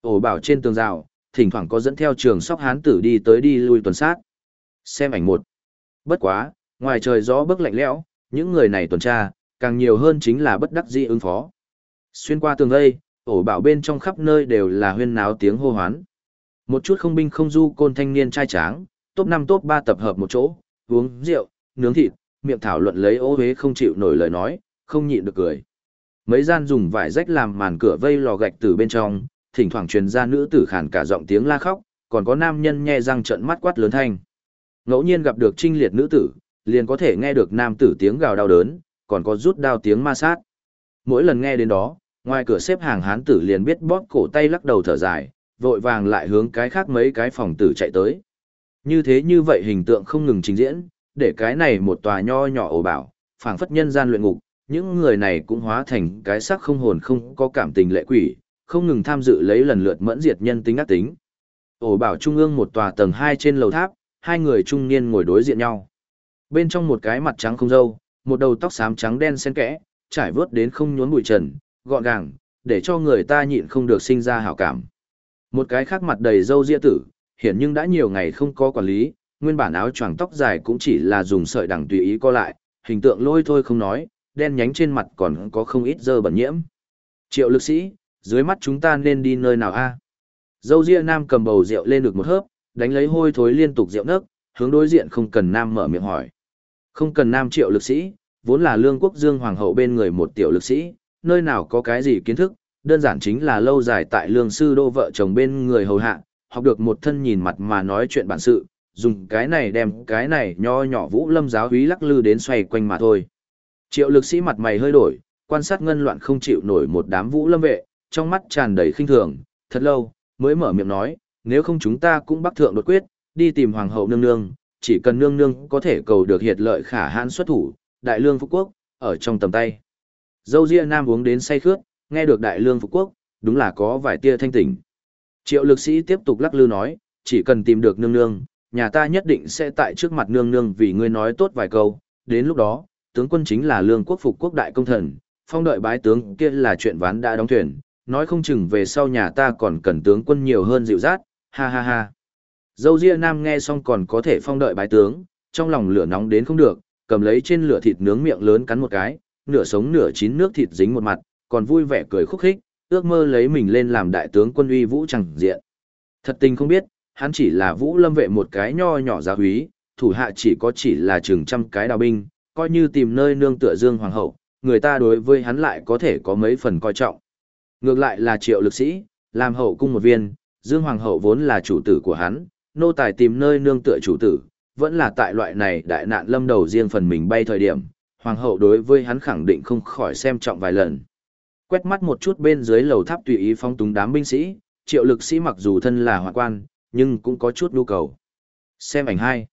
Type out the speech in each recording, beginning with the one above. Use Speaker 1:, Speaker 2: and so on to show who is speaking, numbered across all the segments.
Speaker 1: Ổ bảo trên tường rào, thỉnh thoảng có dẫn theo trường sóc hán tử đi tới đi lui tuần sát. Xem ảnh một. Bất quá, ngoài trời gió bấc lạnh lẽo, những người này tuần tra, càng nhiều hơn chính là bất đắc dĩ ứng phó. Xuyên qua tường vây, ổ bảo bên trong khắp nơi đều là huyên náo tiếng hô hoán. Một chút không binh không du côn thanh niên trai tráng, top 5 top 3 tập hợp một chỗ, uống rượu, nướng thịt, miệng thảo luận lấy ô hế không chịu nổi lời nói, không nhịn được cười. Mấy gian dùng vải rách làm màn cửa vây lò gạch từ bên trong, thỉnh thoảng truyền ra nữ tử khàn cả giọng tiếng la khóc, còn có nam nhân nhe răng trợn mắt quát lớn thanh. Ngẫu nhiên gặp được trinh liệt nữ tử, liền có thể nghe được nam tử tiếng gào đau đớn, còn có rút đao tiếng ma sát. Mỗi lần nghe đến đó, ngoài cửa xếp hàng hán tử liền biết bóp cổ tay lắc đầu thở dài, vội vàng lại hướng cái khác mấy cái phòng tử chạy tới. Như thế như vậy hình tượng không ngừng trình diễn, để cái này một tòa nho nhỏ ổ bảo, phảng phất nhân gian luyện ngục, những người này cũng hóa thành cái xác không hồn không có cảm tình lệ quỷ, không ngừng tham dự lấy lần lượt mẫn diệt nhân tính ác tính. Ổ bảo trung ương một tòa tầng 2 trên lầu tháp, hai người trung niên ngồi đối diện nhau. Bên trong một cái mặt trắng không râu, một đầu tóc xám trắng đen xen kẽ, trải vớt đến không nhốn bụi trần, gọn gàng, để cho người ta nhịn không được sinh ra hảo cảm. Một cái khác mặt đầy râu ria tử, hiển nhưng đã nhiều ngày không có quản lý, nguyên bản áo choàng tóc dài cũng chỉ là dùng sợi đằng tùy ý co lại, hình tượng lôi thôi không nói, đen nhánh trên mặt còn có không ít dơ bẩn nhiễm. Triệu lực sĩ, dưới mắt chúng ta nên đi nơi nào a? Dâu ria nam cầm bầu rượu lên được một hớp, đánh lấy hôi thối liên tục rượu nấc, hướng đối diện không cần nam mở miệng hỏi. Không cần nam triệu lực sĩ, vốn là lương quốc dương hoàng hậu bên người một tiểu lực sĩ, nơi nào có cái gì kiến thức, đơn giản chính là lâu dài tại lương sư đô vợ chồng bên người hầu hạ, học được một thân nhìn mặt mà nói chuyện bản sự, dùng cái này đem cái này nho nhỏ vũ lâm giáo húy lắc lư đến xoay quanh mà thôi. Triệu lực sĩ mặt mày hơi đổi, quan sát ngân loạn không chịu nổi một đám vũ lâm vệ, trong mắt tràn đầy khinh thường, thật lâu, mới mở miệng nói, nếu không chúng ta cũng bắt thượng đột quyết, đi tìm hoàng hậu nương nương, chỉ cần nương nương có thể cầu được hiệt lợi khả hãn xuất thủ, đại lương phúc quốc, ở trong tầm tay. Dâu ria nam uống đến say khướt, nghe được đại lương phúc quốc, đúng là có vài tia thanh tỉnh. Triệu lực sĩ tiếp tục lắc lư nói, chỉ cần tìm được nương nương, nhà ta nhất định sẽ tại trước mặt nương nương vì ngươi nói tốt vài câu, đến lúc đó, tướng quân chính là lương quốc phục quốc đại công thần, phong đợi bái tướng kia là chuyện ván đã đóng thuyền, nói không chừng về sau nhà ta còn cần tướng quân nhiều hơn dịu dát, ha ha ha. Dâu ria nam nghe xong còn có thể phong đợi bái tướng, trong lòng lửa nóng đến không được, cầm lấy trên lửa thịt nướng miệng lớn cắn một cái, nửa sống nửa chín nước thịt dính một mặt, còn vui vẻ cười khúc khích, ước mơ lấy mình lên làm đại tướng quân uy vũ chẳng diện. Thật tình không biết, hắn chỉ là vũ lâm vệ một cái nho nhỏ gia húy, thủ hạ chỉ có chỉ là chừng trăm cái đào binh, coi như tìm nơi nương tựa dương hoàng hậu, người ta đối với hắn lại có thể có mấy phần coi trọng. Ngược lại là triệu lực sĩ, làm hậu cung một viên, dương hoàng hậu vốn là chủ tử của hắn, nô tài tìm nơi nương tựa chủ tử, vẫn là tại loại này đại nạn lâm đầu riêng phần mình bay thời điểm, hoàng hậu đối với hắn khẳng định không khỏi xem trọng vài lần. Quét mắt một chút bên dưới lầu tháp tùy ý phong túng đám binh sĩ, triệu lực sĩ mặc dù thân là hoàng quan, nhưng cũng có chút nhu cầu. Xem ảnh hai.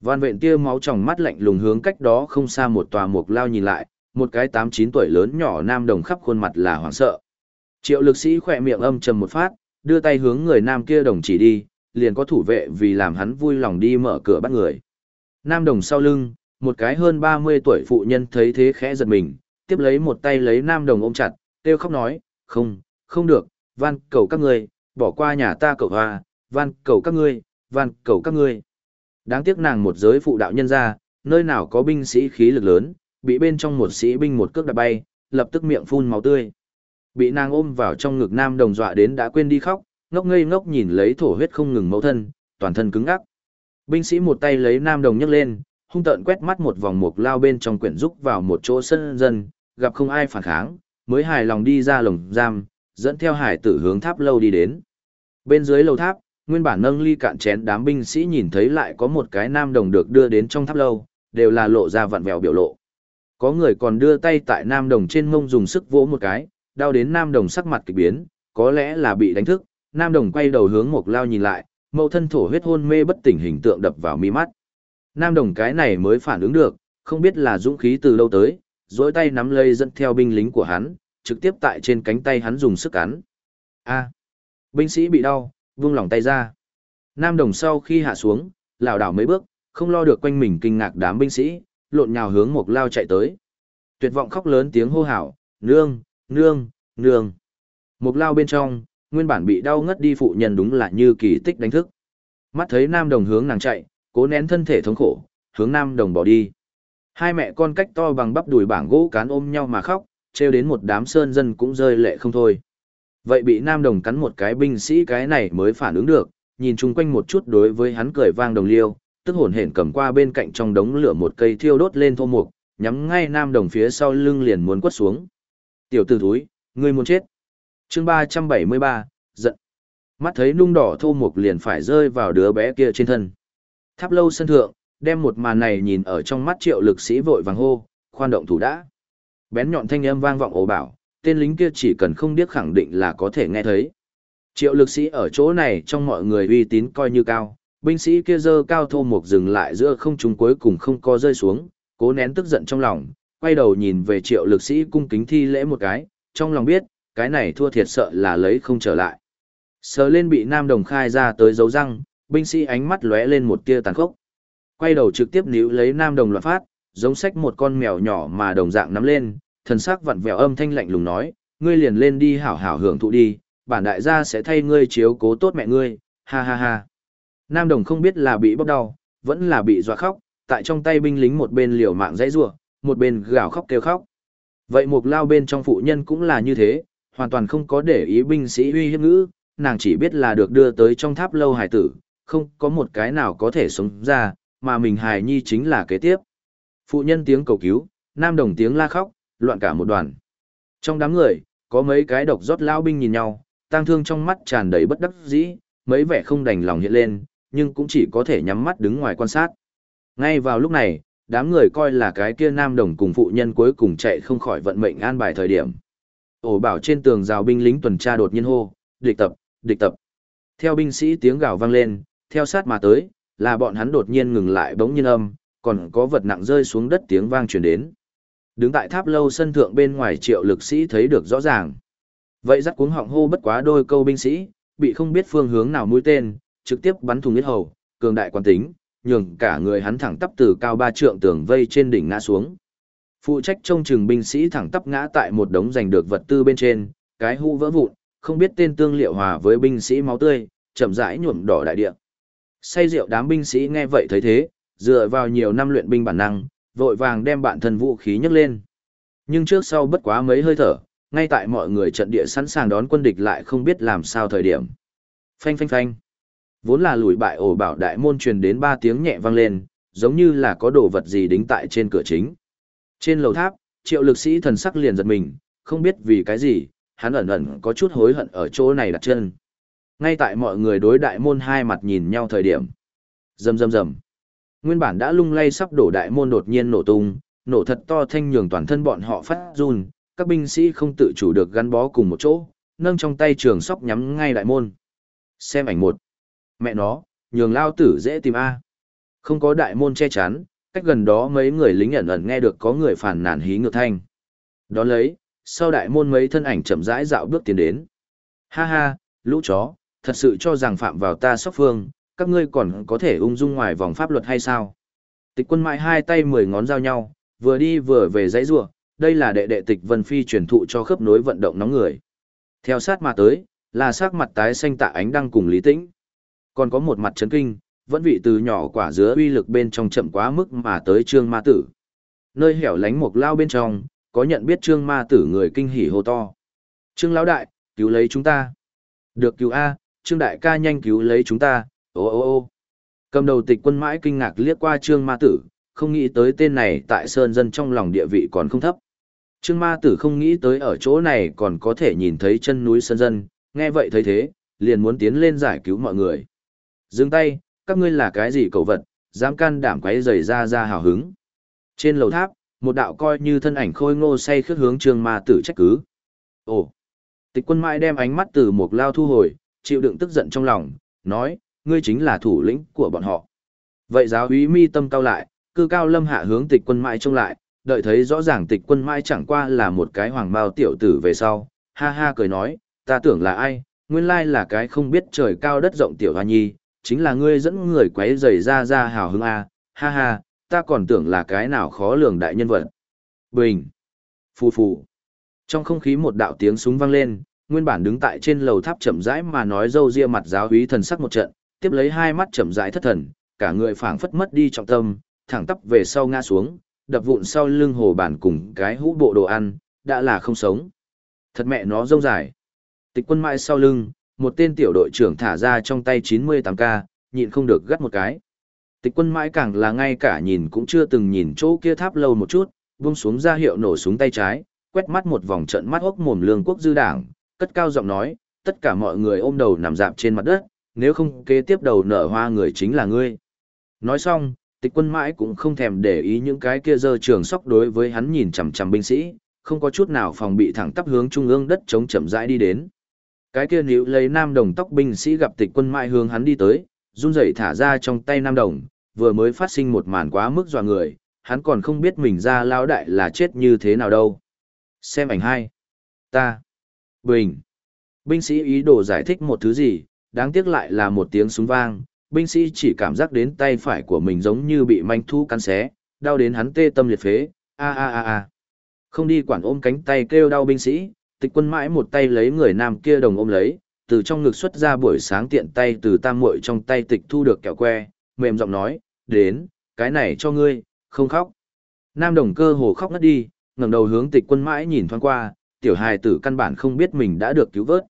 Speaker 1: Văn vện tia máu trong mắt lạnh lùng hướng cách đó không xa một tòa mục lao nhìn lại, một cái tám chín tuổi lớn nhỏ nam đồng khắp khuôn mặt là hoảng sợ. Triệu lực sĩ khỏe miệng âm trầm một phát, đưa tay hướng người nam kia đồng chỉ đi, liền có thủ vệ vì làm hắn vui lòng đi mở cửa bắt người. Nam đồng sau lưng, một cái hơn 30 tuổi phụ nhân thấy thế khẽ giật mình, tiếp lấy một tay lấy nam đồng ôm chặt, kêu khóc nói, không, không được, van cầu các ngươi, bỏ qua nhà ta cầu hoa, van cầu các ngươi, van cầu các ngươi. Đáng tiếc nàng một giới phụ đạo nhân ra, nơi nào có binh sĩ khí lực lớn, bị bên trong một sĩ binh một cước đạp bay, lập tức miệng phun máu tươi. Bị nàng ôm vào trong ngực nam đồng dọa đến đã quên đi khóc, ngốc ngây ngốc nhìn lấy thổ huyết không ngừng mẫu thân, toàn thân cứng ngắc. Binh sĩ một tay lấy nam đồng nhấc lên, hung tợn quét mắt một vòng mục lao bên trong quyển rúc vào một chỗ sân dân, gặp không ai phản kháng, mới hài lòng đi ra lồng giam, dẫn theo hải tử hướng tháp lâu đi đến. Bên dưới lầu tháp, nguyên bản nâng ly cạn chén đám binh sĩ nhìn thấy lại có một cái nam đồng được đưa đến trong tháp lâu, đều là lộ ra vặn vẹo biểu lộ. Có người còn đưa tay tại nam đồng trên mông dùng sức vỗ một cái, đau đến nam đồng sắc mặt kịch biến, có lẽ là bị đánh thức, nam đồng quay đầu hướng một lao nhìn lại, mẫu thân thổ huyết hôn mê bất tỉnh hình tượng đập vào mi mắt. Nam đồng cái này mới phản ứng được, không biết là dũng khí từ lâu tới, dối tay nắm lây dẫn theo binh lính của hắn, trực tiếp tại trên cánh tay hắn dùng sức cắn. A. binh sĩ bị đau, vung lòng tay ra. Nam đồng sau khi hạ xuống, lảo đảo mấy bước, không lo được quanh mình kinh ngạc đám binh sĩ, lộn nhào hướng một lao chạy tới. Tuyệt vọng khóc lớn tiếng hô hào, nương, nương, nương. Một lao bên trong, nguyên bản bị đau ngất đi phụ nhân đúng là như kỳ tích đánh thức. Mắt thấy nam đồng hướng nàng chạy, cố nén thân thể thống khổ, hướng nam đồng bỏ đi. Hai mẹ con cách to bằng bắp đùi bảng gỗ cán ôm nhau mà khóc, treo đến một đám sơn dân cũng rơi lệ không thôi. Vậy bị nam đồng cắn một cái binh sĩ cái này mới phản ứng được, nhìn chung quanh một chút đối với hắn cười vang đồng liêu, tức hồn hển cầm qua bên cạnh trong đống lửa một cây thiêu đốt lên thô mục, nhắm ngay nam đồng phía sau lưng liền muốn quất xuống. Tiểu tử thúi, ngươi muốn chết. chương ba trăm bảy mươi ba giận. Mắt thấy nung đỏ thô mục liền phải rơi vào đứa bé kia trên thân. Tháp lâu sân thượng, đem một màn này nhìn ở trong mắt triệu lực sĩ vội vàng hô, khoan động thủ đã. Bén nhọn thanh âm vang vọng ồ bảo, tên lính kia chỉ cần không điếc khẳng định là có thể nghe thấy. Triệu lực sĩ ở chỗ này trong mọi người uy tín coi như cao, binh sĩ kia dơ cao thô mục dừng lại giữa không trung cuối cùng không có rơi xuống, cố nén tức giận trong lòng, quay đầu nhìn về triệu lực sĩ cung kính thi lễ một cái, trong lòng biết, cái này thua thiệt sợ là lấy không trở lại. Sờ lên bị nam đồng khai ra tới dấu răng, binh sĩ ánh mắt lóe lên một tia tàn khốc. Quay đầu trực tiếp níu lấy nam đồng loạn phát, giống sách một con mèo nhỏ mà đồng dạng nắm lên, thần sắc vặn vẹo âm thanh lạnh lùng nói, ngươi liền lên đi hảo hảo hưởng thụ đi, bản đại gia sẽ thay ngươi chiếu cố tốt mẹ ngươi, ha ha ha. Nam đồng không biết là bị bóc đau, vẫn là bị dọa khóc, tại trong tay binh lính một bên liều mạng dãy rủa, một bên gào khóc kêu khóc. Vậy mục lao bên trong phụ nhân cũng là như thế, hoàn toàn không có để ý binh sĩ uy hiếp ngữ, nàng chỉ biết là được đưa tới trong tháp lâu hải tử, không có một cái nào có thể sống ra, mà mình hài nhi chính là kế tiếp. Phụ nhân tiếng cầu cứu, nam đồng tiếng la khóc, loạn cả một đoàn. Trong đám người, có mấy cái độc rót lao binh nhìn nhau, tang thương trong mắt tràn đầy bất đắc dĩ, mấy vẻ không đành lòng hiện lên, nhưng cũng chỉ có thể nhắm mắt đứng ngoài quan sát. Ngay vào lúc này, đám người coi là cái kia nam đồng cùng phụ nhân cuối cùng chạy không khỏi vận mệnh an bài thời điểm. Ổ bảo trên tường rào binh lính tuần tra đột nhiên hô, địch tập, địch tập. Theo binh sĩ tiếng gào vang lên, theo sát mà tới, là bọn hắn đột nhiên ngừng lại bỗng nhiên âm, còn có vật nặng rơi xuống đất tiếng vang truyền đến. Đứng tại tháp lâu sân thượng bên ngoài triệu lực sĩ thấy được rõ ràng. Vậy dắt cuống họng hô bất quá đôi câu binh sĩ, bị không biết phương hướng nào mũi tên, trực tiếp bắn thùng huyết hầu, cường đại quan tính, nhường cả người hắn thẳng tắp từ cao ba trượng tường vây trên đỉnh ngã xuống. Phụ trách trông chừng binh sĩ thẳng tắp ngã tại một đống giành được vật tư bên trên, cái hũ vỡ vụn, không biết tên tương liệu hòa với binh sĩ máu tươi, chậm rãi nhuộm đỏ đại địa. Say rượu đám binh sĩ nghe vậy thấy thế, dựa vào nhiều năm luyện binh bản năng, vội vàng đem bản thân vũ khí nhấc lên. Nhưng trước sau bất quá mấy hơi thở, ngay tại mọi người trận địa sẵn sàng đón quân địch lại không biết làm sao thời điểm. Phanh phanh phanh. Vốn là lùi bại ổ bảo đại môn truyền đến ba tiếng nhẹ vang lên, giống như là có đồ vật gì đính tại trên cửa chính. Trên lầu tháp, triệu lực sĩ thần sắc liền giật mình, không biết vì cái gì, hắn ẩn ẩn có chút hối hận ở chỗ này đặt chân. Ngay tại mọi người đối đại môn hai mặt nhìn nhau thời điểm. Rầm rầm rầm. Nguyên bản đã lung lay sắp đổ đại môn đột nhiên nổ tung, nổ thật to thanh nhường toàn thân bọn họ phát run, các binh sĩ không tự chủ được gắn bó cùng một chỗ, nâng trong tay trường sóc nhắm ngay đại môn. Xem ảnh một. Mẹ nó, nhường lao tử dễ tìm A. Không có đại môn che chắn, cách gần đó mấy người lính ẩn ẩn nghe được có người phản nản hí ngược thanh. Đón lấy, sau đại môn mấy thân ảnh chậm rãi dạo bước tiến đến. Ha ha, lũ chó, thật sự cho rằng phạm vào ta sóc phương, các ngươi còn có thể ung dung ngoài vòng pháp luật hay sao? Tịch quân mãi hai tay mười ngón giao nhau, vừa đi vừa về dãy rua, đây là đệ đệ tịch vân phi truyền thụ cho khớp nối vận động nóng người. Theo sát mà tới, là sắc mặt tái xanh tạ ánh đăng cùng lý tĩnh. Còn có một mặt chấn kinh, vẫn vị từ nhỏ quả dứa uy lực bên trong chậm quá mức mà tới trương ma tử. Nơi hẻo lánh một lao bên trong, có nhận biết trương ma tử người kinh hỉ hô to. Trương lão đại, cứu lấy chúng ta. Được cứu A, trương đại ca nhanh cứu lấy chúng ta, ô ô ô. Cầm đầu tịch quân mãi kinh ngạc liếc qua trương ma tử, không nghĩ tới tên này tại sơn dân trong lòng địa vị còn không thấp. Trương ma tử không nghĩ tới ở chỗ này còn có thể nhìn thấy chân núi sơn dân, nghe vậy thấy thế, liền muốn tiến lên giải cứu mọi người. Dừng tay, các ngươi là cái gì cầu vật, dám can đảm quấy rầy ra ra hào hứng. Trên lầu tháp, một đạo coi như thân ảnh khôi ngô say khước hướng trương ma tử trách cứ. Ồ! Tịch quân mãi đem ánh mắt từ một lao thu hồi, chịu đựng tức giận trong lòng, nói, ngươi chính là thủ lĩnh của bọn họ. Vậy giáo úy mi tâm cao lại, cư cao lâm hạ hướng tịch quân mãi trông lại, đợi thấy rõ ràng tịch quân mãi chẳng qua là một cái hoàng bao tiểu tử về sau, ha ha cười nói, ta tưởng là ai, nguyên lai là cái không biết trời cao đất rộng tiểu hoa nhi, chính là ngươi dẫn người quấy rầy ra ra hào hứng a, ha ha, ta còn tưởng là cái nào khó lường đại nhân vật. Bình. Phù phù. Trong không khí một đạo tiếng súng vang lên, nguyên bản đứng tại trên lầu tháp chậm rãi mà nói dâu ria mặt giáo úy thần sắc một trận, tiếp lấy hai mắt chậm rãi thất thần, cả người phảng phất mất đi trọng tâm, thẳng tắp về sau ngã xuống, đập vụn sau lưng hồ bản cùng cái hũ bộ đồ ăn, đã là không sống. Thật mẹ nó rông dài. Tịch quân mãi sau lưng, một tên tiểu đội trưởng thả ra trong tay 98K, nhịn không được gắt một cái. Tịch quân mãi càng là ngay cả nhìn cũng chưa từng nhìn chỗ kia tháp lâu một chút, vung xuống ra hiệu nổ súng tay trái, quét mắt một vòng trận mắt hốc mồm lương quốc dư đảng, cất cao giọng nói, tất cả mọi người ôm đầu nằm dạp trên mặt đất, nếu không kế tiếp đầu nở hoa người chính là ngươi. Nói xong, tịch quân mãi cũng không thèm để ý những cái kia dơ trường sóc đối với hắn nhìn chằm chằm binh sĩ, không có chút nào phòng bị thẳng tắp hướng trung ương đất chống chậm rãi đi đến. Cái kia níu lấy nam đồng tóc binh sĩ gặp tịch quân mãi hướng hắn đi tới, run rẩy thả ra trong tay nam đồng, vừa mới phát sinh một màn quá mức dọa người, hắn còn không biết mình ra lao đại là chết như thế nào đâu. Xem ảnh hai. Ta. Bình. Binh sĩ ý đồ giải thích một thứ gì, đáng tiếc lại là một tiếng súng vang, binh sĩ chỉ cảm giác đến tay phải của mình giống như bị manh thu cắn xé, đau đến hắn tê tâm liệt phế, a a a a. Không đi quản ôm cánh tay kêu đau binh sĩ, tịch quân mãi một tay lấy người nam kia đồng ôm lấy, từ trong ngực xuất ra buổi sáng tiện tay từ tam muội trong tay tịch thu được kẹo que, mềm giọng nói, đến, cái này cho ngươi, không khóc. Nam đồng cơ hồ khóc ngất đi, ngẩng đầu hướng tịch quân mãi nhìn thoáng qua, tiểu hài tử căn bản không biết mình đã được cứu vớt.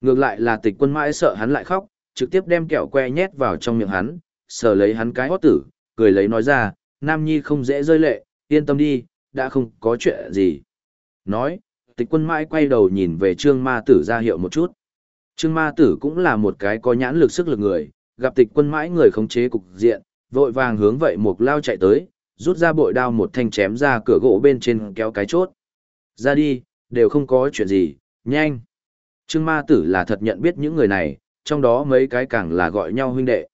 Speaker 1: Ngược lại là tịch quân mãi sợ hắn lại khóc, trực tiếp đem kẹo que nhét vào trong miệng hắn, sờ lấy hắn cái hót tử, cười lấy nói ra, Nam Nhi không dễ rơi lệ, yên tâm đi, đã không có chuyện gì. Nói, tịch quân mãi quay đầu nhìn về trương ma tử ra hiệu một chút. Trương ma tử cũng là một cái có nhãn lực sức lực người, gặp tịch quân mãi người khống chế cục diện, vội vàng hướng vậy một lao chạy tới, rút ra bội đao một thanh chém ra cửa gỗ bên trên kéo cái chốt. Ra đi, đều không có chuyện gì, nhanh. Trương ma tử là thật nhận biết những người này, trong đó mấy cái càng là gọi nhau huynh đệ.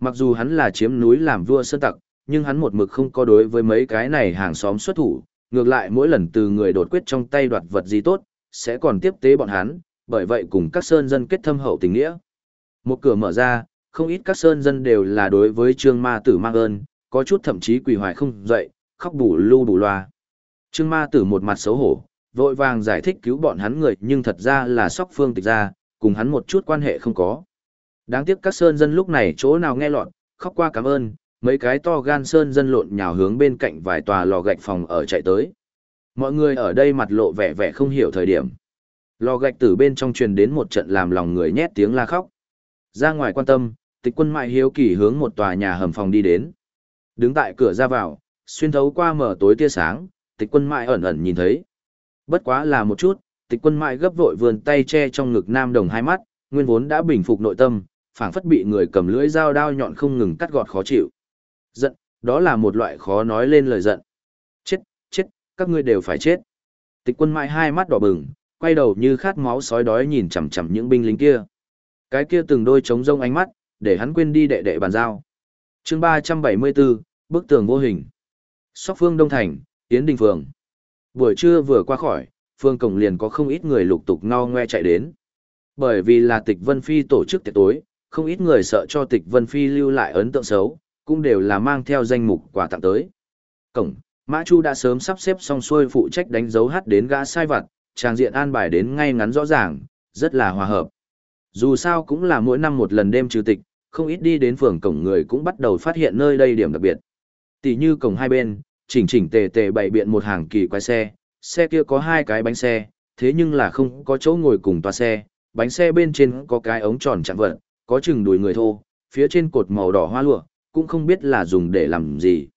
Speaker 1: Mặc dù hắn là chiếm núi làm vua sơn tặc, nhưng hắn một mực không có đối với mấy cái này hàng xóm xuất thủ, ngược lại mỗi lần từ người đột quyết trong tay đoạt vật gì tốt, sẽ còn tiếp tế bọn hắn, bởi vậy cùng các sơn dân kết thâm hậu tình nghĩa. Một cửa mở ra, không ít các sơn dân đều là đối với trương ma tử mang ơn, có chút thậm chí quỳ hoài không dậy, khóc bù lu bù loa. Trương ma tử một mặt xấu hổ, vội vàng giải thích cứu bọn hắn người nhưng thật ra là sóc phương tịch ra, cùng hắn một chút quan hệ không có. Đáng tiếc các sơn dân lúc này chỗ nào nghe lọt, khóc qua cảm ơn, mấy cái to gan sơn dân lộn nhào hướng bên cạnh vài tòa lò gạch phòng ở chạy tới. Mọi người ở đây mặt lộ vẻ vẻ không hiểu thời điểm. Lò gạch từ bên trong truyền đến một trận làm lòng người nhét tiếng la khóc. Ra ngoài quan tâm, tịch quân mại hiếu kỳ hướng một tòa nhà hầm phòng đi đến. Đứng tại cửa ra vào, xuyên thấu qua mở tối tia sáng, tịch quân mại ẩn ẩn nhìn thấy. Bất quá là một chút, tịch quân mại gấp vội vườn tay che trong ngực nam đồng hai mắt, nguyên vốn đã bình phục nội tâm, phảng phất bị người cầm lưỡi dao đao nhọn không ngừng cắt gọt khó chịu. Giận, đó là một loại khó nói lên lời giận. Chết, chết, các ngươi đều phải chết. Tịch quân mại hai mắt đỏ bừng, quay đầu như khát máu sói đói nhìn chằm chằm những binh lính kia. Cái kia từng đôi trống rông ánh mắt, để hắn quên đi đệ đệ bàn giao. chương 374, bức tường vô hình. Sóc phương Đông Thành, Tiến Đình Phường. Buổi trưa vừa qua khỏi, phương cổng liền có không ít người lục tục no ngoe chạy đến. Bởi vì là tịch Vân Phi tổ chức tiệc tối, không ít người sợ cho tịch Vân Phi lưu lại ấn tượng xấu, cũng đều là mang theo danh mục quà tặng tới. Cổng, Mã Chu đã sớm sắp xếp xong xuôi phụ trách đánh dấu hát đến gã sai vặt, trang diện an bài đến ngay ngắn rõ ràng, rất là hòa hợp. Dù sao cũng là mỗi năm một lần đêm trừ tịch, không ít đi đến phường cổng người cũng bắt đầu phát hiện nơi đây điểm đặc biệt. Tỷ như cổng hai bên, chỉnh chỉnh tề tề bày biện một hàng kỳ quái xe, xe kia có hai cái bánh xe, thế nhưng là không có chỗ ngồi cùng toa xe, bánh xe bên trên có cái ống tròn chạm vật, có chừng đùi người thô, phía trên cột màu đỏ hoa lụa, cũng không biết là dùng để làm gì.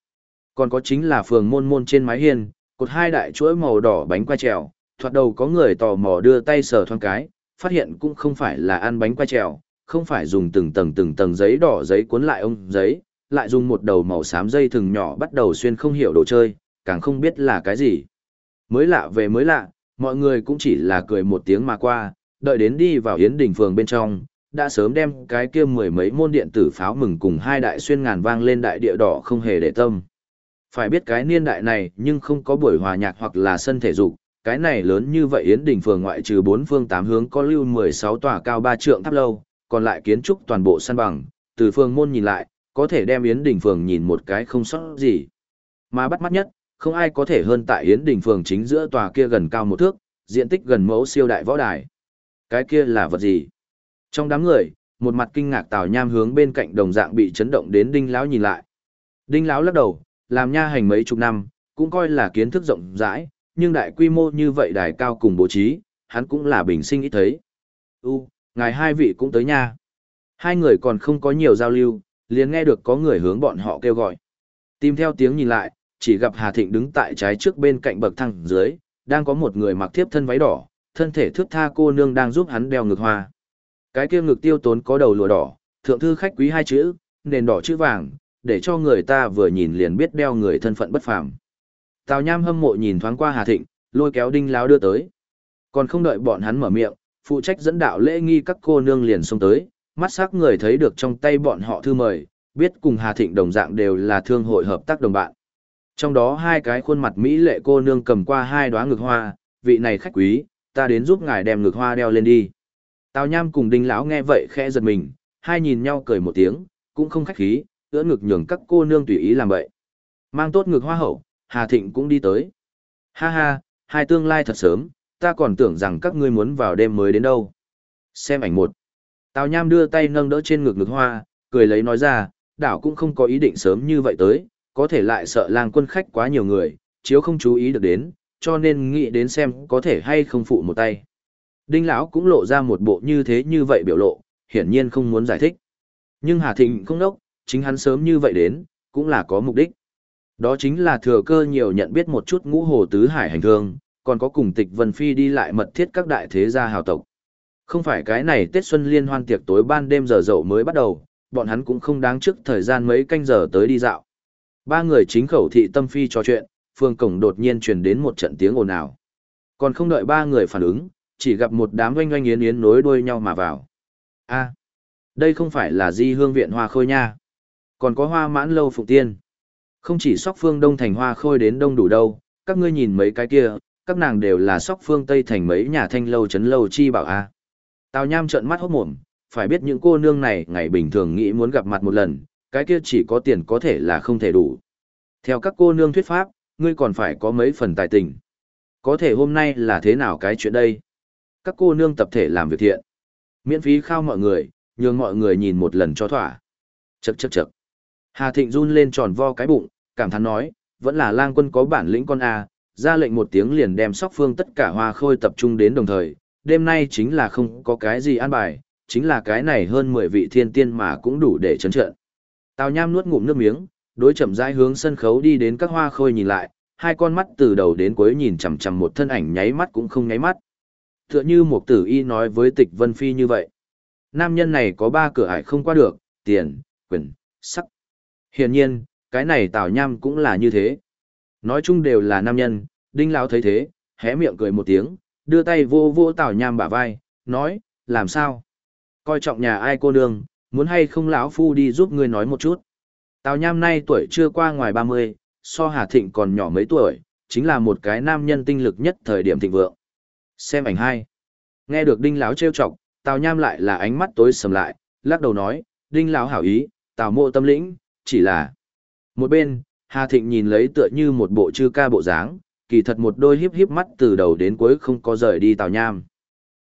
Speaker 1: Còn có chính là phường môn môn trên mái hiên, cột hai đại chuỗi màu đỏ bánh quay trèo, thoạt đầu có người tò mò đưa tay sờ thoáng cái, phát hiện cũng không phải là ăn bánh quay trèo, không phải dùng từng tầng từng tầng giấy đỏ giấy cuốn lại ông giấy, lại dùng một đầu màu xám dây thừng nhỏ bắt đầu xuyên không hiểu đồ chơi, càng không biết là cái gì. Mới lạ về mới lạ, mọi người cũng chỉ là cười một tiếng mà qua, đợi đến đi vào Yến Đình Phường bên trong, đã sớm đem cái kia mười mấy môn điện tử pháo mừng cùng hai đại xuyên ngàn vang lên đại địa đỏ không hề để tâm. Phải biết cái niên đại này nhưng không có buổi hòa nhạc hoặc là sân thể dục, cái này lớn như vậy Yến Đình Phường ngoại trừ bốn phương tám hướng có lưu 16 tòa cao ba trượng tháp lâu, còn lại kiến trúc toàn bộ săn bằng, từ phương môn nhìn lại, có thể đem Yến Đình Phường nhìn một cái không sót gì. Mà bắt mắt nhất, không ai có thể hơn tại Yến Đình Phường chính giữa tòa kia gần cao một thước, diện tích gần mẫu siêu đại võ đài. Cái kia là vật gì? Trong đám người, một mặt kinh ngạc Tào Nham hướng bên cạnh đồng dạng bị chấn động đến Đinh lão nhìn lại. Đinh lão lắc đầu, làm nha hành mấy chục năm, cũng coi là kiến thức rộng rãi, nhưng đại quy mô như vậy đài cao cùng bố trí, hắn cũng là bình sinh ít thấy. U, ngài hai vị cũng tới nha. Hai người còn không có nhiều giao lưu, liền nghe được có người hướng bọn họ kêu gọi. Tìm theo tiếng nhìn lại, chỉ gặp Hà Thịnh đứng tại trái trước bên cạnh bậc thang dưới, đang có một người mặc thiếp thân váy đỏ, thân thể thước tha cô nương đang giúp hắn đeo ngực hoa. Cái kia ngực tiêu tốn có đầu lụa đỏ, thượng thư khách quý hai chữ, nền đỏ chữ vàng, để cho người ta vừa nhìn liền biết đeo người thân phận bất phàm. Tào Nham hâm mộ nhìn thoáng qua Hà Thịnh, lôi kéo Đinh Lão đưa tới. Còn không đợi bọn hắn mở miệng, phụ trách dẫn đạo lễ nghi các cô nương liền xông tới, mắt sắc người thấy được trong tay bọn họ thư mời, biết cùng Hà Thịnh đồng dạng đều là thương hội hợp tác đồng bạn. Trong đó hai cái khuôn mặt mỹ lệ cô nương cầm qua hai đóa ngực hoa, vị này khách quý, ta đến giúp ngài đem ngực hoa đeo lên đi. Tào Nham cùng Đinh lão nghe vậy khẽ giật mình, hai nhìn nhau cười một tiếng, cũng không khách khí, ưỡn ngực nhường các cô nương tùy ý làm vậy. Mang tốt ngực hoa hậu, Hà Thịnh cũng đi tới. Ha ha, hai tương lai thật sớm, ta còn tưởng rằng các ngươi muốn vào đêm mới đến đâu. Xem ảnh một. Tào Nham đưa tay nâng đỡ trên ngực ngực hoa, cười lấy nói ra, đảo cũng không có ý định sớm như vậy tới, có thể lại sợ làng quân khách quá nhiều người, chiếu không chú ý được đến, cho nên nghĩ đến xem có thể hay không phụ một tay. Đinh lão cũng lộ ra một bộ như thế như vậy biểu lộ, hiển nhiên không muốn giải thích. Nhưng Hà Thịnh không đốc, chính hắn sớm như vậy đến, cũng là có mục đích. Đó chính là thừa cơ nhiều nhận biết một chút ngũ hồ tứ hải hành thương, còn có cùng tịch Vân Phi đi lại mật thiết các đại thế gia hào tộc. Không phải cái này Tết Xuân Liên hoan tiệc tối ban đêm giờ dậu mới bắt đầu, bọn hắn cũng không đáng trước thời gian mấy canh giờ tới đi dạo. Ba người chính khẩu thị tâm phi trò chuyện, phương cổng đột nhiên truyền đến một trận tiếng ồn ào. Còn không đợi ba người phản ứng, chỉ gặp một đám oanh oanh yến yến nối đuôi nhau mà vào. a đây không phải là di hương viện hoa khôi nha. Còn có hoa mãn lâu phụ tiên. Không chỉ sóc phương đông thành hoa khôi đến đông đủ đâu, các ngươi nhìn mấy cái kia, các nàng đều là sóc phương tây thành mấy nhà thanh lâu chấn lâu chi bảo a Tào nham trợn mắt hốt mồm, phải biết những cô nương này ngày bình thường nghĩ muốn gặp mặt một lần, cái kia chỉ có tiền có thể là không thể đủ. Theo các cô nương thuyết pháp, ngươi còn phải có mấy phần tài tình. Có thể hôm nay là thế nào cái chuyện đây? Các cô nương tập thể làm việc thiện. Miễn phí khao mọi người, nhường mọi người nhìn một lần cho thỏa. Chậc chậc chậc. Hà Thịnh run lên tròn vo cái bụng, cảm thán nói, vẫn là lang quân có bản lĩnh con A, ra lệnh một tiếng liền đem sóc phương tất cả hoa khôi tập trung đến đồng thời, đêm nay chính là không có cái gì an bài, chính là cái này hơn 10 vị thiên tiên mà cũng đủ để chấn trận. Tào Nham nuốt ngụm nước miếng, đối chậm rãi hướng sân khấu đi đến các hoa khôi nhìn lại, hai con mắt từ đầu đến cuối nhìn chằm chằm một thân ảnh nháy mắt cũng không nháy mắt. Tựa như một tử y nói với tịch Vân Phi như vậy. Nam nhân này có ba cửa ải không qua được, tiền, quyền, sắc. Hiển nhiên, cái này Tào Nham cũng là như thế. Nói chung đều là nam nhân, Đinh Lão thấy thế, hé miệng cười một tiếng, đưa tay vô vô Tào Nham bả vai, nói, làm sao? Coi trọng nhà ai cô nương, muốn hay không lão phu đi giúp ngươi nói một chút. Tào Nham nay tuổi chưa qua ngoài 30, so Hà Thịnh còn nhỏ mấy tuổi, chính là một cái nam nhân tinh lực nhất thời điểm thịnh vượng. Xem ảnh hai. Nghe được Đinh lão trêu chọc, Tào Nham lại là ánh mắt tối sầm lại, lắc đầu nói, Đinh lão hảo ý, Tào Mộ tâm lĩnh, chỉ là một bên, Hà Thịnh nhìn lấy tựa như một bộ chư ca bộ dáng, kỳ thật một đôi hiếp hiếp mắt từ đầu đến cuối không có rời đi Tào Nham.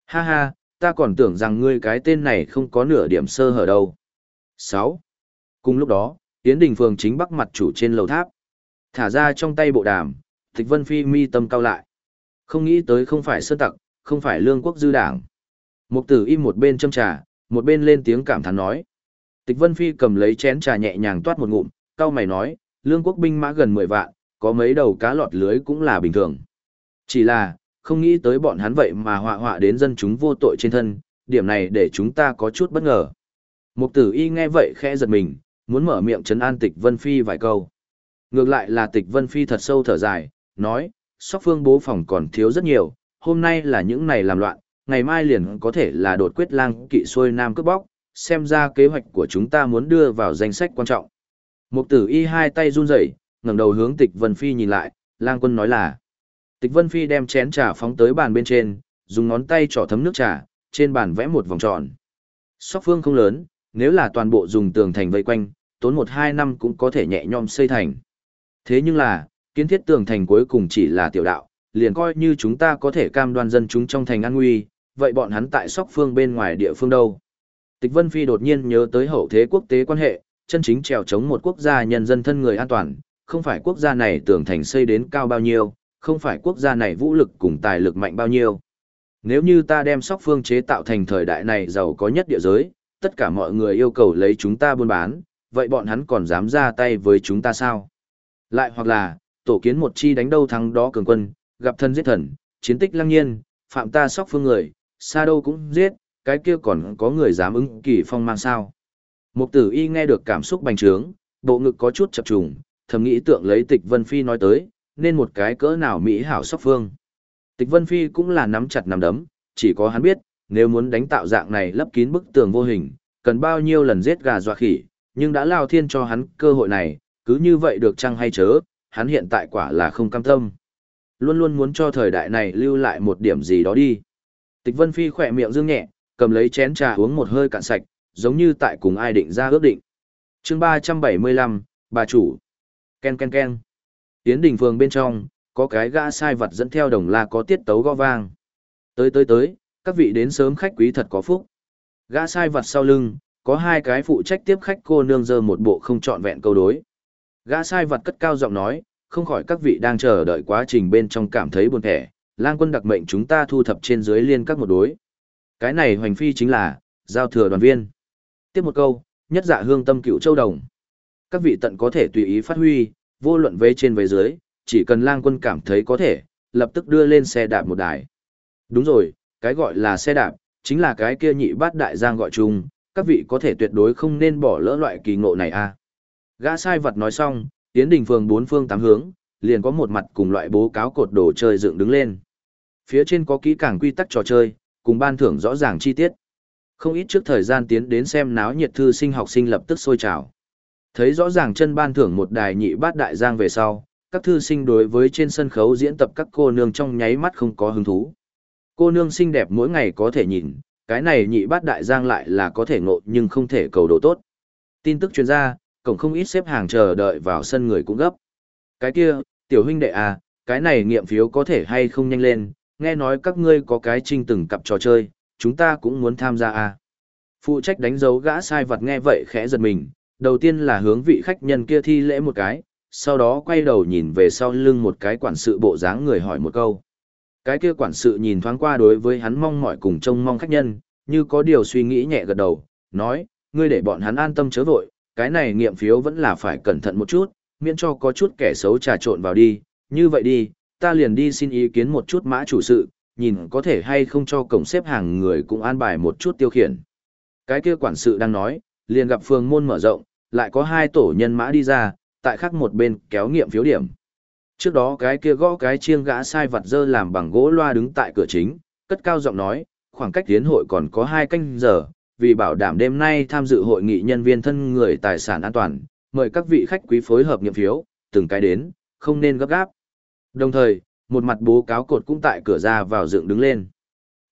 Speaker 1: Ha ha, ta còn tưởng rằng ngươi cái tên này không có nửa điểm sơ hở đâu. 6. Cùng lúc đó, Yến Đình Phường chính bắc mặt chủ trên lầu tháp. Thả ra trong tay bộ đàm, Tịch Vân Phi mi tâm cao lại. Không nghĩ tới không phải sơn tặc, không phải lương quốc dư đảng. Mục tử im một bên châm trà, một bên lên tiếng cảm thán nói. Tịch Vân Phi cầm lấy chén trà nhẹ nhàng toát một ngụm, cao mày nói, lương quốc binh mã gần 10 vạn, có mấy đầu cá lọt lưới cũng là bình thường. Chỉ là, không nghĩ tới bọn hắn vậy mà họa họa đến dân chúng vô tội trên thân, điểm này để chúng ta có chút bất ngờ. Mục tử y nghe vậy khẽ giật mình, muốn mở miệng trấn an tịch Vân Phi vài câu. Ngược lại là tịch Vân Phi thật sâu thở dài, nói, sóc phương bố phòng còn thiếu rất nhiều, hôm nay là những này làm loạn, ngày mai liền có thể là đột quyết lang kỵ xuôi nam cướp bóc, xem ra kế hoạch của chúng ta muốn đưa vào danh sách quan trọng. Mục tử y hai tay run rẩy, ngẩng đầu hướng tịch Vân Phi nhìn lại, lang quân nói là. Tịch Vân Phi đem chén trà phóng tới bàn bên trên, dùng ngón tay trỏ thấm nước trà, trên bàn vẽ một vòng tròn. Sóc phương không lớn, nếu là toàn bộ dùng tường thành vây quanh, tốn một hai năm cũng có thể nhẹ nhõm xây thành. Thế nhưng là, kiến thiết tường thành cuối cùng chỉ là tiểu đạo, liền coi như chúng ta có thể cam đoan dân chúng trong thành an nguy, vậy bọn hắn tại sóc phương bên ngoài địa phương đâu? Tịch Vân Phi đột nhiên nhớ tới hậu thế quốc tế quan hệ, chân chính trèo chống một quốc gia nhân dân thân người an toàn, không phải quốc gia này tưởng thành xây đến cao bao nhiêu, không phải quốc gia này vũ lực cùng tài lực mạnh bao nhiêu. Nếu như ta đem sóc phương chế tạo thành thời đại này giàu có nhất địa giới, tất cả mọi người yêu cầu lấy chúng ta buôn bán, vậy bọn hắn còn dám ra tay với chúng ta sao? Lại hoặc là, tổ kiến một chi đánh đâu thắng đó cường quân, gặp thân giết thần, chiến tích lăng nhiên, phạm ta sóc phương người, xa đâu cũng giết, cái kia còn có người dám ứng kỳ phong mang sao. Mục tử y nghe được cảm xúc bành trướng, bộ ngực có chút chập trùng, thầm nghĩ tượng lấy tịch Vân Phi nói tới, nên một cái cỡ nào Mỹ hảo sóc phương. Tịch Vân Phi cũng là nắm chặt nắm đấm, chỉ có hắn biết, nếu muốn đánh tạo dạng này lấp kín bức tường vô hình, cần bao nhiêu lần giết gà dọa khỉ, nhưng đã lao thiên cho hắn cơ hội này, cứ như vậy được chăng hay chớ, hắn hiện tại quả là không cam tâm. Luôn luôn muốn cho thời đại này lưu lại một điểm gì đó đi. Tịch Vân Phi khỏe miệng dương nhẹ, cầm lấy chén trà uống một hơi cạn sạch, giống như tại cùng ai định ra ước định. chương 375, bà chủ. Ken ken ken. Tiến đình phường bên trong, có cái gã sai vật dẫn theo đồng la có tiết tấu gõ vang. Tới tới tới, các vị đến sớm khách quý thật có phúc. Gã sai vật sau lưng, có hai cái phụ trách tiếp khách cô nương dơ một bộ không trọn vẹn câu đối. Gã sai vật cất cao giọng nói, không khỏi các vị đang chờ đợi quá trình bên trong cảm thấy buồn thẻ, lang quân đặc mệnh chúng ta thu thập trên dưới liên các một đối. Cái này hoành phi chính là, giao thừa đoàn viên. Tiếp một câu, nhất dạ hương tâm cựu châu đồng. Các vị tận có thể tùy ý phát huy, vô luận vế trên vế dưới, chỉ cần lang quân cảm thấy có thể, lập tức đưa lên xe đạp một đài. Đúng rồi, cái gọi là xe đạp, chính là cái kia nhị bát đại giang gọi chung, các vị có thể tuyệt đối không nên bỏ lỡ loại kỳ ngộ này a. À. Gã sai vật nói xong, tiến đình phường bốn phương tám hướng, liền có một mặt cùng loại bố cáo cột đồ chơi dựng đứng lên. Phía trên có kỹ càng quy tắc trò chơi, cùng ban thưởng rõ ràng chi tiết. Không ít trước thời gian tiến đến xem náo nhiệt thư sinh học sinh lập tức sôi trào. Thấy rõ ràng chân ban thưởng một đài nhị bát đại giang về sau, các thư sinh đối với trên sân khấu diễn tập các cô nương trong nháy mắt không có hứng thú. Cô nương xinh đẹp mỗi ngày có thể nhìn, cái này nhị bát đại giang lại là có thể ngộ nhưng không thể cầu độ tốt. Tin tức chuyên gia, cổng không ít xếp hàng chờ đợi vào sân người cũng gấp. Cái kia, tiểu huynh đệ à, cái này nghiệm phiếu có thể hay không nhanh lên, nghe nói các ngươi có cái trinh từng cặp trò chơi, chúng ta cũng muốn tham gia à. Phụ trách đánh dấu gã sai vật nghe vậy khẽ giật mình, đầu tiên là hướng vị khách nhân kia thi lễ một cái, sau đó quay đầu nhìn về sau lưng một cái quản sự bộ dáng người hỏi một câu. Cái kia quản sự nhìn thoáng qua đối với hắn mong mỏi cùng trông mong khách nhân, như có điều suy nghĩ nhẹ gật đầu, nói, ngươi để bọn hắn an tâm chớ vội, cái này nghiệm phiếu vẫn là phải cẩn thận một chút, miễn cho có chút kẻ xấu trà trộn vào đi, như vậy đi, ta liền đi xin ý kiến một chút mã chủ sự, nhìn có thể hay không cho cổng xếp hàng người cũng an bài một chút tiêu khiển. Cái kia quản sự đang nói, liền gặp phường môn mở rộng, lại có hai tổ nhân mã đi ra, tại khác một bên kéo nghiệm phiếu điểm. Trước đó cái kia gõ cái chiêng gã sai vặt dơ làm bằng gỗ loa đứng tại cửa chính, cất cao giọng nói, khoảng cách tiến hội còn có hai canh giờ, vì bảo đảm đêm nay tham dự hội nghị nhân viên thân người tài sản an toàn, mời các vị khách quý phối hợp nghiệm phiếu, từng cái đến, không nên gấp gáp. Đồng thời, một mặt bố cáo cột cũng tại cửa ra vào dựng đứng lên.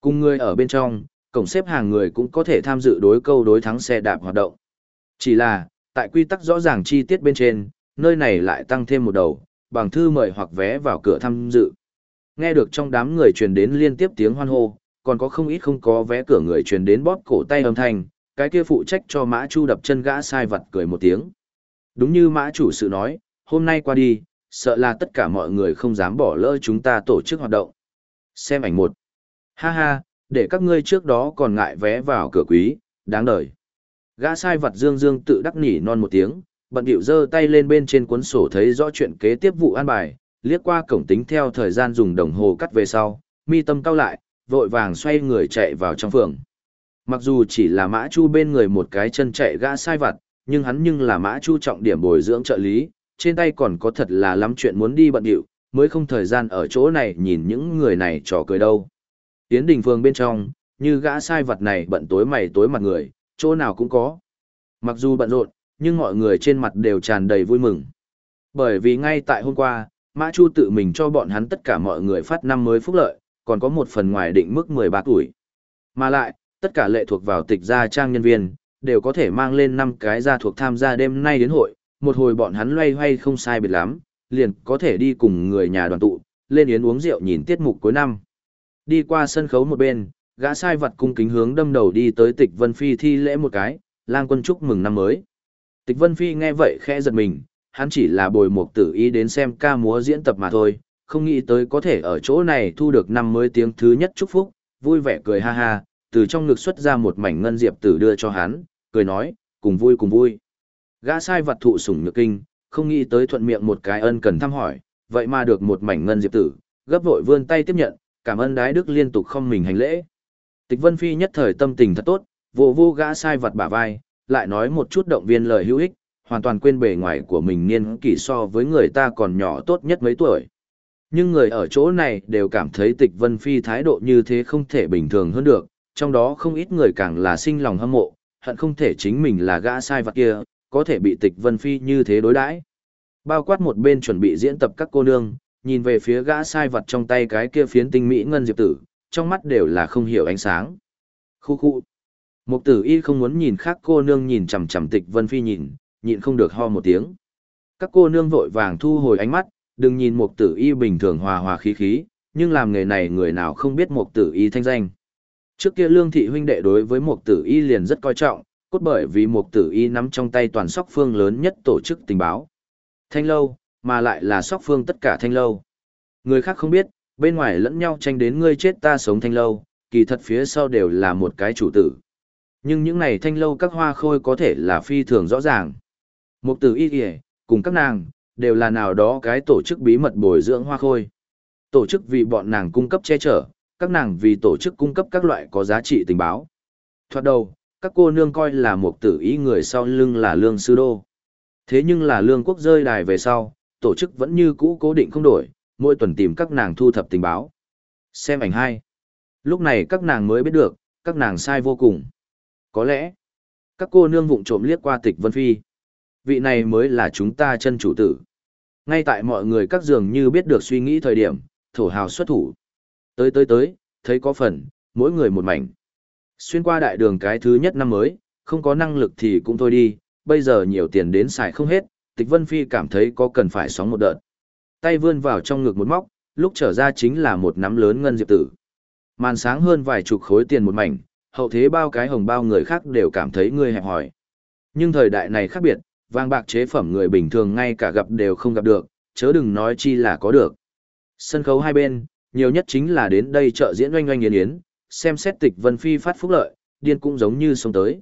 Speaker 1: Cùng người ở bên trong, cổng xếp hàng người cũng có thể tham dự đối câu đối thắng xe đạp hoạt động. Chỉ là, tại quy tắc rõ ràng chi tiết bên trên, nơi này lại tăng thêm một đầu, bằng thư mời hoặc vé vào cửa tham dự. Nghe được trong đám người truyền đến liên tiếp tiếng hoan hô, còn có không ít không có vé cửa người truyền đến bóp cổ tay âm thanh, cái kia phụ trách cho mã chu đập chân gã sai vật cười một tiếng. Đúng như mã chủ sự nói, hôm nay qua đi, sợ là tất cả mọi người không dám bỏ lỡ chúng ta tổ chức hoạt động. Xem ảnh một. Ha ha, để các ngươi trước đó còn ngại vé vào cửa quý, đáng đời. Gã sai vật dương dương tự đắc nỉ non một tiếng, bận điệu giơ tay lên bên trên cuốn sổ thấy rõ chuyện kế tiếp vụ an bài, liếc qua cổng tính theo thời gian dùng đồng hồ cắt về sau, mi tâm cao lại, vội vàng xoay người chạy vào trong phường. Mặc dù chỉ là mã chu bên người một cái chân chạy gã sai vặt, nhưng hắn nhưng là mã chu trọng điểm bồi dưỡng trợ lý, trên tay còn có thật là lắm chuyện muốn đi bận điệu, mới không thời gian ở chỗ này nhìn những người này trò cười đâu. Tiến đình phường bên trong, như gã sai vật này bận tối mày tối mặt người, chỗ nào cũng có. Mặc dù bận rộn, nhưng mọi người trên mặt đều tràn đầy vui mừng. Bởi vì ngay tại hôm qua, Mã Chu tự mình cho bọn hắn tất cả mọi người phát năm mới phúc lợi, còn có một phần ngoài định mức 13 tuổi. Mà lại, tất cả lệ thuộc vào tịch gia trang nhân viên, đều có thể mang lên năm cái gia thuộc tham gia đêm nay đến hội, một hồi bọn hắn loay hoay không sai biệt lắm, liền có thể đi cùng người nhà đoàn tụ, lên yến uống rượu nhìn tiết mục cuối năm. Đi qua sân khấu một bên, Gã sai vật cung kính hướng đâm đầu đi tới tịch Vân Phi thi lễ một cái, lang quân chúc mừng năm mới. Tịch Vân Phi nghe vậy khẽ giật mình, hắn chỉ là bồi mục tử ý đến xem ca múa diễn tập mà thôi, không nghĩ tới có thể ở chỗ này thu được năm mới tiếng thứ nhất chúc phúc, vui vẻ cười ha ha, từ trong ngực xuất ra một mảnh ngân diệp tử đưa cho hắn, cười nói, cùng vui cùng vui. Gã sai vật thụ sủng nhược kinh, không nghĩ tới thuận miệng một cái ân cần thăm hỏi, vậy mà được một mảnh ngân diệp tử, gấp vội vươn tay tiếp nhận, cảm ơn đái đức liên tục không mình hành lễ. Tịch Vân Phi nhất thời tâm tình thật tốt, vô vô gã sai vật bả vai, lại nói một chút động viên lời hữu ích, hoàn toàn quên bề ngoài của mình niên kỷ so với người ta còn nhỏ tốt nhất mấy tuổi. Nhưng người ở chỗ này đều cảm thấy tịch Vân Phi thái độ như thế không thể bình thường hơn được, trong đó không ít người càng là sinh lòng hâm mộ, hận không thể chính mình là gã sai vật kia, có thể bị tịch Vân Phi như thế đối đãi. Bao quát một bên chuẩn bị diễn tập các cô nương, nhìn về phía gã sai vật trong tay cái kia phiến tinh mỹ ngân diệp tử, trong mắt đều là không hiểu ánh sáng. Khu khu. Mục tử y không muốn nhìn khác cô nương nhìn chằm chằm tịch Vân Phi nhìn, nhịn không được ho một tiếng. Các cô nương vội vàng thu hồi ánh mắt, đừng nhìn mục tử y bình thường hòa hòa khí khí, nhưng làm nghề này người nào không biết mục tử y thanh danh. Trước kia lương thị huynh đệ đối với mục tử y liền rất coi trọng, cốt bởi vì mục tử y nắm trong tay toàn sóc phương lớn nhất tổ chức tình báo. Thanh lâu, mà lại là sóc phương tất cả thanh lâu. Người khác không biết, bên ngoài lẫn nhau tranh đến ngươi chết ta sống thanh lâu, kỳ thật phía sau đều là một cái chủ tử. Nhưng những này thanh lâu các hoa khôi có thể là phi thường rõ ràng. Mục tử y kìa, cùng các nàng, đều là nào đó cái tổ chức bí mật bồi dưỡng hoa khôi. Tổ chức vì bọn nàng cung cấp che chở, các nàng vì tổ chức cung cấp các loại có giá trị tình báo. Thoạt đầu, các cô nương coi là một tử ý người sau lưng là lương sư đô. Thế nhưng là lương quốc rơi đài về sau, tổ chức vẫn như cũ cố định không đổi, mỗi tuần tìm các nàng thu thập tình báo. Xem ảnh hai. Lúc này các nàng mới biết được, các nàng sai vô cùng. Có lẽ, các cô nương vụng trộm liếc qua tịch Vân Phi. Vị này mới là chúng ta chân chủ tử. Ngay tại mọi người các giường như biết được suy nghĩ thời điểm, thổ hào xuất thủ. Tới tới tới, thấy có phần, mỗi người một mảnh. Xuyên qua đại đường cái thứ nhất năm mới, không có năng lực thì cũng thôi đi, bây giờ nhiều tiền đến xài không hết, tịch Vân Phi cảm thấy có cần phải sóng một đợt. Tay vươn vào trong ngực một móc, lúc trở ra chính là một nắm lớn ngân diệp tử. Màn sáng hơn vài chục khối tiền một mảnh, hậu thế bao cái hồng bao người khác đều cảm thấy ngươi hẹp hỏi. Nhưng thời đại này khác biệt, vàng bạc chế phẩm người bình thường ngay cả gặp đều không gặp được, chớ đừng nói chi là có được. Sân khấu hai bên, nhiều nhất chính là đến đây chợ diễn oanh oanh yến yến, xem xét tịch Vân Phi phát phúc lợi, điên cũng giống như sống tới.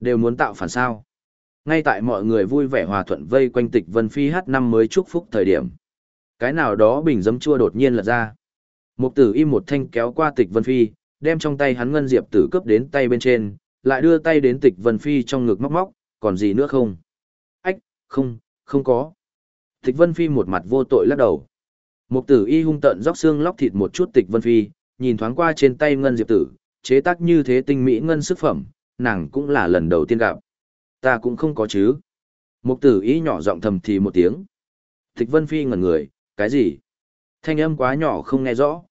Speaker 1: Đều muốn tạo phản sao. Ngay tại mọi người vui vẻ hòa thuận vây quanh tịch Vân Phi hát năm mới chúc phúc thời điểm. Cái nào đó bình dấm chua đột nhiên lật ra. Mục tử im một thanh kéo qua tịch Vân Phi, đem trong tay hắn ngân diệp tử cướp đến tay bên trên, lại đưa tay đến tịch Vân Phi trong ngực móc móc, còn gì nữa không? Không, không có. Tịch Vân Phi một mặt vô tội lắc đầu. Mục tử y hung tận róc xương lóc thịt một chút tịch Vân Phi, nhìn thoáng qua trên tay ngân diệp tử, chế tác như thế tinh mỹ ngân sức phẩm, nàng cũng là lần đầu tiên gặp. Ta cũng không có chứ. Mục tử y nhỏ giọng thầm thì một tiếng. Tịch Vân Phi ngẩn người, cái gì? Thanh âm quá nhỏ không nghe rõ.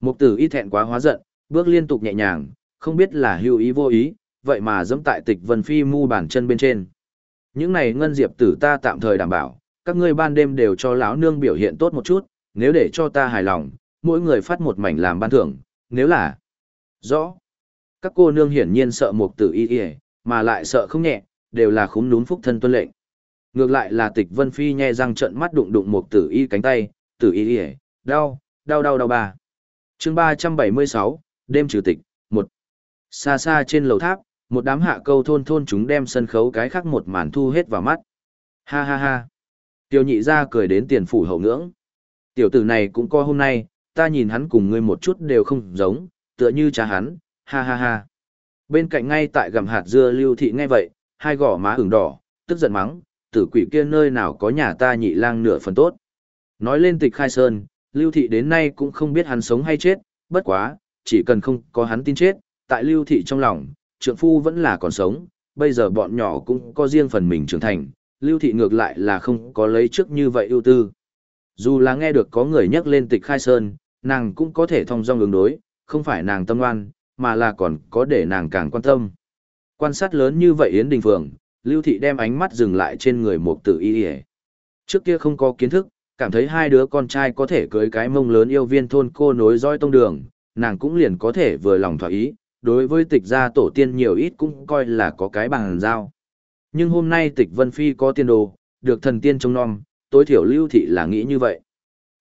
Speaker 1: Mục tử y thẹn quá hóa giận, bước liên tục nhẹ nhàng, không biết là hữu ý vô ý, vậy mà dẫm tại tịch Vân Phi mu bàn chân bên trên. Những này ngân diệp tử ta tạm thời đảm bảo, các ngươi ban đêm đều cho lão nương biểu hiện tốt một chút, nếu để cho ta hài lòng, mỗi người phát một mảnh làm ban thưởng, nếu là... Rõ. Các cô nương hiển nhiên sợ mục tử y y, mà lại sợ không nhẹ, đều là khúm núm phúc thân tuân lệnh. Ngược lại là tịch vân phi nhe răng trận mắt đụng đụng mục tử y cánh tay, tử y y, đau, đau đau đau bà. chương 376, đêm trừ tịch, một Xa xa trên lầu tháp, một đám hạ câu thôn thôn chúng đem sân khấu cái khác một màn thu hết vào mắt. Ha ha ha. Tiêu nhị ra cười đến tiền phủ hậu ngưỡng. Tiểu tử này cũng coi hôm nay, ta nhìn hắn cùng ngươi một chút đều không giống, tựa như cha hắn, ha ha ha. Bên cạnh ngay tại gầm hạt dưa lưu thị ngay vậy, hai gò má ửng đỏ, tức giận mắng, tử quỷ kia nơi nào có nhà ta nhị lang nửa phần tốt. Nói lên tịch khai sơn, lưu thị đến nay cũng không biết hắn sống hay chết, bất quá, chỉ cần không có hắn tin chết, tại lưu thị trong lòng, trượng phu vẫn là còn sống, bây giờ bọn nhỏ cũng có riêng phần mình trưởng thành, lưu thị ngược lại là không có lấy trước như vậy ưu tư. Dù là nghe được có người nhắc lên tịch khai sơn, nàng cũng có thể thông dong ứng đối, không phải nàng tâm oan, mà là còn có để nàng càng quan tâm. Quan sát lớn như vậy Yến Đình Phượng, Lưu Thị đem ánh mắt dừng lại trên người một tử y hề. Trước kia không có kiến thức, cảm thấy hai đứa con trai có thể cưới cái mông lớn yêu viên thôn cô nối dõi tông đường, nàng cũng liền có thể vừa lòng thỏa ý, đối với tịch gia tổ tiên nhiều ít cũng coi là có cái bằng giao. Nhưng hôm nay tịch Vân Phi có tiên đồ, được thần tiên trông nom, tối thiểu Lưu Thị là nghĩ như vậy.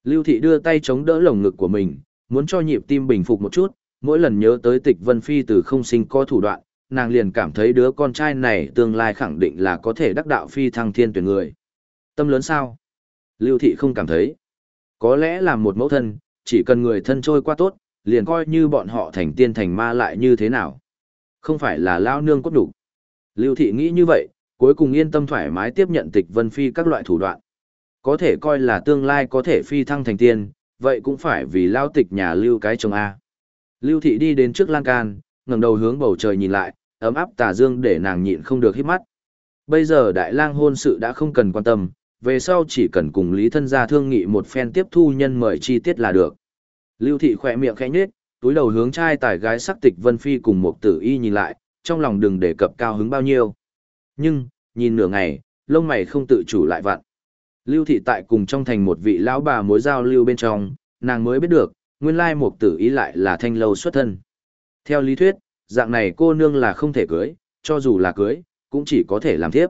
Speaker 1: Lưu Thị đưa tay chống đỡ lồng ngực của mình, muốn cho nhịp tim bình phục một chút, mỗi lần nhớ tới tịch Vân Phi từ không sinh có thủ đoạn, nàng liền cảm thấy đứa con trai này tương lai khẳng định là có thể đắc đạo phi thăng thiên tuyển người. Tâm lớn sao? Lưu Thị không cảm thấy. Có lẽ là một mẫu thân, chỉ cần người thân trôi qua tốt, liền coi như bọn họ thành tiên thành ma lại như thế nào. Không phải là lao nương cốt đủ. Lưu Thị nghĩ như vậy, cuối cùng yên tâm thoải mái tiếp nhận tịch Vân Phi các loại thủ đoạn. Có thể coi là tương lai có thể phi thăng thành tiên, vậy cũng phải vì lao tịch nhà lưu cái chồng A. Lưu thị đi đến trước lan can, ngẩng đầu hướng bầu trời nhìn lại, ấm áp tà dương để nàng nhịn không được hít mắt. Bây giờ đại lang hôn sự đã không cần quan tâm, về sau chỉ cần cùng Lý thân gia thương nghị một phen tiếp thu nhân mời chi tiết là được. Lưu thị khỏe miệng khẽ nhếch, túi đầu hướng trai tài gái sắc tịch Vân Phi cùng một tử y nhìn lại, trong lòng đừng để cập cao hứng bao nhiêu. Nhưng, nhìn nửa ngày, lông mày không tự chủ lại vặn. Lưu thị tại cùng trong thành một vị lão bà mối giao lưu bên trong, nàng mới biết được, nguyên lai mục tử Y lại là thanh lâu xuất thân. Theo lý thuyết, dạng này cô nương là không thể cưới, cho dù là cưới, cũng chỉ có thể làm tiếp.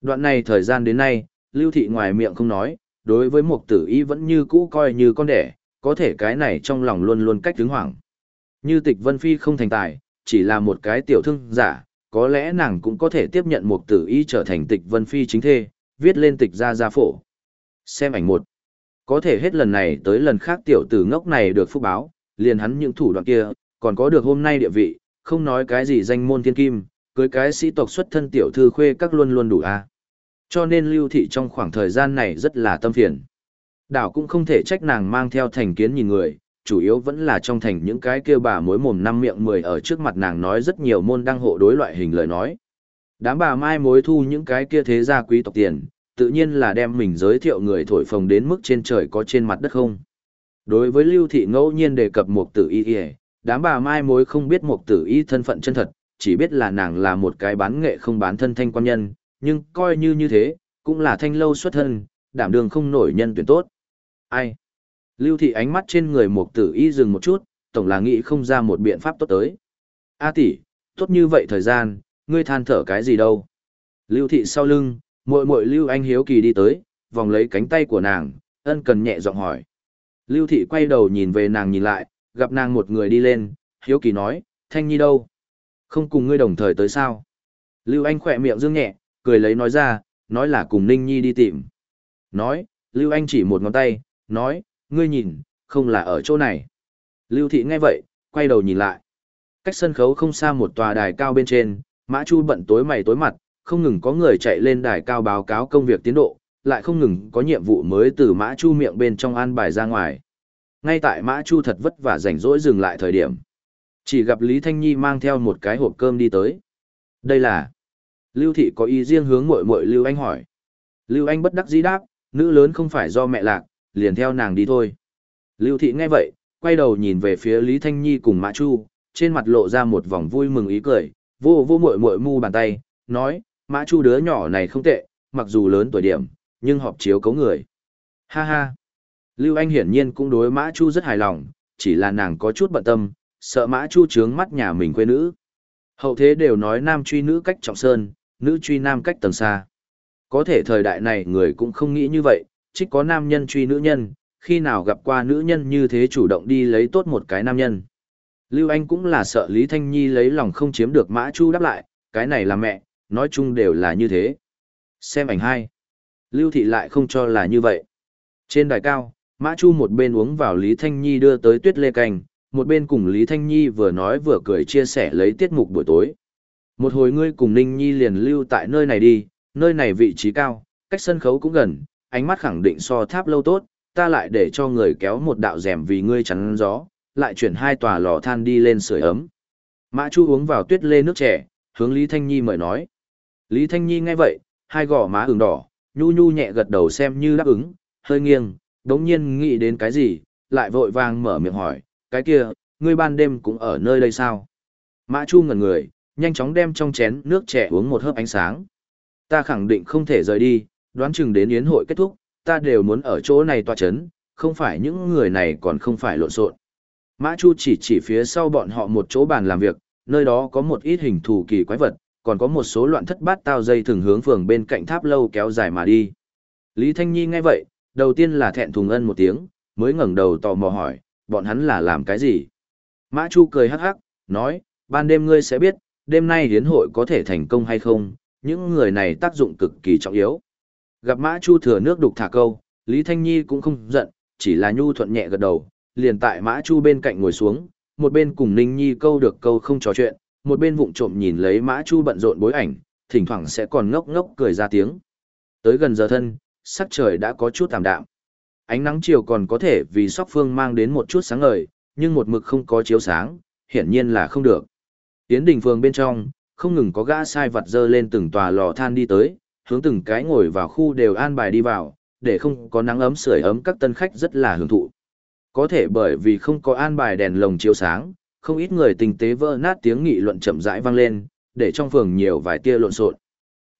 Speaker 1: Đoạn này thời gian đến nay, lưu thị ngoài miệng không nói, đối với mục tử Y vẫn như cũ coi như con đẻ, có thể cái này trong lòng luôn luôn cách tướng hoảng. Như tịch vân phi không thành tài, chỉ là một cái tiểu thương giả, có lẽ nàng cũng có thể tiếp nhận một tử y trở thành tịch vân phi chính thê, viết lên tịch ra gia phổ. Xem ảnh một. Có thể hết lần này tới lần khác tiểu tử ngốc này được phúc báo, liền hắn những thủ đoạn kia, còn có được hôm nay địa vị, không nói cái gì danh môn thiên kim, cưới cái sĩ tộc xuất thân tiểu thư khuê các luôn luôn đủ a. Cho nên lưu thị trong khoảng thời gian này rất là tâm phiền. Đảo cũng không thể trách nàng mang theo thành kiến nhìn người, chủ yếu vẫn là trong thành những cái kia bà mối mồm năm miệng mười ở trước mặt nàng nói rất nhiều môn đăng hộ đối loại hình lời nói. Đám bà mai mối thu những cái kia thế gia quý tộc tiền, tự nhiên là đem mình giới thiệu người thổi phồng đến mức trên trời có trên mặt đất không. Đối với Lưu Thị ngẫu nhiên đề cập một tử y y, đám bà mai mối không biết một tử y thân phận chân thật, chỉ biết là nàng là một cái bán nghệ không bán thân thanh quan nhân, nhưng coi như như thế, cũng là thanh lâu xuất thân, đảm đường không nổi nhân tuyển tốt. Ai? Lưu Thị ánh mắt trên người mục tử y dừng một chút, tổng là nghĩ không ra một biện pháp tốt tới. A tỷ, tốt như vậy thời gian, ngươi than thở cái gì đâu? Lưu Thị sau lưng, Muội muội Lưu Anh hiếu kỳ đi tới, vòng lấy cánh tay của nàng, ân cần nhẹ giọng hỏi. Lưu Thị quay đầu nhìn về nàng nhìn lại, gặp nàng một người đi lên, hiếu kỳ nói, Thanh Nhi đâu? Không cùng ngươi đồng thời tới sao? Lưu Anh khỏe miệng dương nhẹ, cười lấy nói ra, nói là cùng Ninh Nhi đi tìm. Nói, Lưu Anh chỉ một ngón tay, nói, ngươi nhìn, không là ở chỗ này. Lưu Thị nghe vậy, quay đầu nhìn lại. Cách sân khấu không xa một tòa đài cao bên trên, Mã Chu bận tối mày tối mặt, không ngừng có người chạy lên đài cao báo cáo công việc tiến độ, lại không ngừng có nhiệm vụ mới từ Mã Chu miệng bên trong an bài ra ngoài. Ngay tại Mã Chu thật vất vả rảnh rỗi dừng lại thời điểm. Chỉ gặp Lý Thanh Nhi mang theo một cái hộp cơm đi tới. Đây là... Lưu Thị có ý riêng hướng muội muội Lưu Anh hỏi. Lưu Anh bất đắc dĩ đáp, nữ lớn không phải do mẹ lạc, liền theo nàng đi thôi. Lưu Thị nghe vậy, quay đầu nhìn về phía Lý Thanh Nhi cùng Mã Chu, trên mặt lộ ra một vòng vui mừng ý cười, vô vô muội muội mu bàn tay, nói, Mã Chu đứa nhỏ này không tệ, mặc dù lớn tuổi điểm, nhưng họp chiếu cấu người. Ha ha. Lưu Anh hiển nhiên cũng đối Mã Chu rất hài lòng, chỉ là nàng có chút bận tâm, sợ Mã Chu trướng mắt nhà mình quê nữ. Hậu thế đều nói nam truy nữ cách trọng sơn, nữ truy nam cách tầng xa. Có thể thời đại này người cũng không nghĩ như vậy, trích có nam nhân truy nữ nhân, khi nào gặp qua nữ nhân như thế chủ động đi lấy tốt một cái nam nhân. Lưu Anh cũng là sợ Lý Thanh Nhi lấy lòng không chiếm được Mã Chu đáp lại, cái này là mẹ, nói chung đều là như thế. Xem ảnh hai. Lưu thị lại không cho là như vậy. Trên đài cao, Mã Chu một bên uống vào Lý Thanh Nhi đưa tới tuyết lê canh, một bên cùng Lý Thanh Nhi vừa nói vừa cười chia sẻ lấy tiết mục buổi tối. Một hồi ngươi cùng Ninh Nhi liền lưu tại nơi này đi, nơi này vị trí cao, cách sân khấu cũng gần, ánh mắt khẳng định so tháp lâu tốt, ta lại để cho người kéo một đạo rèm vì ngươi chắn gió, lại chuyển hai tòa lò than đi lên sưởi ấm. Mã Chu uống vào tuyết lê nước trẻ, hướng Lý Thanh Nhi mời nói. Lý Thanh Nhi nghe vậy, hai gò má ửng đỏ, nhu nhu nhẹ gật đầu xem như đáp ứng, hơi nghiêng, đống nhiên nghĩ đến cái gì, lại vội vàng mở miệng hỏi, cái kia, ngươi ban đêm cũng ở nơi đây sao? Mã Chu ngẩn người, nhanh chóng đem trong chén nước trẻ uống một hớp ánh sáng. Ta khẳng định không thể rời đi, đoán chừng đến yến hội kết thúc, ta đều muốn ở chỗ này tòa chấn, không phải những người này còn không phải lộn xộn. Mã Chu chỉ chỉ phía sau bọn họ một chỗ bàn làm việc, nơi đó có một ít hình thù kỳ quái vật, còn có một số loạn thất bát tao dây thường hướng phường bên cạnh tháp lâu kéo dài mà đi. Lý Thanh Nhi nghe vậy, đầu tiên là thẹn thùng ân một tiếng, mới ngẩng đầu tò mò hỏi, bọn hắn là làm cái gì? Mã Chu cười hắc hắc, nói, ban đêm ngươi sẽ biết, đêm nay hiến hội có thể thành công hay không, những người này tác dụng cực kỳ trọng yếu. Gặp Mã Chu thừa nước đục thả câu, Lý Thanh Nhi cũng không giận, chỉ là nhu thuận nhẹ gật đầu, liền tại Mã Chu bên cạnh ngồi xuống, một bên cùng Ninh Nhi câu được câu không trò chuyện, một bên vụng trộm nhìn lấy Mã Chu bận rộn bối ảnh, thỉnh thoảng sẽ còn ngốc ngốc cười ra tiếng. Tới gần giờ thân, sắc trời đã có chút tạm đạm. Ánh nắng chiều còn có thể vì sóc phương mang đến một chút sáng ngời, nhưng một mực không có chiếu sáng, hiển nhiên là không được. Tiến đình phường bên trong, không ngừng có gã sai vặt dơ lên từng tòa lò than đi tới, hướng từng cái ngồi vào khu đều an bài đi vào, để không có nắng ấm sưởi ấm các tân khách rất là hưởng thụ. Có thể bởi vì không có an bài đèn lồng chiếu sáng, không ít người tình tế vỡ nát tiếng nghị luận chậm rãi vang lên, để trong phường nhiều vài tia lộn xộn.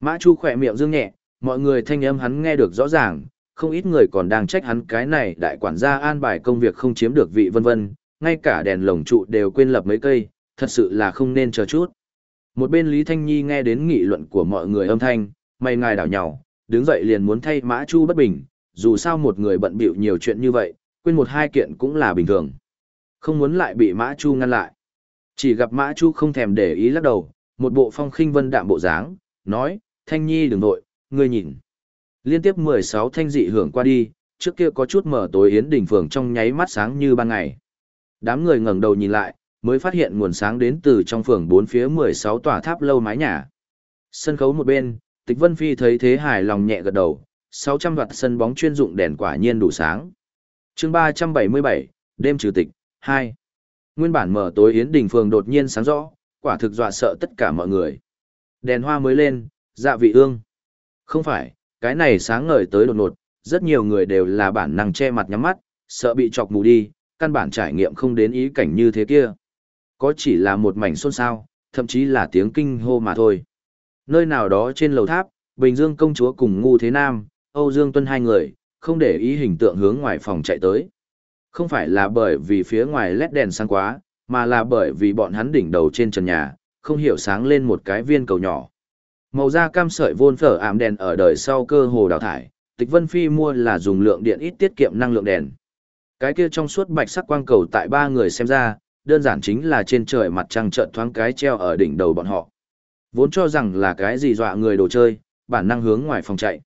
Speaker 1: Mã Chu khỏe miệng dương nhẹ, mọi người thanh âm hắn nghe được rõ ràng, không ít người còn đang trách hắn cái này đại quản gia an bài công việc không chiếm được vị vân vân, ngay cả đèn lồng trụ đều quên lập mấy cây, thật sự là không nên chờ chút. Một bên Lý Thanh Nhi nghe đến nghị luận của mọi người âm thanh, mày ngài đảo nhào, đứng dậy liền muốn thay Mã Chu bất bình, dù sao một người bận bịu nhiều chuyện như vậy, quên một hai kiện cũng là bình thường. Không muốn lại bị Mã Chu ngăn lại. Chỉ gặp Mã Chu không thèm để ý lắc đầu, một bộ phong khinh vân đạm bộ dáng, nói, Thanh Nhi đừng nội, ngươi nhìn. Liên tiếp 16 thanh dị hưởng qua đi, trước kia có chút mở tối yến đỉnh phường trong nháy mắt sáng như ban ngày. Đám người ngẩng đầu nhìn lại, mới phát hiện nguồn sáng đến từ trong phường bốn phía 16 tòa tháp lâu mái nhà. Sân khấu một bên, Tịch Vân Phi thấy thế hài lòng nhẹ gật đầu, 600 vạt sân bóng chuyên dụng đèn quả nhiên đủ sáng. chương 377, đêm trừ tịch, 2. Nguyên bản mở tối yến đình phường đột nhiên sáng rõ, quả thực dọa sợ tất cả mọi người. Đèn hoa mới lên, dạ vị ương. Không phải, cái này sáng ngời tới đột ngột, rất nhiều người đều là bản năng che mặt nhắm mắt, sợ bị chọc mù đi, căn bản trải nghiệm không đến ý cảnh như thế kia. Có chỉ là một mảnh xôn xao, thậm chí là tiếng kinh hô mà thôi. Nơi nào đó trên lầu tháp, Bình Dương công chúa cùng Ngu Thế Nam, Âu Dương Tuân hai người, không để ý hình tượng hướng ngoài phòng chạy tới. Không phải là bởi vì phía ngoài lét đèn sáng quá, mà là bởi vì bọn hắn đỉnh đầu trên trần nhà, không hiểu sáng lên một cái viên cầu nhỏ. Màu da cam sợi vôn phở ảm đèn ở đời sau cơ hồ đào thải, Tịch Vân Phi mua là dùng lượng điện ít tiết kiệm năng lượng đèn. Cái kia trong suốt bạch sắc quang cầu tại ba người xem ra, đơn giản chính là trên trời mặt trăng trợn thoáng cái treo ở đỉnh đầu bọn họ. Vốn cho rằng là cái gì dọa người đồ chơi, bản năng hướng ngoài phòng chạy.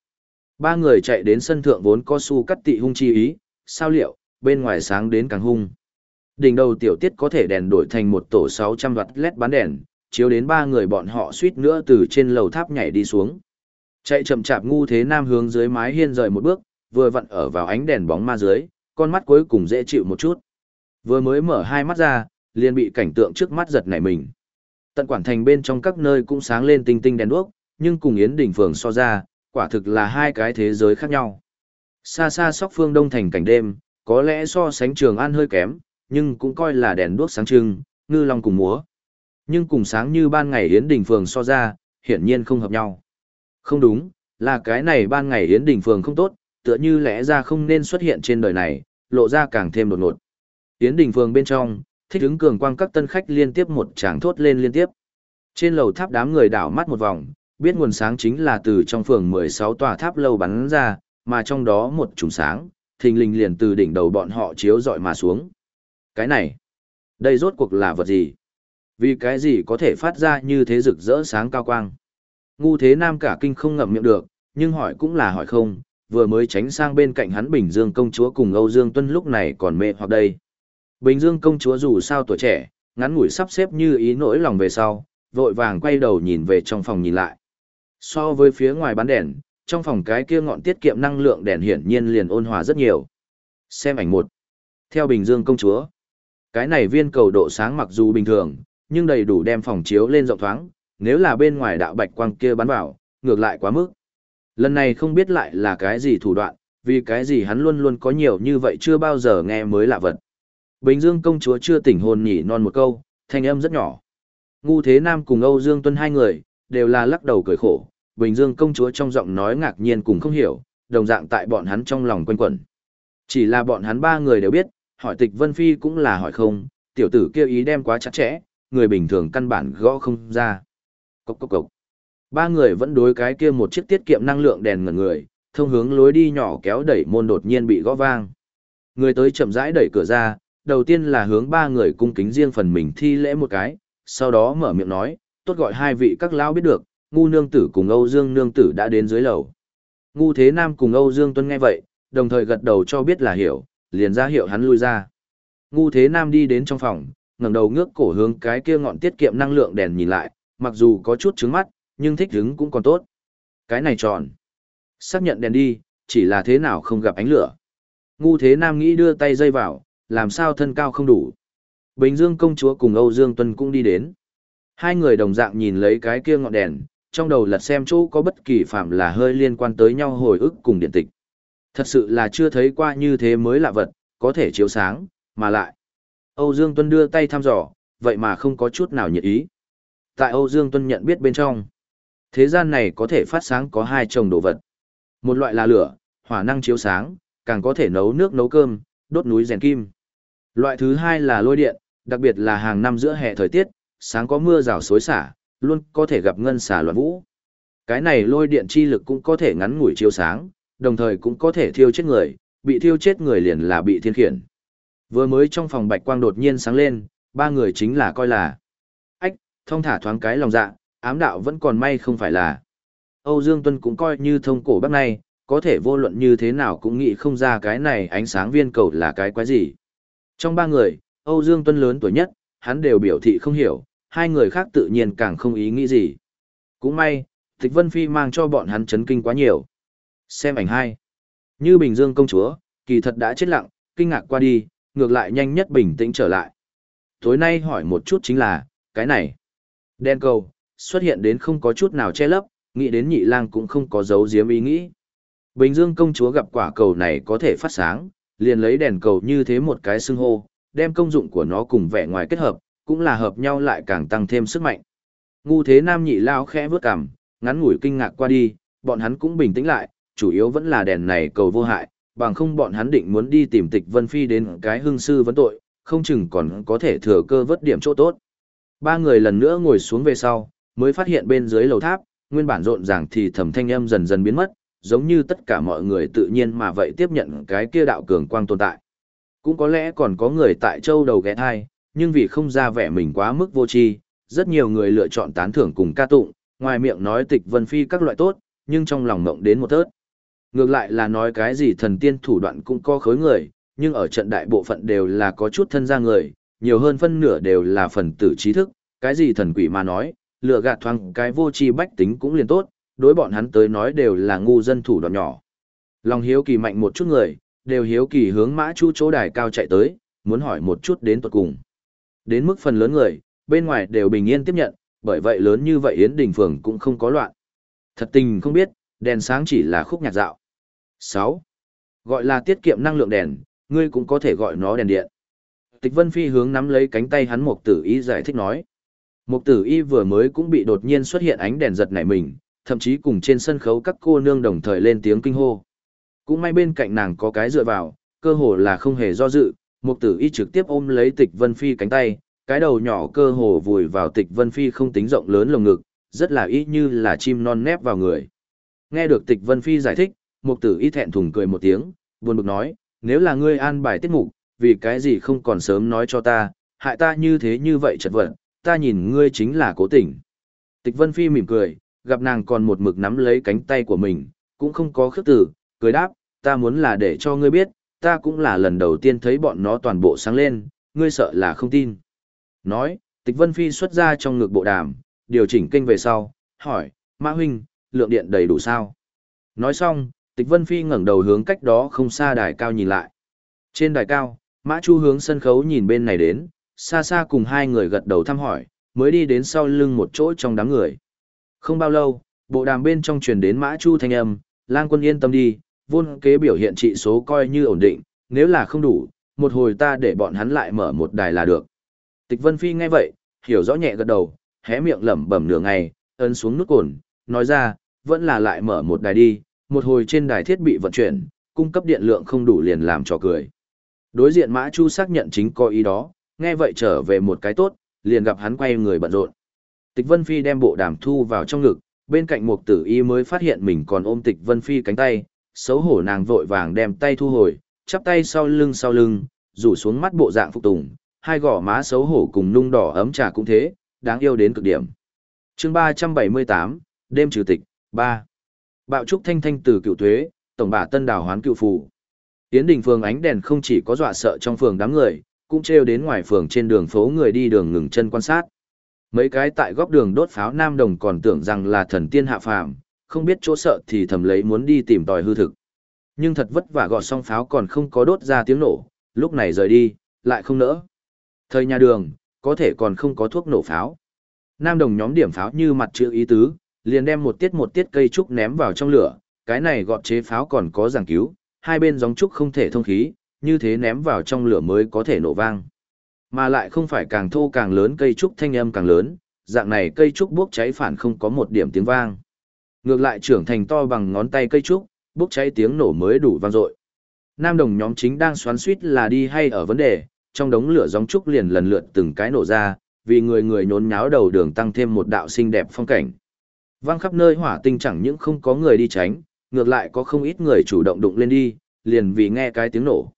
Speaker 1: Ba người chạy đến sân thượng vốn có su cắt tị hung chi ý, sao liệu, bên ngoài sáng đến càng hung. Đỉnh đầu tiểu tiết có thể đèn đổi thành một tổ 600 watt led bán đèn, chiếu đến ba người bọn họ suýt nữa từ trên lầu tháp nhảy đi xuống. Chạy chậm chạp ngu thế nam hướng dưới mái hiên rời một bước, vừa vặn ở vào ánh đèn bóng ma dưới, con mắt cuối cùng dễ chịu một chút. Vừa mới mở hai mắt ra, liền bị cảnh tượng trước mắt giật nảy mình. Tận quản thành bên trong các nơi cũng sáng lên tinh tinh đèn đuốc, nhưng cùng Yến Đỉnh Phường so ra, quả thực là hai cái thế giới khác nhau. Xa xa sóc phương đông thành cảnh đêm, có lẽ so sánh trường an hơi kém, nhưng cũng coi là đèn đuốc sáng trưng, ngư long cùng múa. Nhưng cùng sáng như ban ngày Yến Đình Phường so ra, hiển nhiên không hợp nhau. Không đúng, là cái này ban ngày Yến Đình Phường không tốt, tựa như lẽ ra không nên xuất hiện trên đời này, lộ ra càng thêm đột ngột. Yến Đình Phường bên trong, thích ứng cường quang các tân khách liên tiếp một tràng thốt lên liên tiếp. Trên lầu tháp đám người đảo mắt một vòng, biết nguồn sáng chính là từ trong phường 16 tòa tháp lâu bắn ra, mà trong đó một chùm sáng, thình lình liền từ đỉnh đầu bọn họ chiếu dọi mà xuống. Cái này, đây rốt cuộc là vật gì? Vì cái gì có thể phát ra như thế rực rỡ sáng cao quang? Ngu thế nam cả kinh không ngậm miệng được, nhưng hỏi cũng là hỏi không, vừa mới tránh sang bên cạnh hắn Bình Dương công chúa cùng Âu Dương Tuân lúc này còn mê hoặc đây. Bình Dương công chúa dù sao tuổi trẻ, ngắn ngủi sắp xếp như ý nỗi lòng về sau, vội vàng quay đầu nhìn về trong phòng nhìn lại. So với phía ngoài bán đèn, trong phòng cái kia ngọn tiết kiệm năng lượng đèn hiển nhiên liền ôn hòa rất nhiều. Xem ảnh một. Theo Bình Dương công chúa, cái này viên cầu độ sáng mặc dù bình thường, nhưng đầy đủ đem phòng chiếu lên rộng thoáng, nếu là bên ngoài đạo bạch quang kia bắn vào, ngược lại quá mức. Lần này không biết lại là cái gì thủ đoạn, vì cái gì hắn luôn luôn có nhiều như vậy chưa bao giờ nghe mới lạ vật. Bình Dương công chúa chưa tỉnh hồn nhỉ non một câu, thanh âm rất nhỏ. Ngu Thế Nam cùng Âu Dương Tuân hai người, đều là lắc đầu cười khổ. Bình Dương công chúa trong giọng nói ngạc nhiên cùng không hiểu, đồng dạng tại bọn hắn trong lòng quanh quẩn. Chỉ là bọn hắn ba người đều biết, hỏi tịch Vân Phi cũng là hỏi không, tiểu tử kia ý đem quá chặt chẽ, người bình thường căn bản gõ không ra. Cốc cốc cốc. Ba người vẫn đối cái kia một chiếc tiết kiệm năng lượng đèn ngẩn người, thông hướng lối đi nhỏ kéo đẩy môn đột nhiên bị gõ vang. Người tới chậm rãi đẩy cửa ra, đầu tiên là hướng ba người cung kính riêng phần mình thi lễ một cái, sau đó mở miệng nói, tốt gọi hai vị các lão biết được, ngu nương tử cùng Âu Dương nương tử đã đến dưới lầu. Ngu Thế Nam cùng Âu Dương Tuân nghe vậy, đồng thời gật đầu cho biết là hiểu, liền ra hiệu hắn lui ra. Ngu Thế Nam đi đến trong phòng, ngẩng đầu ngước cổ hướng cái kia ngọn tiết kiệm năng lượng đèn nhìn lại, mặc dù có chút trứng mắt, nhưng thích hứng cũng còn tốt. Cái này tròn. Xác nhận đèn đi, chỉ là thế nào không gặp ánh lửa. Ngu Thế Nam nghĩ đưa tay dây vào, làm sao thân cao không đủ. Bình Dương công chúa cùng Âu Dương Tuân cũng đi đến. Hai người đồng dạng nhìn lấy cái kia ngọn đèn, trong đầu lật xem chỗ có bất kỳ phạm là hơi liên quan tới nhau hồi ức cùng điện tịch. Thật sự là chưa thấy qua như thế mới lạ vật, có thể chiếu sáng, mà lại. Âu Dương Tuân đưa tay thăm dò, vậy mà không có chút nào nhiệt ý. Tại Âu Dương Tuân nhận biết bên trong, thế gian này có thể phát sáng có hai chồng đồ vật. Một loại là lửa, hỏa năng chiếu sáng, càng có thể nấu nước nấu cơm, đốt núi rèn kim. Loại thứ hai là lôi điện, đặc biệt là hàng năm giữa hè thời tiết, sáng có mưa rào xối xả, luôn có thể gặp ngân xả loạn vũ. Cái này lôi điện chi lực cũng có thể ngắn ngủi chiếu sáng, đồng thời cũng có thể thiêu chết người, bị thiêu chết người liền là bị thiên khiển. Vừa mới trong phòng bạch quang đột nhiên sáng lên, ba người chính là coi là. Ách, thông thả thoáng cái lòng dạ, ám đạo vẫn còn may không phải là. Âu Dương Tuân cũng coi như thông cổ bác này, có thể vô luận như thế nào cũng nghĩ không ra cái này ánh sáng viên cầu là cái quái gì. Trong ba người, Âu Dương Tuân lớn tuổi nhất, hắn đều biểu thị không hiểu, hai người khác tự nhiên càng không ý nghĩ gì. Cũng may, Tịch Vân Phi mang cho bọn hắn chấn kinh quá nhiều. Xem ảnh hai. Như Bình Dương công chúa, kỳ thật đã chết lặng, kinh ngạc qua đi, ngược lại nhanh nhất bình tĩnh trở lại. Tối nay hỏi một chút chính là, cái này. Đen cầu, xuất hiện đến không có chút nào che lấp, nghĩ đến nhị lang cũng không có dấu giếm ý nghĩ. Bình Dương công chúa gặp quả cầu này có thể phát sáng, liền lấy đèn cầu như thế một cái xưng hô, đem công dụng của nó cùng vẻ ngoài kết hợp, cũng là hợp nhau lại càng tăng thêm sức mạnh. Ngu thế nam nhị lao khẽ vướt cằm, ngắn ngủi kinh ngạc qua đi, bọn hắn cũng bình tĩnh lại, chủ yếu vẫn là đèn này cầu vô hại, bằng không bọn hắn định muốn đi tìm tịch Vân Phi đến cái hưng sư vấn tội, không chừng còn có thể thừa cơ vớt điểm chỗ tốt. Ba người lần nữa ngồi xuống về sau, mới phát hiện bên dưới lầu tháp, nguyên bản rộn ràng thì thầm thanh âm dần dần biến mất, giống như tất cả mọi người tự nhiên mà vậy tiếp nhận cái kia đạo cường quang tồn tại. Cũng có lẽ còn có người tại châu đầu ghé thai, nhưng vì không ra vẻ mình quá mức vô tri, rất nhiều người lựa chọn tán thưởng cùng ca tụng, ngoài miệng nói tịch vân phi các loại tốt, nhưng trong lòng mộng đến một thớt. Ngược lại là nói cái gì thần tiên thủ đoạn cũng có khối người, nhưng ở trận đại bộ phận đều là có chút thân ra người, nhiều hơn phân nửa đều là phần tử trí thức, cái gì thần quỷ mà nói, lựa gạt thoáng cái vô tri bách tính cũng liền tốt, đối bọn hắn tới nói đều là ngu dân thủ đoạn nhỏ. Lòng hiếu kỳ mạnh một chút người, đều hiếu kỳ hướng mã chu chỗ đài cao chạy tới, muốn hỏi một chút đến tuật cùng. Đến mức phần lớn người, bên ngoài đều bình yên tiếp nhận, bởi vậy lớn như vậy Yến Đình Phường cũng không có loạn. Thật tình không biết, đèn sáng chỉ là khúc nhạc dạo. 6. Gọi là tiết kiệm năng lượng đèn, ngươi cũng có thể gọi nó đèn điện. Tịch Vân Phi hướng nắm lấy cánh tay hắn Mục Tử Y giải thích nói. Mục Tử Y vừa mới cũng bị đột nhiên xuất hiện ánh đèn giật nảy mình, thậm chí cùng trên sân khấu các cô nương đồng thời lên tiếng kinh hô. Cũng may bên cạnh nàng có cái dựa vào, cơ hồ là không hề do dự, Mục Tử Y trực tiếp ôm lấy Tịch Vân Phi cánh tay, cái đầu nhỏ cơ hồ vùi vào Tịch Vân Phi không tính rộng lớn lồng ngực, rất là ít như là chim non nép vào người. Nghe được Tịch Vân Phi giải thích, Mục Tử Y thẹn thùng cười một tiếng, buồn bực nói, nếu là ngươi an bài tiết mục, vì cái gì không còn sớm nói cho ta, hại ta như thế như vậy chật vật, ta nhìn ngươi chính là cố tình. Tịch Vân Phi mỉm cười, gặp nàng còn một mực nắm lấy cánh tay của mình, cũng không có khước tử, cười đáp, ta muốn là để cho ngươi biết, ta cũng là lần đầu tiên thấy bọn nó toàn bộ sáng lên, ngươi sợ là không tin. Nói, Tịch Vân Phi xuất ra trong ngực bộ đàm, điều chỉnh kênh về sau, hỏi, Mã Huynh, lượng điện đầy đủ sao? Nói xong, Tịch Vân Phi ngẩng đầu hướng cách đó không xa đài cao nhìn lại. Trên đài cao, Mã Chu hướng sân khấu nhìn bên này đến, xa xa cùng hai người gật đầu thăm hỏi, mới đi đến sau lưng một chỗ trong đám người. Không bao lâu, bộ đàm bên trong truyền đến Mã Chu thanh âm, lang quân yên tâm đi, vôn kế biểu hiện trị số coi như ổn định, nếu là không đủ, một hồi ta để bọn hắn lại mở một đài là được. Tịch Vân Phi nghe vậy, hiểu rõ nhẹ gật đầu, hé miệng lẩm bẩm nửa ngày, ấn xuống nút cồn, nói ra, vẫn là lại mở một đài đi, một hồi trên đài thiết bị vận chuyển, cung cấp điện lượng không đủ liền làm trò cười. Đối diện Mã Chu xác nhận chính có ý đó, nghe vậy trở về một cái tốt, liền gặp hắn quay người bận rộn. Tịch Vân Phi đem bộ đàm thu vào trong ngực, bên cạnh Mục Tử Y mới phát hiện mình còn ôm Tịch Vân Phi cánh tay, xấu hổ nàng vội vàng đem tay thu hồi, chắp tay sau lưng sau lưng, rủ xuống mắt bộ dạng phục tùng, hai gò má xấu hổ cùng nung đỏ ấm trà cũng thế, đáng yêu đến cực điểm. Chương 378, đêm trừ tịch, 3. Bạo trúc thanh thanh từ cựu thuế, tổng bà tân đào hoán cựu phủ. Tiến đình phường ánh đèn không chỉ có dọa sợ trong phường đám người, cũng treo đến ngoài phường trên đường phố người đi đường ngừng chân quan sát. Mấy cái tại góc đường đốt pháo nam đồng còn tưởng rằng là thần tiên hạ phàm, không biết chỗ sợ thì thầm lấy muốn đi tìm tòi hư thực. Nhưng thật vất vả gọt xong pháo còn không có đốt ra tiếng nổ, lúc này rời đi, lại không nỡ. Thời nhà đường, có thể còn không có thuốc nổ pháo. Nam đồng nhóm điểm pháo như mặt chữ ý tứ, liền đem một tiết một tiết cây trúc ném vào trong lửa, cái này gọt chế pháo còn có giảng cứu, hai bên gióng trúc không thể thông khí, như thế ném vào trong lửa mới có thể nổ vang. Mà lại không phải càng thô càng lớn cây trúc thanh âm càng lớn, dạng này cây trúc bốc cháy phản không có một điểm tiếng vang. Ngược lại trưởng thành to bằng ngón tay cây trúc, bốc cháy tiếng nổ mới đủ vang dội. Nam đồng nhóm chính đang xoắn suýt là đi hay ở vấn đề, trong đống lửa gióng trúc liền lần lượt từng cái nổ ra, vì người người nhốn nháo đầu đường tăng thêm một đạo xinh đẹp phong cảnh. Vang khắp nơi hỏa tinh chẳng những không có người đi tránh, ngược lại có không ít người chủ động đụng lên đi, liền vì nghe cái tiếng nổ.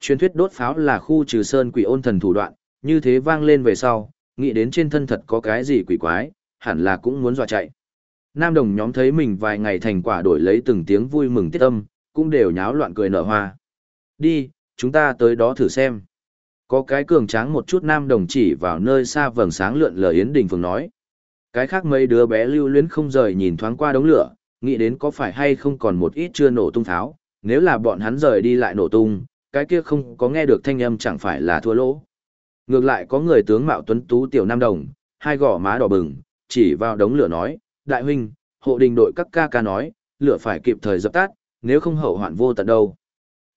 Speaker 1: Truyền thuyết đốt pháo là khu trừ sơn quỷ ôn thần thủ đoạn, như thế vang lên về sau, nghĩ đến trên thân thật có cái gì quỷ quái, hẳn là cũng muốn dọa chạy. Nam đồng nhóm thấy mình vài ngày thành quả đổi lấy từng tiếng vui mừng tiết âm, cũng đều nháo loạn cười nở hoa. Đi, chúng ta tới đó thử xem. Có cái cường tráng một chút nam đồng chỉ vào nơi xa vầng sáng lượn lờ Yến Đình Phường nói. Cái khác mấy đứa bé lưu luyến không rời nhìn thoáng qua đống lửa, nghĩ đến có phải hay không còn một ít chưa nổ tung tháo, nếu là bọn hắn rời đi lại nổ tung, cái kia không có nghe được thanh âm chẳng phải là thua lỗ. Ngược lại có người tướng mạo tuấn tú tiểu nam đồng, hai gò má đỏ bừng, chỉ vào đống lửa nói, đại huynh, hộ đình đội các ca ca nói, lửa phải kịp thời dập tắt, nếu không hậu hoạn vô tận đâu.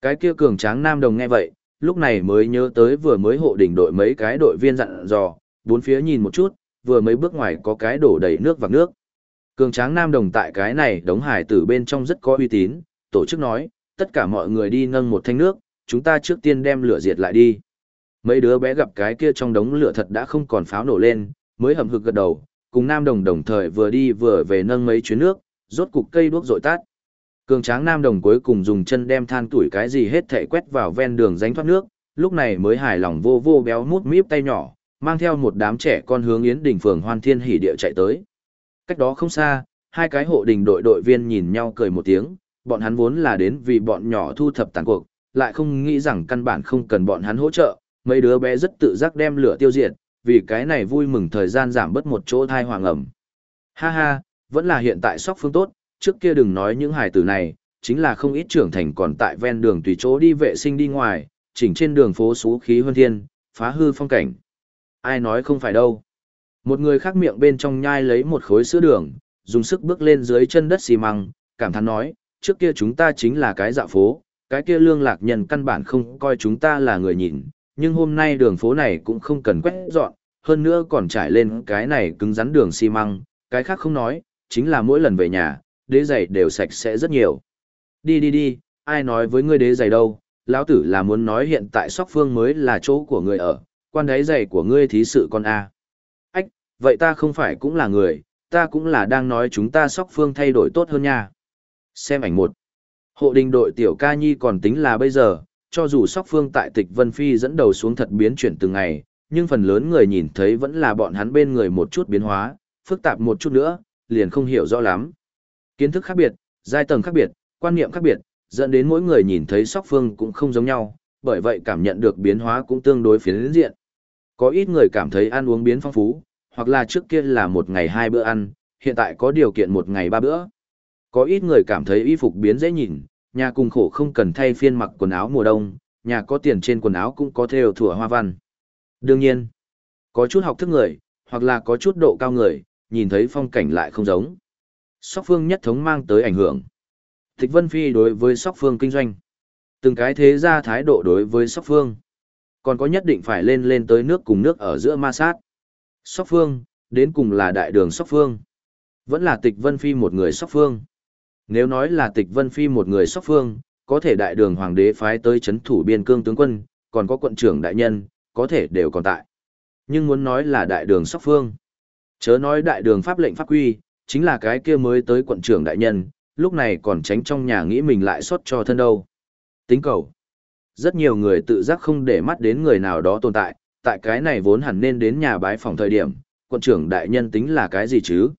Speaker 1: Cái kia cường tráng nam đồng nghe vậy, lúc này mới nhớ tới vừa mới hộ đình đội mấy cái đội viên dặn dò, bốn phía nhìn một chút, vừa mấy bước ngoài có cái đổ đầy nước và nước. Cường tráng nam đồng tại cái này đống hải tử bên trong rất có uy tín, tổ chức nói, tất cả mọi người đi nâng một thanh nước, chúng ta trước tiên đem lửa diệt lại đi. Mấy đứa bé gặp cái kia trong đống lửa thật đã không còn pháo nổ lên, mới hầm hực gật đầu, cùng nam đồng đồng thời vừa đi vừa về nâng mấy chuyến nước, rốt cục cây đuốc rội tắt. Cường tráng nam đồng cuối cùng dùng chân đem than tuổi cái gì hết thể quét vào ven đường ránh thoát nước, lúc này mới hài lòng vô vô béo mút míp tay nhỏ, mang theo một đám trẻ con hướng Yến Đình phường Hoan Thiên hỉ địa chạy tới. Cách đó không xa, hai cái hộ đình đội đội viên nhìn nhau cười một tiếng, bọn hắn vốn là đến vì bọn nhỏ thu thập tàn cuộc, lại không nghĩ rằng căn bản không cần bọn hắn hỗ trợ, mấy đứa bé rất tự giác đem lửa tiêu diệt, vì cái này vui mừng thời gian giảm bớt một chỗ thai hoàng ẩm. Ha ha, vẫn là hiện tại sóc phương tốt, trước kia đừng nói những hài tử này, chính là không ít trưởng thành còn tại ven đường tùy chỗ đi vệ sinh đi ngoài, chỉnh trên đường phố xú khí hơn thiên, phá hư phong cảnh. Ai nói không phải đâu. Một người khác miệng bên trong nhai lấy một khối sữa đường, dùng sức bước lên dưới chân đất xi măng, cảm thán nói, trước kia chúng ta chính là cái dạo phố, cái kia lương lạc nhân căn bản không coi chúng ta là người nhìn, nhưng hôm nay đường phố này cũng không cần quét dọn, hơn nữa còn trải lên cái này cứng rắn đường xi măng, cái khác không nói, chính là mỗi lần về nhà, đế giày đều sạch sẽ rất nhiều. Đi đi đi, ai nói với ngươi đế giày đâu, lão tử là muốn nói hiện tại sóc phương mới là chỗ của người ở, quan đế giày của ngươi thí sự con A. Ách, vậy ta không phải cũng là người, ta cũng là đang nói chúng ta sóc phương thay đổi tốt hơn nha. Xem ảnh một. Hộ đình đội tiểu ca nhi còn tính là bây giờ, cho dù sóc phương tại tịch Vân Phi dẫn đầu xuống thật biến chuyển từng ngày, nhưng phần lớn người nhìn thấy vẫn là bọn hắn bên người một chút biến hóa, phức tạp một chút nữa, liền không hiểu rõ lắm. Kiến thức khác biệt, giai tầng khác biệt, quan niệm khác biệt, dẫn đến mỗi người nhìn thấy sóc phương cũng không giống nhau, bởi vậy cảm nhận được biến hóa cũng tương đối phiến diện. Có ít người cảm thấy ăn uống biến phong phú, hoặc là trước kia là một ngày hai bữa ăn, hiện tại có điều kiện một ngày ba bữa. Có ít người cảm thấy y phục biến dễ nhìn, nhà cùng khổ không cần thay phiên mặc quần áo mùa đông, nhà có tiền trên quần áo cũng có theo thủa hoa văn. Đương nhiên, có chút học thức người, hoặc là có chút độ cao người, nhìn thấy phong cảnh lại không giống. Sóc phương nhất thống mang tới ảnh hưởng. Thích Vân Phi đối với Sóc phương kinh doanh. Từng cái thế ra thái độ đối với Sóc phương. Còn có nhất định phải lên lên tới nước cùng nước ở giữa ma sát. Sóc phương, đến cùng là đại đường Sóc phương. Vẫn là tịch Vân Phi một người Sóc phương. Nếu nói là tịch Vân Phi một người Sóc phương, có thể đại đường hoàng đế phái tới chấn thủ biên cương tướng quân, còn có quận trưởng đại nhân, có thể đều còn tại. Nhưng muốn nói là đại đường sóc phương. Chớ nói đại đường pháp lệnh pháp quy, chính là cái kia mới tới quận trưởng đại nhân, lúc này còn tránh trong nhà nghĩ mình lại xót cho thân đâu. Tính cầu. Rất nhiều người tự giác không để mắt đến người nào đó tồn tại, tại cái này vốn hẳn nên đến nhà bái phòng thời điểm, quận trưởng đại nhân tính là cái gì chứ?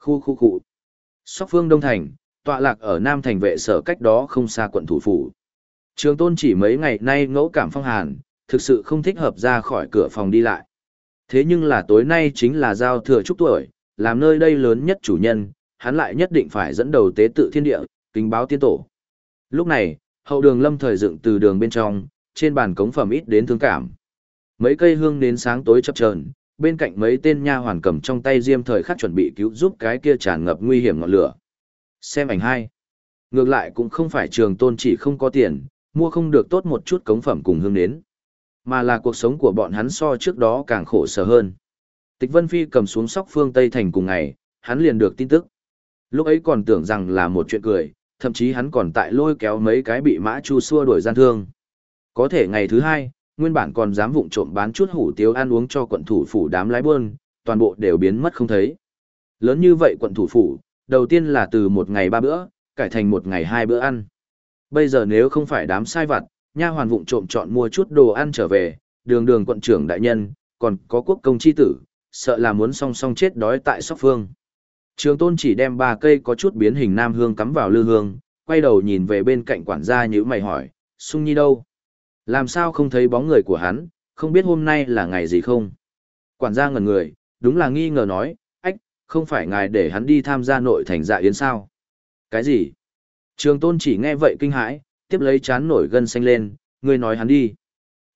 Speaker 1: Khu khu khu. Sóc phương Đông Thành, tọa lạc ở Nam Thành vệ sở cách đó không xa quận thủ phủ. Trường tôn chỉ mấy ngày nay ngẫu cảm phong hàn, thực sự không thích hợp ra khỏi cửa phòng đi lại. Thế nhưng là tối nay chính là giao thừa chúc tuổi, làm nơi đây lớn nhất chủ nhân, hắn lại nhất định phải dẫn đầu tế tự thiên địa, kính báo tiên tổ. Lúc này, hậu đường lâm thời dựng từ đường bên trong, trên bàn cống phẩm ít đến thương cảm. Mấy cây hương đến sáng tối chập chờn, bên cạnh mấy tên nha hoàn cầm trong tay diêm thời khắc chuẩn bị cứu giúp cái kia tràn ngập nguy hiểm ngọn lửa. Xem ảnh hai. Ngược lại cũng không phải trường tôn chỉ không có tiền, mua không được tốt một chút cống phẩm cùng hương nến Mà là cuộc sống của bọn hắn so trước đó càng khổ sở hơn. Tịch Vân Phi cầm xuống sóc phương Tây Thành cùng ngày, hắn liền được tin tức. Lúc ấy còn tưởng rằng là một chuyện cười, thậm chí hắn còn tại lôi kéo mấy cái bị mã chu xua đuổi gian thương. Có thể ngày thứ hai, nguyên bản còn dám vụng trộm bán chút hủ tiếu ăn uống cho quận thủ phủ đám lái buôn, toàn bộ đều biến mất không thấy. Lớn như vậy quận thủ phủ, đầu tiên là từ một ngày ba bữa, cải thành một ngày hai bữa ăn. Bây giờ nếu không phải đám sai vặt, nha hoàn vụng trộm chọn mua chút đồ ăn trở về, đường đường quận trưởng đại nhân, còn có quốc công chi tử, sợ là muốn song song chết đói tại sóc phương. Trường tôn chỉ đem ba cây có chút biến hình nam hương cắm vào lư hương, quay đầu nhìn về bên cạnh quản gia như mày hỏi, sung nhi đâu? Làm sao không thấy bóng người của hắn, không biết hôm nay là ngày gì không? Quản gia ngẩn người, đúng là nghi ngờ nói, không phải ngài để hắn đi tham gia nội thành dạ yến sao? Cái gì? Trường tôn chỉ nghe vậy kinh hãi, tiếp lấy chán nổi gân xanh lên, ngươi nói hắn đi.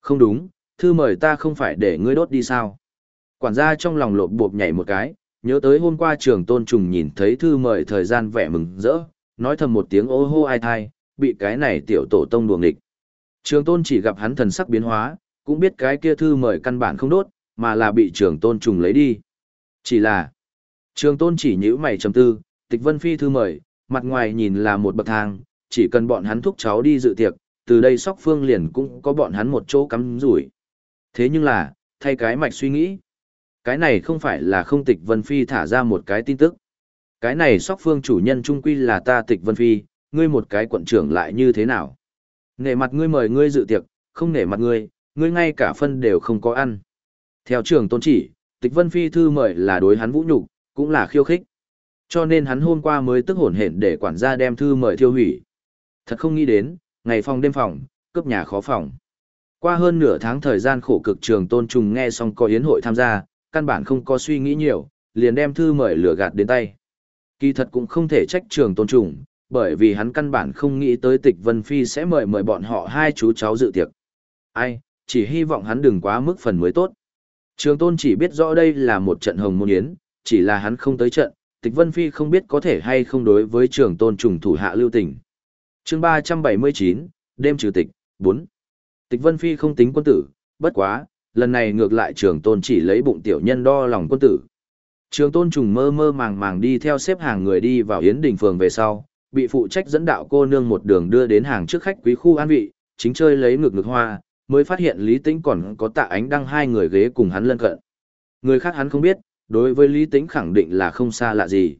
Speaker 1: Không đúng, thư mời ta không phải để ngươi đốt đi sao? Quản gia trong lòng lộp bộp nhảy một cái, nhớ tới hôm qua trường tôn trùng nhìn thấy thư mời thời gian vẻ mừng rỡ, nói thầm một tiếng ô hô ai thai, bị cái này tiểu tổ tông đuồng địch. Trường tôn chỉ gặp hắn thần sắc biến hóa, cũng biết cái kia thư mời căn bản không đốt, mà là bị trường tôn trùng lấy đi. Chỉ là, trường tôn chỉ nhữ mày trầm tư, tịch vân phi thư mời, mặt ngoài nhìn là một bậc thang, chỉ cần bọn hắn thúc cháu đi dự tiệc, từ đây sóc phương liền cũng có bọn hắn một chỗ cắm rủi. Thế nhưng là, thay cái mạch suy nghĩ, cái này không phải là không tịch vân phi thả ra một cái tin tức. Cái này sóc phương chủ nhân trung quy là ta tịch vân phi, ngươi một cái quận trưởng lại như thế nào? Nể mặt ngươi mời ngươi dự tiệc, không nể mặt ngươi, ngươi ngay cả phân đều không có ăn. Theo Trường tôn chỉ, tịch vân phi thư mời là đối hắn vũ nhục, cũng là khiêu khích. Cho nên hắn hôm qua mới tức hổn hển để quản gia đem thư mời thiêu hủy. Thật không nghĩ đến, ngày phòng đêm phòng, cướp nhà khó phòng. Qua hơn nửa tháng thời gian khổ cực trường tôn trùng nghe xong có yến hội tham gia, căn bản không có suy nghĩ nhiều, liền đem thư mời lửa gạt đến tay. Kỳ thật cũng không thể trách trường tôn trùng, bởi vì hắn căn bản không nghĩ tới tịch Vân Phi sẽ mời mời bọn họ hai chú cháu dự tiệc. Ai, chỉ hy vọng hắn đừng quá mức phần mới tốt. Trường tôn chỉ biết rõ đây là một trận hồng môn yến, chỉ là hắn không tới trận, tịch Vân Phi không biết có thể hay không đối với trường tôn trùng thủ hạ lưu tình. chương 379, đêm trừ tịch, 4. Tịch Vân Phi không tính quân tử, bất quá, lần này ngược lại trường tôn chỉ lấy bụng tiểu nhân đo lòng quân tử. Trường tôn trùng mơ mơ màng màng đi theo xếp hàng người đi vào Yến Đình Phường về sau, bị phụ trách dẫn đạo cô nương một đường đưa đến hàng trước khách quý khu an vị, chính chơi lấy ngược ngược hoa, mới phát hiện Lý Tĩnh còn có tạ ánh đăng hai người ghế cùng hắn lân cận. Người khác hắn không biết, đối với Lý Tĩnh khẳng định là không xa lạ gì.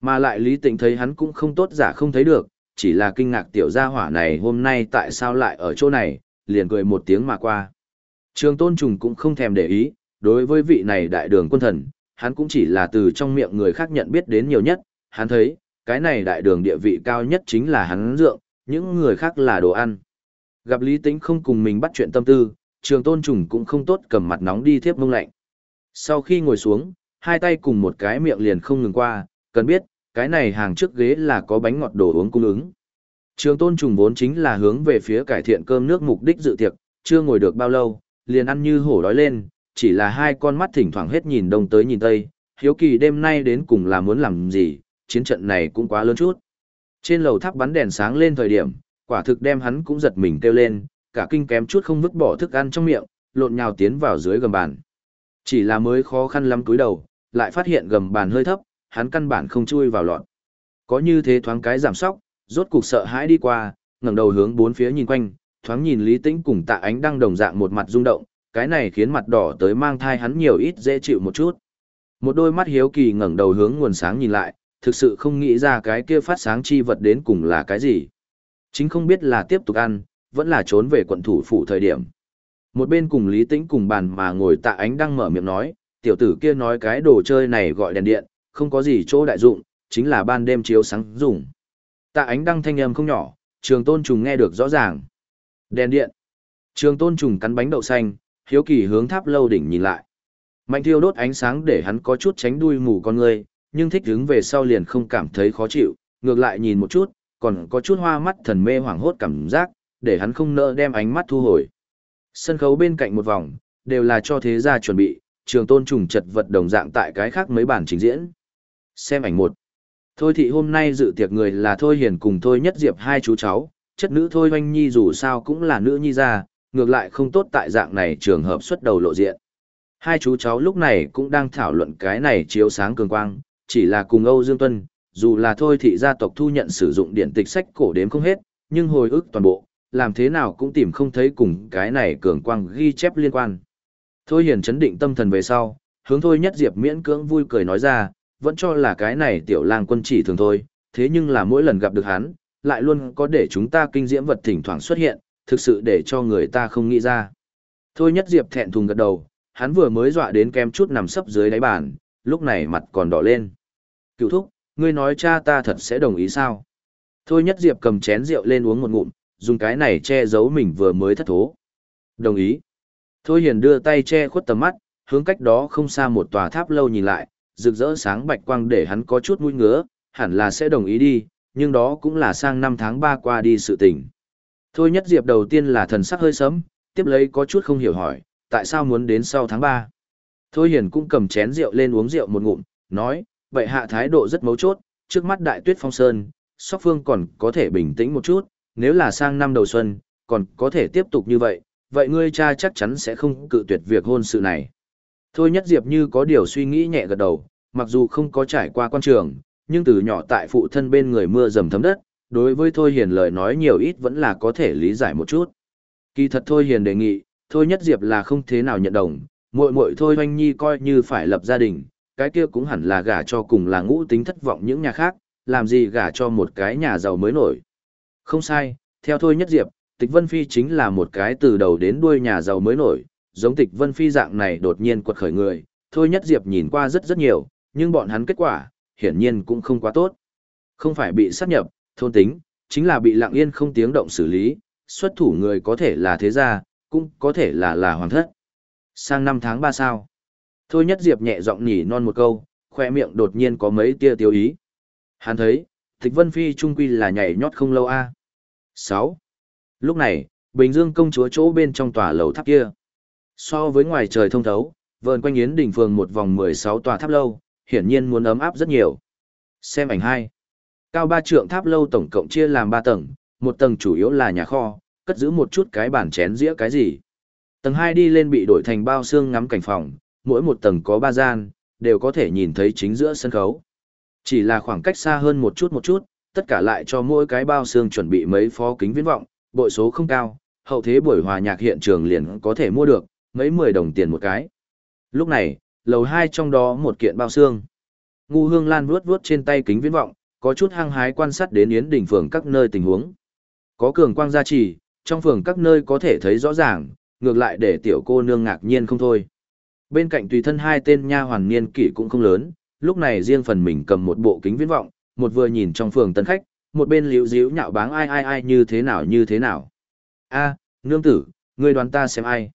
Speaker 1: Mà lại Lý Tĩnh thấy hắn cũng không tốt giả không thấy được, chỉ là kinh ngạc tiểu gia hỏa này hôm nay tại sao lại ở chỗ này, liền cười một tiếng mà qua. Trường tôn trùng cũng không thèm để ý, đối với vị này đại đường quân thần, hắn cũng chỉ là từ trong miệng người khác nhận biết đến nhiều nhất, hắn thấy, cái này đại đường địa vị cao nhất chính là hắn dượng, những người khác là đồ ăn. Gặp Lý Tĩnh không cùng mình bắt chuyện tâm tư, trường tôn trùng cũng không tốt cầm mặt nóng đi thiếp mông lạnh. Sau khi ngồi xuống, hai tay cùng một cái miệng liền không ngừng qua, cần biết, cái này hàng trước ghế là có bánh ngọt đồ uống cung ứng. Trường tôn trùng vốn chính là hướng về phía cải thiện cơm nước mục đích dự tiệc, chưa ngồi được bao lâu, liền ăn như hổ đói lên, chỉ là hai con mắt thỉnh thoảng hết nhìn đông tới nhìn tây, hiếu kỳ đêm nay đến cùng là muốn làm gì, chiến trận này cũng quá lớn chút. Trên lầu tháp bắn đèn sáng lên thời điểm, quả thực đem hắn cũng giật mình kêu lên, cả kinh kém chút không vứt bỏ thức ăn trong miệng, lộn nhào tiến vào dưới gầm bàn. Chỉ là mới khó khăn lắm túi đầu, lại phát hiện gầm bàn hơi thấp, hắn căn bản không chui vào lọt. Có như thế thoáng cái giảm sóc, rốt cục sợ hãi đi qua, ngẩng đầu hướng bốn phía nhìn quanh, thoáng nhìn Lý Tĩnh cùng tạ ánh đang đồng dạng một mặt rung động, cái này khiến mặt đỏ tới mang thai hắn nhiều ít dễ chịu một chút. Một đôi mắt hiếu kỳ ngẩng đầu hướng nguồn sáng nhìn lại, thực sự không nghĩ ra cái kia phát sáng chi vật đến cùng là cái gì. Chính không biết là tiếp tục ăn, vẫn là trốn về quận thủ phủ thời điểm. Một bên cùng Lý Tĩnh cùng bàn mà ngồi tạ ánh đang mở miệng nói, tiểu tử kia nói cái đồ chơi này gọi đèn điện, không có gì chỗ đại dụng, chính là ban đêm chiếu sáng dùng. Tạ ánh đăng thanh âm không nhỏ, trường tôn trùng nghe được rõ ràng. Đèn điện. Trường tôn trùng cắn bánh đậu xanh, hiếu kỳ hướng tháp lâu đỉnh nhìn lại. Mạnh thiêu đốt ánh sáng để hắn có chút tránh đuôi mù con người, nhưng thích đứng về sau liền không cảm thấy khó chịu, ngược lại nhìn một chút, còn có chút hoa mắt thần mê hoảng hốt cảm giác, để hắn không nỡ đem ánh mắt thu hồi. Sân khấu bên cạnh một vòng, đều là cho thế gia chuẩn bị, trường tôn trùng chật vật đồng dạng tại cái khác mấy bản trình diễn. Xem ảnh một. Thôi thị hôm nay dự tiệc người là Thôi Hiền cùng Thôi Nhất Diệp hai chú cháu, chất nữ Thôi Hoanh Nhi dù sao cũng là nữ nhi gia, ngược lại không tốt tại dạng này trường hợp xuất đầu lộ diện. Hai chú cháu lúc này cũng đang thảo luận cái này chiếu sáng cường quang, chỉ là cùng Âu Dương Tuân, dù là Thôi thị gia tộc thu nhận sử dụng điện tịch sách cổ đếm không hết, nhưng hồi ức toàn bộ, làm thế nào cũng tìm không thấy cùng cái này cường quang ghi chép liên quan. Thôi Hiền chấn định tâm thần về sau, hướng Thôi Nhất Diệp miễn cưỡng vui cười nói ra, vẫn cho là cái này tiểu lang quân chỉ thường thôi, thế nhưng là mỗi lần gặp được hắn, lại luôn có để chúng ta kinh diễm vật thỉnh thoảng xuất hiện, thực sự để cho người ta không nghĩ ra. Thôi nhất diệp thẹn thùng gật đầu, hắn vừa mới dọa đến kem chút nằm sấp dưới đáy bàn, lúc này mặt còn đỏ lên. Cựu thúc, ngươi nói cha ta thật sẽ đồng ý sao? Thôi nhất diệp cầm chén rượu lên uống một ngụm, dùng cái này che giấu mình vừa mới thất thố. Đồng ý. Thôi hiền đưa tay che khuất tầm mắt, hướng cách đó không xa một tòa tháp lâu nhìn lại, rực rỡ sáng bạch quang để hắn có chút mũi ngứa, hẳn là sẽ đồng ý đi, nhưng đó cũng là sang năm tháng 3 qua đi sự tình. Thôi nhất diệp đầu tiên là thần sắc hơi sớm, tiếp lấy có chút không hiểu hỏi, tại sao muốn đến sau tháng 3. Thôi hiền cũng cầm chén rượu lên uống rượu một ngụm, nói, vậy hạ thái độ rất mấu chốt, trước mắt đại tuyết phong sơn, sóc phương còn có thể bình tĩnh một chút, nếu là sang năm đầu xuân, còn có thể tiếp tục như vậy, vậy ngươi cha chắc chắn sẽ không cự tuyệt việc hôn sự này. Thôi nhất diệp như có điều suy nghĩ nhẹ gật đầu, mặc dù không có trải qua quan trường, nhưng từ nhỏ tại phụ thân bên người mưa dầm thấm đất, đối với Thôi Hiền lời nói nhiều ít vẫn là có thể lý giải một chút. Kỳ thật Thôi Hiền đề nghị, Thôi Nhất Diệp là không thế nào nhận đồng, muội muội Thôi Hoanh Nhi coi như phải lập gia đình, cái kia cũng hẳn là gả cho cùng là ngũ tính thất vọng những nhà khác, làm gì gả cho một cái nhà giàu mới nổi. Không sai, theo Thôi Nhất Diệp, Tịch Vân Phi chính là một cái từ đầu đến đuôi nhà giàu mới nổi, giống tịch vân phi dạng này đột nhiên quật khởi người, thôi nhất diệp nhìn qua rất rất nhiều, nhưng bọn hắn kết quả, hiển nhiên cũng không quá tốt. Không phải bị sát nhập, thôn tính, chính là bị lặng yên không tiếng động xử lý, xuất thủ người có thể là thế gia, cũng có thể là là hoàng thất. Sang năm tháng ba sao. Thôi nhất diệp nhẹ giọng nhỉ non một câu, khoe miệng đột nhiên có mấy tia tiêu ý. Hắn thấy, tịch vân phi trung quy là nhảy nhót không lâu a. À. 6. Lúc này, Bình Dương công chúa chỗ bên trong tòa lầu tháp kia. So với ngoài trời thông thấu, vờn quanh Yến đỉnh Phường một vòng 16 tòa tháp lâu, hiển nhiên muốn ấm áp rất nhiều. Xem ảnh 2. Cao ba trượng tháp lâu tổng cộng chia làm 3 tầng, một tầng chủ yếu là nhà kho, cất giữ một chút cái bàn chén dĩa cái gì. Tầng 2 đi lên bị đổi thành bao xương ngắm cảnh phòng, mỗi một tầng có 3 gian, đều có thể nhìn thấy chính giữa sân khấu. Chỉ là khoảng cách xa hơn một chút một chút, tất cả lại cho mỗi cái bao xương chuẩn bị mấy phó kính viễn vọng, bội số không cao, hậu thế buổi hòa nhạc hiện trường liền có thể mua được, mấy mười đồng tiền một cái. Lúc này, lầu hai trong đó một kiện bao xương. Ngu hương lan vuốt vuốt trên tay kính viễn vọng, có chút hăng hái quan sát đến yến đình phường các nơi tình huống. Có cường quang gia trì, trong phường các nơi có thể thấy rõ ràng, ngược lại để tiểu cô nương ngạc nhiên không thôi. Bên cạnh tùy thân hai tên nha hoàn niên kỷ cũng không lớn, lúc này riêng phần mình cầm một bộ kính viễn vọng, một vừa nhìn trong phường tân khách, một bên liễu díu nhạo báng ai ai ai như thế nào như thế nào. A, nương tử, ngươi đoán ta xem ai.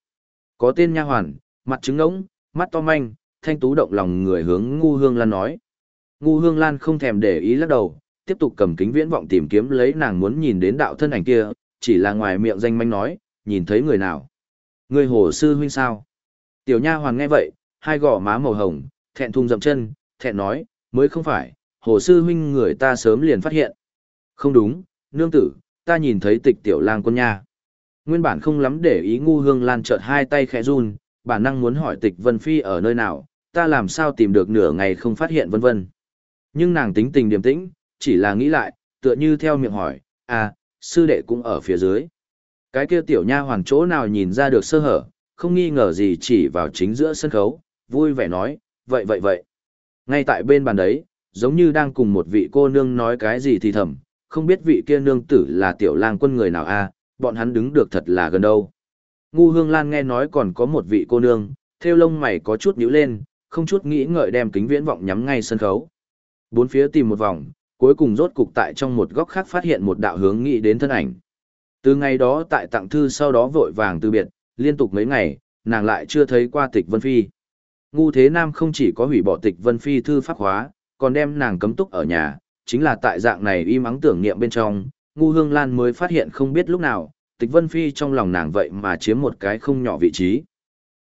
Speaker 1: Có tên nha hoàn, mặt trứng ngỗng, mắt to manh, thanh tú động lòng người hướng ngu hương lan nói. Ngu hương lan không thèm để ý lắc đầu, tiếp tục cầm kính viễn vọng tìm kiếm lấy nàng muốn nhìn đến đạo thân ảnh kia, chỉ là ngoài miệng danh manh nói, nhìn thấy người nào. Người hồ sư huynh sao? Tiểu nha hoàn nghe vậy, hai gò má màu hồng, thẹn thùng dậm chân, thẹn nói, mới không phải, hồ sư huynh người ta sớm liền phát hiện. Không đúng, nương tử, ta nhìn thấy tịch tiểu lang quân nha. Nguyên bản không lắm để ý ngu hương lan chợt hai tay khẽ run, bản năng muốn hỏi tịch vân phi ở nơi nào, ta làm sao tìm được nửa ngày không phát hiện vân vân. Nhưng nàng tính tình điềm tĩnh, chỉ là nghĩ lại, tựa như theo miệng hỏi, à, sư đệ cũng ở phía dưới. Cái kia tiểu nha hoàn chỗ nào nhìn ra được sơ hở, không nghi ngờ gì chỉ vào chính giữa sân khấu, vui vẻ nói, vậy vậy vậy. Ngay tại bên bàn đấy, giống như đang cùng một vị cô nương nói cái gì thì thầm, không biết vị kia nương tử là tiểu lang quân người nào a bọn hắn đứng được thật là gần đâu. Ngu hương lan nghe nói còn có một vị cô nương, theo lông mày có chút nhíu lên, không chút nghĩ ngợi đem kính viễn vọng nhắm ngay sân khấu. Bốn phía tìm một vòng, cuối cùng rốt cục tại trong một góc khác phát hiện một đạo hướng nghĩ đến thân ảnh. Từ ngày đó tại tặng thư sau đó vội vàng từ biệt, liên tục mấy ngày, nàng lại chưa thấy qua tịch Vân Phi. Ngu Thế Nam không chỉ có hủy bỏ tịch Vân Phi thư pháp hóa, còn đem nàng cấm túc ở nhà, chính là tại dạng này im ắng tưởng niệm bên trong, Ngu Hương Lan mới phát hiện không biết lúc nào, tịch Vân Phi trong lòng nàng vậy mà chiếm một cái không nhỏ vị trí.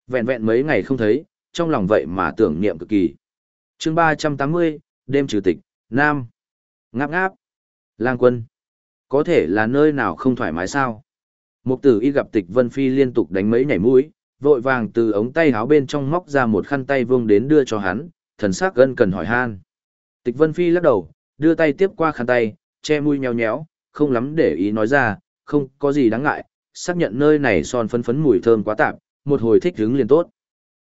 Speaker 1: Vẹn vẹn mấy ngày không thấy, trong lòng vậy mà tưởng niệm cực kỳ. chương 380, đêm trừ tịch, Nam. Ngáp ngáp. Lang quân. Có thể là nơi nào không thoải mái sao? Mục tử y gặp tịch Vân Phi liên tục đánh mấy nhảy mũi, vội vàng từ ống tay áo bên trong móc ra một khăn tay vương đến đưa cho hắn, thần sắc gân cần hỏi han. Tịch Vân Phi lắc đầu, đưa tay tiếp qua khăn tay, che mũi nhéo nhéo, không lắm để ý nói ra, không có gì đáng ngại, xác nhận nơi này son phấn phấn mùi thơm quá tạp, một hồi thích hứng liền tốt.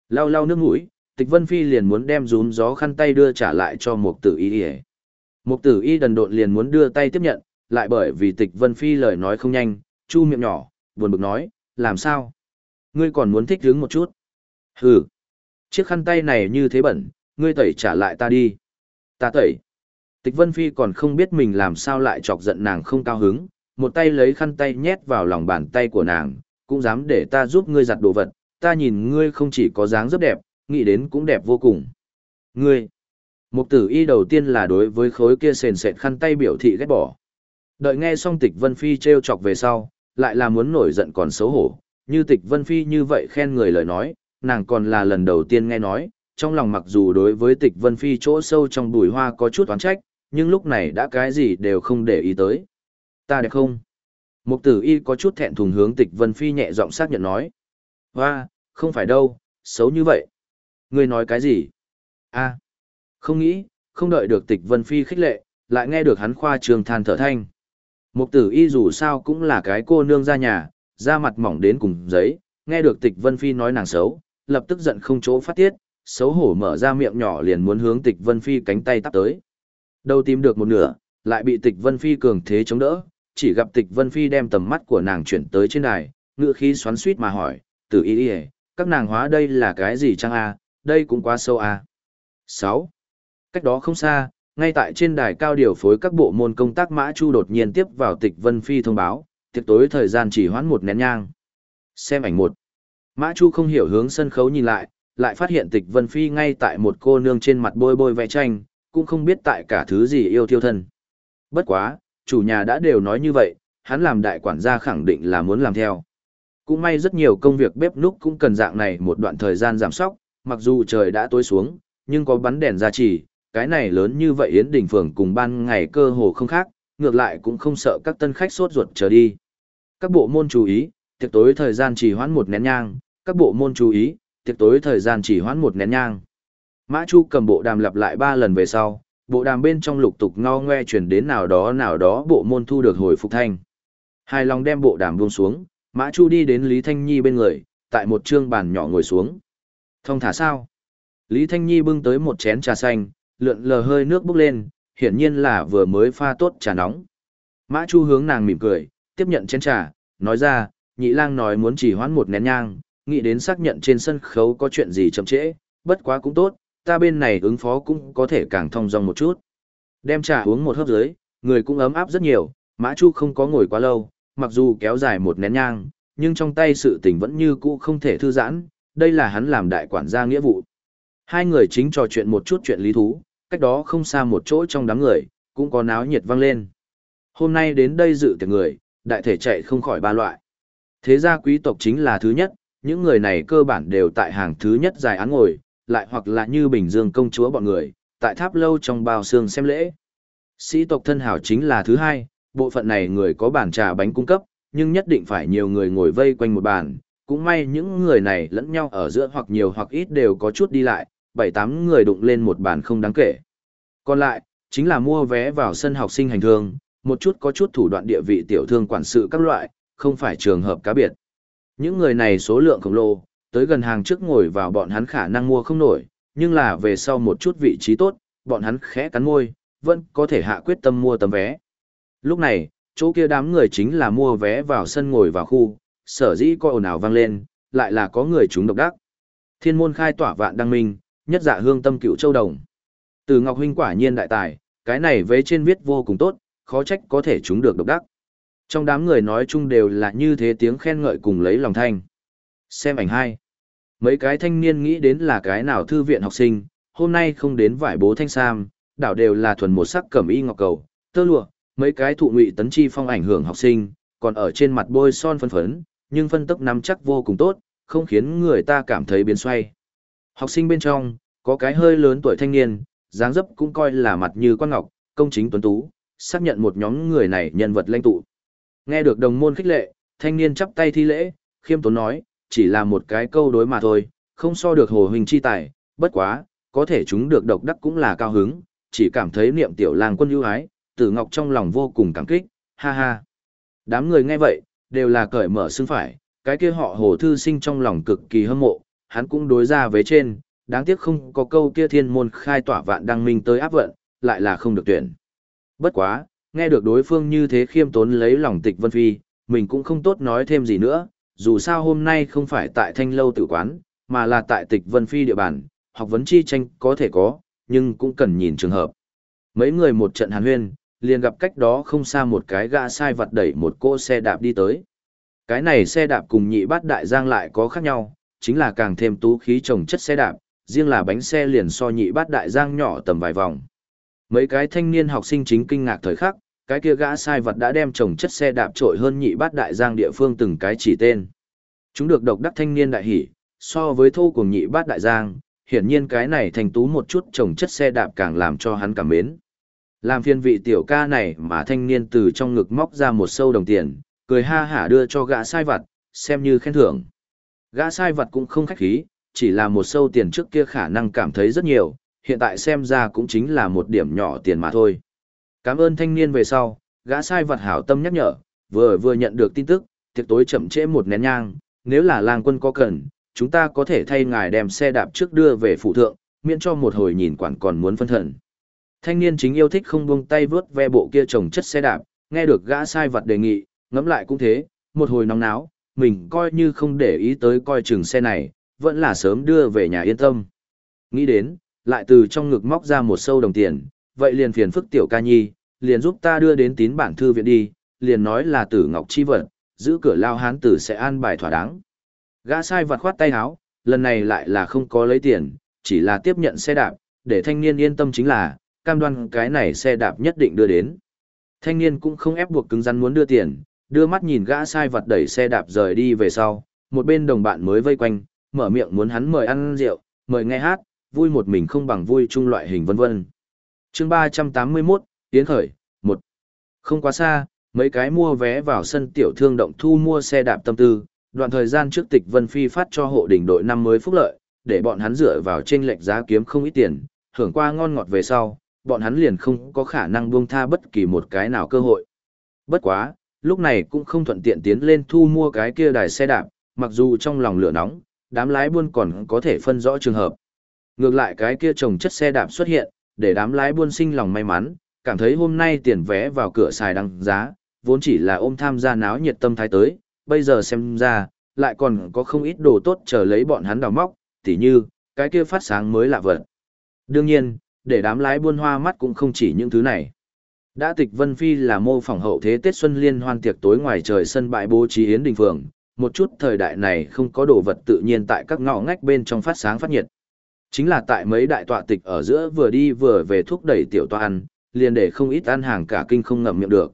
Speaker 1: Lau lau nước mũi, Tịch Vân Phi liền muốn đem rúm gió khăn tay đưa trả lại cho Mục Tử Y. Mục Tử Y đần độn liền muốn đưa tay tiếp nhận, lại bởi vì Tịch Vân Phi lời nói không nhanh, chu miệng nhỏ, buồn bực nói, làm sao? Ngươi còn muốn thích hứng một chút? Hừ, chiếc khăn tay này như thế bẩn, ngươi tẩy trả lại ta đi. Ta tẩy. Tịch Vân Phi còn không biết mình làm sao lại chọc giận nàng không cao hứng, một tay lấy khăn tay nhét vào lòng bàn tay của nàng, cũng dám để ta giúp ngươi giặt đồ vật, ta nhìn ngươi không chỉ có dáng rất đẹp, nghĩ đến cũng đẹp vô cùng. Ngươi, mục tử y đầu tiên là đối với khối kia sền sệt khăn tay biểu thị ghét bỏ. Đợi nghe xong tịch Vân Phi treo chọc về sau, lại là muốn nổi giận còn xấu hổ, như tịch Vân Phi như vậy khen người lời nói, nàng còn là lần đầu tiên nghe nói, trong lòng mặc dù đối với tịch Vân Phi chỗ sâu trong bùi hoa có chút oán trách, nhưng lúc này đã cái gì đều không để ý tới. Ta đẹp không? Mục tử y có chút thẹn thùng hướng tịch Vân Phi nhẹ giọng xác nhận nói. Hoa, không phải đâu, xấu như vậy. Ngươi nói cái gì? a không nghĩ, không đợi được tịch Vân Phi khích lệ, lại nghe được hắn khoa trường than thở thanh. Mục tử y dù sao cũng là cái cô nương ra nhà, da mặt mỏng đến cùng giấy, nghe được tịch Vân Phi nói nàng xấu, lập tức giận không chỗ phát tiết, xấu hổ mở ra miệng nhỏ liền muốn hướng tịch Vân Phi cánh tay tắt tới. Đâu tìm được một nửa, lại bị tịch Vân Phi cường thế chống đỡ, chỉ gặp tịch Vân Phi đem tầm mắt của nàng chuyển tới trên đài, ngựa khí xoắn suýt mà hỏi, từ ý y các nàng hóa đây là cái gì chăng a? Đây cũng quá sâu a. Sáu. Cách đó không xa ngay tại trên đài cao điều phối các bộ môn công tác mã chu đột nhiên tiếp vào tịch vân phi thông báo tiệc tối thời gian chỉ hoãn một nén nhang. Xem ảnh một. Mã chu không hiểu hướng sân khấu nhìn lại lại phát hiện tịch vân phi ngay tại một cô nương trên mặt bôi bôi vẽ tranh cũng không biết tại cả thứ gì yêu thiêu thân bất quá chủ nhà đã đều nói như vậy hắn làm đại quản gia khẳng định là muốn làm theo cũng may rất nhiều công việc bếp núc cũng cần dạng này một đoạn thời gian giảm sóc, mặc dù trời đã tối xuống, nhưng có bắn đèn ra chỉ, cái này lớn như vậy Yến Đình Phường cùng ban ngày cơ hồ không khác, ngược lại cũng không sợ các tân khách sốt ruột trở đi. Các bộ môn chú ý, tiệc tối thời gian chỉ hoãn một nén nhang, các bộ môn chú ý, tiệc tối thời gian chỉ hoãn một nén nhang. Mã Chu cầm bộ đàm lặp lại ba lần về sau, bộ đàm bên trong lục tục ngo ngoe chuyển đến nào đó nào đó bộ môn thu được hồi phục thanh. Hài lòng đem bộ đàm buông xuống, Mã Chu đi đến Lý Thanh Nhi bên người, tại một trương bàn nhỏ ngồi xuống. Thông thả sao? Lý Thanh Nhi bưng tới một chén trà xanh, lượn lờ hơi nước bốc lên, hiển nhiên là vừa mới pha tốt trà nóng. Mã Chu hướng nàng mỉm cười, tiếp nhận chén trà, nói ra, nhị lang nói muốn chỉ hoãn một nén nhang, nghĩ đến xác nhận trên sân khấu có chuyện gì chậm trễ, bất quá cũng tốt, ta bên này ứng phó cũng có thể càng thông dong một chút. Đem trà uống một hớp dưới, người cũng ấm áp rất nhiều, Mã Chu không có ngồi quá lâu, mặc dù kéo dài một nén nhang, nhưng trong tay sự tình vẫn như cũ không thể thư giãn, đây là hắn làm đại quản gia nghĩa vụ. Hai người chính trò chuyện một chút chuyện lý thú, cách đó không xa một chỗ trong đám người, cũng có náo nhiệt vang lên. Hôm nay đến đây dự tiệc người, đại thể chạy không khỏi ba loại. Thế gia quý tộc chính là thứ nhất, những người này cơ bản đều tại hàng thứ nhất dài án ngồi, lại hoặc là như Bình Dương công chúa bọn người, tại tháp lâu trong bao xương xem lễ. Sĩ tộc thân hảo chính là thứ hai, bộ phận này người có bàn trà bánh cung cấp, nhưng nhất định phải nhiều người ngồi vây quanh một bàn. Cũng may những người này lẫn nhau ở giữa hoặc nhiều hoặc ít đều có chút đi lại, bảy tám người đụng lên một bàn không đáng kể. Còn lại, chính là mua vé vào sân học sinh hành thương, một chút có chút thủ đoạn địa vị tiểu thương quản sự các loại, không phải trường hợp cá biệt. Những người này số lượng khổng lồ, tới gần hàng trước ngồi vào bọn hắn khả năng mua không nổi, nhưng là về sau một chút vị trí tốt, bọn hắn khẽ cắn môi, vẫn có thể hạ quyết tâm mua tấm vé. Lúc này, chỗ kia đám người chính là mua vé vào sân ngồi vào khu, sở dĩ coi ồn ào vang lên, lại là có người chúng độc đắc. Thiên môn khai tỏa vạn đăng minh, nhất dạ hương tâm cựu châu đồng. Từ Ngọc Huynh quả nhiên đại tài, cái này vế trên viết vô cùng tốt, khó trách có thể chúng được độc đắc. Trong đám người nói chung đều là như thế tiếng khen ngợi cùng lấy lòng thanh. Xem ảnh hai. Mấy cái thanh niên nghĩ đến là cái nào thư viện học sinh, hôm nay không đến vải bố thanh sam, đảo đều là thuần một sắc cẩm y ngọc cầu, tơ lụa, mấy cái thụ ngụy tấn chi phong ảnh hưởng học sinh, còn ở trên mặt bôi son phân phấn, nhưng phân tốc nắm chắc vô cùng tốt, không khiến người ta cảm thấy biến xoay. Học sinh bên trong, có cái hơi lớn tuổi thanh niên, dáng dấp cũng coi là mặt như quan ngọc, công chính tuấn tú, xác nhận một nhóm người này nhân vật lãnh tụ. Nghe được đồng môn khích lệ, thanh niên chắp tay thi lễ, khiêm tốn nói, chỉ là một cái câu đối mà thôi, không so được hồ hình chi tài, bất quá, có thể chúng được độc đắc cũng là cao hứng, chỉ cảm thấy niệm tiểu lang quân ưu ái, tử ngọc trong lòng vô cùng cảm kích, ha ha. Đám người nghe vậy, đều là cởi mở xương phải, cái kia họ hồ thư sinh trong lòng cực kỳ hâm mộ, hắn cũng đối ra với trên, đáng tiếc không có câu kia thiên môn khai tỏa vạn đăng minh tới áp vận, lại là không được tuyển. Bất quá, nghe được đối phương như thế khiêm tốn lấy lòng tịch vân phi, mình cũng không tốt nói thêm gì nữa, dù sao hôm nay không phải tại thanh lâu tử quán, mà là tại tịch vân phi địa bàn, học vấn chi tranh có thể có, nhưng cũng cần nhìn trường hợp. Mấy người một trận hàn huyên, liền gặp cách đó không xa một cái gã sai vật đẩy một cỗ xe đạp đi tới. Cái này xe đạp cùng nhị bát đại giang lại có khác nhau, chính là càng thêm tú khí trồng chất xe đạp, riêng là bánh xe liền so nhị bát đại giang nhỏ tầm vài vòng. Mấy cái thanh niên học sinh chính kinh ngạc thời khắc, cái kia gã sai vật đã đem trồng chất xe đạp trội hơn nhị bát đại giang địa phương từng cái chỉ tên. Chúng được độc đắc thanh niên đại hỉ, so với thô cùng nhị bát đại giang, hiển nhiên cái này thành tú một chút trồng chất xe đạp càng làm cho hắn cảm mến. Làm phiên vị tiểu ca này mà thanh niên từ trong ngực móc ra một sâu đồng tiền, cười ha hả đưa cho gã sai vật, xem như khen thưởng. Gã sai vật cũng không khách khí, chỉ là một sâu tiền trước kia khả năng cảm thấy rất nhiều, hiện tại xem ra cũng chính là một điểm nhỏ tiền mà thôi. Cảm ơn thanh niên về sau, gã sai vật hảo tâm nhắc nhở, vừa vừa nhận được tin tức, tiệc tối chậm trễ một nén nhang, nếu là lang quân có cần, chúng ta có thể thay ngài đem xe đạp trước đưa về phụ thượng, miễn cho một hồi nhìn quản còn muốn phân thần. Thanh niên chính yêu thích không buông tay vướt ve bộ kia trồng chất xe đạp, nghe được gã sai vật đề nghị, ngẫm lại cũng thế, một hồi nóng náo, mình coi như không để ý tới coi chừng xe này, vẫn là sớm đưa về nhà yên tâm. Nghĩ đến, lại từ trong ngực móc ra một sâu đồng tiền, vậy liền phiền phức tiểu ca nhi, liền giúp ta đưa đến tín bản thư viện đi, liền nói là tử ngọc chi vật, giữ cửa lao hán tử sẽ an bài thỏa đáng. Gã sai vật khoát tay áo, lần này lại là không có lấy tiền, chỉ là tiếp nhận xe đạp, để thanh niên yên tâm chính là, cam đoan cái này xe đạp nhất định đưa đến. Thanh niên cũng không ép buộc cứng rắn muốn đưa tiền, đưa mắt nhìn gã sai vật đẩy xe đạp rời đi về sau, một bên đồng bạn mới vây quanh, mở miệng muốn hắn mời ăn rượu, mời nghe hát, vui một mình không bằng vui chung loại hình vân vân. Chương 381, Tiến khởi, một Không quá xa, mấy cái mua vé vào sân tiểu thương động thu mua xe đạp tâm tư, đoạn thời gian trước tịch Vân Phi phát cho hộ đỉnh đội năm mới phúc lợi, để bọn hắn dựa vào chênh lệch giá kiếm không ít tiền, hưởng qua ngon ngọt về sau, bọn hắn liền không có khả năng buông tha bất kỳ một cái nào cơ hội. Bất quá, lúc này cũng không thuận tiện tiến lên thu mua cái kia đài xe đạp, mặc dù trong lòng lửa nóng, đám lái buôn còn có thể phân rõ trường hợp. Ngược lại cái kia trồng chất xe đạp xuất hiện, để đám lái buôn sinh lòng may mắn, cảm thấy hôm nay tiền vé vào cửa xài đăng giá, vốn chỉ là ôm tham gia náo nhiệt tâm thái tới, bây giờ xem ra, lại còn có không ít đồ tốt chờ lấy bọn hắn đào móc, tỉ như, cái kia phát sáng mới lạ vật. Đương nhiên, để đám lái buôn hoa mắt cũng không chỉ những thứ này. Đã tịch Vân Phi là mô phỏng hậu thế Tết Xuân Liên hoan tiệc tối ngoài trời sân bãi bố trí yến đình phường, một chút thời đại này không có đồ vật tự nhiên tại các ngõ ngách bên trong phát sáng phát nhiệt. Chính là tại mấy đại tọa tịch ở giữa vừa đi vừa về thúc đẩy tiểu tọa ăn, liền để không ít ăn hàng cả kinh không ngậm miệng được.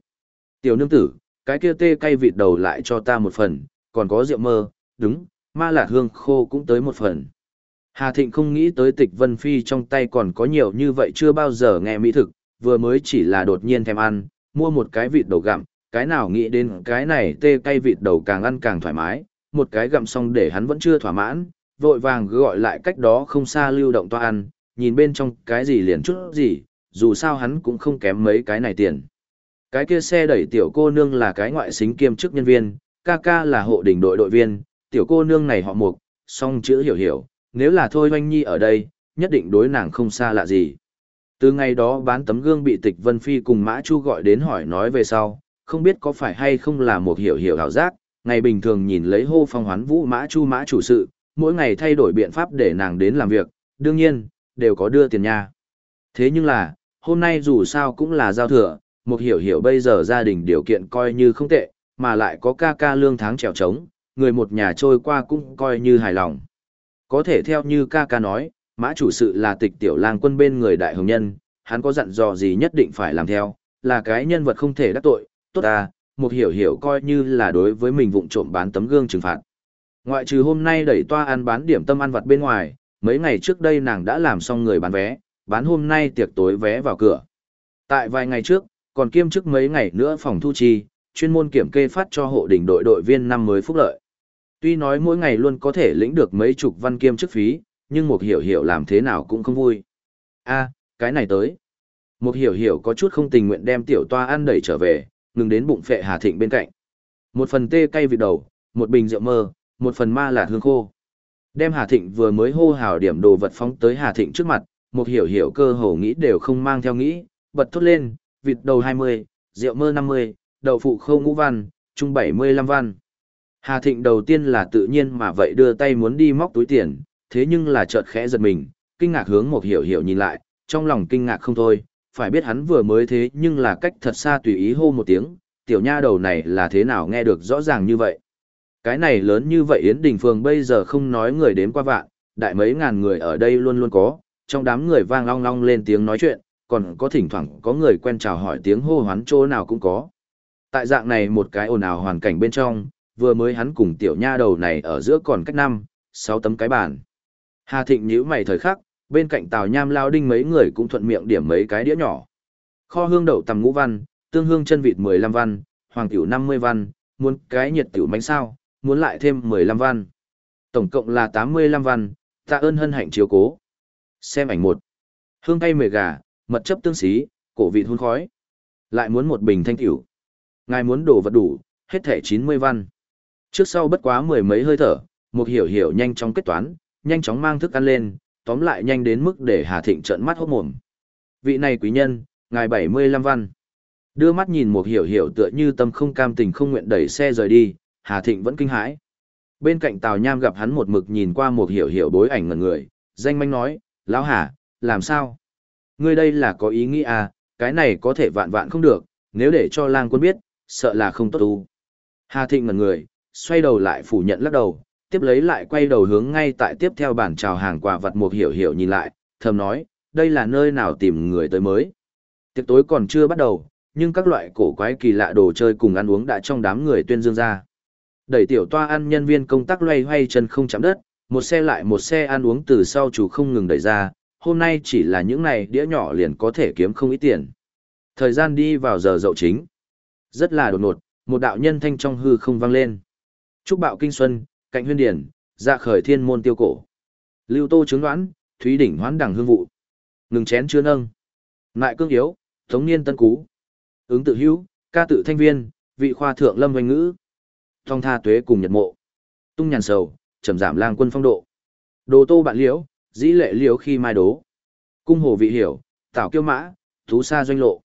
Speaker 1: Tiểu nương tử, cái kia tê cay vịt đầu lại cho ta một phần, còn có rượu mơ, đúng, ma lạc hương khô cũng tới một phần. Hà Thịnh không nghĩ tới tịch Vân Phi trong tay còn có nhiều như vậy chưa bao giờ nghe mỹ thực, vừa mới chỉ là đột nhiên thèm ăn, mua một cái vịt đầu gặm, cái nào nghĩ đến cái này tê cay vịt đầu càng ăn càng thoải mái, một cái gặm xong để hắn vẫn chưa thỏa mãn, vội vàng gọi lại cách đó không xa lưu động toa ăn, nhìn bên trong cái gì liền chút gì, dù sao hắn cũng không kém mấy cái này tiền. Cái kia xe đẩy tiểu cô nương là cái ngoại xính kiêm chức nhân viên, ca ca là hộ đình đội đội viên, tiểu cô nương này họ mục, song chữ hiểu hiểu, nếu là thôi oanh nhi ở đây, nhất định đối nàng không xa lạ gì. Từ ngày đó bán tấm gương bị tịch Vân Phi cùng Mã Chu gọi đến hỏi nói về sau, không biết có phải hay không là một hiểu hiểu hảo giác, ngày bình thường nhìn lấy hô phong hoán vũ Mã Chu Mã chủ sự, mỗi ngày thay đổi biện pháp để nàng đến làm việc, đương nhiên, đều có đưa tiền nha. Thế nhưng là, hôm nay dù sao cũng là giao thừa, một hiểu hiểu bây giờ gia đình điều kiện coi như không tệ, mà lại có ca ca lương tháng trèo trống, người một nhà trôi qua cũng coi như hài lòng. Có thể theo như ca ca nói, mã chủ sự là tịch tiểu lang quân bên người đại hồng nhân, hắn có dặn dò gì nhất định phải làm theo, là cái nhân vật không thể đắc tội, tốt à, một hiểu hiểu coi như là đối với mình vụng trộm bán tấm gương trừng phạt. Ngoại trừ hôm nay đẩy toa ăn bán điểm tâm ăn vặt bên ngoài, mấy ngày trước đây nàng đã làm xong người bán vé, bán hôm nay tiệc tối vé vào cửa. Tại vài ngày trước, còn kiêm chức mấy ngày nữa phòng thu chi, chuyên môn kiểm kê phát cho hộ đỉnh đội đội viên năm mới phúc lợi. Tuy nói mỗi ngày luôn có thể lĩnh được mấy chục văn kiêm chức phí, nhưng một hiểu hiểu làm thế nào cũng không vui. a cái này tới. Một hiểu hiểu có chút không tình nguyện đem tiểu toa ăn đẩy trở về, ngừng đến bụng phệ Hà Thịnh bên cạnh. Một phần tê cay vịt đầu, một bình rượu mơ, một phần ma lạt hương khô. Đem Hà Thịnh vừa mới hô hào điểm đồ vật phóng tới Hà Thịnh trước mặt, một hiểu hiểu cơ hồ nghĩ đều không mang theo nghĩ, bật thốt lên, vịt đầu 20, rượu mơ 50, đậu phụ khâu ngũ văn, trung 75 văn. Hà Thịnh đầu tiên là tự nhiên mà vậy đưa tay muốn đi móc túi tiền, thế nhưng là chợt khẽ giật mình, kinh ngạc hướng một hiểu hiểu nhìn lại, trong lòng kinh ngạc không thôi, phải biết hắn vừa mới thế nhưng là cách thật xa tùy ý hô một tiếng, tiểu nha đầu này là thế nào nghe được rõ ràng như vậy. Cái này lớn như vậy Yến Đình Phường bây giờ không nói người đến qua vạn, đại mấy ngàn người ở đây luôn luôn có, trong đám người vang long long lên tiếng nói chuyện, còn có thỉnh thoảng có người quen chào hỏi tiếng hô hoán chỗ nào cũng có. Tại dạng này một cái ồn ào hoàn cảnh bên trong, vừa mới hắn cùng tiểu nha đầu này ở giữa còn cách năm, sáu tấm cái bàn. Hà Thịnh nhíu mày thời khắc, bên cạnh Tào Nham lao đinh mấy người cũng thuận miệng điểm mấy cái đĩa nhỏ. Kho hương đậu tầm ngũ văn, tương hương chân vịt 15 văn, hoàng tiểu 50 văn, muốn cái nhiệt tiểu bánh sao, muốn lại thêm 15 văn. Tổng cộng là 85 văn, tạ ơn hân hạnh chiếu cố. Xem ảnh một. Hương cay mề gà, mật chấp tương xí, cổ vị hun khói. Lại muốn một bình thanh tiểu. Ngài muốn đồ vật đủ, hết thẻ 90 văn. Trước sau bất quá mười mấy hơi thở, một hiểu hiểu nhanh chóng kết toán, nhanh chóng mang thức ăn lên, tóm lại nhanh đến mức để Hà Thịnh trợn mắt hốt mồm. Vị này quý nhân, ngài 75 văn. Đưa mắt nhìn một hiểu hiểu tựa như tâm không cam tình không nguyện đẩy xe rời đi, Hà Thịnh vẫn kinh hãi. Bên cạnh Tào Nham gặp hắn một mực nhìn qua một hiểu hiểu bối ảnh ngần người, danh manh nói, lão Hà, làm sao? Ngươi đây là có ý nghĩ à, cái này có thể vạn vạn không được, nếu để cho lang quân biết, sợ là không tốt u. Hà Thịnh ngần người, xoay đầu lại phủ nhận lắc đầu, tiếp lấy lại quay đầu hướng ngay tại tiếp theo bản chào hàng quà vật một hiểu hiểu nhìn lại, thầm nói, đây là nơi nào tìm người tới mới. Tiệc tối còn chưa bắt đầu, nhưng các loại cổ quái kỳ lạ đồ chơi cùng ăn uống đã trong đám người tuyên dương ra. Đẩy tiểu toa ăn nhân viên công tác loay hoay chân không chạm đất, một xe lại một xe ăn uống từ sau chủ không ngừng đẩy ra, hôm nay chỉ là những này đĩa nhỏ liền có thể kiếm không ít tiền. Thời gian đi vào giờ dậu chính. Rất là đột ngột, một đạo nhân thanh trong hư không vang lên. Trúc bạo kinh xuân, cạnh huyên điển, dạ khởi thiên môn tiêu cổ. Lưu tô chứng đoán, thúy đỉnh hoán đẳng hương vụ. Ngừng chén chưa nâng. Ngại cương yếu, thống niên tân cú. Ứng tự hữu, ca tự thanh viên, vị khoa thượng lâm hoành ngữ. Thong tha tuế cùng nhật mộ. Tung nhàn sầu, trầm giảm lang quân phong độ. Đồ tô bạn liễu, dĩ lệ liễu khi mai đố. Cung hồ vị hiểu, tảo kiêu mã, thú sa doanh lộ.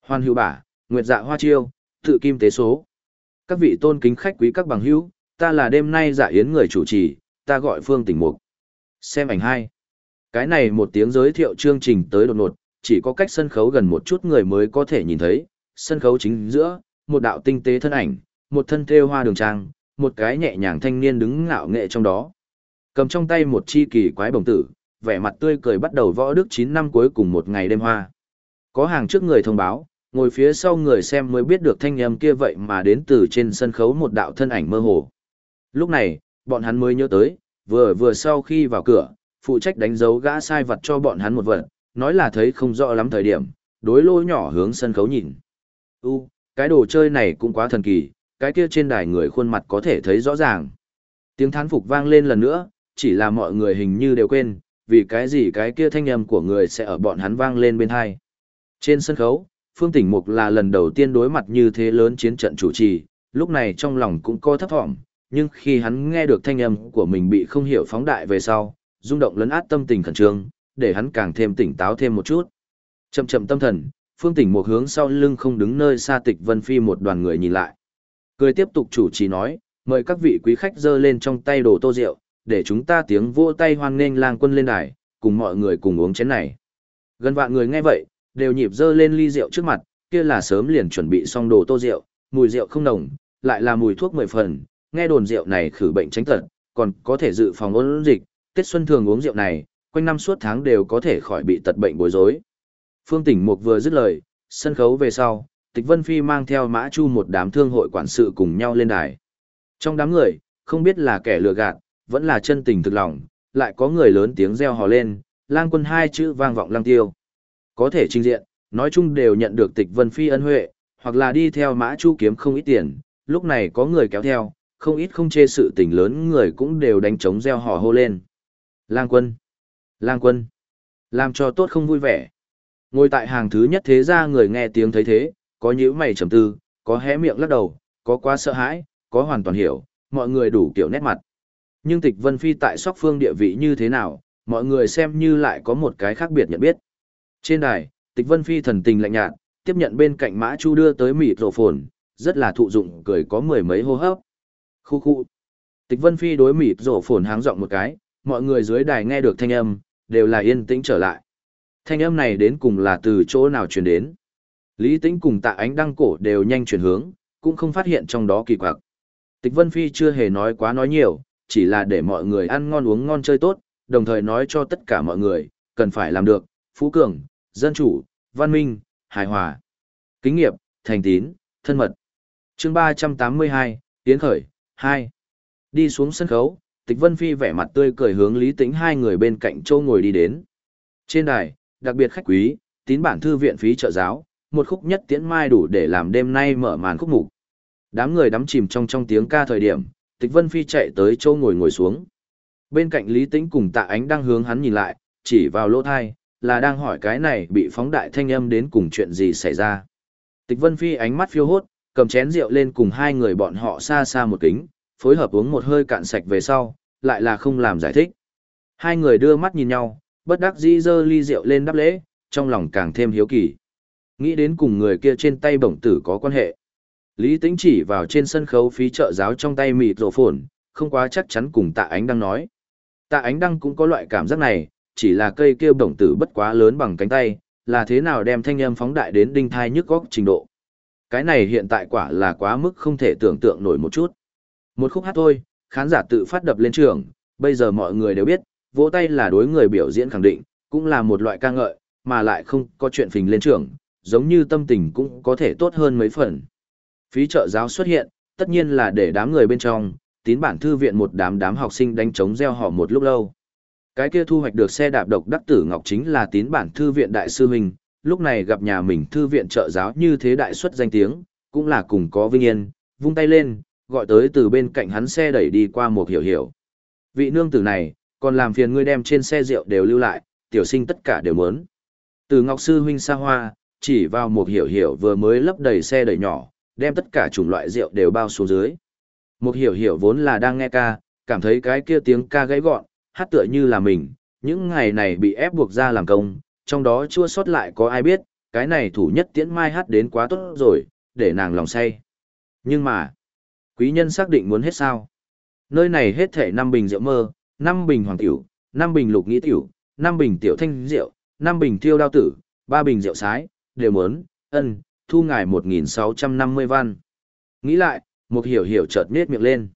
Speaker 1: Hoan hữu bả, nguyệt dạ hoa chiêu, tự kim tế số. Các vị tôn kính khách quý các bằng hữu, ta là đêm nay dạ yến người chủ trì, ta gọi Phương Tỉnh Mục. Xem ảnh hai. Cái này một tiếng giới thiệu chương trình tới đột ngột, chỉ có cách sân khấu gần một chút người mới có thể nhìn thấy. Sân khấu chính giữa, một đạo tinh tế thân ảnh, một thân thêu hoa đường trang, một cái nhẹ nhàng thanh niên đứng ngạo nghệ trong đó. Cầm trong tay một chi kỳ quái bồng tử, vẻ mặt tươi cười bắt đầu võ đức 9 năm cuối cùng một ngày đêm hoa. Có hàng trước người thông báo, ngồi phía sau người xem mới biết được thanh âm kia vậy mà đến từ trên sân khấu một đạo thân ảnh mơ hồ. Lúc này, bọn hắn mới nhớ tới, vừa vừa sau khi vào cửa, phụ trách đánh dấu gã sai vật cho bọn hắn một vật, nói là thấy không rõ lắm thời điểm, đối lô nhỏ hướng sân khấu nhìn. U, cái đồ chơi này cũng quá thần kỳ, cái kia trên đài người khuôn mặt có thể thấy rõ ràng. Tiếng thán phục vang lên lần nữa, chỉ là mọi người hình như đều quên, vì cái gì cái kia thanh âm của người sẽ ở bọn hắn vang lên bên hai. Trên sân khấu, Phương Tỉnh Mục là lần đầu tiên đối mặt như thế lớn chiến trận chủ trì, lúc này trong lòng cũng có thấp thỏm, nhưng khi hắn nghe được thanh âm của mình bị không hiểu phóng đại về sau, rung động lấn át tâm tình khẩn trương, để hắn càng thêm tỉnh táo thêm một chút. Chậm chậm tâm thần, Phương Tỉnh Mục hướng sau lưng không đứng nơi xa Tịch Vân Phi một đoàn người nhìn lại. Cười tiếp tục chủ trì nói, mời các vị quý khách dơ lên trong tay đồ tô rượu, để chúng ta tiếng vỗ tay hoan nghênh lang quân lên đài, cùng mọi người cùng uống chén này. Gần vạn người nghe vậy, đều nhịp dơ lên ly rượu trước mặt, kia là sớm liền chuẩn bị xong đồ tô rượu, mùi rượu không nồng, lại là mùi thuốc mười phần, nghe đồn rượu này khử bệnh tránh tật, còn có thể dự phòng ôn dịch, Tết xuân thường uống rượu này, quanh năm suốt tháng đều có thể khỏi bị tật bệnh bối rối. Phương Tỉnh Mục vừa dứt lời, sân khấu về sau, Tịch Vân Phi mang theo Mã Chu một đám thương hội quản sự cùng nhau lên đài. Trong đám người, không biết là kẻ lừa gạt, vẫn là chân tình thực lòng, lại có người lớn tiếng reo hò lên, lang quân hai chữ vang vọng lang tiêu. Có thể trình diện, nói chung đều nhận được Tịch Vân Phi ân huệ, hoặc là đi theo Mã Chu kiếm không ít tiền, lúc này có người kéo theo, không ít không chê sự tình lớn người cũng đều đánh trống reo hò hô lên. Lang quân! Lang quân! Làm cho tốt không vui vẻ. Ngồi tại hàng thứ nhất thế ra người nghe tiếng thấy thế, có nhíu mày trầm tư, có hé miệng lắc đầu, có quá sợ hãi, có hoàn toàn hiểu, mọi người đủ kiểu nét mặt. Nhưng tịch vân phi tại sóc phương địa vị như thế nào, mọi người xem như lại có một cái khác biệt nhận biết. Trên đài, tịch vân phi thần tình lạnh nhạt, tiếp nhận bên cạnh mã chu đưa tới mịt rổ phồn, rất là thụ dụng cười có mười mấy hô hấp. Khu khu. Tịch vân phi đối mịt rổ phồn háng giọng một cái, mọi người dưới đài nghe được thanh âm, đều là yên tĩnh trở lại. Thanh âm này đến cùng là từ chỗ nào truyền đến. Lý tĩnh cùng tạ ánh đăng cổ đều nhanh chuyển hướng, cũng không phát hiện trong đó kỳ quặc. Tịch Vân Phi chưa hề nói quá nói nhiều, chỉ là để mọi người ăn ngon uống ngon chơi tốt, đồng thời nói cho tất cả mọi người, cần phải làm được, phú cường, dân chủ, văn minh, hài hòa, kính nghiệp, thành tín, thân mật. chương 382, Tiến khởi, 2. Đi xuống sân khấu, Tịch Vân Phi vẻ mặt tươi cười hướng Lý Tĩnh hai người bên cạnh châu ngồi đi đến. Trên đài, đặc biệt khách quý, tín bản thư viện phí trợ giáo, một khúc nhất tiễn mai đủ để làm đêm nay mở màn khúc mục. Đám người đắm chìm trong trong tiếng ca thời điểm, Tịch Vân Phi chạy tới châu ngồi ngồi xuống. Bên cạnh Lý Tĩnh cùng Tạ Ánh đang hướng hắn nhìn lại, chỉ vào lỗ thai, là đang hỏi cái này bị phóng đại thanh âm đến cùng chuyện gì xảy ra. Tịch Vân Phi ánh mắt phiêu hốt, cầm chén rượu lên cùng hai người bọn họ xa xa một kính, phối hợp uống một hơi cạn sạch về sau, lại là không làm giải thích. Hai người đưa mắt nhìn nhau, bất đắc dĩ dơ ly rượu lên đắp lễ, trong lòng càng thêm hiếu kỳ. Nghĩ đến cùng người kia trên tay bổng tử có quan hệ. Lý Tĩnh chỉ vào trên sân khấu phí trợ giáo trong tay mịt rổ phồn, không quá chắc chắn cùng tạ ánh đang nói. Tạ ánh đăng cũng có loại cảm giác này, chỉ là cây kia bổng tử bất quá lớn bằng cánh tay, là thế nào đem thanh âm phóng đại đến đinh thai nhức góc trình độ. Cái này hiện tại quả là quá mức không thể tưởng tượng nổi một chút. Một khúc hát thôi, khán giả tự phát đập lên trường, bây giờ mọi người đều biết, vỗ tay là đối người biểu diễn khẳng định, cũng là một loại ca ngợi, mà lại không có chuyện phình lên trường, giống như tâm tình cũng có thể tốt hơn mấy phần. Phí trợ giáo xuất hiện, tất nhiên là để đám người bên trong, tín bản thư viện một đám đám học sinh đánh trống gieo họ một lúc lâu. Cái kia thu hoạch được xe đạp độc đắc tử ngọc chính là tín bản thư viện đại sư mình, lúc này gặp nhà mình thư viện trợ giáo như thế đại xuất danh tiếng, cũng là cùng có vinh yên, vung tay lên, gọi tới từ bên cạnh hắn xe đẩy đi qua một hiểu hiểu. Vị nương tử này, còn làm phiền ngươi đem trên xe rượu đều lưu lại, tiểu sinh tất cả đều muốn. Từ Ngọc Sư huynh xa hoa, chỉ vào một hiểu hiểu vừa mới lấp đầy xe đầy nhỏ, đem tất cả chủng loại rượu đều bao xuống dưới. Một hiểu hiểu vốn là đang nghe ca, cảm thấy cái kia tiếng ca gãy gọn, hát tựa như là mình, những ngày này bị ép buộc ra làm công, trong đó chua sót lại có ai biết, cái này thủ nhất tiễn mai hát đến quá tốt rồi, để nàng lòng say. Nhưng mà, quý nhân xác định muốn hết sao. Nơi này hết thể năm bình rượu mơ, năm bình hoàng tiểu, năm bình lục nghĩ tiểu, năm bình tiểu thanh rượu, năm bình tiêu đao tử, ba bình rượu sái, đều muốn, ân, thu ngài 1.650 văn. Nghĩ lại, một hiểu hiểu chợt nết miệng lên.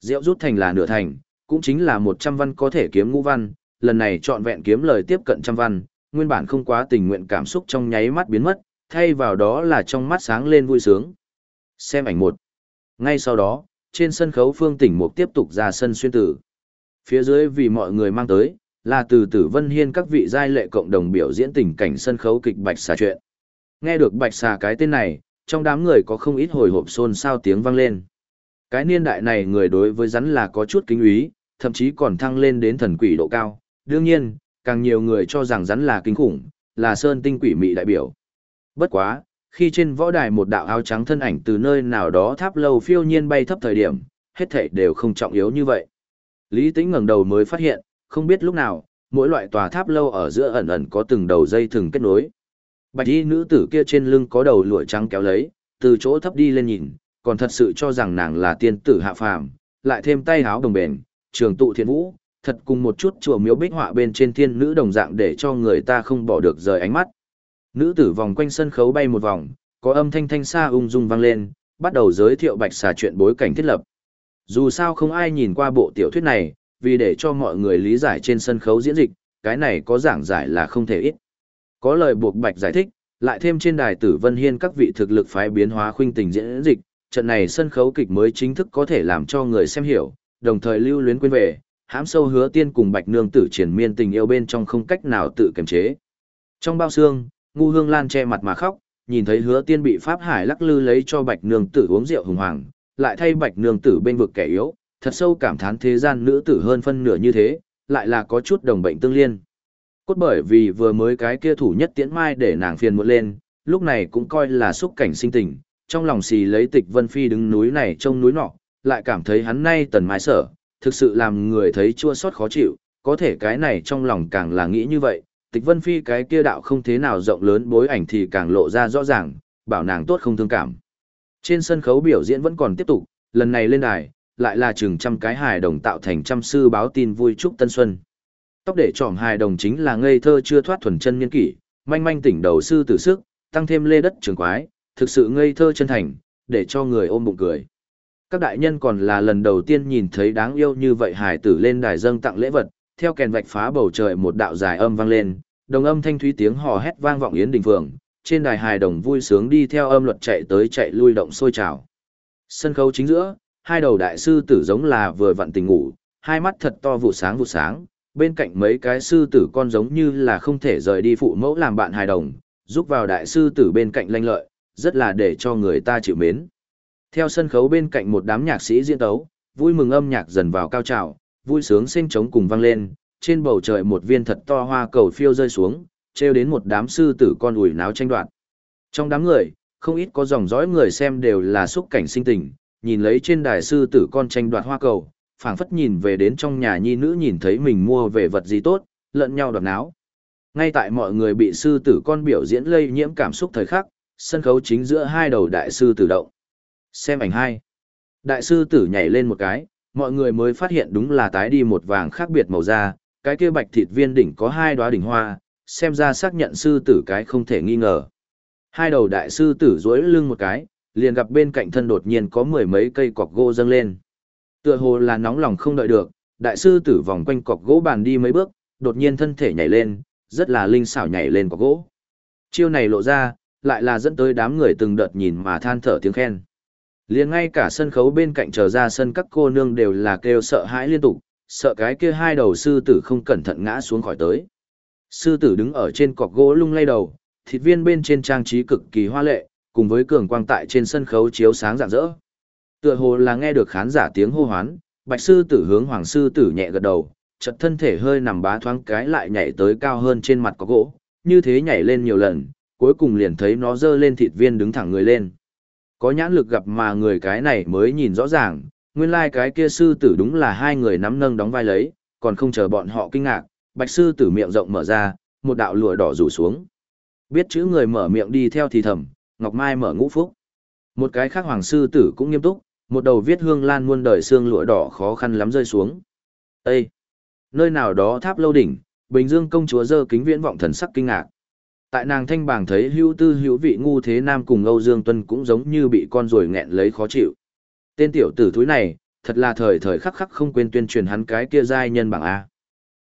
Speaker 1: Rượu rút thành là nửa thành, cũng chính là 100 văn có thể kiếm ngũ văn, lần này chọn vẹn kiếm lời tiếp cận trăm văn, nguyên bản không quá tình nguyện cảm xúc trong nháy mắt biến mất, thay vào đó là trong mắt sáng lên vui sướng. Xem ảnh một. Ngay sau đó, trên sân khấu phương tỉnh mục tiếp tục ra sân xuyên tử. Phía dưới vì mọi người mang tới, là từ tử vân hiên các vị giai lệ cộng đồng biểu diễn tình cảnh sân khấu kịch bạch xà chuyện. Nghe được bạch xà cái tên này, trong đám người có không ít hồi hộp xôn xao tiếng vang lên. Cái niên đại này người đối với rắn là có chút kính úy, thậm chí còn thăng lên đến thần quỷ độ cao. Đương nhiên, càng nhiều người cho rằng rắn là kinh khủng, là sơn tinh quỷ mị đại biểu. Bất quá, khi trên võ đài một đạo áo trắng thân ảnh từ nơi nào đó tháp lâu phiêu nhiên bay thấp thời điểm, hết thảy đều không trọng yếu như vậy. Lý Tĩnh ngẩng đầu mới phát hiện, không biết lúc nào, mỗi loại tòa tháp lâu ở giữa ẩn ẩn có từng đầu dây thừng kết nối. Bạch y nữ tử kia trên lưng có đầu lụa trắng kéo lấy, từ chỗ thấp đi lên nhìn, còn thật sự cho rằng nàng là tiên tử hạ phàm, lại thêm tay háo đồng bền, trường tụ thiên vũ, thật cùng một chút chùa miếu bích họa bên trên thiên nữ đồng dạng để cho người ta không bỏ được rời ánh mắt. Nữ tử vòng quanh sân khấu bay một vòng, có âm thanh thanh xa ung dung vang lên, bắt đầu giới thiệu bạch xà chuyện bối cảnh thiết lập. Dù sao không ai nhìn qua bộ tiểu thuyết này, vì để cho mọi người lý giải trên sân khấu diễn dịch, cái này có giảng giải là không thể ít. Có lời buộc bạch giải thích, lại thêm trên đài tử Vân Hiên các vị thực lực phái biến hóa khuynh tình diễn dịch, trận này sân khấu kịch mới chính thức có thể làm cho người xem hiểu, đồng thời lưu luyến quên về, hãm sâu hứa tiên cùng bạch nương tử triển miên tình yêu bên trong không cách nào tự kiềm chế. Trong bao xương, ngu hương lan che mặt mà khóc, nhìn thấy hứa tiên bị Pháp Hải lắc lư lấy cho bạch nương tử uống rượu hùng hoàng, lại thay bạch nương tử bên vực kẻ yếu, thật sâu cảm thán thế gian nữ tử hơn phân nửa như thế, lại là có chút đồng bệnh tương liên. Cốt bởi vì vừa mới cái kia thủ nhất tiễn mai để nàng phiền muộn lên, lúc này cũng coi là xúc cảnh sinh tình, trong lòng xì lấy tịch vân phi đứng núi này trông núi nọ, lại cảm thấy hắn nay tần mai sở, thực sự làm người thấy chua xót khó chịu, có thể cái này trong lòng càng là nghĩ như vậy, tịch vân phi cái kia đạo không thế nào rộng lớn bối ảnh thì càng lộ ra rõ ràng, bảo nàng tốt không thương cảm. Trên sân khấu biểu diễn vẫn còn tiếp tục, lần này lên đài, lại là chừng trăm cái hài đồng tạo thành trăm sư báo tin vui chúc tân xuân. Tóc để trọm hài đồng chính là ngây thơ chưa thoát thuần chân niên kỷ, manh manh tỉnh đầu sư tử sức, tăng thêm lê đất trường quái, thực sự ngây thơ chân thành, để cho người ôm bụng cười. Các đại nhân còn là lần đầu tiên nhìn thấy đáng yêu như vậy hài tử lên đài dâng tặng lễ vật, theo kèn vạch phá bầu trời một đạo dài âm vang lên, đồng âm thanh thúy tiếng hò hét vang vọng yến đình phường, trên đài hài đồng vui sướng đi theo âm luật chạy tới chạy lui động sôi trào. Sân khấu chính giữa, hai đầu đại sư tử giống là vừa vặn tình ngủ, hai mắt thật to vụ sáng vụ sáng, bên cạnh mấy cái sư tử con giống như là không thể rời đi phụ mẫu làm bạn hài đồng, giúp vào đại sư tử bên cạnh lanh lợi, rất là để cho người ta chịu mến. Theo sân khấu bên cạnh một đám nhạc sĩ diễn tấu, vui mừng âm nhạc dần vào cao trào, vui sướng sinh trống cùng vang lên, trên bầu trời một viên thật to hoa cầu phiêu rơi xuống, treo đến một đám sư tử con ủi náo tranh đoạt. Trong đám người, không ít có dòng dõi người xem đều là xúc cảnh sinh tình, nhìn lấy trên đài sư tử con tranh đoạt hoa cầu, phảng phất nhìn về đến trong nhà nhi nữ nhìn thấy mình mua về vật gì tốt, lẫn nhau đoạt náo. Ngay tại mọi người bị sư tử con biểu diễn lây nhiễm cảm xúc thời khắc, sân khấu chính giữa hai đầu đại sư tử động. Xem ảnh hai. Đại sư tử nhảy lên một cái, mọi người mới phát hiện đúng là tái đi một vàng khác biệt màu da, cái kia bạch thịt viên đỉnh có hai đóa đỉnh hoa, xem ra xác nhận sư tử cái không thể nghi ngờ. Hai đầu đại sư tử duỗi lưng một cái, liền gặp bên cạnh thân đột nhiên có mười mấy cây cọc gỗ dâng lên. Tựa hồ là nóng lòng không đợi được, đại sư tử vòng quanh cọc gỗ bàn đi mấy bước, đột nhiên thân thể nhảy lên, rất là linh xảo nhảy lên cọc gỗ. Chiêu này lộ ra, lại là dẫn tới đám người từng đợt nhìn mà than thở tiếng khen. Liền ngay cả sân khấu bên cạnh chờ ra sân các cô nương đều là kêu sợ hãi liên tục, sợ cái kia hai đầu sư tử không cẩn thận ngã xuống khỏi tới. Sư tử đứng ở trên cọc gỗ lung lay đầu, thịt viên bên trên trang trí cực kỳ hoa lệ, cùng với cường quang tại trên sân khấu chiếu sáng rạng rỡ. Tựa hồ là nghe được khán giả tiếng hô hoán, Bạch sư tử hướng Hoàng sư tử nhẹ gật đầu, chợt thân thể hơi nằm bá thoáng cái lại nhảy tới cao hơn trên mặt có gỗ, như thế nhảy lên nhiều lần, cuối cùng liền thấy nó dơ lên thịt viên đứng thẳng người lên. Có nhãn lực gặp mà người cái này mới nhìn rõ ràng, nguyên lai like cái kia sư tử đúng là hai người nắm nâng đóng vai lấy, còn không chờ bọn họ kinh ngạc, bạch sư tử miệng rộng mở ra, một đạo lụa đỏ rủ xuống. Biết chữ người mở miệng đi theo thì thầm, Ngọc Mai mở ngũ phúc. Một cái khác hoàng sư tử cũng nghiêm túc, một đầu viết hương lan muôn đời xương lụa đỏ khó khăn lắm rơi xuống. Ê! Nơi nào đó tháp lâu đỉnh, Bình Dương công chúa dơ kính viễn vọng thần sắc kinh ngạc. Tại nàng thanh bảng thấy hữu tư hữu vị ngu thế nam cùng Âu Dương Tuân cũng giống như bị con rồi nghẹn lấy khó chịu. Tên tiểu tử thúi này, thật là thời thời khắc khắc không quên tuyên truyền hắn cái kia giai nhân bảng A.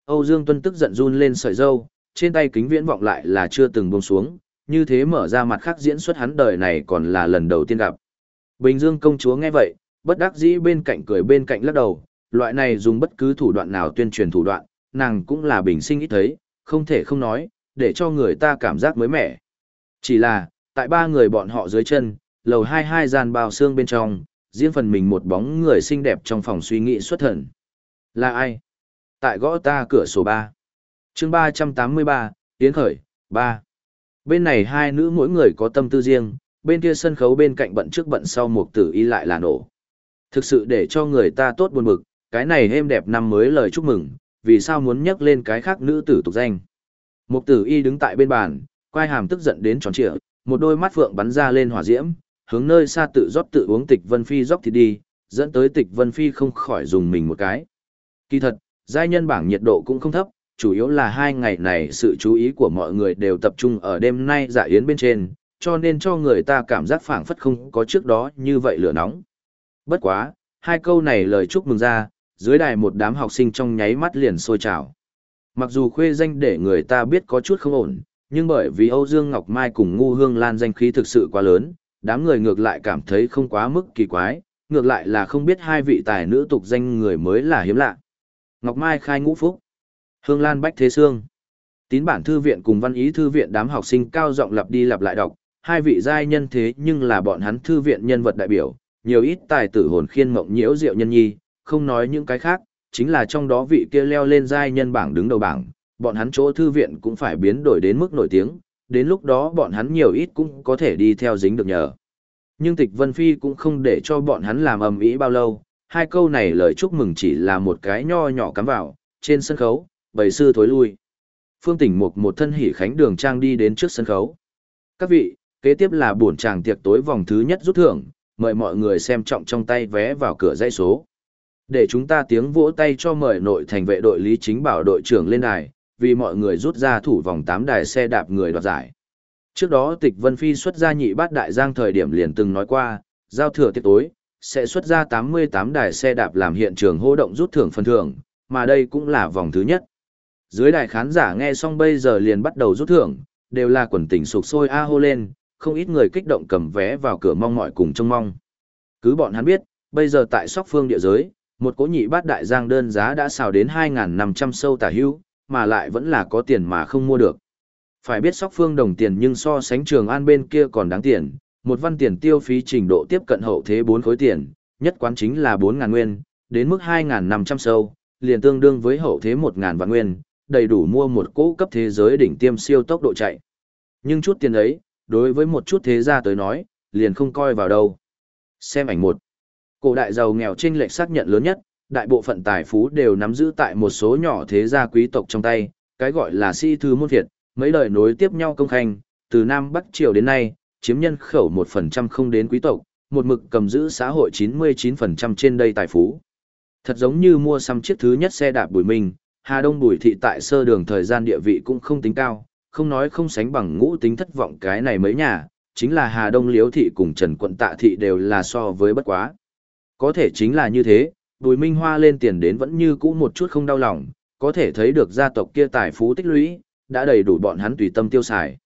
Speaker 1: Âu Dương Tuân tức giận run lên sợi dâu, trên tay kính viễn vọng lại là chưa từng buông xuống, như thế mở ra mặt khác diễn xuất hắn đời này còn là lần đầu tiên gặp. Bình Dương công chúa nghe vậy, bất đắc dĩ bên cạnh cười bên cạnh lắc đầu, loại này dùng bất cứ thủ đoạn nào tuyên truyền thủ đoạn, nàng cũng là bình sinh ít thấy, không thể không nói, để cho người ta cảm giác mới mẻ. Chỉ là, tại ba người bọn họ dưới chân, lầu hai hai gian bao xương bên trong, riêng phần mình một bóng người xinh đẹp trong phòng suy nghĩ xuất thần. Là ai? Tại gõ ta cửa sổ 3. chương 383, Tiến khởi, 3. Bên này hai nữ mỗi người có tâm tư riêng, bên kia sân khấu bên cạnh bận trước bận sau một tử y lại là nổ. Thực sự để cho người ta tốt buồn bực, cái này êm đẹp năm mới lời chúc mừng, vì sao muốn nhắc lên cái khác nữ tử tục danh. Một tử y đứng tại bên bàn, quai hàm tức giận đến tròn trịa, một đôi mắt phượng bắn ra lên hỏa diễm, hướng nơi xa tự rót tự uống tịch vân phi rót thì đi, dẫn tới tịch vân phi không khỏi dùng mình một cái. Kỳ thật, giai nhân bảng nhiệt độ cũng không thấp, chủ yếu là hai ngày này sự chú ý của mọi người đều tập trung ở đêm nay dạ yến bên trên, cho nên cho người ta cảm giác phảng phất không có trước đó như vậy lửa nóng. Bất quá, hai câu này lời chúc mừng ra, dưới đài một đám học sinh trong nháy mắt liền sôi trào. Mặc dù khuê danh để người ta biết có chút không ổn, nhưng bởi vì Âu Dương Ngọc Mai cùng Ngu Hương Lan danh khí thực sự quá lớn, đám người ngược lại cảm thấy không quá mức kỳ quái, ngược lại là không biết hai vị tài nữ tục danh người mới là hiếm lạ. Ngọc Mai khai ngũ phúc, Hương Lan Bách Thế Sương. Tín bản thư viện cùng văn ý thư viện đám học sinh cao giọng lặp đi lặp lại đọc, hai vị giai nhân thế nhưng là bọn hắn thư viện nhân vật đại biểu, nhiều ít tài tử hồn khiên mộng nhiễu diệu nhân nhi, không nói những cái khác, chính là trong đó vị kia leo lên giai nhân bảng đứng đầu bảng, bọn hắn chỗ thư viện cũng phải biến đổi đến mức nổi tiếng, đến lúc đó bọn hắn nhiều ít cũng có thể đi theo dính được nhờ. Nhưng Tịch Vân Phi cũng không để cho bọn hắn làm ầm ĩ bao lâu, hai câu này lời chúc mừng chỉ là một cái nho nhỏ cắm vào, trên sân khấu, bầy sư thối lui. Phương Tỉnh Mục một thân hỉ khánh đường trang đi đến trước sân khấu. Các vị, kế tiếp là buổi tràng tiệc tối vòng thứ nhất rút thưởng, mời mọi người xem trọng trong tay vé vào cửa dãy số. Để chúng ta tiếng vỗ tay cho mời nội thành vệ đội Lý Chính Bảo đội trưởng lên đài, vì mọi người rút ra thủ vòng 8 đài xe đạp người đoạt giải. Trước đó Tịch Vân Phi xuất ra nhị bát đại giang thời điểm liền từng nói qua, giao thừa tiệc tối, sẽ xuất ra 88 đài xe đạp làm hiện trường hô động rút thưởng phần thưởng, mà đây cũng là vòng thứ nhất. Dưới đài khán giả nghe xong bây giờ liền bắt đầu rút thưởng, đều là quần tỉnh sục sôi a hô lên, không ít người kích động cầm vé vào cửa mong mọi cùng trông mong. Cứ bọn hắn biết, bây giờ tại sóc phương địa giới, một cỗ nhị bát đại giang đơn giá đã xào đến 2.500 sâu tả hưu, mà lại vẫn là có tiền mà không mua được. Phải biết sóc phương đồng tiền nhưng so sánh trường an bên kia còn đáng tiền, một văn tiền tiêu phí trình độ tiếp cận hậu thế 4 khối tiền, nhất quán chính là 4.000 nguyên, đến mức 2.500 sâu, liền tương đương với hậu thế 1.000 vạn nguyên, đầy đủ mua một cỗ cấp thế giới đỉnh tiêm siêu tốc độ chạy. Nhưng chút tiền ấy, đối với một chút thế gia tới nói, liền không coi vào đâu. Xem ảnh một. Cổ đại giàu nghèo trên lệch xác nhận lớn nhất, đại bộ phận tài phú đều nắm giữ tại một số nhỏ thế gia quý tộc trong tay, cái gọi là si thư môn việt, mấy đời nối tiếp nhau công khanh, từ Nam Bắc Triều đến nay, chiếm nhân khẩu 1% không đến quý tộc, một mực cầm giữ xã hội 99% trên đây tài phú. Thật giống như mua xăm chiếc thứ nhất xe đạp bùi minh, Hà Đông bùi thị tại sơ đường thời gian địa vị cũng không tính cao, không nói không sánh bằng ngũ tính thất vọng cái này mấy nhà, chính là Hà Đông Liếu thị cùng Trần Quận Tạ thị đều là so với bất quá. Có thể chính là như thế, Bùi Minh Hoa lên tiền đến vẫn như cũ một chút không đau lòng, có thể thấy được gia tộc kia tài phú tích lũy, đã đầy đủ bọn hắn tùy tâm tiêu xài.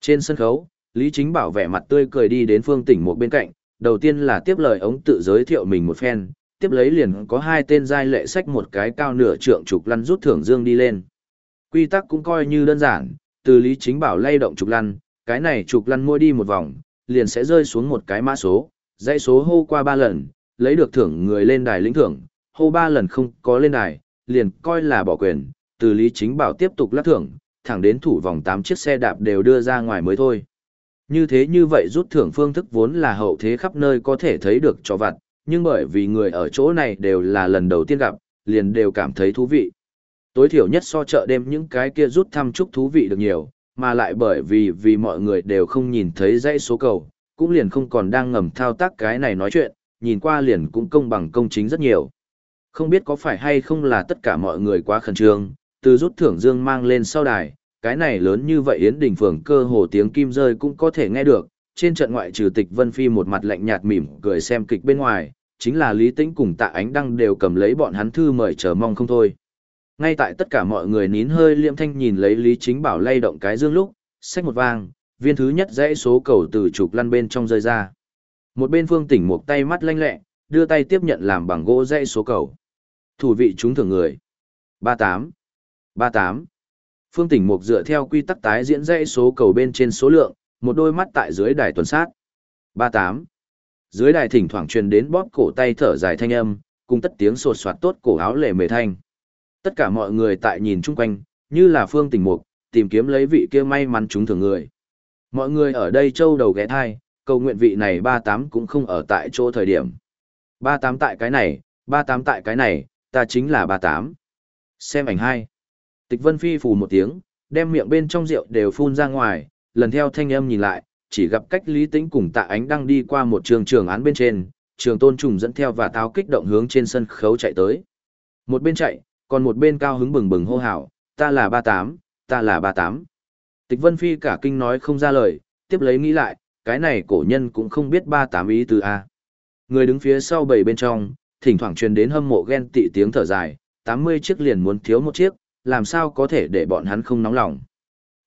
Speaker 1: Trên sân khấu, Lý Chính Bảo vẻ mặt tươi cười đi đến Phương Tỉnh một bên cạnh, đầu tiên là tiếp lời ống tự giới thiệu mình một phen, tiếp lấy liền có hai tên giai lệ sách một cái cao nửa trượng trục lăn rút thưởng dương đi lên. Quy tắc cũng coi như đơn giản, từ Lý Chính Bảo lay động trục lăn, cái này trục lăn mua đi một vòng, liền sẽ rơi xuống một cái mã số, dãy số hô qua ba lần, lấy được thưởng người lên đài lĩnh thưởng, hô ba lần không có lên đài, liền coi là bỏ quyền, từ Lý Chính Bảo tiếp tục lắc thưởng, thẳng đến thủ vòng 8 chiếc xe đạp đều đưa ra ngoài mới thôi. Như thế như vậy rút thưởng phương thức vốn là hậu thế khắp nơi có thể thấy được cho vặt, nhưng bởi vì người ở chỗ này đều là lần đầu tiên gặp, liền đều cảm thấy thú vị. Tối thiểu nhất so chợ đêm những cái kia rút thăm chúc thú vị được nhiều, mà lại bởi vì vì mọi người đều không nhìn thấy dãy số cầu, cũng liền không còn đang ngầm thao tác cái này nói chuyện, nhìn qua liền cũng công bằng công chính rất nhiều. Không biết có phải hay không là tất cả mọi người quá khẩn trương, từ rút thưởng dương mang lên sau đài, cái này lớn như vậy Yến Đình Phường cơ hồ tiếng kim rơi cũng có thể nghe được, trên trận ngoại trừ tịch Vân Phi một mặt lạnh nhạt mỉm cười xem kịch bên ngoài, chính là Lý Tĩnh cùng tạ ánh đăng đều cầm lấy bọn hắn thư mời chờ mong không thôi. Ngay tại tất cả mọi người nín hơi liệm thanh nhìn lấy Lý Chính Bảo lay động cái dương lúc, xách một vang, viên thứ nhất dãy số cầu từ trục lăn bên trong rơi ra. Một bên phương tỉnh một tay mắt lanh lẹ, đưa tay tiếp nhận làm bằng gỗ dãy số cầu. Thủ vị chúng thường người. 38. 38. Phương tỉnh mục dựa theo quy tắc tái diễn dãy số cầu bên trên số lượng, một đôi mắt tại dưới đài tuần sát. 38. Dưới đài thỉnh thoảng truyền đến bóp cổ tay thở dài thanh âm, cùng tất tiếng sột soạt tốt cổ áo lệ mề thanh. Tất cả mọi người tại nhìn chung quanh, như là phương tình mục, tìm kiếm lấy vị kia may mắn chúng thường người. Mọi người ở đây châu đầu ghé thai, cầu nguyện vị này ba tám cũng không ở tại chỗ thời điểm. Ba tám tại cái này, ba tám tại cái này, ta chính là ba tám. Xem ảnh hai. Tịch Vân Phi phù một tiếng, đem miệng bên trong rượu đều phun ra ngoài, lần theo thanh âm nhìn lại, chỉ gặp cách Lý Tĩnh cùng Tạ Ánh đang đi qua một trường trường án bên trên, trường tôn trùng dẫn theo và táo kích động hướng trên sân khấu chạy tới. Một bên chạy, còn một bên cao hứng bừng bừng hô hào, ta là ba tám, ta là ba tám. Tịch Vân Phi cả kinh nói không ra lời, tiếp lấy nghĩ lại, cái này cổ nhân cũng không biết ba tám ý từ A. Người đứng phía sau bầy bên trong, thỉnh thoảng truyền đến hâm mộ ghen tị tiếng thở dài, 80 chiếc liền muốn thiếu một chiếc, làm sao có thể để bọn hắn không nóng lòng.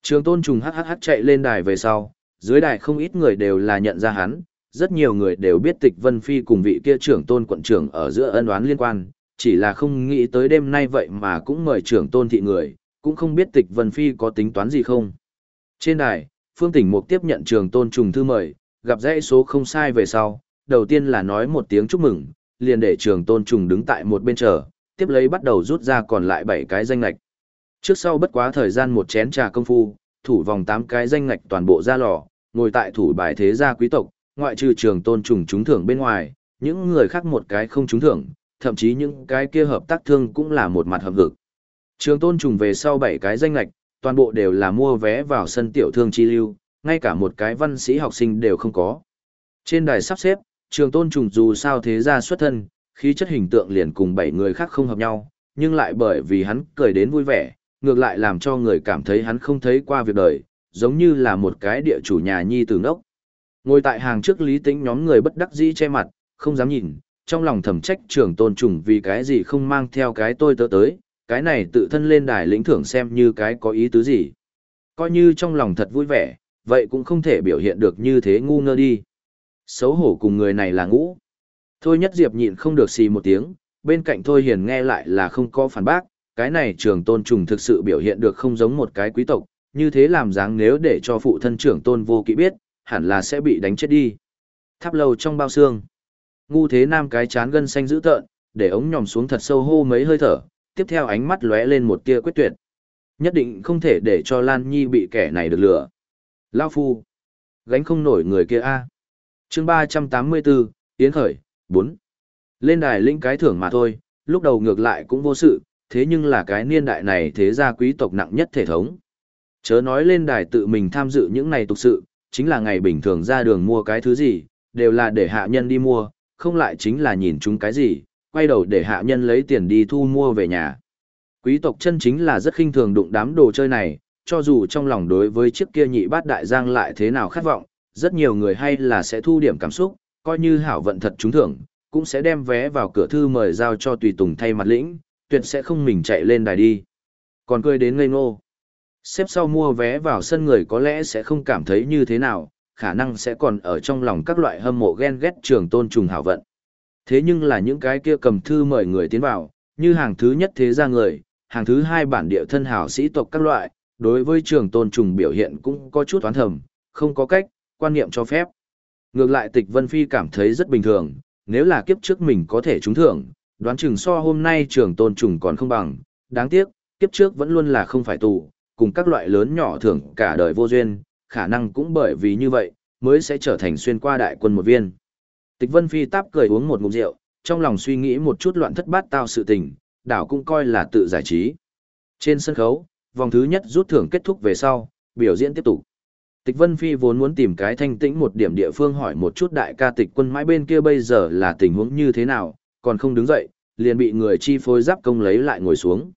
Speaker 1: Trường tôn trùng hhh chạy lên đài về sau, dưới đài không ít người đều là nhận ra hắn, rất nhiều người đều biết tịch Vân Phi cùng vị kia trưởng tôn quận trưởng ở giữa ân oán liên quan, chỉ là không nghĩ tới đêm nay vậy mà cũng mời trưởng tôn thị người, cũng không biết tịch Vân Phi có tính toán gì không. Trên đài, Phương Tỉnh Mục tiếp nhận trường tôn trùng thư mời, gặp dãy số không sai về sau, đầu tiên là nói một tiếng chúc mừng, liền để trường tôn trùng đứng tại một bên chờ, tiếp lấy bắt đầu rút ra còn lại 7 cái danh lạch. Trước sau bất quá thời gian một chén trà công phu, thủ vòng 8 cái danh ngạch toàn bộ ra lò, ngồi tại thủ bài thế gia quý tộc, ngoại trừ trường tôn trùng trúng thưởng bên ngoài, những người khác một cái không trúng thưởng, thậm chí những cái kia hợp tác thương cũng là một mặt hợp hực. Trường tôn trùng về sau 7 cái danh lạch, toàn bộ đều là mua vé vào sân tiểu thương chi lưu, ngay cả một cái văn sĩ học sinh đều không có. Trên đài sắp xếp, trường tôn trùng dù sao thế gia xuất thân, khí chất hình tượng liền cùng bảy người khác không hợp nhau, nhưng lại bởi vì hắn cười đến vui vẻ, ngược lại làm cho người cảm thấy hắn không thấy qua việc đời, giống như là một cái địa chủ nhà nhi tử ngốc. Ngồi tại hàng trước lý tĩnh nhóm người bất đắc dĩ che mặt, không dám nhìn, trong lòng thầm trách trưởng tôn trùng vì cái gì không mang theo cái tôi tớ tới, cái này tự thân lên đài lĩnh thưởng xem như cái có ý tứ gì. Coi như trong lòng thật vui vẻ, vậy cũng không thể biểu hiện được như thế ngu ngơ đi. Xấu hổ cùng người này là ngũ. Thôi nhất diệp nhịn không được xì một tiếng, bên cạnh thôi hiền nghe lại là không có phản bác, cái này trường tôn trùng thực sự biểu hiện được không giống một cái quý tộc, như thế làm dáng nếu để cho phụ thân trưởng tôn vô kỵ biết, hẳn là sẽ bị đánh chết đi. Tháp lâu trong bao xương. Ngu thế nam cái chán gân xanh dữ tợn, để ống nhòm xuống thật sâu hô mấy hơi thở, tiếp theo ánh mắt lóe lên một tia quyết tuyệt. Nhất định không thể để cho Lan Nhi bị kẻ này được lừa. Lao phu. Gánh không nổi người kia a. Chương 384, Yến khởi, 4. Lên đài linh cái thưởng mà thôi, lúc đầu ngược lại cũng vô sự, thế nhưng là cái niên đại này thế gia quý tộc nặng nhất thể thống. Chớ nói lên đài tự mình tham dự những này tục sự, chính là ngày bình thường ra đường mua cái thứ gì, đều là để hạ nhân đi mua, không lại chính là nhìn chúng cái gì, quay đầu để hạ nhân lấy tiền đi thu mua về nhà. Quý tộc chân chính là rất khinh thường đụng đám đồ chơi này, cho dù trong lòng đối với chiếc kia nhị bát đại giang lại thế nào khát vọng, rất nhiều người hay là sẽ thu điểm cảm xúc, coi như hảo vận thật trúng thưởng, cũng sẽ đem vé vào cửa thư mời giao cho tùy tùng thay mặt lĩnh, tuyệt sẽ không mình chạy lên đài đi. Còn cười đến ngây ngô. Xếp sau mua vé vào sân người có lẽ sẽ không cảm thấy như thế nào, khả năng sẽ còn ở trong lòng các loại hâm mộ ghen ghét trường tôn trùng hảo vận. Thế nhưng là những cái kia cầm thư mời người tiến vào, như hàng thứ nhất thế gia người, hàng thứ hai bản địa thân hảo sĩ tộc các loại, đối với trường tôn trùng biểu hiện cũng có chút toán thầm, không có cách, quan niệm cho phép. Ngược lại tịch Vân Phi cảm thấy rất bình thường, nếu là kiếp trước mình có thể trúng thưởng, đoán chừng so hôm nay trường tôn trùng còn không bằng, đáng tiếc, kiếp trước vẫn luôn là không phải tù, cùng các loại lớn nhỏ thưởng cả đời vô duyên, khả năng cũng bởi vì như vậy, mới sẽ trở thành xuyên qua đại quân một viên. Tịch Vân Phi táp cười uống một ngụm rượu, trong lòng suy nghĩ một chút loạn thất bát tao sự tình, đảo cũng coi là tự giải trí. Trên sân khấu, vòng thứ nhất rút thưởng kết thúc về sau, biểu diễn tiếp tục. Tịch Vân Phi vốn muốn tìm cái thanh tĩnh một điểm địa phương hỏi một chút đại ca tịch quân mãi bên kia bây giờ là tình huống như thế nào, còn không đứng dậy, liền bị người chi phối giáp công lấy lại ngồi xuống.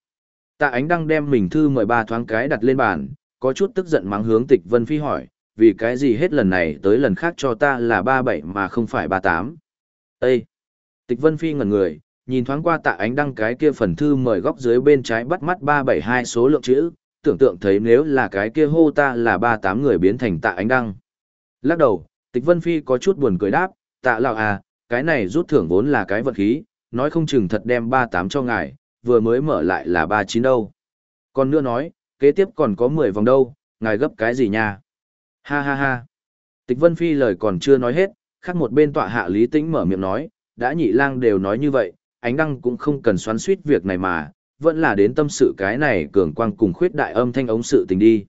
Speaker 1: Tạ ánh đăng đem mình thư mời ba thoáng cái đặt lên bàn, có chút tức giận mắng hướng tịch Vân Phi hỏi, vì cái gì hết lần này tới lần khác cho ta là ba bảy mà không phải ba tám. Ê! Tịch Vân Phi ngẩn người, nhìn thoáng qua tạ ánh đăng cái kia phần thư mời góc dưới bên trái bắt mắt ba bảy hai số lượng chữ, tưởng tượng thấy nếu là cái kia hô ta là ba tám người biến thành tạ ánh đăng. Lắc đầu, tịch Vân Phi có chút buồn cười đáp, tạ lão à, cái này rút thưởng vốn là cái vật khí, nói không chừng thật đem ba tám cho ngài, vừa mới mở lại là ba chín đâu. Còn nữa nói, kế tiếp còn có mười vòng đâu, ngài gấp cái gì nha? Ha ha ha. Tịch Vân Phi lời còn chưa nói hết, khác một bên tọa hạ Lý Tĩnh mở miệng nói, đã nhị lang đều nói như vậy, ánh đăng cũng không cần xoắn suýt việc này mà, vẫn là đến tâm sự cái này cường quang cùng khuyết đại âm thanh ống sự tình đi.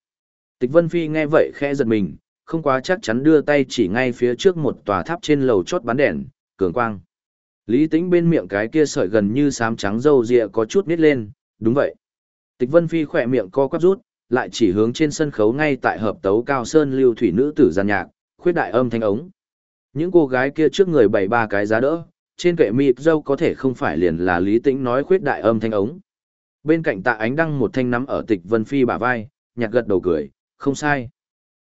Speaker 1: Tịch Vân Phi nghe vậy khẽ giật mình, không quá chắc chắn đưa tay chỉ ngay phía trước một tòa tháp trên lầu chốt bán đèn, cường quang. Lý Tĩnh bên miệng cái kia sợi gần như xám trắng râu ria có chút nít lên, đúng vậy. Tịch Vân Phi khỏe miệng co quắp rút, lại chỉ hướng trên sân khấu ngay tại hợp tấu cao sơn lưu thủy nữ tử gian nhạc, khuyết đại âm thanh ống. Những cô gái kia trước người bày ba cái giá đỡ, trên kệ mịp dâu có thể không phải liền là Lý Tĩnh nói khuyết đại âm thanh ống. Bên cạnh tạ ánh đăng một thanh nắm ở tịch Vân Phi bả vai, nhạc gật đầu cười, không sai.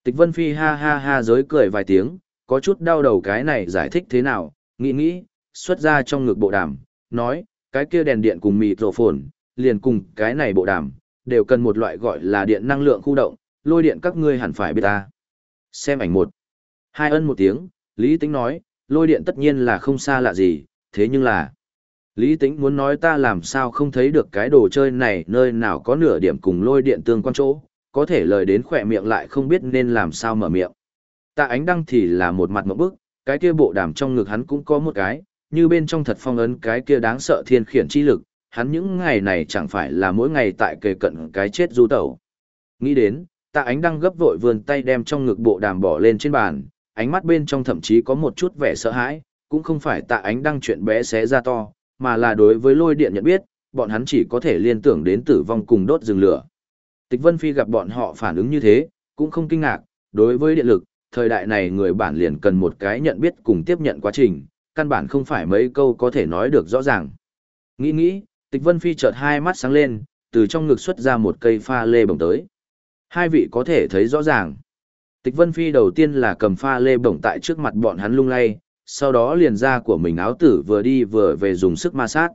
Speaker 1: Tịch Vân Phi ha ha ha giới cười vài tiếng, có chút đau đầu cái này giải thích thế nào, nghĩ nghĩ, xuất ra trong ngực bộ đàm, nói, cái kia đèn điện cùng mịt rộ phồn, liền cùng cái này bộ đàm, đều cần một loại gọi là điện năng lượng khu động, lôi điện các ngươi hẳn phải biết ta. Xem ảnh một. Hai ân một tiếng, Lý Tĩnh nói, lôi điện tất nhiên là không xa lạ gì, thế nhưng là... Lý Tĩnh muốn nói ta làm sao không thấy được cái đồ chơi này nơi nào có nửa điểm cùng lôi điện tương quan chỗ, có thể lời đến khỏe miệng lại không biết nên làm sao mở miệng. Tạ ánh đăng thì là một mặt một bức, cái kia bộ đàm trong ngực hắn cũng có một cái, như bên trong thật phong ấn cái kia đáng sợ thiên khiển chi lực, hắn những ngày này chẳng phải là mỗi ngày tại kề cận cái chết du tẩu. Nghĩ đến, tạ ánh đăng gấp vội vươn tay đem trong ngực bộ đàm bỏ lên trên bàn, ánh mắt bên trong thậm chí có một chút vẻ sợ hãi, cũng không phải tạ ánh đăng chuyện bé xé ra to, mà là đối với lôi điện nhận biết, bọn hắn chỉ có thể liên tưởng đến tử vong cùng đốt rừng lửa. Tịch Vân Phi gặp bọn họ phản ứng như thế, cũng không kinh ngạc, đối với điện lực, thời đại này người bản liền cần một cái nhận biết cùng tiếp nhận quá trình, căn bản không phải mấy câu có thể nói được rõ ràng. Nghĩ nghĩ, Tịch Vân Phi chợt hai mắt sáng lên, từ trong ngực xuất ra một cây pha lê bổng tới. Hai vị có thể thấy rõ ràng. Tịch Vân Phi đầu tiên là cầm pha lê bổng tại trước mặt bọn hắn lung lay, sau đó liền ra của mình áo tử vừa đi vừa về dùng sức ma sát.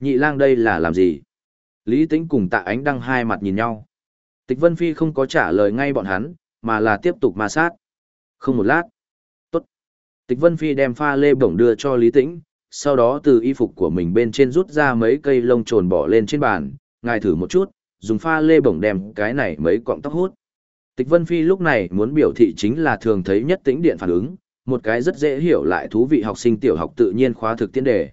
Speaker 1: Nhị lang đây là làm gì? Lý Tĩnh cùng tạ ánh đăng hai mặt nhìn nhau. Tịch Vân Phi không có trả lời ngay bọn hắn, mà là tiếp tục ma sát. Không một lát. Tốt. Tịch Vân Phi đem pha lê bổng đưa cho Lý Tĩnh, sau đó từ y phục của mình bên trên rút ra mấy cây lông trồn bỏ lên trên bàn, ngài thử một chút, dùng pha lê bổng đem cái này mấy cọng tóc hút. Tịch Vân Phi lúc này muốn biểu thị chính là thường thấy nhất tĩnh điện phản ứng, một cái rất dễ hiểu lại thú vị học sinh tiểu học tự nhiên khóa thực tiễn đề.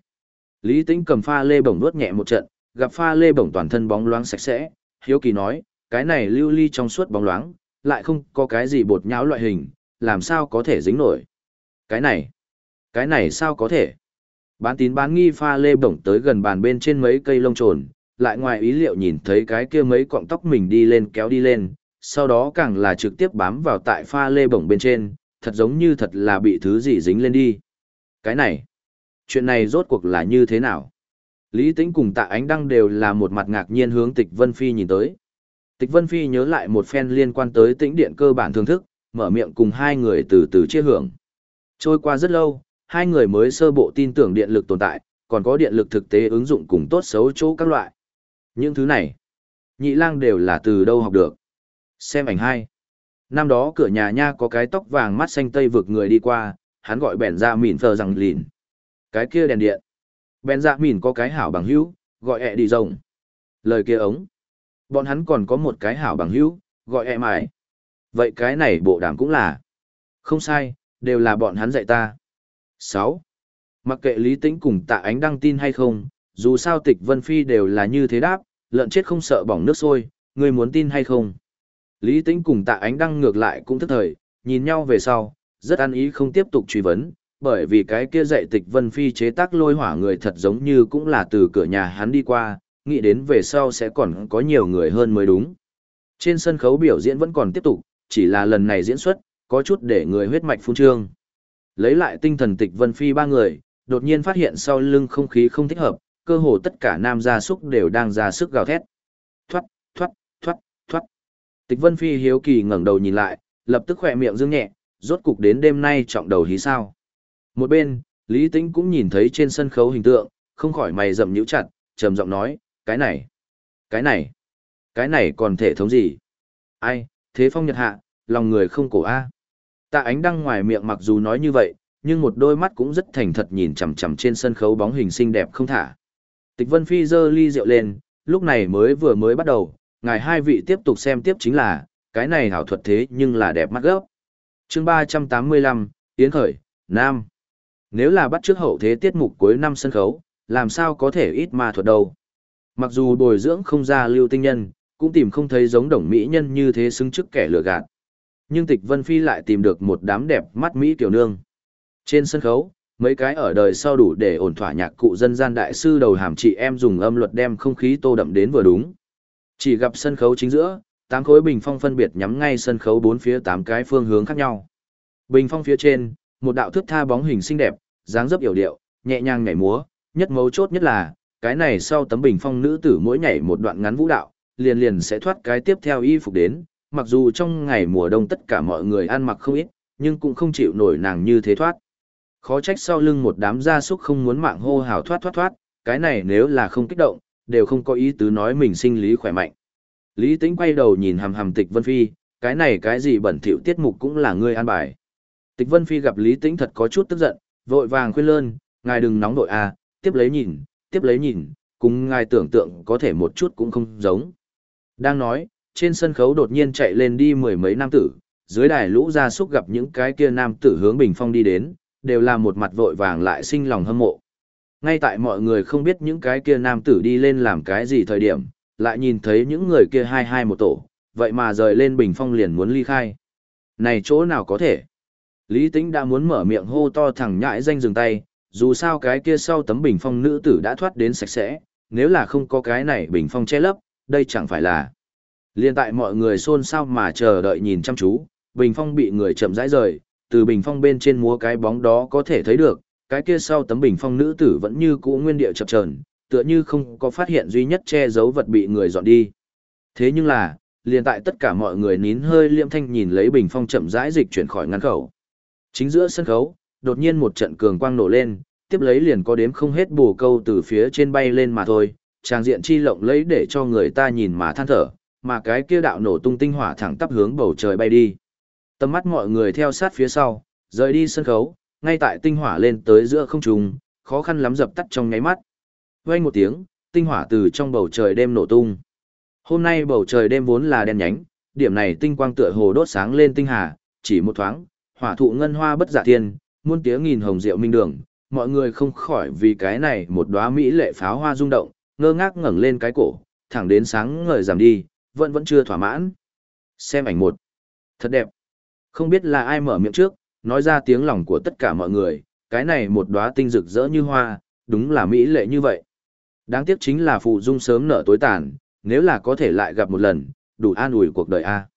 Speaker 1: Lý Tĩnh cầm pha lê bổng nuốt nhẹ một trận, gặp pha lê bổng toàn thân bóng loáng sạch sẽ, hiếu kỳ nói, cái này lưu ly trong suốt bóng loáng, lại không có cái gì bột nhão loại hình, làm sao có thể dính nổi. Cái này, cái này sao có thể. Bán tín bán nghi pha lê bổng tới gần bàn bên trên mấy cây lông trồn, lại ngoài ý liệu nhìn thấy cái kia mấy cọng tóc mình đi lên kéo đi lên, sau đó càng là trực tiếp bám vào tại pha lê bổng bên trên, thật giống như thật là bị thứ gì dính lên đi. Cái này, chuyện này rốt cuộc là như thế nào? Lý Tĩnh cùng tạ ánh đăng đều là một mặt ngạc nhiên hướng tịch Vân Phi nhìn tới. Tịch Vân Phi nhớ lại một phen liên quan tới tĩnh điện cơ bản thưởng thức, mở miệng cùng hai người từ từ chia hưởng. Trôi qua rất lâu, hai người mới sơ bộ tin tưởng điện lực tồn tại, còn có điện lực thực tế ứng dụng cùng tốt xấu chỗ các loại. Những thứ này, nhị lang đều là từ đâu học được. Xem ảnh hai. Năm đó cửa nhà nha có cái tóc vàng mắt xanh tây vực người đi qua, hắn gọi bèn dạ ra mỉn phờ rằng lìn. Cái kia đèn điện. Bèn dạ ra mỉn có cái hảo bằng hữu, gọi ẹ đi rồng. Lời kia ống. Bọn hắn còn có một cái hảo bằng hữu, gọi ẹ mải. Vậy cái này bộ đàm cũng là. Không sai, đều là bọn hắn dạy ta. 6. Mặc kệ Lý Tĩnh cùng tạ ánh đăng tin hay không, dù sao tịch Vân Phi đều là như thế đáp, lợn chết không sợ bỏng nước sôi, người muốn tin hay không. Lý Tĩnh cùng tạ ánh đăng ngược lại cũng thức thời, nhìn nhau về sau, rất ăn ý không tiếp tục truy vấn, bởi vì cái kia dạy tịch Vân Phi chế tác lôi hỏa người thật giống như cũng là từ cửa nhà hắn đi qua, nghĩ đến về sau sẽ còn có nhiều người hơn mới đúng. Trên sân khấu biểu diễn vẫn còn tiếp tục, chỉ là lần này diễn xuất, có chút để người huyết mạch phun trương. Lấy lại tinh thần tịch Vân Phi ba người, đột nhiên phát hiện sau lưng không khí không thích hợp, cơ hồ tất cả nam gia súc đều đang ra sức gào thét. Thoát, thoát, thoát, thoát. Tịch Vân Phi hiếu kỳ ngẩng đầu nhìn lại, lập tức khỏe miệng dương nhẹ, rốt cục đến đêm nay trọng đầu hí sao. Một bên, Lý Tĩnh cũng nhìn thấy trên sân khấu hình tượng, không khỏi mày rậm nhíu chặt, trầm giọng nói, cái này, cái này, cái này còn thể thống gì? Ai, thế phong nhật hạ, lòng người không cổ a. Tạ ánh đăng ngoài miệng mặc dù nói như vậy, nhưng một đôi mắt cũng rất thành thật nhìn chằm chằm trên sân khấu bóng hình xinh đẹp không thả. Tịch Vân Phi giơ ly rượu lên, lúc này mới vừa mới bắt đầu, ngài hai vị tiếp tục xem tiếp chính là, cái này hảo thuật thế nhưng là đẹp mắt gốc. chương 385, Yến Khởi, Nam. Nếu là bắt trước hậu thế tiết mục cuối năm sân khấu, làm sao có thể ít ma thuật đâu. Mặc dù bồi dưỡng không ra lưu tinh nhân, cũng tìm không thấy giống đồng mỹ nhân như thế xứng chức kẻ lừa gạt. Nhưng Tịch Vân Phi lại tìm được một đám đẹp mắt Mỹ tiểu nương. Trên sân khấu, mấy cái ở đời sau đủ để ổn thỏa nhạc cụ dân gian đại sư đầu hàm chị em dùng âm luật đem không khí tô đậm đến vừa đúng. Chỉ gặp sân khấu chính giữa, tám khối bình phong phân biệt nhắm ngay sân khấu bốn phía tám cái phương hướng khác nhau. Bình phong phía trên, một đạo thước tha bóng hình xinh đẹp, dáng dấp yểu điệu, nhẹ nhàng nhảy múa, nhất mấu chốt nhất là, cái này sau tấm bình phong nữ tử mỗi nhảy một đoạn ngắn vũ đạo, liền liền sẽ thoát cái tiếp theo y phục đến, mặc dù trong ngày mùa đông tất cả mọi người ăn mặc không ít, nhưng cũng không chịu nổi nàng như thế thoát. Khó trách sau lưng một đám gia súc không muốn mạng hô hào thoát thoát thoát, cái này nếu là không kích động, đều không có ý tứ nói mình sinh lý khỏe mạnh. Lý Tĩnh quay đầu nhìn hầm hầm Tịch Vân Phi, cái này cái gì bẩn thỉu tiết mục cũng là ngươi an bài. Tịch Vân Phi gặp Lý Tĩnh thật có chút tức giận, vội vàng khuyên lơn, ngài đừng nóng đội à, tiếp lấy nhìn, tiếp lấy nhìn, cùng ngài tưởng tượng có thể một chút cũng không giống. Đang nói, trên sân khấu đột nhiên chạy lên đi mười mấy nam tử, dưới đài lũ ra xúc gặp những cái kia nam tử hướng bình phong đi đến, đều là một mặt vội vàng lại sinh lòng hâm mộ. Ngay tại mọi người không biết những cái kia nam tử đi lên làm cái gì thời điểm, lại nhìn thấy những người kia hai hai một tổ, vậy mà rời lên bình phong liền muốn ly khai. Này chỗ nào có thể? Lý Tĩnh đã muốn mở miệng hô to thẳng nhãi danh dừng tay, dù sao cái kia sau tấm bình phong nữ tử đã thoát đến sạch sẽ, nếu là không có cái này bình phong che lấp, đây chẳng phải là. Liên tại mọi người xôn xao mà chờ đợi nhìn chăm chú, bình phong bị người chậm rãi rời, từ bình phong bên trên múa cái bóng đó có thể thấy được, cái kia sau tấm bình phong nữ tử vẫn như cũ nguyên địa chập chờn, tựa như không có phát hiện duy nhất che giấu vật bị người dọn đi. Thế nhưng là, liền tại tất cả mọi người nín hơi liêm thanh nhìn lấy bình phong chậm rãi dịch chuyển khỏi ngăn khẩu. Chính giữa sân khấu, đột nhiên một trận cường quang nổ lên, tiếp lấy liền có đếm không hết bù câu từ phía trên bay lên mà thôi, trang diện chi lộng lấy để cho người ta nhìn mà than thở, mà cái kia đạo nổ tung tinh hỏa thẳng tắp hướng bầu trời bay đi. Tầm mắt mọi người theo sát phía sau, rời đi sân khấu, ngay tại tinh hỏa lên tới giữa không trung, khó khăn lắm dập tắt trong nháy mắt. Vang một tiếng, tinh hỏa từ trong bầu trời đêm nổ tung. Hôm nay bầu trời đêm vốn là đen nhánh, điểm này tinh quang tựa hồ đốt sáng lên tinh hà, chỉ một thoáng, hỏa thụ ngân hoa bất giả thiên, muôn tiếng nghìn hồng diệu minh đường, mọi người không khỏi vì cái này một đóa mỹ lệ pháo hoa rung động, ngơ ngác ngẩng lên cái cổ, thẳng đến sáng ngời giảm đi, vẫn vẫn chưa thỏa mãn. Xem ảnh một. Thật đẹp. Không biết là ai mở miệng trước, nói ra tiếng lòng của tất cả mọi người, cái này một đóa tinh rực rỡ như hoa, đúng là mỹ lệ như vậy. Đáng tiếc chính là phụ dung sớm nở tối tàn, nếu là có thể lại gặp một lần, đủ an ủi cuộc đời a.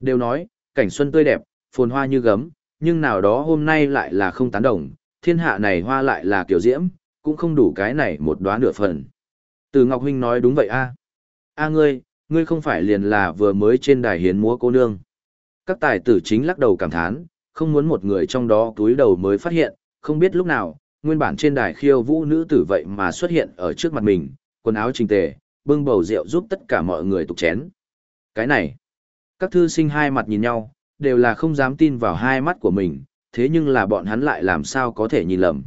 Speaker 1: Đều nói, cảnh xuân tươi đẹp, phồn hoa như gấm, nhưng nào đó hôm nay lại là không tán đồng, thiên hạ này hoa lại là kiểu diễm, cũng không đủ cái này một đóa nửa phần. Từ Ngọc Huynh nói đúng vậy a. A ngươi, ngươi không phải liền là vừa mới trên đài hiến múa cô nương. Các tài tử chính lắc đầu cảm thán, không muốn một người trong đó túi đầu mới phát hiện, không biết lúc nào, nguyên bản trên đài khiêu vũ nữ tử vậy mà xuất hiện ở trước mặt mình, quần áo trình tề, bưng bầu rượu giúp tất cả mọi người tục chén. Cái này, các thư sinh hai mặt nhìn nhau, đều là không dám tin vào hai mắt của mình, thế nhưng là bọn hắn lại làm sao có thể nhìn lầm.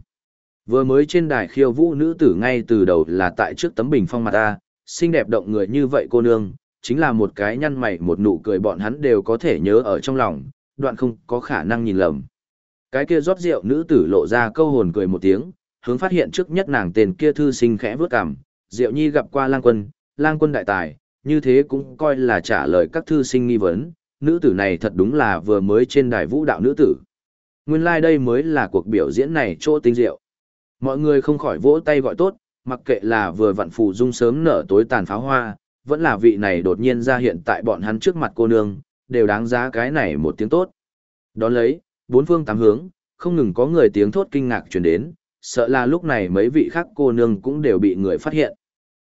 Speaker 1: Vừa mới trên đài khiêu vũ nữ tử ngay từ đầu là tại trước tấm bình phong mặt ta, xinh đẹp động người như vậy cô nương, chính là một cái nhăn mày một nụ cười bọn hắn đều có thể nhớ ở trong lòng, đoạn không có khả năng nhìn lầm. Cái kia rót rượu nữ tử lộ ra câu hồn cười một tiếng, hướng phát hiện trước nhất nàng tên kia thư sinh khẽ vướt cằm, Diệu Nhi gặp qua lang quân, lang quân đại tài, như thế cũng coi là trả lời các thư sinh nghi vấn, nữ tử này thật đúng là vừa mới trên đài vũ đạo nữ tử. Nguyên lai like đây mới là cuộc biểu diễn này chỗ tinh diệu. Mọi người không khỏi vỗ tay gọi tốt, mặc kệ là vừa vặn phù dung sớm nở tối tàn pháo hoa, vẫn là vị này đột nhiên ra hiện tại bọn hắn trước mặt cô nương, đều đáng giá cái này một tiếng tốt. Đón lấy, bốn phương tám hướng, không ngừng có người tiếng thốt kinh ngạc truyền đến, sợ là lúc này mấy vị khác cô nương cũng đều bị người phát hiện.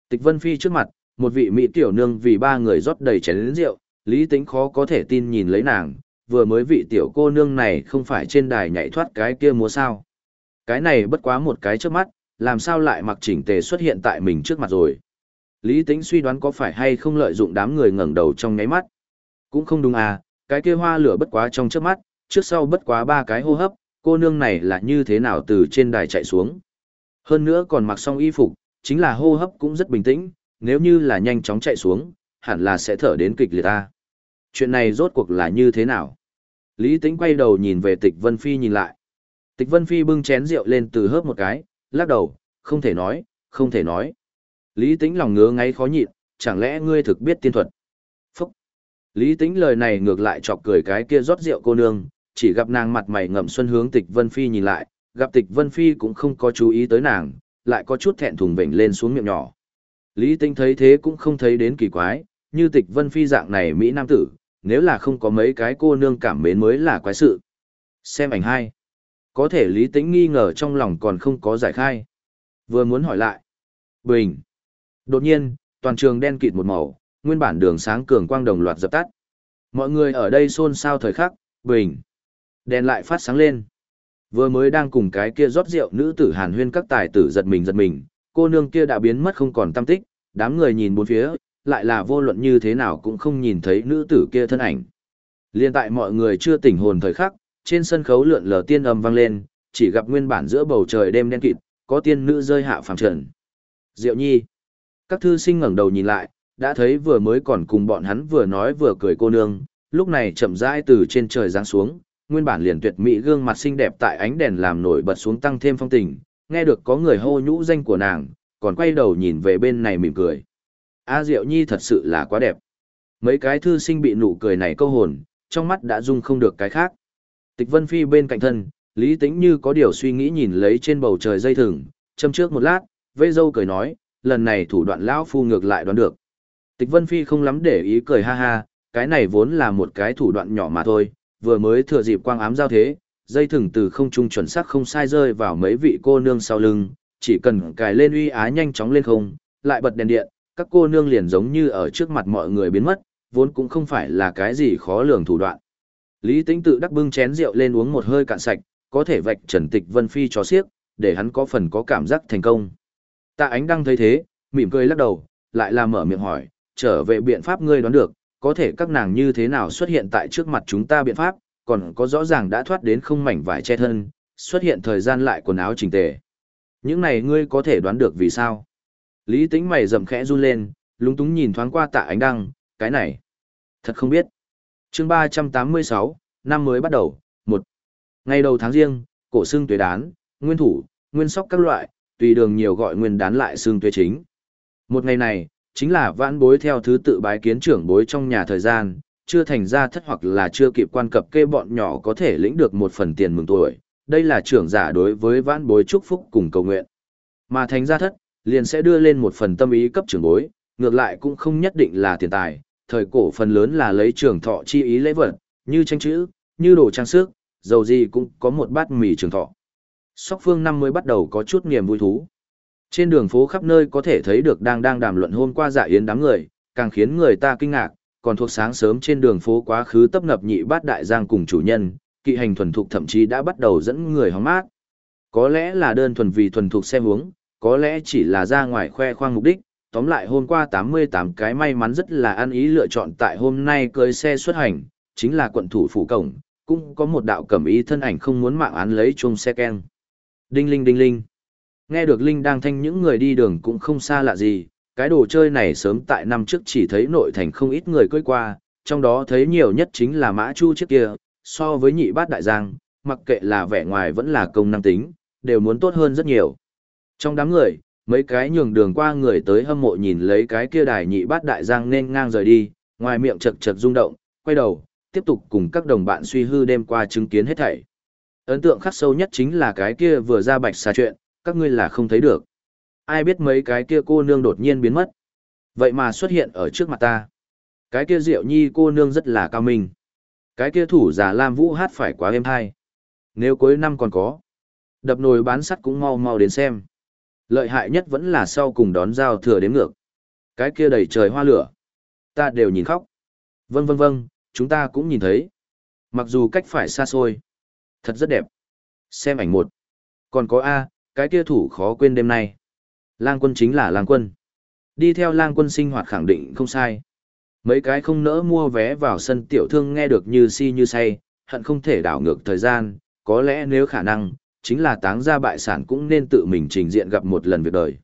Speaker 1: Tịch Vân Phi trước mặt, một vị mỹ tiểu nương vì ba người rót đầy chén rượu, lý tính khó có thể tin nhìn lấy nàng, vừa mới vị tiểu cô nương này không phải trên đài nhảy thoát cái kia múa sao. Cái này bất quá một cái trước mắt, làm sao lại mặc chỉnh tề xuất hiện tại mình trước mặt rồi. Lý tính suy đoán có phải hay không lợi dụng đám người ngẩng đầu trong nháy mắt. Cũng không đúng à, cái kia hoa lửa bất quá trong trước mắt, trước sau bất quá ba cái hô hấp, cô nương này là như thế nào từ trên đài chạy xuống. Hơn nữa còn mặc xong y phục, chính là hô hấp cũng rất bình tĩnh, nếu như là nhanh chóng chạy xuống, hẳn là sẽ thở đến kịch liệt ta. Chuyện này rốt cuộc là như thế nào? Lý Tĩnh quay đầu nhìn về Tịch Vân Phi nhìn lại. Tịch Vân Phi bưng chén rượu lên từ hớp một cái, lắc đầu, không thể nói, không thể nói. Lý Tĩnh lòng ngứa ngáy khó nhịn, chẳng lẽ ngươi thực biết tiên thuật? Phúc! Lý Tĩnh lời này ngược lại chọc cười cái kia rót rượu cô nương, chỉ gặp nàng mặt mày ngậm xuân hướng Tịch Vân Phi nhìn lại, gặp Tịch Vân Phi cũng không có chú ý tới nàng, lại có chút thẹn thùng vểnh lên xuống miệng nhỏ. Lý Tĩnh thấy thế cũng không thấy đến kỳ quái, như Tịch Vân Phi dạng này Mỹ Nam tử, nếu là không có mấy cái cô nương cảm mến mới là quái sự. Xem ảnh hai. Có thể Lý Tĩnh nghi ngờ trong lòng còn không có giải khai. Vừa muốn hỏi lại. Bình. Đột nhiên, toàn trường đen kịt một màu, nguyên bản đường sáng cường quang đồng loạt dập tắt. Mọi người ở đây xôn xao thời khắc, bình. Đèn lại phát sáng lên. Vừa mới đang cùng cái kia rót rượu nữ tử hàn huyên các tài tử giật mình giật mình, cô nương kia đã biến mất không còn tâm tích, đám người nhìn bốn phía, lại là vô luận như thế nào cũng không nhìn thấy nữ tử kia thân ảnh. Liên tại mọi người chưa tỉnh hồn thời khắc, trên sân khấu lượn lờ tiên âm vang lên, chỉ gặp nguyên bản giữa bầu trời đêm đen kịt, có tiên nữ rơi hạ phàm trần. Diệu Nhi. Các thư sinh ngẩng đầu nhìn lại, đã thấy vừa mới còn cùng bọn hắn vừa nói vừa cười cô nương, lúc này chậm rãi từ trên trời giáng xuống, nguyên bản liền tuyệt mỹ gương mặt xinh đẹp tại ánh đèn làm nổi bật xuống tăng thêm phong tình, nghe được có người hô nhũ danh của nàng, còn quay đầu nhìn về bên này mỉm cười. A Diệu Nhi thật sự là quá đẹp. Mấy cái thư sinh bị nụ cười này câu hồn, trong mắt đã dung không được cái khác. Tịch Vân Phi bên cạnh thân, Lý Tĩnh như có điều suy nghĩ nhìn lấy trên bầu trời dây thừng, châm trước một lát, vây dâu cười nói, lần này thủ đoạn lão phu ngược lại đoán được. Tịch Vân Phi không lắm để ý cười ha ha, cái này vốn là một cái thủ đoạn nhỏ mà thôi, vừa mới thừa dịp quang ám giao thế, dây thừng từ không trung chuẩn xác không sai rơi vào mấy vị cô nương sau lưng, chỉ cần cài lên uy á nhanh chóng lên không, lại bật đèn điện, các cô nương liền giống như ở trước mặt mọi người biến mất, vốn cũng không phải là cái gì khó lường thủ đoạn. Lý Tĩnh tự đắc bưng chén rượu lên uống một hơi cạn sạch, có thể vạch Trần Tịch Vân Phi cho xiếc, để hắn có phần có cảm giác thành công. Tạ Ánh đang thấy thế, mỉm cười lắc đầu, lại là mở miệng hỏi, trở về biện pháp ngươi đoán được, có thể các nàng như thế nào xuất hiện tại trước mặt chúng ta biện pháp, còn có rõ ràng đã thoát đến không mảnh vải che thân, xuất hiện thời gian lại quần áo chỉnh tề. Những này ngươi có thể đoán được vì sao? Lý Tĩnh mày rậm khẽ run lên, lúng túng nhìn thoáng qua Tạ Ánh Đăng, cái này, thật không biết. Chương 386, năm mới bắt đầu, một Ngày đầu tháng riêng, cổ xương tuế đán, nguyên thủ, nguyên sóc các loại, tùy đường nhiều gọi nguyên đán lại xương tuế chính. Một ngày này, chính là vãn bối theo thứ tự bái kiến trưởng bối trong nhà thời gian, chưa thành ra thất hoặc là chưa kịp quan cập kê bọn nhỏ có thể lĩnh được một phần tiền mừng tuổi. Đây là trưởng giả đối với vãn bối chúc phúc cùng cầu nguyện. Mà thành ra thất, liền sẽ đưa lên một phần tâm ý cấp trưởng bối, ngược lại cũng không nhất định là tiền tài, thời cổ phần lớn là lấy trường thọ chi ý lễ vật, như tranh chữ, như đồ trang sức, dầu gì cũng có một bát mì trường thọ. Sóc phương năm mới bắt đầu có chút niềm vui thú. Trên đường phố khắp nơi có thể thấy được đang đang đàm luận hôm qua dạ yến đám người, càng khiến người ta kinh ngạc, còn thuộc sáng sớm trên đường phố quá khứ tấp nập nhị bát đại giang cùng chủ nhân, kỵ hành thuần thục thậm chí đã bắt đầu dẫn người hóng mát. Có lẽ là đơn thuần vì thuần thục xem uống, có lẽ chỉ là ra ngoài khoe khoang mục đích, tóm lại hôm qua 88 cái may mắn rất là ăn ý lựa chọn tại hôm nay cưới xe xuất hành, chính là quận thủ phủ cổng, cũng có một đạo cẩm ý thân ảnh không muốn mạng án lấy chung xe keng. Đinh linh đinh linh. Nghe được Linh đang thanh những người đi đường cũng không xa lạ gì, cái đồ chơi này sớm tại năm trước chỉ thấy nội thành không ít người cưỡi qua, trong đó thấy nhiều nhất chính là mã chu trước kia, so với nhị bát đại giang, mặc kệ là vẻ ngoài vẫn là công năng tính, đều muốn tốt hơn rất nhiều. Trong đám người, mấy cái nhường đường qua người tới hâm mộ nhìn lấy cái kia đài nhị bát đại giang nên ngang rời đi, ngoài miệng chật chật rung động, quay đầu, tiếp tục cùng các đồng bạn suy hư đêm qua chứng kiến hết thảy. Ấn tượng khắc sâu nhất chính là cái kia vừa ra bạch xà chuyện, các ngươi là không thấy được. Ai biết mấy cái kia cô nương đột nhiên biến mất. Vậy mà xuất hiện ở trước mặt ta. Cái kia diệu nhi cô nương rất là cao minh. Cái kia thủ giả Lam Vũ hát phải quá êm hay. Nếu cuối năm còn có, đập nồi bán sắt cũng mau mau đến xem. Lợi hại nhất vẫn là sau cùng đón giao thừa đếm ngược. Cái kia đầy trời hoa lửa. Ta đều nhìn khóc. Vâng vâng vâng, chúng ta cũng nhìn thấy. Mặc dù cách phải xa xôi. Thật rất đẹp. Xem ảnh một. Còn có A, cái kia thủ khó quên đêm nay. Lang quân chính là lang quân. Đi theo lang quân sinh hoạt khẳng định không sai. Mấy cái không nỡ mua vé vào sân tiểu thương nghe được như si như say, hận không thể đảo ngược thời gian, có lẽ nếu khả năng, chính là táng ra bại sản cũng nên tự mình trình diện gặp một lần việc đời.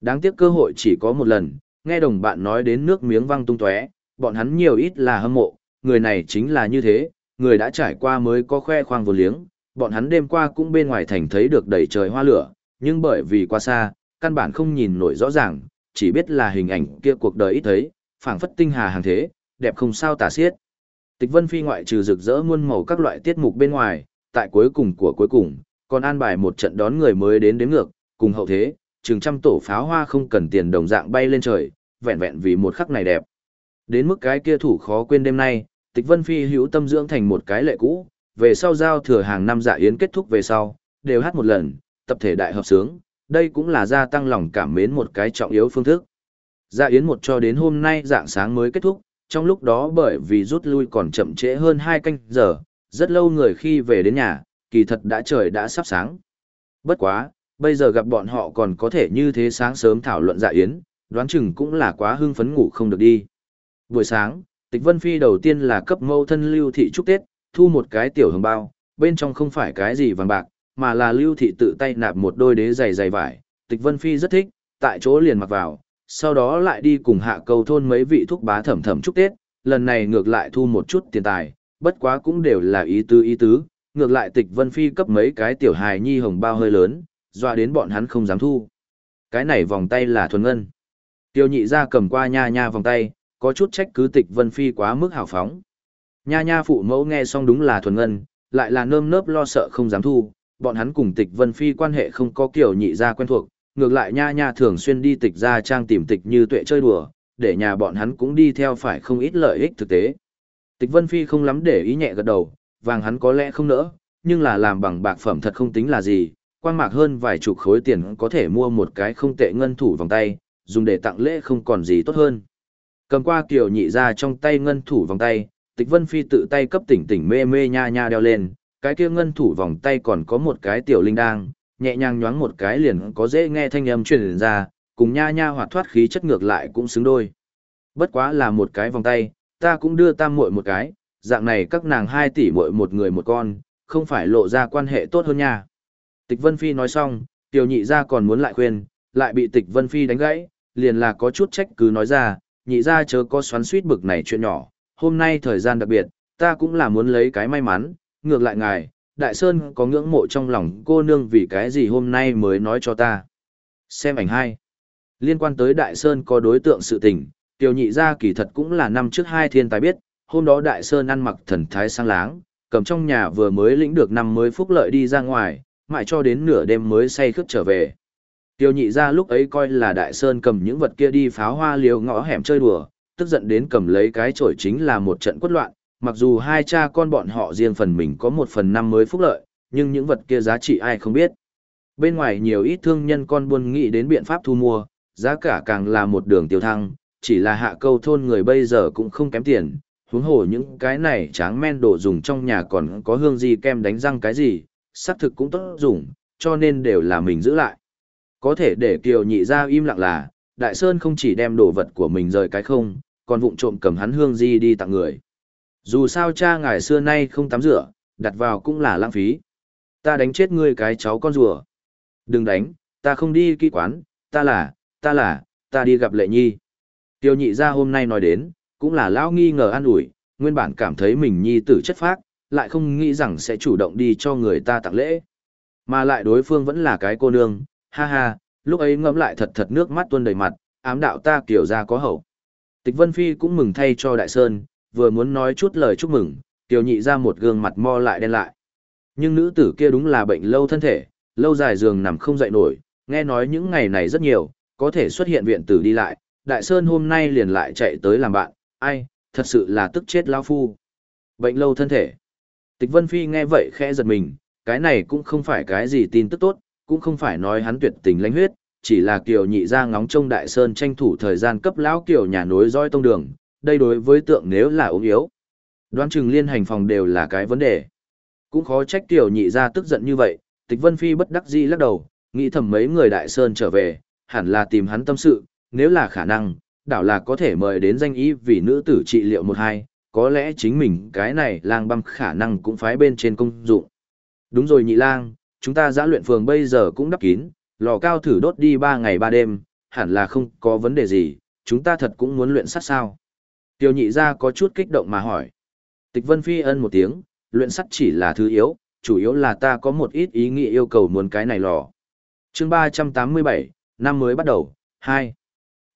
Speaker 1: Đáng tiếc cơ hội chỉ có một lần, nghe đồng bạn nói đến nước miếng văng tung tóe, bọn hắn nhiều ít là hâm mộ, người này chính là như thế, người đã trải qua mới có khoe khoang vô liếng, bọn hắn đêm qua cũng bên ngoài thành thấy được đầy trời hoa lửa, nhưng bởi vì quá xa, căn bản không nhìn nổi rõ ràng, chỉ biết là hình ảnh kia cuộc đời ít thấy, phảng phất tinh hà hàng thế, đẹp không sao tả xiết. Tịch Vân Phi ngoại trừ rực rỡ muôn màu các loại tiết mục bên ngoài, tại cuối cùng của cuối cùng, còn an bài một trận đón người mới đến đếm ngược, cùng hậu thế, chừng trăm tổ pháo hoa không cần tiền đồng dạng bay lên trời, vẹn vẹn vì một khắc này đẹp. Đến mức cái kia thủ khó quên đêm nay, Tịch Vân Phi hữu tâm dưỡng thành một cái lệ cũ, về sau giao thừa hàng năm dạ yến kết thúc về sau, đều hát một lần, tập thể đại hợp sướng, đây cũng là gia tăng lòng cảm mến một cái trọng yếu phương thức. Dạ yến một cho đến hôm nay dạng sáng mới kết thúc, trong lúc đó bởi vì rút lui còn chậm trễ hơn 2 canh giờ, rất lâu người khi về đến nhà, kỳ thật đã trời đã sắp sáng. Bất quá, bây giờ gặp bọn họ còn có thể như thế sáng sớm thảo luận dạ yến, đoán chừng cũng là quá hưng phấn ngủ không được đi. Buổi sáng, Tịch Vân Phi đầu tiên là cấp mâu thân Lưu Thị chúc Tết, thu một cái tiểu hồng bao, bên trong không phải cái gì vàng bạc, mà là Lưu Thị tự tay nạp một đôi đế giày dày vải. Tịch Vân Phi rất thích, tại chỗ liền mặc vào, sau đó lại đi cùng hạ cầu thôn mấy vị thúc bá thẩm thẩm chúc Tết, lần này ngược lại thu một chút tiền tài, bất quá cũng đều là ý tứ ý tứ, ngược lại Tịch Vân Phi cấp mấy cái tiểu hài nhi hồng bao hơi lớn, dọa đến bọn hắn không dám thu. Cái này vòng tay là thuần ngân. Tiêu nhị ra cầm qua nha nha vòng tay, có chút trách cứ tịch Vân Phi quá mức hào phóng. Nha nha phụ mẫu nghe xong đúng là thuần ngân, lại là nơm nớp lo sợ không dám thu, bọn hắn cùng tịch Vân Phi quan hệ không có kiểu nhị ra quen thuộc, ngược lại nha nha thường xuyên đi tịch ra trang tìm tịch như tuệ chơi đùa, để nhà bọn hắn cũng đi theo phải không ít lợi ích thực tế. Tịch Vân Phi không lắm để ý nhẹ gật đầu, vàng hắn có lẽ không nỡ, nhưng là làm bằng bạc phẩm thật không tính là gì, quang mạc hơn vài chục khối tiền có thể mua một cái không tệ ngân thủ vòng tay, dùng để tặng lễ không còn gì tốt hơn. Cầm qua kiểu nhị ra trong tay ngân thủ vòng tay, tịch vân phi tự tay cấp tỉnh tỉnh mê mê nha nha đeo lên, cái kia ngân thủ vòng tay còn có một cái tiểu linh đang, nhẹ nhàng nhoáng một cái liền có dễ nghe thanh âm truyền ra, cùng nha nha hoạt thoát khí chất ngược lại cũng xứng đôi. Bất quá là một cái vòng tay, ta cũng đưa tam muội một cái, dạng này các nàng hai tỷ muội một người một con, không phải lộ ra quan hệ tốt hơn nha. Tịch Vân Phi nói xong, tiểu nhị ra còn muốn lại khuyên, lại bị Tịch Vân Phi đánh gãy, liền là có chút trách cứ nói ra, nhị ra chớ có xoắn suýt bực này chuyện nhỏ, hôm nay thời gian đặc biệt, ta cũng là muốn lấy cái may mắn, ngược lại ngài, Đại Sơn có ngưỡng mộ trong lòng cô nương vì cái gì hôm nay mới nói cho ta. Xem ảnh hai. Liên quan tới Đại Sơn có đối tượng sự tình, tiểu nhị ra kỳ thật cũng là năm trước hai thiên tài biết, hôm đó Đại Sơn ăn mặc thần thái sang láng, cầm trong nhà vừa mới lĩnh được năm mới phúc lợi đi ra ngoài, mãi cho đến nửa đêm mới say khướt trở về. Tiêu nhị ra lúc ấy coi là đại sơn cầm những vật kia đi pháo hoa liều ngõ hẻm chơi đùa, tức giận đến cầm lấy cái chổi chính là một trận quất loạn, mặc dù hai cha con bọn họ riêng phần mình có một phần năm mới phúc lợi, nhưng những vật kia giá trị ai không biết. Bên ngoài nhiều ít thương nhân con buôn nghĩ đến biện pháp thu mua, giá cả càng là một đường tiêu thăng, chỉ là hạ câu thôn người bây giờ cũng không kém tiền, huống hồ những cái này tráng men đồ dùng trong nhà còn có hương gì kem đánh răng cái gì, xác thực cũng tốt dùng, cho nên đều là mình giữ lại. Có thể để Kiều nhị ra im lặng là, Đại Sơn không chỉ đem đồ vật của mình rời cái không, còn vụng trộm cầm hắn hương di đi tặng người. Dù sao cha ngài xưa nay không tắm rửa, đặt vào cũng là lãng phí. Ta đánh chết ngươi cái cháu con rùa. Đừng đánh, ta không đi kỹ quán, ta là, ta là, ta đi gặp lệ nhi. Tiêu nhị ra hôm nay nói đến, cũng là lão nghi ngờ an ủi, nguyên bản cảm thấy mình nhi tử chất phác, lại không nghĩ rằng sẽ chủ động đi cho người ta tặng lễ. Mà lại đối phương vẫn là cái cô nương, ha ha, lúc ấy ngẫm lại thật thật nước mắt tuôn đầy mặt, ám đạo ta kiểu ra có hậu. Tịch Vân Phi cũng mừng thay cho Đại Sơn, vừa muốn nói chút lời chúc mừng, tiểu nhị ra một gương mặt mo lại đen lại. Nhưng nữ tử kia đúng là bệnh lâu thân thể, lâu dài giường nằm không dậy nổi, nghe nói những ngày này rất nhiều, có thể xuất hiện viện tử đi lại, Đại Sơn hôm nay liền lại chạy tới làm bạn, ai, thật sự là tức chết lao phu. Bệnh lâu thân thể. Tịch Vân Phi nghe vậy khẽ giật mình, cái này cũng không phải cái gì tin tức tốt, cũng không phải nói hắn tuyệt tình lãnh huyết, chỉ là Kiều nhị ra ngóng trông Đại Sơn tranh thủ thời gian cấp lão Kiều nhà nối roi tông đường, đây đối với tượng nếu là ốm yếu. Đoán chừng liên hành phòng đều là cái vấn đề. Cũng khó trách Kiều nhị ra tức giận như vậy, Tịch Vân Phi bất đắc dĩ lắc đầu, nghĩ thầm mấy người Đại Sơn trở về, hẳn là tìm hắn tâm sự, nếu là khả năng, đảo là có thể mời đến danh ý vì nữ tử trị liệu một hai, có lẽ chính mình cái này lang băm khả năng cũng phái bên trên công dụng. Đúng rồi nhị lang, chúng ta giã luyện phường bây giờ cũng đắp kín, lò cao thử đốt đi 3 ngày 3 đêm, hẳn là không có vấn đề gì, chúng ta thật cũng muốn luyện sắt sao. Tiêu nhị ra có chút kích động mà hỏi. Tịch Vân Phi ân một tiếng, luyện sắt chỉ là thứ yếu, chủ yếu là ta có một ít ý nghĩa yêu cầu muốn cái này lò. chương 387, năm mới bắt đầu, 2.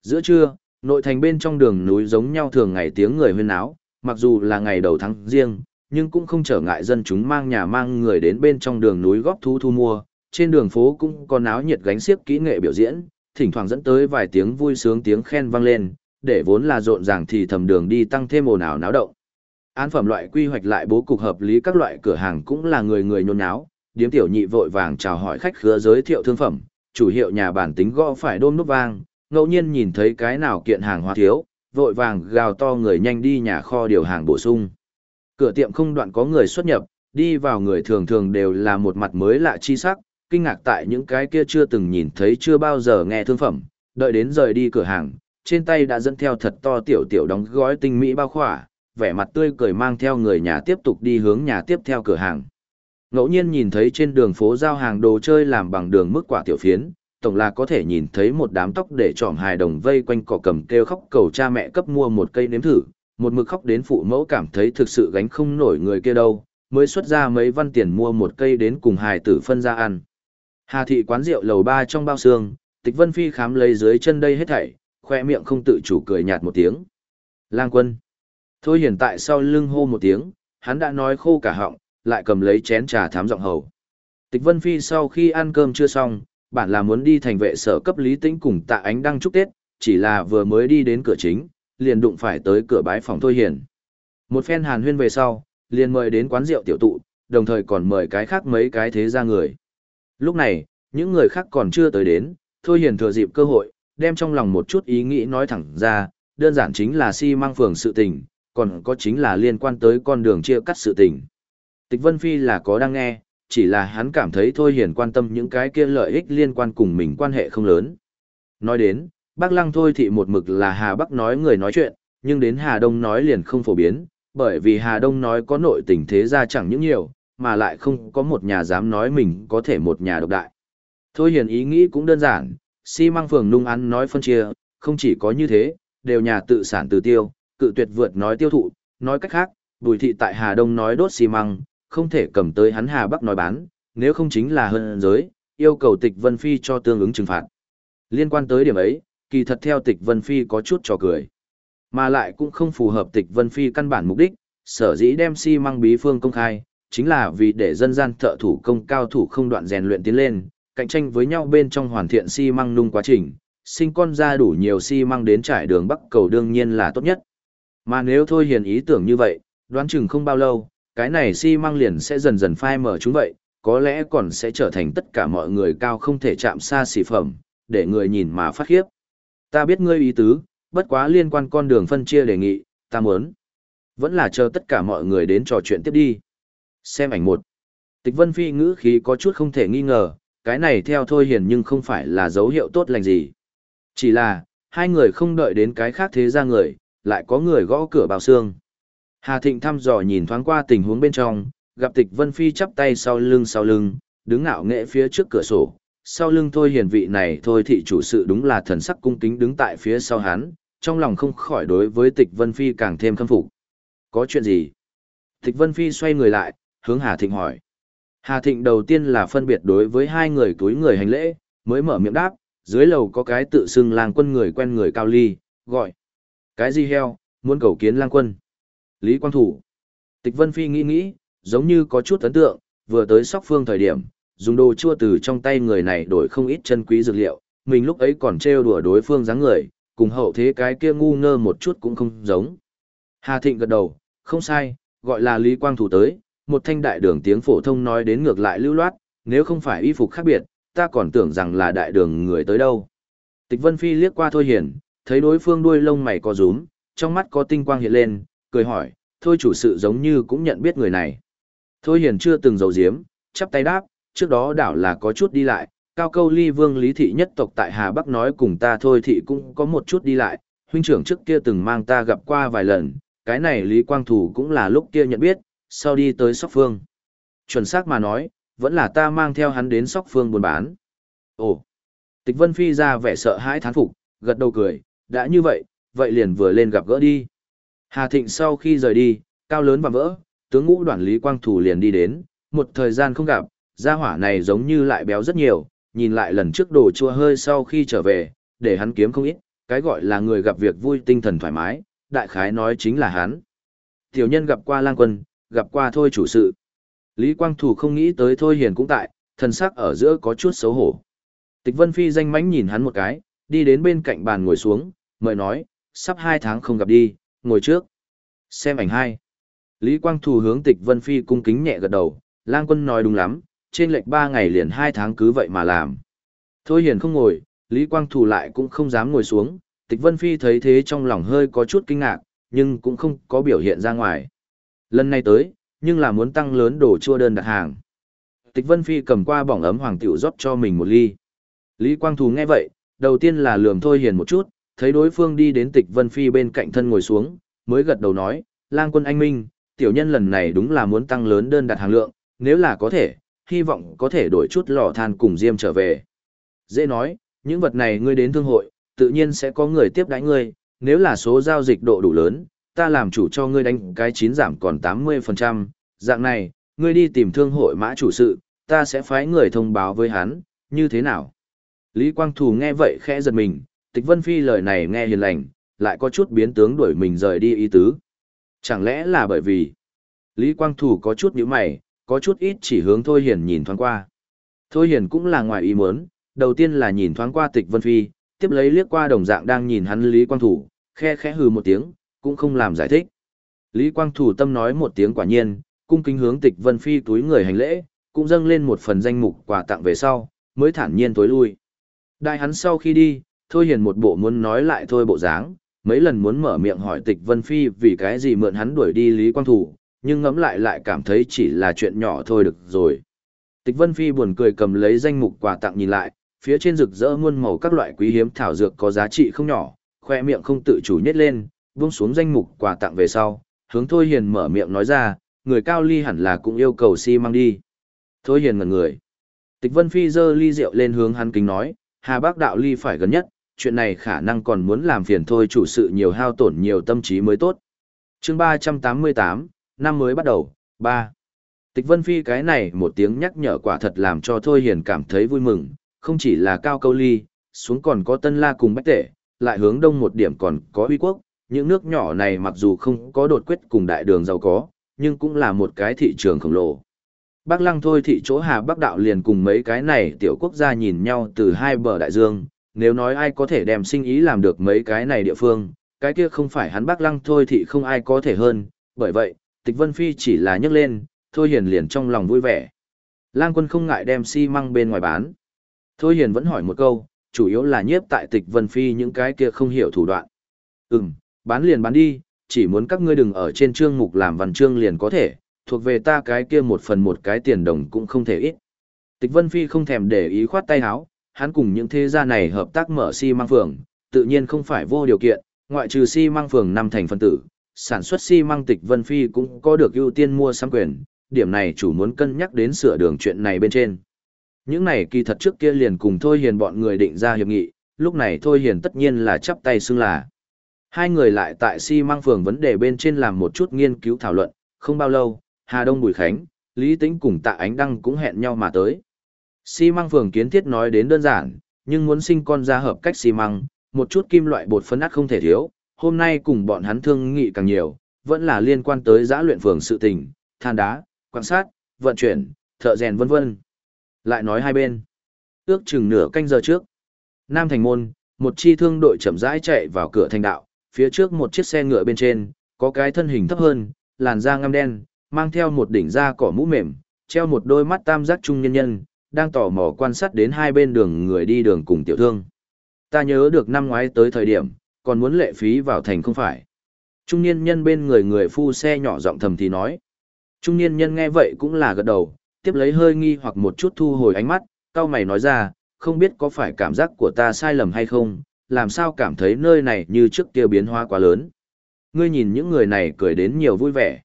Speaker 1: Giữa trưa, Nội thành bên trong đường núi giống nhau thường ngày tiếng người huyên náo, mặc dù là ngày đầu tháng riêng, nhưng cũng không trở ngại dân chúng mang nhà mang người đến bên trong đường núi góp thu thu mua, trên đường phố cũng có náo nhiệt gánh xiếc kỹ nghệ biểu diễn, thỉnh thoảng dẫn tới vài tiếng vui sướng tiếng khen vang lên, để vốn là rộn ràng thì thầm đường đi tăng thêm ồn ào náo động. Án phẩm loại quy hoạch lại bố cục hợp lý các loại cửa hàng cũng là người người nhôn náo, điếm tiểu nhị vội vàng chào hỏi khách khứa giới thiệu thương phẩm, chủ hiệu nhà bản tính gõ phải đôm nút vang, ngẫu nhiên nhìn thấy cái nào kiện hàng hóa thiếu, vội vàng gào to người nhanh đi nhà kho điều hàng bổ sung. Cửa tiệm không đoạn có người xuất nhập, đi vào người thường thường đều là một mặt mới lạ chi sắc, kinh ngạc tại những cái kia chưa từng nhìn thấy chưa bao giờ nghe thương phẩm, đợi đến rời đi cửa hàng, trên tay đã dẫn theo thật to tiểu tiểu đóng gói tinh mỹ bao khỏa, vẻ mặt tươi cười mang theo người nhà tiếp tục đi hướng nhà tiếp theo cửa hàng. Ngẫu nhiên nhìn thấy trên đường phố giao hàng đồ chơi làm bằng đường mức quả tiểu phiến, tổng là có thể nhìn thấy một đám tóc để trọm hài đồng vây quanh cỏ cầm kêu khóc cầu cha mẹ cấp mua một cây nếm thử, một mực khóc đến phụ mẫu cảm thấy thực sự gánh không nổi người kia đâu, mới xuất ra mấy văn tiền mua một cây đến cùng hài tử phân ra ăn. Hà thị quán rượu lầu ba trong bao xương, tịch vân phi khám lấy dưới chân đây hết thảy, khoe miệng không tự chủ cười nhạt một tiếng. Lang quân. Thôi hiện tại sau lưng hô một tiếng, hắn đã nói khô cả họng, lại cầm lấy chén trà thám giọng hầu. Tịch vân phi sau khi ăn cơm chưa xong, bản là muốn đi thành vệ sở cấp lý tĩnh cùng tạ ánh đăng chúc Tết, chỉ là vừa mới đi đến cửa chính, liền đụng phải tới cửa bái phòng Thôi Hiền. Một phen hàn huyên về sau, liền mời đến quán rượu tiểu tụ, đồng thời còn mời cái khác mấy cái thế ra người. Lúc này, những người khác còn chưa tới đến, Thôi Hiền thừa dịp cơ hội, đem trong lòng một chút ý nghĩ nói thẳng ra, đơn giản chính là si mang phường sự tình, còn có chính là liên quan tới con đường chia cắt sự tình. Tịch Vân Phi là có đang nghe, chỉ là hắn cảm thấy Thôi Hiền quan tâm những cái kia lợi ích liên quan cùng mình quan hệ không lớn. Nói đến, Bác Lăng Thôi thị một mực là Hà Bắc nói người nói chuyện, nhưng đến Hà Đông nói liền không phổ biến, bởi vì Hà Đông nói có nội tình thế ra chẳng những nhiều, mà lại không có một nhà dám nói mình có thể một nhà độc đại. Thôi Hiền ý nghĩ cũng đơn giản, xi si măng phường nung ăn nói phân chia, không chỉ có như thế, đều nhà tự sản tự tiêu, cự tuyệt vượt nói tiêu thụ, nói cách khác, bùi thị tại Hà Đông nói đốt xi măng, không thể cầm tới hắn Hà Bắc nói bán, nếu không chính là hơn giới, yêu cầu tịch Vân Phi cho tương ứng trừng phạt. Liên quan tới điểm ấy, kỳ thật theo tịch Vân Phi có chút trò cười, mà lại cũng không phù hợp tịch Vân Phi căn bản mục đích, sở dĩ đem xi măng bí phương công khai, chính là vì để dân gian thợ thủ công cao thủ không đoạn rèn luyện tiến lên, cạnh tranh với nhau bên trong hoàn thiện xi măng nung quá trình, sinh con ra đủ nhiều xi măng đến trải đường Bắc cầu đương nhiên là tốt nhất. Mà nếu thôi hiền ý tưởng như vậy, đoán chừng không bao lâu, cái này xi măng liền sẽ dần dần phai mở chúng vậy, có lẽ còn sẽ trở thành tất cả mọi người cao không thể chạm xa xỉ phẩm, để người nhìn mà phát khiếp. Ta biết ngươi ý tứ, bất quá liên quan con đường phân chia đề nghị, ta muốn. Vẫn là chờ tất cả mọi người đến trò chuyện tiếp đi. Xem ảnh một. Tịch Vân Phi ngữ khí có chút không thể nghi ngờ, cái này theo thôi hiền nhưng không phải là dấu hiệu tốt lành gì. Chỉ là, hai người không đợi đến cái khác thế ra người, lại có người gõ cửa bào xương. Hà Thịnh thăm dò nhìn thoáng qua tình huống bên trong, gặp tịch Vân Phi chắp tay sau lưng sau lưng, đứng ngạo nghệ phía trước cửa sổ. Sau lưng thôi hiền vị này thôi thị chủ sự đúng là thần sắc cung kính đứng tại phía sau hắn, trong lòng không khỏi đối với tịch Vân Phi càng thêm khâm phục. Có chuyện gì? Tịch Vân Phi xoay người lại, hướng Hà Thịnh hỏi. Hà Thịnh đầu tiên là phân biệt đối với hai người túi người hành lễ, mới mở miệng đáp, dưới lầu có cái tự xưng lang quân người quen người cao ly, gọi. Cái gì heo, muốn cầu kiến lang quân. Lý Quang Thủ. Tịch Vân Phi nghĩ nghĩ, giống như có chút ấn tượng, vừa tới sóc phương thời điểm, dùng đồ chua từ trong tay người này đổi không ít chân quý dược liệu, mình lúc ấy còn trêu đùa đối phương dáng người, cùng hậu thế cái kia ngu ngơ một chút cũng không giống. Hà Thịnh gật đầu, không sai, gọi là Lý Quang Thủ tới, một thanh đại đường tiếng phổ thông nói đến ngược lại lưu loát, nếu không phải y phục khác biệt, ta còn tưởng rằng là đại đường người tới đâu. Tịch Vân Phi liếc qua Thôi Hiển, thấy đối phương đuôi lông mày có rúm, trong mắt có tinh quang hiện lên, cười hỏi, thôi chủ sự giống như cũng nhận biết người này. Thôi Hiền chưa từng giấu giếm, chắp tay đáp, trước đó đảo là có chút đi lại, cao câu ly vương lý thị nhất tộc tại Hà Bắc nói cùng ta thôi thị cũng có một chút đi lại, huynh trưởng trước kia từng mang ta gặp qua vài lần, cái này Lý Quang Thủ cũng là lúc kia nhận biết, sau đi tới Sóc Phương. Chuẩn xác mà nói, vẫn là ta mang theo hắn đến Sóc Phương buôn bán. Ồ! Tịch Vân Phi ra vẻ sợ hãi thán phục, gật đầu cười, đã như vậy, vậy liền vừa lên gặp gỡ đi. Hà Thịnh sau khi rời đi, cao lớn và vỡ, tướng ngũ đoàn Lý Quang Thủ liền đi đến, một thời gian không gặp, gia hỏa này giống như lại béo rất nhiều, nhìn lại lần trước đồ chua hơi sau khi trở về, để hắn kiếm không ít, cái gọi là người gặp việc vui tinh thần thoải mái, đại khái nói chính là hắn. Tiểu nhân gặp qua lang quân, gặp qua thôi chủ sự. Lý Quang Thủ không nghĩ tới thôi hiền cũng tại, thần sắc ở giữa có chút xấu hổ. Tịch Vân Phi danh mánh nhìn hắn một cái, đi đến bên cạnh bàn ngồi xuống, mời nói, sắp hai tháng không gặp đi, ngồi trước. Xem ảnh hai. Lý Quang Thù hướng Tịch Vân Phi cung kính nhẹ gật đầu, lang quân nói đúng lắm, trên lệch ba ngày liền hai tháng cứ vậy mà làm. Thôi hiền không ngồi, Lý Quang Thù lại cũng không dám ngồi xuống, Tịch Vân Phi thấy thế trong lòng hơi có chút kinh ngạc, nhưng cũng không có biểu hiện ra ngoài. Lần này tới, nhưng là muốn tăng lớn đồ chua đơn đặt hàng. Tịch Vân Phi cầm qua bỏng ấm hoàng tiểu rót cho mình một ly. Lý Quang Thù nghe vậy, đầu tiên là lườm thôi hiền một chút, thấy đối phương đi đến Tịch Vân Phi bên cạnh thân ngồi xuống, mới gật đầu nói, lang quân anh minh, tiểu nhân lần này đúng là muốn tăng lớn đơn đặt hàng lượng, nếu là có thể, hy vọng có thể đổi chút lò than cùng diêm trở về. Dễ nói, những vật này ngươi đến thương hội, tự nhiên sẽ có người tiếp đãi ngươi, nếu là số giao dịch độ đủ lớn, ta làm chủ cho ngươi đánh cái chín giảm còn 80%, dạng này, ngươi đi tìm thương hội mã chủ sự, ta sẽ phái người thông báo với hắn, như thế nào? Lý Quang Thù nghe vậy khẽ giật mình, Tịch Vân Phi lời này nghe hiền lành, lại có chút biến tướng đuổi mình rời đi ý tứ. Chẳng lẽ là bởi vì Lý Quang Thủ có chút nhíu mày, có chút ít chỉ hướng Thôi Hiền nhìn thoáng qua. Thôi Hiền cũng là ngoài ý muốn, đầu tiên là nhìn thoáng qua Tịch Vân Phi, tiếp lấy liếc qua đồng dạng đang nhìn hắn Lý Quang Thủ, khe khẽ hừ một tiếng, cũng không làm giải thích. Lý Quang Thủ tâm nói một tiếng quả nhiên, cung kính hướng Tịch Vân Phi túi người hành lễ, cũng dâng lên một phần danh mục quà tặng về sau, mới thản nhiên tối lui. Đại hắn sau khi đi, Thôi Hiền một bộ muốn nói lại thôi bộ dáng, mấy lần muốn mở miệng hỏi Tịch Vân Phi vì cái gì mượn hắn đuổi đi Lý Quang Thủ, nhưng ngẫm lại lại cảm thấy chỉ là chuyện nhỏ thôi được rồi. Tịch Vân Phi buồn cười cầm lấy danh mục quà tặng nhìn lại, phía trên rực rỡ muôn màu các loại quý hiếm thảo dược có giá trị không nhỏ, khoe miệng không tự chủ nhét lên, buông xuống danh mục quà tặng về sau, hướng Thôi Hiền mở miệng nói ra, người cao ly hẳn là cũng yêu cầu si mang đi. Thôi Hiền ngẩn người. Tịch Vân Phi giơ ly rượu lên hướng hắn kính nói, Hà Bác đạo ly phải gần nhất, chuyện này khả năng còn muốn làm phiền thôi chủ sự nhiều hao tổn nhiều tâm trí mới tốt. chương 388, năm mới bắt đầu, 3. Tịch Vân Phi cái này một tiếng nhắc nhở quả thật làm cho Thôi Hiền cảm thấy vui mừng, không chỉ là cao câu ly, xuống còn có tân la cùng bách tể, lại hướng đông một điểm còn có uy quốc, những nước nhỏ này mặc dù không có đột quyết cùng đại đường giàu có, nhưng cũng là một cái thị trường khổng lồ. Bắc lăng thôi thị chỗ Hà Bắc đạo liền cùng mấy cái này tiểu quốc gia nhìn nhau từ hai bờ đại dương, nếu nói ai có thể đem sinh ý làm được mấy cái này địa phương, cái kia không phải hắn Bắc lăng thôi thì không ai có thể hơn, bởi vậy, tịch vân phi chỉ là nhấc lên, thôi hiền liền trong lòng vui vẻ. Lang quân không ngại đem xi si măng bên ngoài bán. Thôi hiền vẫn hỏi một câu, chủ yếu là nhiếp tại tịch vân phi những cái kia không hiểu thủ đoạn. Ừm, bán liền bán đi, chỉ muốn các ngươi đừng ở trên chương mục làm văn chương liền có thể, thuộc về ta cái kia một phần một cái tiền đồng cũng không thể ít. Tịch Vân Phi không thèm để ý khoát tay áo, hắn cùng những thế gia này hợp tác mở xi si măng phường, tự nhiên không phải vô điều kiện, ngoại trừ xi si măng phường năm thành phân tử, sản xuất xi si măng Tịch Vân Phi cũng có được ưu tiên mua sắm quyền, điểm này chủ muốn cân nhắc đến sửa đường chuyện này bên trên. Những này kỳ thật trước kia liền cùng Thôi Hiền bọn người định ra hiệp nghị, lúc này Thôi Hiền tất nhiên là chắp tay xưng là. Hai người lại tại xi măng phường vấn đề bên trên làm một chút nghiên cứu thảo luận, không bao lâu, Hà Đông Bùi Khánh, Lý Tĩnh cùng Tạ Ánh Đăng cũng hẹn nhau mà tới. Xi măng phường kiến thiết nói đến đơn giản, nhưng muốn sinh con ra hợp cách xi măng, một chút kim loại bột phấn át không thể thiếu, hôm nay cùng bọn hắn thương nghị càng nhiều, vẫn là liên quan tới giã luyện phường sự tình, than đá, quan sát, vận chuyển, thợ rèn vân vân. Lại nói hai bên. Ước chừng nửa canh giờ trước. Nam Thành Môn, một chi thương đội chậm rãi chạy vào cửa thành đạo, phía trước một chiếc xe ngựa bên trên, có cái thân hình thấp hơn, làn da ngăm đen, mang theo một đỉnh da cỏ mũ mềm, treo một đôi mắt tam giác trung nhân nhân, đang tò mò quan sát đến hai bên đường người đi đường cùng tiểu thương. Ta nhớ được năm ngoái tới thời điểm, còn muốn lệ phí vào thành không phải. Trung niên nhân bên người người phu xe nhỏ giọng thầm thì nói. Trung niên nhân nghe vậy cũng là gật đầu, tiếp lấy hơi nghi hoặc một chút thu hồi ánh mắt, cao mày nói ra, không biết có phải cảm giác của ta sai lầm hay không, làm sao cảm thấy nơi này như trước kia biến hóa quá lớn. Ngươi nhìn những người này cười đến nhiều vui vẻ.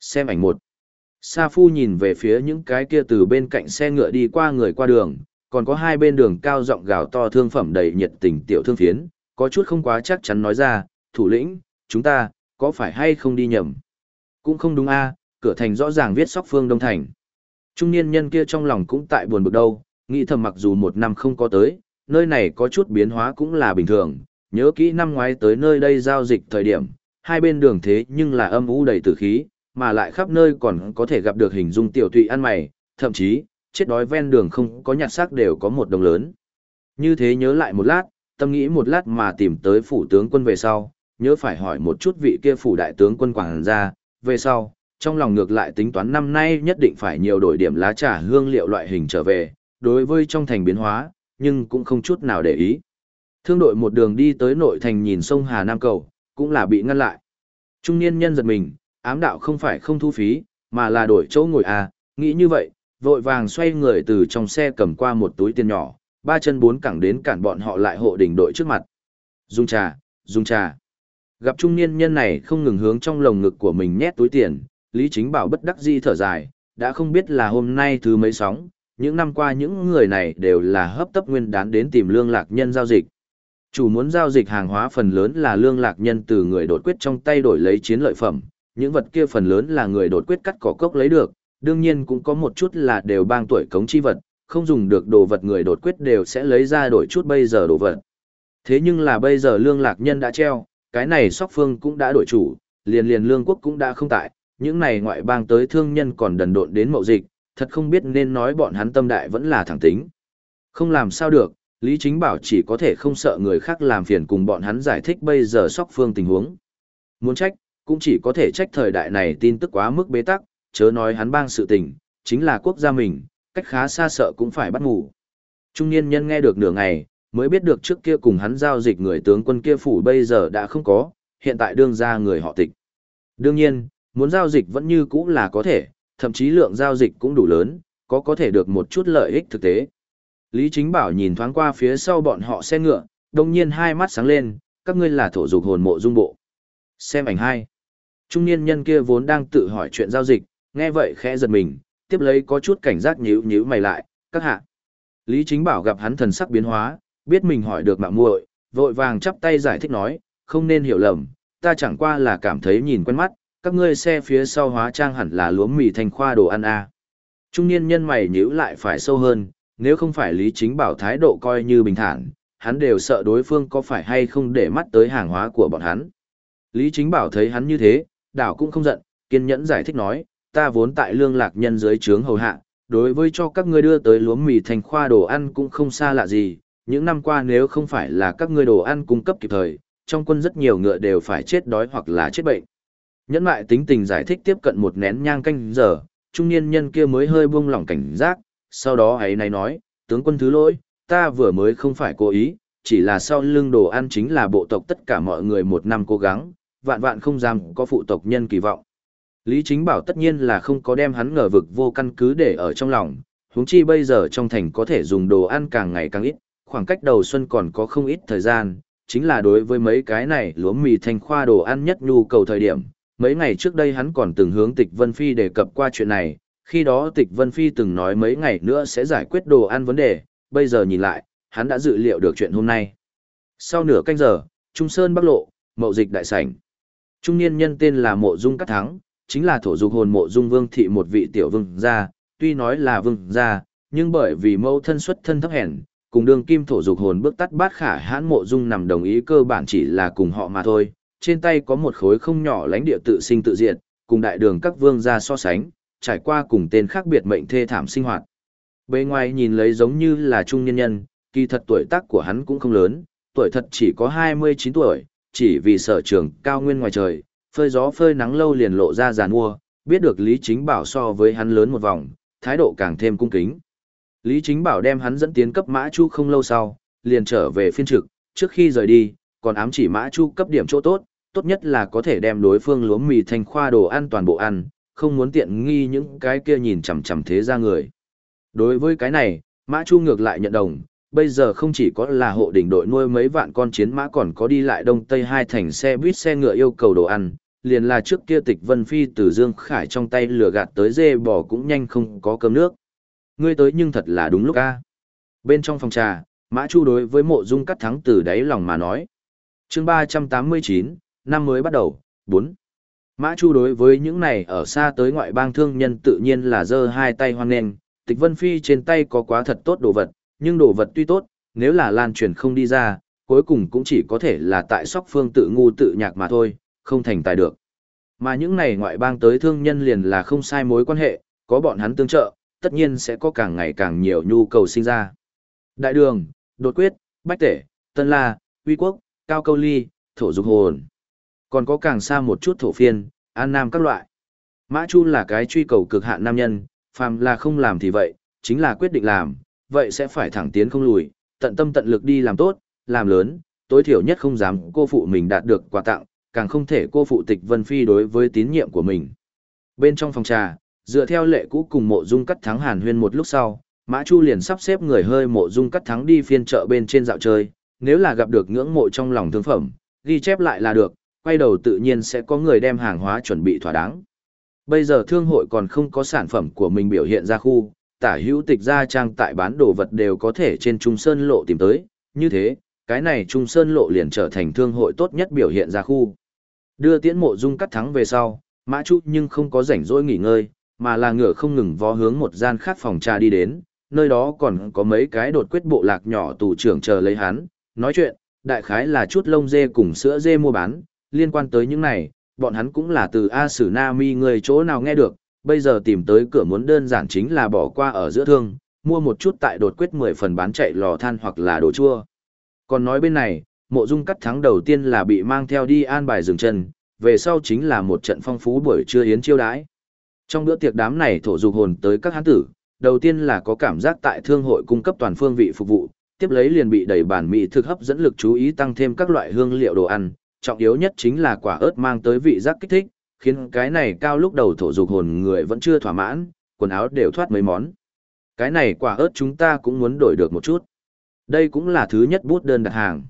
Speaker 1: Xem ảnh một. Sa Phu nhìn về phía những cái kia từ bên cạnh xe ngựa đi qua người qua đường, còn có hai bên đường cao rộng gào to thương phẩm đầy nhiệt tình tiểu thương phiến, có chút không quá chắc chắn nói ra, thủ lĩnh, chúng ta, có phải hay không đi nhầm? Cũng không đúng a, cửa thành rõ ràng viết sóc phương đông thành. Trung niên nhân kia trong lòng cũng tại buồn bực đâu, nghĩ thầm mặc dù một năm không có tới, nơi này có chút biến hóa cũng là bình thường, nhớ kỹ năm ngoái tới nơi đây giao dịch thời điểm, hai bên đường thế nhưng là âm u đầy tử khí, mà lại khắp nơi còn có thể gặp được hình dung tiểu tụy ăn mày, thậm chí, chết đói ven đường không có nhặt xác đều có một đồng lớn. Như thế nhớ lại một lát, tâm nghĩ một lát mà tìm tới phủ tướng quân về sau, nhớ phải hỏi một chút vị kia phủ đại tướng quân quảng ra, về sau, trong lòng ngược lại tính toán năm nay nhất định phải nhiều đổi điểm lá trà hương liệu loại hình trở về, đối với trong thành biến hóa, nhưng cũng không chút nào để ý. Thương đội một đường đi tới nội thành nhìn sông Hà Nam Cầu, cũng là bị ngăn lại. Trung niên nhân giật mình, ám đạo không phải không thu phí, mà là đổi chỗ ngồi à, nghĩ như vậy, vội vàng xoay người từ trong xe cầm qua một túi tiền nhỏ, ba chân bốn cẳng đến cản bọn họ lại hộ đỉnh đội trước mặt. Dung trà, dung trà. Gặp trung niên nhân này không ngừng hướng trong lồng ngực của mình nhét túi tiền, Lý Chính Bảo bất đắc dĩ thở dài, đã không biết là hôm nay thứ mấy sóng, những năm qua những người này đều là hấp tấp nguyên đán đến tìm lương lạc nhân giao dịch. Chủ muốn giao dịch hàng hóa phần lớn là lương lạc nhân từ người đột quyết trong tay đổi lấy chiến lợi phẩm, những vật kia phần lớn là người đột quyết cắt cỏ cốc lấy được, đương nhiên cũng có một chút là đều bang tuổi cống chi vật, không dùng được đồ vật người đột quyết đều sẽ lấy ra đổi chút bây giờ đồ vật. Thế nhưng là bây giờ lương lạc nhân đã treo, cái này sóc phương cũng đã đổi chủ, liền liền lương quốc cũng đã không tại, những này ngoại bang tới thương nhân còn đần độn đến mậu dịch, thật không biết nên nói bọn hắn tâm đại vẫn là thẳng tính. Không làm sao được, Lý Chính Bảo chỉ có thể không sợ người khác làm phiền cùng bọn hắn giải thích bây giờ sóc phương tình huống. Muốn trách, cũng chỉ có thể trách thời đại này tin tức quá mức bế tắc, chớ nói hắn bang sự tình, chính là quốc gia mình, cách khá xa sợ cũng phải bắt ngủ. Trung niên nhân nghe được nửa ngày, mới biết được trước kia cùng hắn giao dịch người tướng quân kia phủ bây giờ đã không có, hiện tại đương ra người họ tịch. Đương nhiên, muốn giao dịch vẫn như cũ là có thể, thậm chí lượng giao dịch cũng đủ lớn, có có thể được một chút lợi ích thực tế. Lý Chính Bảo nhìn thoáng qua phía sau bọn họ xe ngựa, đồng nhiên hai mắt sáng lên, các ngươi là thổ dục hồn mộ dung bộ. Xem ảnh hai. Trung niên nhân kia vốn đang tự hỏi chuyện giao dịch, nghe vậy khẽ giật mình, tiếp lấy có chút cảnh giác nhíu nhíu mày lại, các hạ. Lý Chính Bảo gặp hắn thần sắc biến hóa, biết mình hỏi được mạng muội, vội vàng chắp tay giải thích nói, không nên hiểu lầm, ta chẳng qua là cảm thấy nhìn quen mắt, các ngươi xe phía sau hóa trang hẳn là lúa mì thành khoa đồ ăn a. Trung niên nhân mày nhíu lại phải sâu hơn, nếu không phải Lý Chính Bảo thái độ coi như bình thản, hắn đều sợ đối phương có phải hay không để mắt tới hàng hóa của bọn hắn. Lý Chính Bảo thấy hắn như thế, đảo cũng không giận, kiên nhẫn giải thích nói, ta vốn tại lương lạc nhân dưới trướng hầu hạ, đối với cho các ngươi đưa tới lúa mì thành khoa đồ ăn cũng không xa lạ gì, những năm qua nếu không phải là các ngươi đồ ăn cung cấp kịp thời, trong quân rất nhiều ngựa đều phải chết đói hoặc là chết bệnh. Nhẫn lại tính tình giải thích tiếp cận một nén nhang canh giờ, trung niên nhân kia mới hơi buông lỏng cảnh giác, sau đó ấy này nói, tướng quân thứ lỗi, ta vừa mới không phải cố ý, chỉ là sau lưng đồ ăn chính là bộ tộc tất cả mọi người một năm cố gắng, vạn vạn không dám có phụ tộc nhân kỳ vọng. Lý Chính Bảo tất nhiên là không có đem hắn ngờ vực vô căn cứ để ở trong lòng, huống chi bây giờ trong thành có thể dùng đồ ăn càng ngày càng ít, khoảng cách đầu xuân còn có không ít thời gian, chính là đối với mấy cái này lúa mì thành khoa đồ ăn nhất nhu cầu thời điểm. Mấy ngày trước đây hắn còn từng hướng Tịch Vân Phi đề cập qua chuyện này, khi đó Tịch Vân Phi từng nói mấy ngày nữa sẽ giải quyết đồ ăn vấn đề, bây giờ nhìn lại, hắn đã dự liệu được chuyện hôm nay. Sau nửa canh giờ, Trung Sơn Bắc Lộ, Mậu Dịch Đại Sảnh. Trung niên nhân tên là Mộ Dung Cát Thắng, chính là thổ dục hồn Mộ Dung Vương thị một vị tiểu vương gia, tuy nói là vương gia, nhưng bởi vì mẫu thân xuất thân thấp hèn, cùng đường kim thổ dục hồn bước tắt bát khả hãn Mộ Dung nằm đồng ý cơ bản chỉ là cùng họ mà thôi. Trên tay có một khối không nhỏ lãnh địa tự sinh tự diệt, cùng đại đường các vương gia so sánh, trải qua cùng tên khác biệt mệnh thê thảm sinh hoạt. Bề ngoài nhìn lấy giống như là trung nhân nhân, kỳ thật tuổi tác của hắn cũng không lớn, tuổi thật chỉ có 29 tuổi, chỉ vì sở trường cao nguyên ngoài trời, phơi gió phơi nắng lâu liền lộ ra giàn mua, biết được Lý Chính Bảo so với hắn lớn một vòng, thái độ càng thêm cung kính. Lý Chính Bảo đem hắn dẫn tiến cấp Mã Chu không lâu sau, liền trở về phiên trực, trước khi rời đi, còn ám chỉ Mã Chu cấp điểm chỗ tốt, tốt nhất là có thể đem đối phương lúa mì thành khoa đồ ăn toàn bộ ăn, không muốn tiện nghi những cái kia nhìn chằm chằm thế ra người. Đối với cái này, Mã Chu ngược lại nhận đồng, bây giờ không chỉ có là hộ đỉnh đội nuôi mấy vạn con chiến mã còn có đi lại đông tây hai thành xe buýt xe ngựa yêu cầu đồ ăn, liền là trước kia tịch Vân Phi từ Dương Khải trong tay lừa gạt tới dê bò cũng nhanh không có cơm nước. Ngươi tới nhưng thật là đúng lúc a. Bên trong phòng trà, Mã Chu đối với mộ dung cắt thắng từ đáy lòng mà nói. chương 389, năm mới bắt đầu, 4. Mã Chu đối với những này ở xa tới ngoại bang thương nhân tự nhiên là giơ hai tay hoan nghênh, Tịch Vân Phi trên tay có quá thật tốt đồ vật, nhưng đồ vật tuy tốt, nếu là lan truyền không đi ra, cuối cùng cũng chỉ có thể là tại sóc phương tự ngu tự nhạc mà thôi, không thành tài được. Mà những này ngoại bang tới thương nhân liền là không sai mối quan hệ, có bọn hắn tương trợ, tất nhiên sẽ có càng ngày càng nhiều nhu cầu sinh ra. Đại đường, đột quyết, bách tể, tân la, uy quốc, cao câu ly, thổ dục hồn. Còn có càng xa một chút thổ phiên, an nam các loại. Mã Chu là cái truy cầu cực hạn nam nhân, phàm là không làm thì vậy, chính là quyết định làm, vậy sẽ phải thẳng tiến không lùi, tận tâm tận lực đi làm tốt, làm lớn, tối thiểu nhất không dám cô phụ mình đạt được quà tặng, càng không thể cô phụ tịch Vân Phi đối với tín nhiệm của mình. Bên trong phòng trà, dựa theo lệ cũ cùng mộ dung cắt thắng hàn huyên một lúc sau, Mã Chu liền sắp xếp người hơi mộ dung cắt thắng đi phiên chợ bên trên dạo chơi, nếu là gặp được ngưỡng mộ trong lòng thương phẩm, ghi chép lại là được, quay đầu tự nhiên sẽ có người đem hàng hóa chuẩn bị thỏa đáng. Bây giờ thương hội còn không có sản phẩm của mình biểu hiện ra khu, tả hữu tịch gia trang tại bán đồ vật đều có thể trên Trung Sơn lộ tìm tới, như thế, cái này Trung Sơn lộ liền trở thành thương hội tốt nhất biểu hiện ra khu. Đưa tiễn mộ dung cắt thắng về sau, mã chút nhưng không có rảnh rỗi nghỉ ngơi, mà là ngựa không ngừng vó hướng một gian khác phòng trà đi đến, nơi đó còn có mấy cái đột quyết bộ lạc nhỏ tù trưởng chờ lấy hắn, nói chuyện, đại khái là chút lông dê cùng sữa dê mua bán, liên quan tới những này, bọn hắn cũng là từ A Sử Na Mi người chỗ nào nghe được, bây giờ tìm tới cửa muốn đơn giản chính là bỏ qua ở giữa thương, mua một chút tại đột quyết 10 phần bán chạy lò than hoặc là đồ chua. Còn nói bên này, mộ dung cắt thắng đầu tiên là bị mang theo đi an bài dừng chân, về sau chính là một trận phong phú buổi trưa yến chiêu đãi. Trong bữa tiệc đám này thổ dục hồn tới các hán tử, đầu tiên là có cảm giác tại thương hội cung cấp toàn phương vị phục vụ, tiếp lấy liền bị đẩy bản mỹ thực hấp dẫn lực chú ý tăng thêm các loại hương liệu đồ ăn, trọng yếu nhất chính là quả ớt mang tới vị giác kích thích, khiến cái này cao lúc đầu thổ dục hồn người vẫn chưa thỏa mãn, quần áo đều thoát mấy món. Cái này quả ớt chúng ta cũng muốn đổi được một chút. Đây cũng là thứ nhất bút đơn đặt hàng.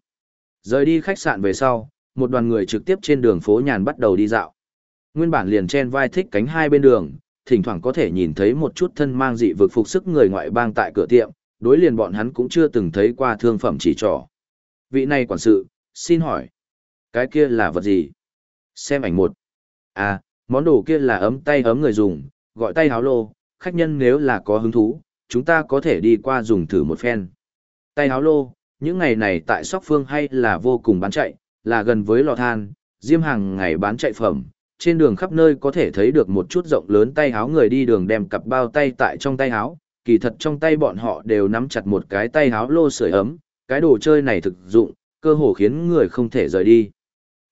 Speaker 1: Rời đi khách sạn về sau, một đoàn người trực tiếp trên đường phố nhàn bắt đầu đi dạo. Nguyên bản liền chen vai thích cánh hai bên đường, thỉnh thoảng có thể nhìn thấy một chút thân mang dị vực phục sức người ngoại bang tại cửa tiệm, đối liền bọn hắn cũng chưa từng thấy qua thương phẩm chỉ trỏ. Vị này quản sự, xin hỏi, cái kia là vật gì? Xem ảnh một. À, món đồ kia là ấm tay ấm người dùng, gọi tay háo lô, khách nhân nếu là có hứng thú, chúng ta có thể đi qua dùng thử một phen. Tay háo lô, những ngày này tại Sóc Phương hay là vô cùng bán chạy, là gần với lò than, diêm hàng ngày bán chạy phẩm. Trên đường khắp nơi có thể thấy được một chút rộng lớn tay háo người đi đường đem cặp bao tay tại trong tay háo, kỳ thật trong tay bọn họ đều nắm chặt một cái tay háo lô sưởi ấm, cái đồ chơi này thực dụng, cơ hồ khiến người không thể rời đi.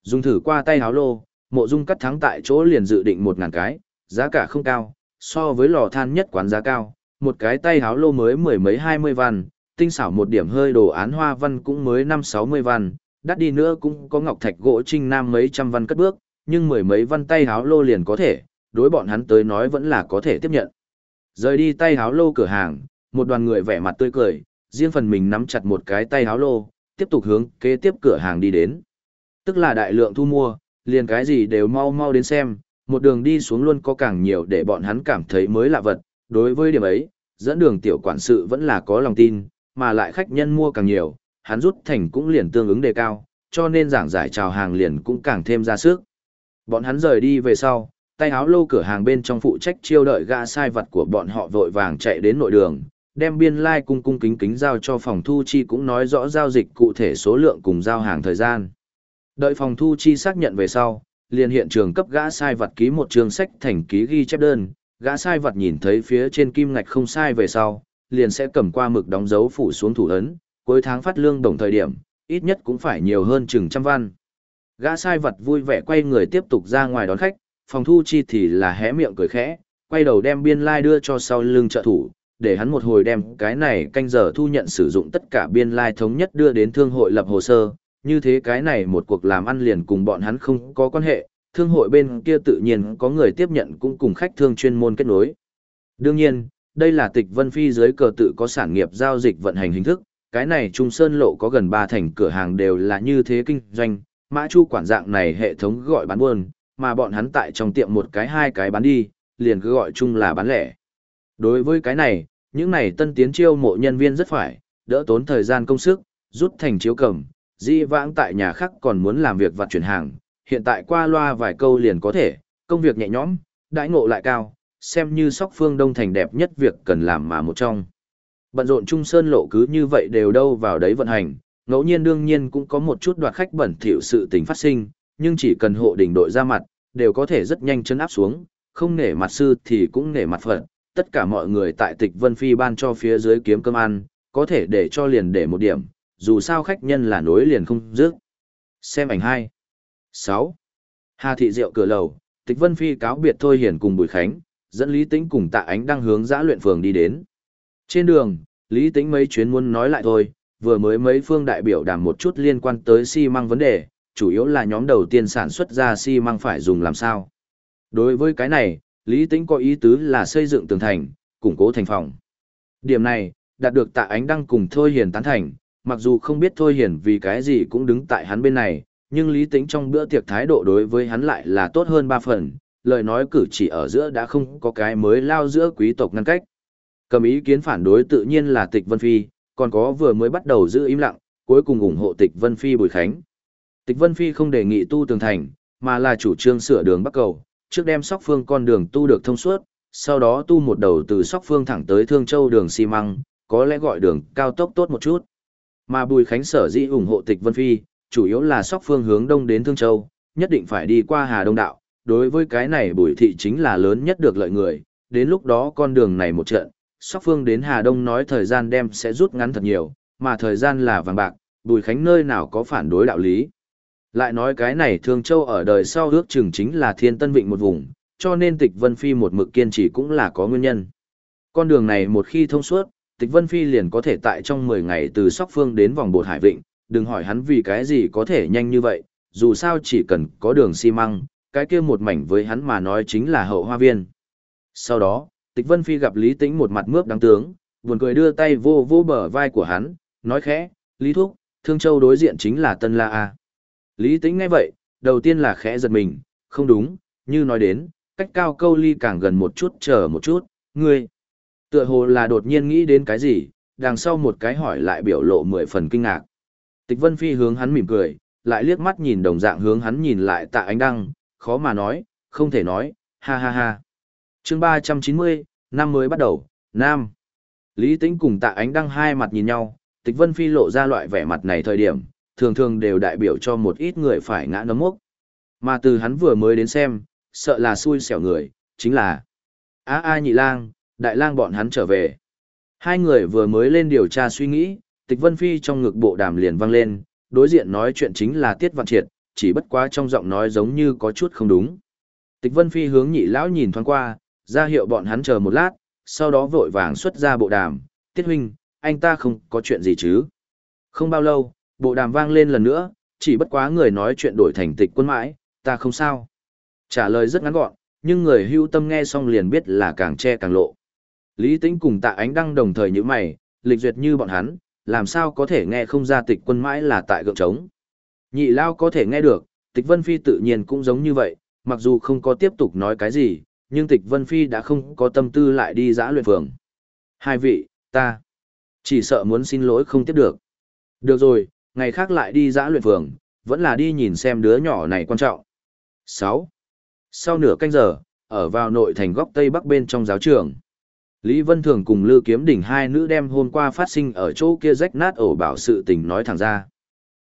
Speaker 1: Dùng thử qua tay háo lô, mộ dung cắt thắng tại chỗ liền dự định một ngàn cái, giá cả không cao, so với lò than nhất quán giá cao, một cái tay háo lô mới mười mấy hai mươi văn, tinh xảo một điểm hơi đồ án hoa văn cũng mới năm sáu mươi văn, đắt đi nữa cũng có ngọc thạch gỗ trinh nam mấy trăm văn cất bước, nhưng mười mấy văn tay háo lô liền có thể, đối bọn hắn tới nói vẫn là có thể tiếp nhận. Rời đi tay háo lô cửa hàng, một đoàn người vẻ mặt tươi cười, riêng phần mình nắm chặt một cái tay háo lô, tiếp tục hướng kế tiếp cửa hàng đi đến. Tức là đại lượng thu mua, liền cái gì đều mau mau đến xem, một đường đi xuống luôn có càng nhiều để bọn hắn cảm thấy mới lạ vật. Đối với điểm ấy, dẫn đường tiểu quản sự vẫn là có lòng tin, mà lại khách nhân mua càng nhiều, hắn rút thành cũng liền tương ứng đề cao, cho nên giảng giải chào hàng liền cũng càng thêm ra sức. Bọn hắn rời đi về sau, tay áo lô cửa hàng bên trong phụ trách chiêu đợi gã sai vật của bọn họ vội vàng chạy đến nội đường, đem biên lai like cung cung kính kính giao cho phòng thu chi cũng nói rõ giao dịch cụ thể số lượng cùng giao hàng thời gian. Đợi phòng thu chi xác nhận về sau, liền hiện trường cấp gã sai vật ký một trường sách thành ký ghi chép đơn, gã sai vật nhìn thấy phía trên kim ngạch không sai về sau, liền sẽ cầm qua mực đóng dấu phủ xuống thủ ấn, cuối tháng phát lương đồng thời điểm, ít nhất cũng phải nhiều hơn chừng trăm văn. Gã sai vật vui vẻ quay người tiếp tục ra ngoài đón khách, phòng thu chi thì là hé miệng cười khẽ, quay đầu đem biên lai like đưa cho sau lưng trợ thủ, để hắn một hồi đem cái này canh giờ thu nhận sử dụng tất cả biên lai like thống nhất đưa đến thương hội lập hồ sơ, như thế cái này một cuộc làm ăn liền cùng bọn hắn không có quan hệ, thương hội bên kia tự nhiên có người tiếp nhận cũng cùng khách thương chuyên môn kết nối. Đương nhiên, đây là tịch vân phi dưới cờ tự có sản nghiệp giao dịch vận hành hình thức, cái này Trung Sơn Lộ có gần 3 thành cửa hàng đều là như thế kinh doanh, mã chu quản dạng này hệ thống gọi bán buôn, mà bọn hắn tại trong tiệm một cái hai cái bán đi, liền cứ gọi chung là bán lẻ. Đối với cái này, những này tân tiến chiêu mộ nhân viên rất phải, đỡ tốn thời gian công sức, rút thành chiếu cầm, di vãng tại nhà khác còn muốn làm việc vặt chuyển hàng, hiện tại qua loa vài câu liền có thể, công việc nhẹ nhõm, đãi ngộ lại cao, xem như sóc phương đông thành đẹp nhất việc cần làm mà một trong. Bận rộn Trung Sơn lộ cứ như vậy đều đâu vào đấy vận hành, ngẫu nhiên đương nhiên cũng có một chút đoạt khách bẩn thỉu sự tình phát sinh, nhưng chỉ cần hộ đỉnh đội ra mặt, đều có thể rất nhanh chân áp xuống, không nể mặt sư thì cũng nể mặt phận, tất cả mọi người tại tịch Vân Phi ban cho phía dưới kiếm cơm ăn, có thể để cho liền để một điểm, dù sao khách nhân là nối liền không dứt. Xem ảnh 2. 6. Hà thị rượu cửa lầu, tịch Vân Phi cáo biệt Thôi Hiển cùng Bùi Khánh, dẫn Lý Tĩnh cùng tạ ánh đang hướng giã luyện phường đi đến. Trên đường, Lý Tĩnh mấy chuyến muốn nói lại thôi, vừa mới mấy phương đại biểu đàm một chút liên quan tới xi măng vấn đề, chủ yếu là nhóm đầu tiên sản xuất ra xi măng phải dùng làm sao. Đối với cái này, Lý Tĩnh có ý tứ là xây dựng tường thành, củng cố thành phòng. Điểm này, đạt được tạ ánh đăng cùng Thôi Hiền tán thành, mặc dù không biết Thôi Hiền vì cái gì cũng đứng tại hắn bên này, nhưng Lý tính trong bữa tiệc thái độ đối với hắn lại là tốt hơn ba phần, lời nói cử chỉ ở giữa đã không có cái mới lao giữa quý tộc ngăn cách. Cầm ý kiến phản đối tự nhiên là Tịch Vân Phi, còn có vừa mới bắt đầu giữ im lặng, cuối cùng ủng hộ Tịch Vân Phi Bùi Khánh. Tịch Vân Phi không đề nghị tu tường thành, mà là chủ trương sửa đường Bắc Cầu, trước đem sóc phương con đường tu được thông suốt, sau đó tu một đầu từ sóc phương thẳng tới Thương Châu đường xi măng, có lẽ gọi đường cao tốc tốt một chút. Mà Bùi Khánh sở dĩ ủng hộ Tịch Vân Phi, chủ yếu là sóc phương hướng đông đến Thương Châu, nhất định phải đi qua Hà Đông Đạo, đối với cái này Bùi Thị chính là lớn nhất được lợi người, đến lúc đó con đường này một trận, sóc phương đến Hà Đông nói thời gian đem sẽ rút ngắn thật nhiều, mà thời gian là vàng bạc, Bùi Khánh nơi nào có phản đối đạo lý. Lại nói cái này Thương Châu ở đời sau ước chừng chính là thiên tân vịnh một vùng, cho nên tịch Vân Phi một mực kiên trì cũng là có nguyên nhân. Con đường này một khi thông suốt, tịch Vân Phi liền có thể tại trong 10 ngày từ Sóc Phương đến vòng bột Hải Vịnh, đừng hỏi hắn vì cái gì có thể nhanh như vậy, dù sao chỉ cần có đường xi măng, cái kia một mảnh với hắn mà nói chính là hậu hoa viên. Sau đó, tịch Vân Phi gặp Lý Tĩnh một mặt mướp đáng tướng, buồn cười đưa tay vô vô bờ vai của hắn, nói khẽ, Lý Thúc, Thương Châu đối diện chính là Tân La A. Lý Tĩnh nghe vậy, đầu tiên là khẽ giật mình, không đúng, như nói đến, cách cao câu ly càng gần một chút chờ một chút, ngươi. Tựa hồ là đột nhiên nghĩ đến cái gì, đằng sau một cái hỏi lại biểu lộ mười phần kinh ngạc. Tịch Vân Phi hướng hắn mỉm cười, lại liếc mắt nhìn đồng dạng hướng hắn nhìn lại tạ ánh đăng, khó mà nói, không thể nói, ha ha ha. chương 390, năm mới bắt đầu, Nam. Lý Tĩnh cùng tạ ánh đăng hai mặt nhìn nhau, Tịch Vân Phi lộ ra loại vẻ mặt này thời điểm, thường thường đều đại biểu cho một ít người phải ngã nấm mốc. Mà từ hắn vừa mới đến xem, sợ là xui xẻo người, chính là A A Nhị Lang, Đại Lang bọn hắn trở về. Hai người vừa mới lên điều tra suy nghĩ, Tịch Vân Phi trong ngực bộ đàm liền vang lên, đối diện nói chuyện chính là Tiết Vạn Triệt, chỉ bất quá trong giọng nói giống như có chút không đúng. Tịch Vân Phi hướng nhị lão nhìn thoáng qua, ra hiệu bọn hắn chờ một lát, sau đó vội vàng xuất ra bộ đàm, Tiết Huynh, anh ta không có chuyện gì chứ. Không bao lâu, bộ đàm vang lên lần nữa, chỉ bất quá người nói chuyện đổi thành tịch quân mãi, ta không sao. Trả lời rất ngắn gọn, nhưng người hưu tâm nghe xong liền biết là càng che càng lộ. Lý Tĩnh cùng tạ ánh đăng đồng thời như mày, lịch duyệt như bọn hắn, làm sao có thể nghe không ra tịch quân mãi là tại gượng trống. Nhị lao có thể nghe được, tịch vân phi tự nhiên cũng giống như vậy, mặc dù không có tiếp tục nói cái gì, nhưng tịch vân phi đã không có tâm tư lại đi giã luyện phường. Hai vị, ta, chỉ sợ muốn xin lỗi không tiếp được. Được rồi, ngày khác lại đi giã luyện phường, vẫn là đi nhìn xem đứa nhỏ này quan trọng. 6. Sau nửa canh giờ, ở vào nội thành góc tây bắc bên trong giáo trường. Lý Vân Thường cùng Lư Kiếm Đỉnh hai nữ đem hôm qua phát sinh ở chỗ kia rách nát ổ bảo sự tình nói thẳng ra.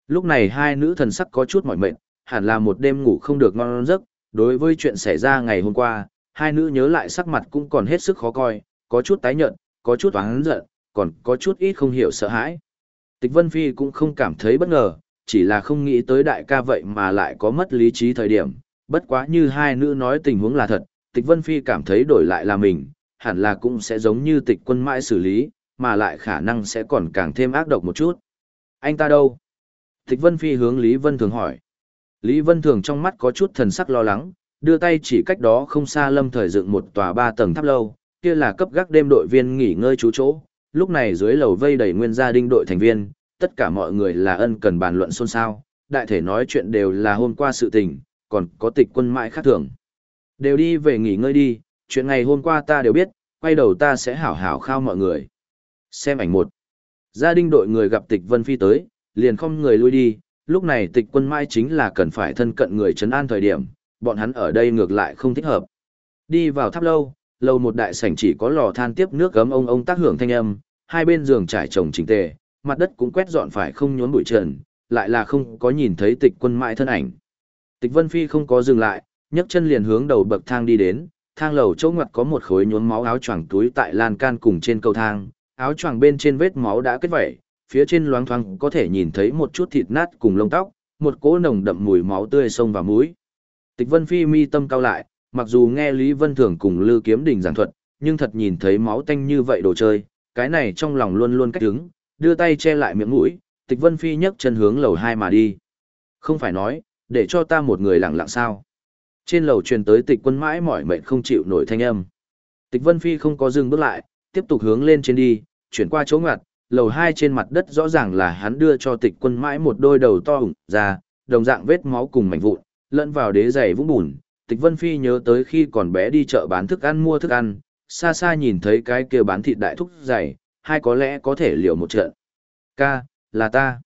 Speaker 1: Lúc này hai nữ thần sắc có chút mỏi mệt, hẳn là một đêm ngủ không được ngon giấc, đối với chuyện xảy ra ngày hôm qua, hai nữ nhớ lại sắc mặt cũng còn hết sức khó coi, có chút tái nhợt, có chút oán giận, còn có chút ít không hiểu sợ hãi. Tịch Vân Phi cũng không cảm thấy bất ngờ, chỉ là không nghĩ tới đại ca vậy mà lại có mất lý trí thời điểm, bất quá như hai nữ nói tình huống là thật, Tịch Vân Phi cảm thấy đổi lại là mình, hẳn là cũng sẽ giống như tịch quân mãi xử lý, mà lại khả năng sẽ còn càng thêm ác độc một chút. Anh ta đâu? Tịch Vân Phi hướng Lý Vân Thường hỏi. Lý Vân Thường trong mắt có chút thần sắc lo lắng, đưa tay chỉ cách đó không xa lâm thời dựng một tòa ba tầng tháp lâu, kia là cấp gác đêm đội viên nghỉ ngơi trú chỗ, lúc này dưới lầu vây đầy nguyên gia đình đội thành viên, tất cả mọi người là ân cần bàn luận xôn xao, đại thể nói chuyện đều là hôm qua sự tình, còn có tịch quân mãi khác thường. Đều đi về nghỉ ngơi đi, chuyện ngày hôm qua ta đều biết, quay đầu ta sẽ hảo hảo khao mọi người. Xem ảnh một. Gia đình đội người gặp tịch Vân Phi tới, liền không người lui đi, lúc này tịch quân Mai chính là cần phải thân cận người trấn an thời điểm, bọn hắn ở đây ngược lại không thích hợp. Đi vào tháp lâu, lâu một đại sảnh chỉ có lò than tiếp nước gấm ông ông tác hưởng thanh âm, hai bên giường trải chồng chỉnh tề, mặt đất cũng quét dọn phải không nhốn bụi trần, lại là không có nhìn thấy tịch quân mãi thân ảnh. Tịch Vân Phi không có dừng lại, nhấc chân liền hướng đầu bậc thang đi đến, thang lầu chỗ ngoặt có một khối nhuốm máu áo choàng túi tại lan can cùng trên cầu thang, áo choàng bên trên vết máu đã kết vẩy, phía trên loáng thoáng có thể nhìn thấy một chút thịt nát cùng lông tóc, một cỗ nồng đậm mùi máu tươi sông vào mũi. Tịch Vân Phi mi tâm cao lại, mặc dù nghe Lý Vân Thường cùng Lư Kiếm Đình giảng thuật, nhưng thật nhìn thấy máu tanh như vậy đồ chơi, cái này trong lòng luôn luôn cách đứng, đưa tay che lại miệng mũi, Tịch Vân Phi nhấc chân hướng lầu hai mà đi. Không phải nói, để cho ta một người lặng lặng sao? Trên lầu truyền tới Tịch Quân mãi mỏi mệt không chịu nổi thanh âm. Tịch Vân Phi không có dừng bước lại, tiếp tục hướng lên trên đi, chuyển qua chỗ ngặt, lầu hai trên mặt đất rõ ràng là hắn đưa cho Tịch Quân mãi một đôi đầu to ủng ra, đồng dạng vết máu cùng mảnh vụn, lẫn vào đế giày vũng bùn. Tịch Vân Phi nhớ tới khi còn bé đi chợ bán thức ăn mua thức ăn, xa xa nhìn thấy cái kia bán thịt đại thúc giày, hai có lẽ có thể liều một trận. Ca, là ta.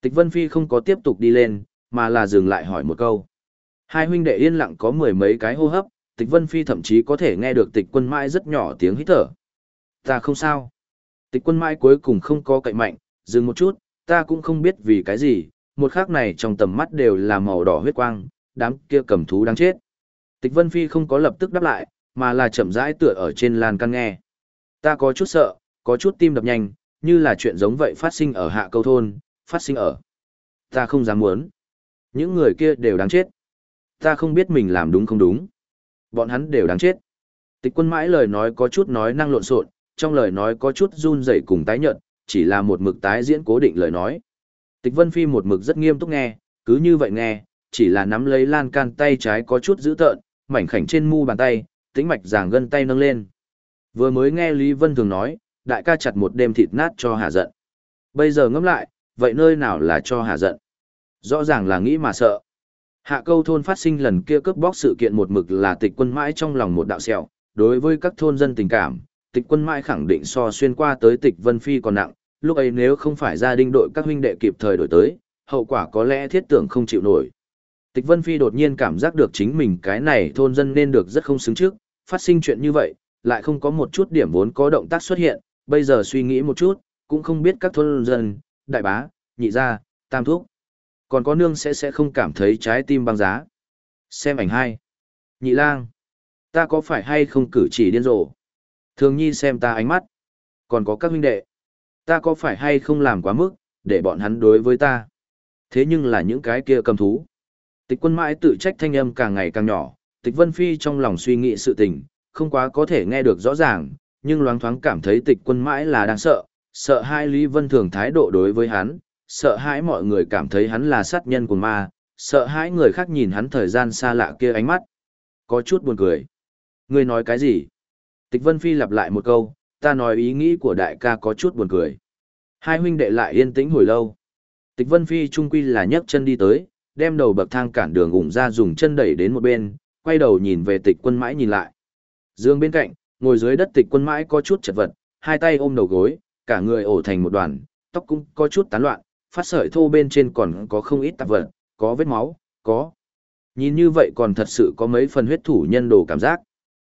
Speaker 1: Tịch Vân Phi không có tiếp tục đi lên, mà là dừng lại hỏi một câu. Hai huynh đệ yên lặng có mười mấy cái hô hấp, Tịch Vân Phi thậm chí có thể nghe được tịch quân mãi rất nhỏ tiếng hít thở. Ta không sao. Tịch quân mãi cuối cùng không có cậy mạnh, dừng một chút, ta cũng không biết vì cái gì, một khắc này trong tầm mắt đều là màu đỏ huyết quang, đám kia cầm thú đang chết. Tịch Vân Phi không có lập tức đáp lại, mà là chậm rãi tựa ở trên lan can nghe. Ta có chút sợ, có chút tim đập nhanh, như là chuyện giống vậy phát sinh ở hạ câu thôn, phát sinh ở. Ta không dám muốn. Những người kia đều đáng chết. Ta không biết mình làm đúng không đúng. Bọn hắn đều đáng chết. Tịch quân mãi lời nói có chút nói năng lộn xộn, trong lời nói có chút run rẩy cùng tái nhợt, chỉ là một mực tái diễn cố định lời nói. Tịch Vân Phi một mực rất nghiêm túc nghe, cứ như vậy nghe, chỉ là nắm lấy lan can tay trái có chút dữ tợn, mảnh khảnh trên mu bàn tay, tĩnh mạch giảng gân tay nâng lên. Vừa mới nghe Lý Vân thường nói, đại ca chặt một đêm thịt nát cho hà giận. Bây giờ ngẫm lại, vậy nơi nào là cho hà giận? Rõ ràng là nghĩ mà sợ. Hạ câu thôn phát sinh lần kia cướp bóc sự kiện một mực là tịch quân mãi trong lòng một đạo sẹo, đối với các thôn dân tình cảm, tịch quân mãi khẳng định so xuyên qua tới tịch vân phi còn nặng, lúc ấy nếu không phải gia đình đội các huynh đệ kịp thời đổi tới, hậu quả có lẽ thiết tưởng không chịu nổi. Tịch vân phi đột nhiên cảm giác được chính mình cái này thôn dân nên được rất không xứng trước, phát sinh chuyện như vậy, lại không có một chút điểm vốn có động tác xuất hiện, bây giờ suy nghĩ một chút, cũng không biết các thôn dân, đại bá, nhị gia, tam thúc. Còn có nương sẽ sẽ không cảm thấy trái tim băng giá. Xem ảnh hai. Nhị lang. Ta có phải hay không cử chỉ điên rồ? Thường nhi xem ta ánh mắt. Còn có các huynh đệ. Ta có phải hay không làm quá mức, để bọn hắn đối với ta. Thế nhưng là những cái kia cầm thú. Tịch quân mãi tự trách thanh âm càng ngày càng nhỏ. Tịch vân phi trong lòng suy nghĩ sự tình, không quá có thể nghe được rõ ràng, nhưng loáng thoáng cảm thấy tịch quân mãi là đang sợ, sợ hai Lý Vân Thường thái độ đối với hắn, sợ hãi mọi người cảm thấy hắn là sát nhân của ma, sợ hãi người khác nhìn hắn thời gian xa lạ kia ánh mắt. Có chút buồn cười. Ngươi nói cái gì? Tịch Vân Phi lặp lại một câu, ta nói ý nghĩ của đại ca có chút buồn cười. Hai huynh đệ lại yên tĩnh hồi lâu. Tịch Vân Phi trung quy là nhấc chân đi tới, đem đầu bậc thang cản đường ủng ra dùng chân đẩy đến một bên, quay đầu nhìn về tịch quân mãi nhìn lại. Dương bên cạnh, ngồi dưới đất tịch quân mãi có chút chật vật, hai tay ôm đầu gối, cả người ổ thành một đoàn, tóc cũng có chút tán loạn, phát sợi thô bên trên còn có không ít tạp vật, có vết máu, có. Nhìn như vậy còn thật sự có mấy phần huyết thủ nhân đồ cảm giác.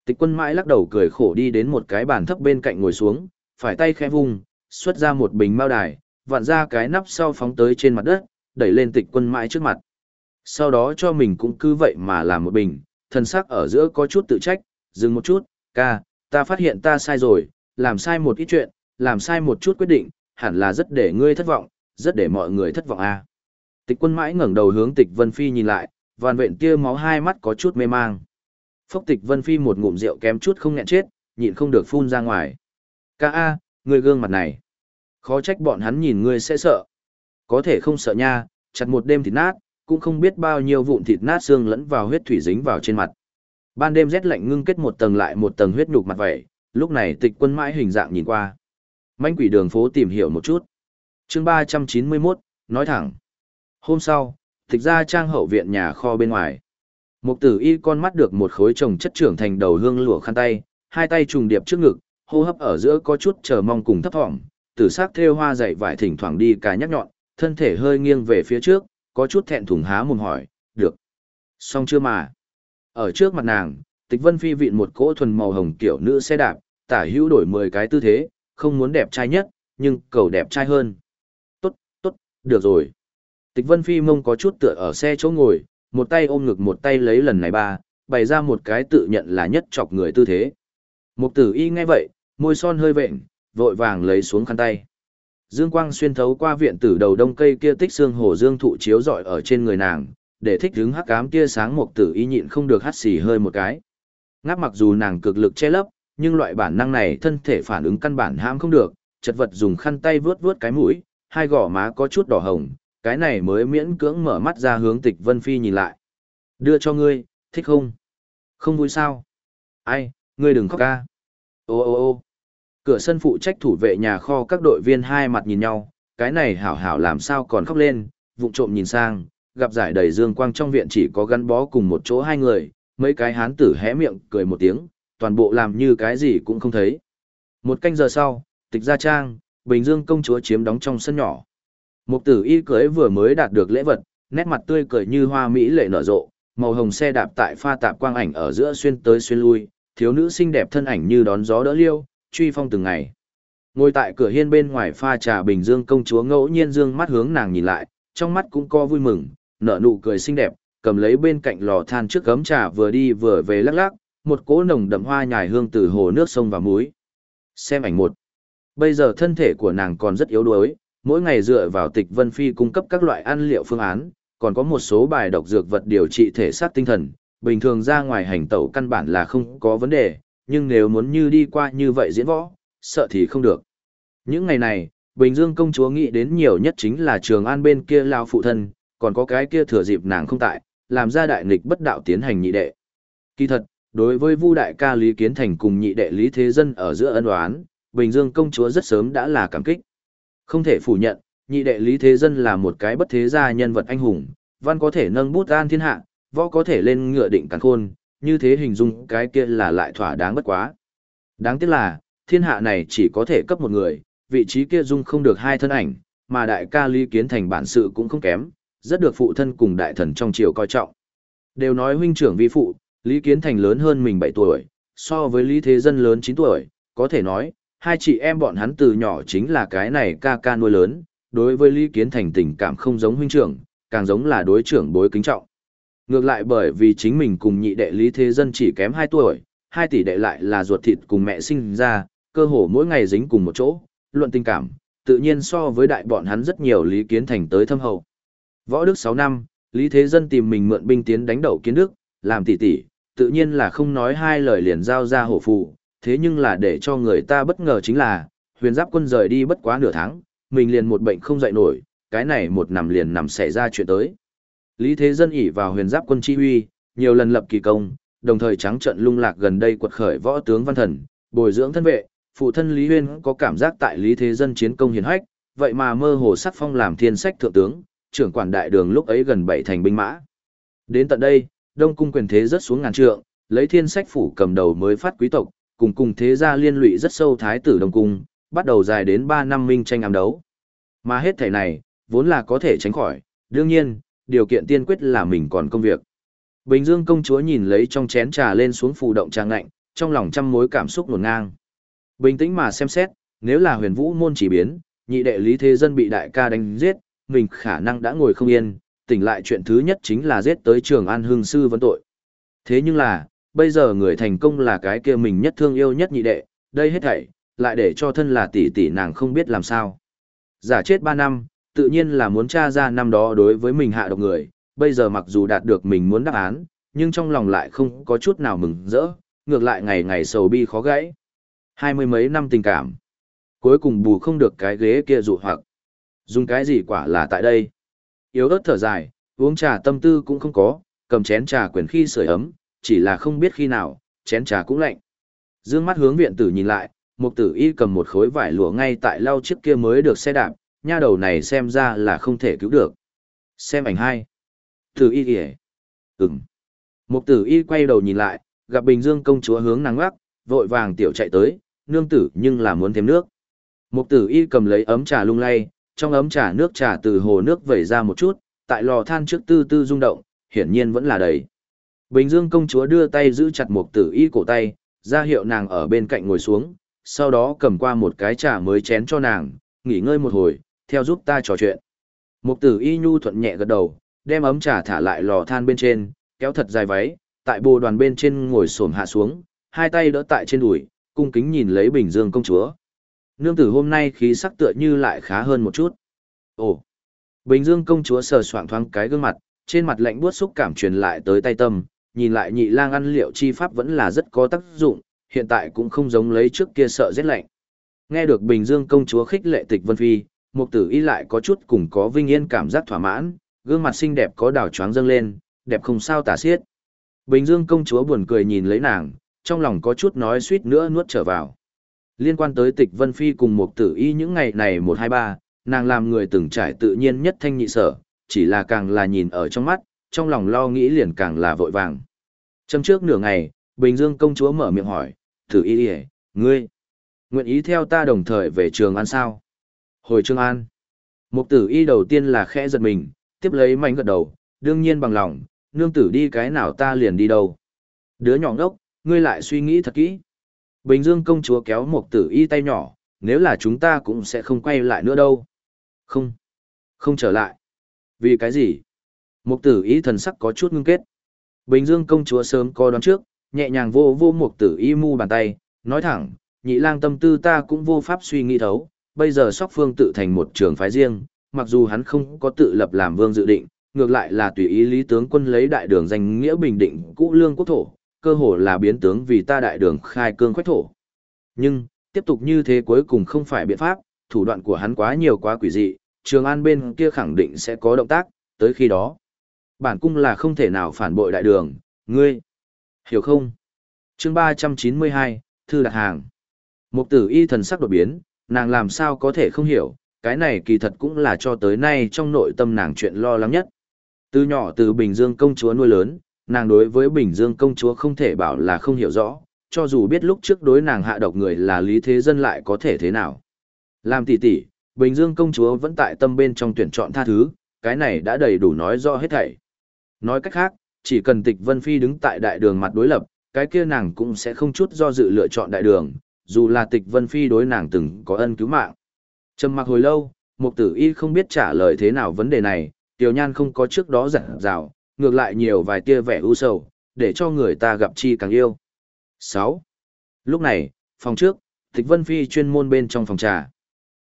Speaker 1: Tịch quân mãi lắc đầu cười khổ đi đến một cái bàn thấp bên cạnh ngồi xuống, phải tay khẽ vung, xuất ra một bình mao đài, vặn ra cái nắp sau phóng tới trên mặt đất, đẩy lên tịch quân mãi trước mặt. Sau đó cho mình cũng cứ vậy mà làm một bình, thần sắc ở giữa có chút tự trách, dừng một chút, ca, ta phát hiện ta sai rồi, làm sai một ít chuyện, làm sai một chút quyết định, hẳn là rất để ngươi thất vọng, rất để mọi người thất vọng a. À. Tịch quân mãi ngẩng đầu hướng tịch Vân Phi nhìn lại, vàn vện kia máu hai mắt có chút mê mang. Phốc tịch Vân Phi một ngụm rượu kém chút không nghẹn chết, nhịn không được phun ra ngoài. Ca a, ngươi gương mặt này. Khó trách bọn hắn nhìn ngươi sẽ sợ. Có thể không sợ nha, chặt một đêm thịt nát, cũng không biết bao nhiêu vụn thịt nát xương lẫn vào huyết thủy dính vào trên mặt. Ban đêm rét lạnh ngưng kết một tầng lại một tầng huyết nhục mặt vậy, lúc này tịch quân mãi hình dạng nhìn qua. Manh quỷ đường phố tìm hiểu một chút chương ba trăm chín mươi 391, nói thẳng. Hôm sau, tịch ra trang hậu viện nhà kho bên ngoài. Mục tử y con mắt được một khối trồng chất trưởng thành đầu hương lụa khăn tay, hai tay trùng điệp trước ngực, hô hấp ở giữa có chút chờ mong cùng thấp thỏm, tử sắc thêu hoa dậy vải thỉnh thoảng đi cả nhắc nhọn, thân thể hơi nghiêng về phía trước, có chút thẹn thùng há mồm hỏi, được. Xong chưa mà. Ở trước mặt nàng, tịch vân phi vịn một cỗ thuần màu hồng kiểu nữ xe đạp, tả hữu đổi mười cái tư thế, không muốn đẹp trai nhất, nhưng cầu đẹp trai hơn được rồi. Tịch Vân Phi mông có chút tựa ở xe chỗ ngồi, một tay ôm ngực một tay lấy lần này ba, bày ra một cái tự nhận là nhất chọc người tư thế. Mục tử y nghe vậy, môi son hơi vệnh, vội vàng lấy xuống khăn tay. Dương quang xuyên thấu qua viện tử đầu đông cây kia tích xương hồ dương thụ chiếu rọi ở trên người nàng, để thích hứng hắc ám tia sáng mục tử y nhịn không được hắt xì hơi một cái. Ngáp mặc dù nàng cực lực che lấp, nhưng loại bản năng này thân thể phản ứng căn bản ham không được, chật vật dùng khăn tay vướt vướt cái mũi, hai gò má có chút đỏ hồng, cái này mới miễn cưỡng mở mắt ra hướng tịch Vân Phi nhìn lại. Đưa cho ngươi, thích không? Không vui sao? Ai, ngươi đừng khóc ca. Ô ô ô cửa sân phụ trách thủ vệ nhà kho các đội viên hai mặt nhìn nhau, cái này hảo hảo làm sao còn khóc lên, vụng trộm nhìn sang, gặp giải đầy dương quang trong viện chỉ có gắn bó cùng một chỗ hai người, mấy cái hán tử hé miệng cười một tiếng, toàn bộ làm như cái gì cũng không thấy. Một canh giờ sau, tịch gia trang, Bình Dương công chúa chiếm đóng trong sân nhỏ. Mục tử y cưới vừa mới đạt được lễ vật, nét mặt tươi cười như hoa mỹ lệ nở rộ, màu hồng xe đạp tại pha tạp quang ảnh ở giữa xuyên tới xuyên lui, thiếu nữ xinh đẹp thân ảnh như đón gió đỡ liêu, truy phong từng ngày. Ngồi tại cửa hiên bên ngoài pha trà Bình Dương công chúa ngẫu nhiên dương mắt hướng nàng nhìn lại, trong mắt cũng có vui mừng, nở nụ cười xinh đẹp, cầm lấy bên cạnh lò than trước gấm trà vừa đi vừa về lắc lắc, một cỗ nồng đậm hoa nhài hương từ hồ nước sông và muối. Xem ảnh một. Bây giờ thân thể của nàng còn rất yếu đuối, mỗi ngày dựa vào tịch vân phi cung cấp các loại ăn liệu phương án, còn có một số bài độc dược vật điều trị thể xác tinh thần, bình thường ra ngoài hành tẩu căn bản là không có vấn đề, nhưng nếu muốn như đi qua như vậy diễn võ, sợ thì không được. Những ngày này, Bình Dương công chúa nghĩ đến nhiều nhất chính là trường an bên kia lao phụ thân, còn có cái kia thừa dịp nàng không tại, làm ra đại nghịch bất đạo tiến hành nhị đệ. Kỳ thật, đối với Vu đại ca Lý Kiến Thành cùng nhị đệ Lý Thế Dân ở giữa ân oán, Bình Dương công chúa rất sớm đã là cảm kích. Không thể phủ nhận, nhị đệ Lý Thế Dân là một cái bất thế gia nhân vật anh hùng, văn có thể nâng bút an thiên hạ, võ có thể lên ngựa định càn khôn, như thế hình dung cái kia là lại thỏa đáng bất quá. Đáng tiếc là, thiên hạ này chỉ có thể cấp một người, vị trí kia dung không được hai thân ảnh, mà đại ca Lý Kiến Thành bản sự cũng không kém, rất được phụ thân cùng đại thần trong triều coi trọng. Đều nói huynh trưởng vi phụ, Lý Kiến Thành lớn hơn mình 7 tuổi, so với Lý Thế Dân lớn 9 tuổi, có thể nói, hai chị em bọn hắn từ nhỏ chính là cái này ca ca nuôi lớn, đối với Lý Kiến Thành tình cảm không giống huynh trưởng, càng giống là đối trưởng bối kính trọng. Ngược lại bởi vì chính mình cùng nhị đệ Lý Thế Dân chỉ kém 2 tuổi, hai tỷ đệ lại là ruột thịt cùng mẹ sinh ra, cơ hồ mỗi ngày dính cùng một chỗ, luận tình cảm, tự nhiên so với đại bọn hắn rất nhiều Lý Kiến Thành tới thâm hậu. Võ Đức 6 năm, Lý Thế Dân tìm mình mượn binh tiến đánh đậu Kiến Đức, làm tỷ tỷ, tự nhiên là không nói hai lời liền giao ra hổ phụ thế nhưng là để cho người ta bất ngờ chính là, huyền giáp quân rời đi bất quá nửa tháng, mình liền một bệnh không dậy nổi, cái này một nằm liền nằm xảy ra chuyện tới. Lý Thế Dân ỉ vào huyền giáp quân chi huy, nhiều lần lập kỳ công, đồng thời trắng trận lung lạc gần đây quật khởi võ tướng văn thần, bồi dưỡng thân vệ, phụ thân Lý Huyên có cảm giác tại Lý Thế Dân chiến công hiển hách, vậy mà mơ hồ sắc phong làm thiên sách thượng tướng, trưởng quản đại đường lúc ấy gần bảy thành binh mã. Đến tận đây, Đông cung quyền thế rất xuống ngàn trượng, lấy thiên sách phủ cầm đầu mới phát quý tộc, cùng cùng thế gia liên lụy rất sâu thái tử đồng cung, bắt đầu dài đến 3 năm minh tranh ám đấu. Mà hết thể này, vốn là có thể tránh khỏi, đương nhiên, điều kiện tiên quyết là mình còn công việc. Bình Dương công chúa nhìn lấy trong chén trà lên xuống phù động trang ngạnh, trong lòng trăm mối cảm xúc nguồn ngang. Bình tĩnh mà xem xét, nếu là huyền vũ môn chỉ biến, nhị đệ lý thế dân bị đại ca đánh giết, mình khả năng đã ngồi không yên, tỉnh lại chuyện thứ nhất chính là giết tới trường an hương sư vấn tội. Thế nhưng là, bây giờ người thành công là cái kia mình nhất thương yêu nhất nhị đệ, đây hết thảy, lại để cho thân là tỷ tỷ nàng không biết làm sao. Giả chết 3 năm, tự nhiên là muốn tra ra năm đó đối với mình hạ độc người, bây giờ mặc dù đạt được mình muốn đáp án, nhưng trong lòng lại không có chút nào mừng rỡ, ngược lại ngày ngày sầu bi khó gãy. Hai mươi mấy năm tình cảm, cuối cùng bù không được cái ghế kia dụ hoặc. Dùng cái gì quả là tại đây? Yếu ớt thở dài, uống trà tâm tư cũng không có, cầm chén trà quyền khi sưởi ấm, chỉ là không biết khi nào, chén trà cũng lạnh. Dương mắt hướng viện tử nhìn lại, mục tử y cầm một khối vải lụa ngay tại lau chiếc kia mới được xe đạp, nha đầu này xem ra là không thể cứu được. Xem ảnh hai. Tử y kìa. Ừm. mục tử y quay đầu nhìn lại, gặp Bình Dương công chúa hướng nàng ngoắc, vội vàng tiểu chạy tới, nương tử nhưng là muốn thêm nước. mục tử y cầm lấy ấm trà lung lay, trong ấm trà nước trà từ hồ nước vẩy ra một chút, tại lò than trước tư tư rung động, hiển nhiên vẫn là đầy. Bình Dương công chúa đưa tay giữ chặt một tử y cổ tay, ra hiệu nàng ở bên cạnh ngồi xuống, sau đó cầm qua một cái trà mới chén cho nàng, nghỉ ngơi một hồi, theo giúp ta trò chuyện. Mục tử y nhu thuận nhẹ gật đầu, đem ấm trà thả lại lò than bên trên, kéo thật dài váy, tại bồ đoàn bên trên ngồi xổm hạ xuống, hai tay đỡ tại trên đùi, cung kính nhìn lấy Bình Dương công chúa. Nương tử hôm nay khí sắc tựa như lại khá hơn một chút. Ồ! Bình Dương công chúa sờ soạng thoáng cái gương mặt, trên mặt lạnh buốt xúc cảm truyền lại tới tay tâm, nhìn lại nhị lang ăn liệu chi pháp vẫn là rất có tác dụng, hiện tại cũng không giống lấy trước kia sợ rét lạnh. Nghe được Bình Dương công chúa khích lệ tịch Vân Phi, mục tử y lại có chút cùng có vinh yên cảm giác thỏa mãn, gương mặt xinh đẹp có đào choáng dâng lên, đẹp không sao tả xiết. Bình Dương công chúa buồn cười nhìn lấy nàng, trong lòng có chút nói suýt nữa nuốt trở vào. Liên quan tới tịch Vân Phi cùng mục tử y những ngày này 123, nàng làm người từng trải tự nhiên nhất thanh nhị sở, chỉ là càng là nhìn ở trong mắt, trong lòng lo nghĩ liền càng là vội vàng. Trong trước nửa ngày, Bình Dương công chúa mở miệng hỏi, tử y đi ngươi, nguyện ý theo ta đồng thời về trường ăn sao? Hồi trường An, mục tử y đầu tiên là khẽ giật mình, tiếp lấy mạnh gật đầu, đương nhiên bằng lòng, nương tử đi cái nào ta liền đi đâu. Đứa nhỏ đốc, ngươi lại suy nghĩ thật kỹ. Bình Dương công chúa kéo mục tử y tay nhỏ, nếu là chúng ta cũng sẽ không quay lại nữa đâu. Không, không trở lại. Vì cái gì? Mục tử ý thần sắc có chút ngưng kết. Bình Dương công chúa sớm có đoán trước, nhẹ nhàng vô vô mục tử y mu bàn tay, nói thẳng, nhị lang tâm tư ta cũng vô pháp suy nghĩ thấu, bây giờ sóc phương tự thành một trường phái riêng, mặc dù hắn không có tự lập làm vương dự định, ngược lại là tùy ý lý tướng quân lấy đại đường danh nghĩa bình định cũ lương quốc thổ, cơ hồ là biến tướng vì ta đại đường khai cương khoách thổ. Nhưng, tiếp tục như thế cuối cùng không phải biện pháp, thủ đoạn của hắn quá nhiều quá quỷ dị, Trường An bên kia khẳng định sẽ có động tác, tới khi đó. Bản cung là không thể nào phản bội đại đường, ngươi. Hiểu không? chương 392, Thư đặt hàng. Mục tử y thần sắc đột biến, nàng làm sao có thể không hiểu, cái này kỳ thật cũng là cho tới nay trong nội tâm nàng chuyện lo lắng nhất. Từ nhỏ từ Bình Dương công chúa nuôi lớn, nàng đối với Bình Dương công chúa không thể bảo là không hiểu rõ, cho dù biết lúc trước đối nàng hạ độc người là Lý Thế Dân lại có thể thế nào. Làm tỷ tỷ, Bình Dương công chúa vẫn tại tâm bên trong tuyển chọn tha thứ, cái này đã đầy đủ nói rõ hết thảy. Nói cách khác, chỉ cần tịch Vân Phi đứng tại đại đường mặt đối lập, cái kia nàng cũng sẽ không chút do dự lựa chọn đại đường, dù là tịch Vân Phi đối nàng từng có ân cứu mạng. Trầm mặc hồi lâu, Mục Tử Y không biết trả lời thế nào vấn đề này, Tiểu Nhan không có trước đó giận dào, ngược lại nhiều vài tia vẻ u sầu, để cho người ta gặp chi càng yêu. 6. Lúc này, phòng trước, Tịch Vân Phi chuyên môn bên trong phòng trà.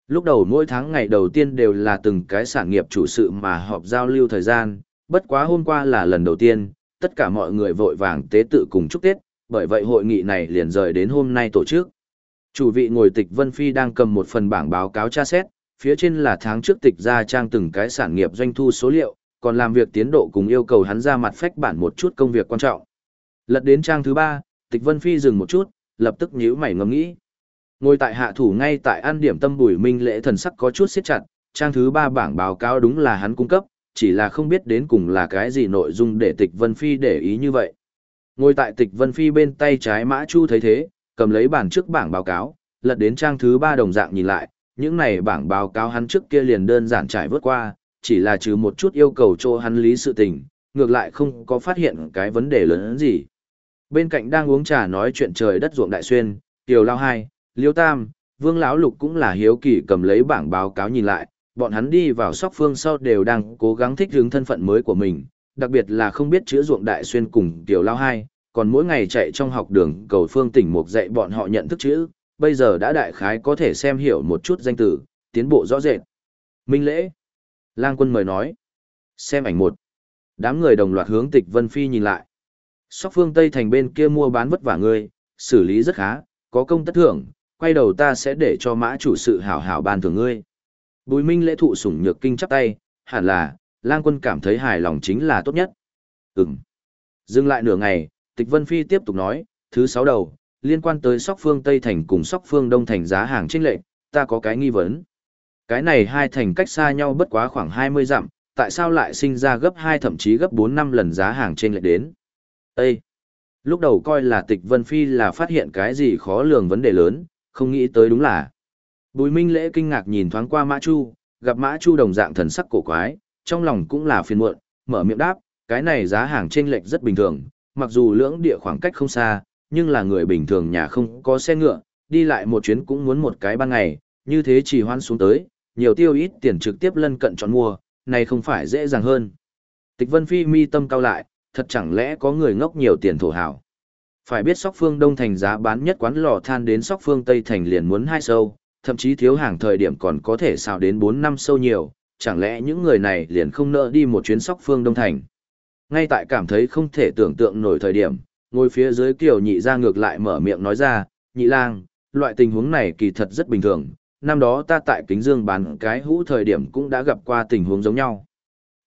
Speaker 1: Lúc đầu mỗi tháng ngày đầu tiên đều là từng cái sản nghiệp chủ sự mà họp giao lưu thời gian, bất quá hôm qua là lần đầu tiên, tất cả mọi người vội vàng tế tự cùng chúc Tết, bởi vậy hội nghị này liền rời đến hôm nay tổ chức. Chủ vị ngồi tịch Vân Phi đang cầm một phần bảng báo cáo tra xét, phía trên là tháng trước tịch ra trang từng cái sản nghiệp doanh thu số liệu, còn làm việc tiến độ cùng yêu cầu hắn ra mặt phách bản một chút công việc quan trọng. Lật đến trang thứ ba, tịch Vân Phi dừng một chút, lập tức nhíu mày ngẫm nghĩ. Ngồi tại hạ thủ ngay tại an điểm tâm bùi minh lễ thần sắc có chút siết chặt, trang thứ ba bảng báo cáo đúng là hắn cung cấp, chỉ là không biết đến cùng là cái gì nội dung để tịch Vân Phi để ý như vậy. Ngồi tại tịch Vân Phi bên tay trái Mã Chu thấy thế, cầm lấy bản trước bảng báo cáo, lật đến trang thứ ba đồng dạng nhìn lại, những này bảng báo cáo hắn trước kia liền đơn giản trải vớt qua, chỉ là trừ một chút yêu cầu cho hắn lý sự tình, ngược lại không có phát hiện cái vấn đề lớn gì. Bên cạnh đang uống trà nói chuyện trời đất ruộng đại xuyên, Tiểu Lao Hai, Liêu Tam, Vương Lão Lục cũng là hiếu kỳ cầm lấy bảng báo cáo nhìn lại, bọn hắn đi vào sóc phương sau đều đang cố gắng thích ứng thân phận mới của mình, đặc biệt là không biết chữa ruộng đại xuyên cùng Tiểu Lao Hai, còn mỗi ngày chạy trong học đường cầu phương tỉnh mục dạy bọn họ nhận thức chữ, bây giờ đã đại khái có thể xem hiểu một chút danh từ, tiến bộ rõ rệt. Minh lễ. Lang quân mời nói. Xem ảnh một. Đám người đồng loạt hướng tịch Vân Phi nhìn lại. Sóc phương Tây thành bên kia mua bán vất vả ngươi, xử lý rất khá, có công tất thưởng, quay đầu ta sẽ để cho mã chủ sự hảo hảo ban thưởng ngươi. Bùi Minh lễ thụ sủng nhược kinh chắp tay, hẳn là, lang quân cảm thấy hài lòng chính là tốt nhất. Ừm. Dừng lại nửa ngày, Tịch Vân Phi tiếp tục nói, thứ sáu đầu, liên quan tới sóc phương Tây Thành cùng sóc phương Đông Thành giá hàng trên lệnh, ta có cái nghi vấn. Cái này hai thành cách xa nhau bất quá khoảng 20 dặm, tại sao lại sinh ra gấp 2 thậm chí gấp 4 năm lần giá hàng trên lệnh đến? Ê! Lúc đầu coi là tịch Vân Phi là phát hiện cái gì khó lường vấn đề lớn, không nghĩ tới đúng là. Bùi Minh Lễ kinh ngạc nhìn thoáng qua Mã Chu, gặp Mã Chu đồng dạng thần sắc cổ quái, trong lòng cũng là phiền muộn, mở miệng đáp, cái này giá hàng trên lệch rất bình thường, mặc dù lưỡng địa khoảng cách không xa, nhưng là người bình thường nhà không có xe ngựa, đi lại một chuyến cũng muốn một cái ban ngày, như thế chỉ hoan xuống tới, nhiều tiêu ít tiền trực tiếp lân cận chọn mua, này không phải dễ dàng hơn. Tịch Vân Phi mi tâm cao lại, thật chẳng lẽ có người ngốc nhiều tiền thổ hào. Phải biết sóc phương Đông Thành giá bán nhất quán lò than đến sóc phương Tây Thành liền muốn hai sâu, thậm chí thiếu hàng thời điểm còn có thể xào đến 4 năm sâu nhiều, chẳng lẽ những người này liền không nỡ đi một chuyến sóc phương Đông Thành. Ngay tại cảm thấy không thể tưởng tượng nổi thời điểm, ngồi phía dưới kiều nhị ra ngược lại mở miệng nói ra, nhị lang, loại tình huống này kỳ thật rất bình thường, năm đó ta tại Kính Dương bán cái hũ thời điểm cũng đã gặp qua tình huống giống nhau.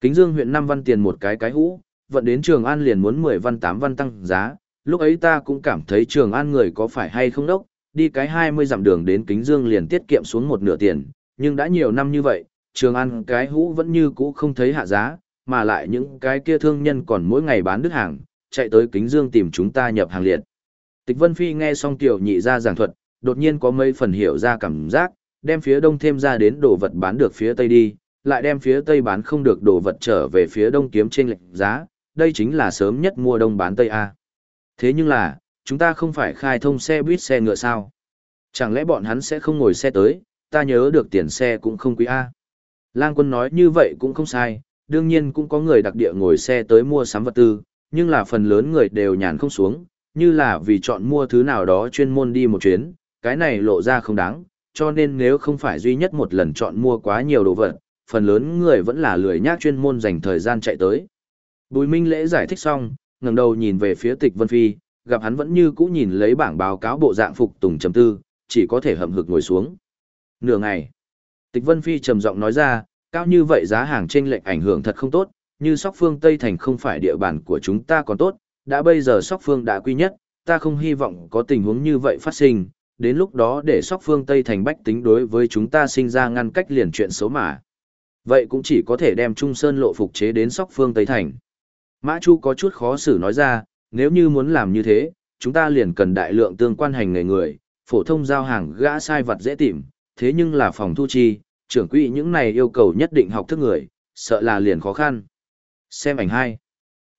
Speaker 1: Kính Dương huyện Nam văn tiền một cái cái hũ, vận đến Trường An liền muốn 10 văn 8 văn tăng giá, lúc ấy ta cũng cảm thấy Trường An người có phải hay không đốc, đi cái 20 dặm đường đến Kính Dương liền tiết kiệm xuống một nửa tiền, nhưng đã nhiều năm như vậy, Trường An cái hũ vẫn như cũ không thấy hạ giá, mà lại những cái kia thương nhân còn mỗi ngày bán đứt hàng, chạy tới Kính Dương tìm chúng ta nhập hàng liệt. Tịch Vân Phi nghe xong tiểu nhị ra giảng thuật, đột nhiên có mấy phần hiểu ra cảm giác, đem phía đông thêm ra đến đồ vật bán được phía tây đi, lại đem phía tây bán không được đồ vật trở về phía đông kiếm trên lệnh giá, đây chính là sớm nhất mua đông bán tây A. Thế nhưng là, chúng ta không phải khai thông xe buýt xe ngựa sao? Chẳng lẽ bọn hắn sẽ không ngồi xe tới, ta nhớ được tiền xe cũng không quý A. Lang quân nói như vậy cũng không sai, đương nhiên cũng có người đặc địa ngồi xe tới mua sắm vật tư, nhưng là phần lớn người đều nhàn không xuống, như là vì chọn mua thứ nào đó chuyên môn đi một chuyến, cái này lộ ra không đáng, cho nên nếu không phải duy nhất một lần chọn mua quá nhiều đồ vật, phần lớn người vẫn là lười nhác chuyên môn dành thời gian chạy tới. Bùi Minh Lễ giải thích xong, ngẩng đầu nhìn về phía Tịch Vân Phi, gặp hắn vẫn như cũ nhìn lấy bảng báo cáo bộ dạng phục tùng trầm tư, chỉ có thể hậm hực ngồi xuống. Nửa ngày, Tịch Vân Phi trầm giọng nói ra, cao như vậy giá hàng trên lệnh ảnh hưởng thật không tốt, như Sóc Phương Tây Thành không phải địa bàn của chúng ta còn tốt, đã bây giờ Sóc Phương đã quy nhất, ta không hy vọng có tình huống như vậy phát sinh, đến lúc đó để Sóc Phương Tây Thành bách tính đối với chúng ta sinh ra ngăn cách liền chuyện xấu mà. Vậy cũng chỉ có thể đem Trung Sơn lộ phục chế đến Sóc Phương Tây Thành. Mã Chu có chút khó xử nói ra, nếu như muốn làm như thế, chúng ta liền cần đại lượng tương quan hành nghề người, phổ thông giao hàng gã sai vật dễ tìm, thế nhưng là phòng thu chi, trưởng quỹ những này yêu cầu nhất định học thức người, sợ là liền khó khăn. Xem ảnh hai.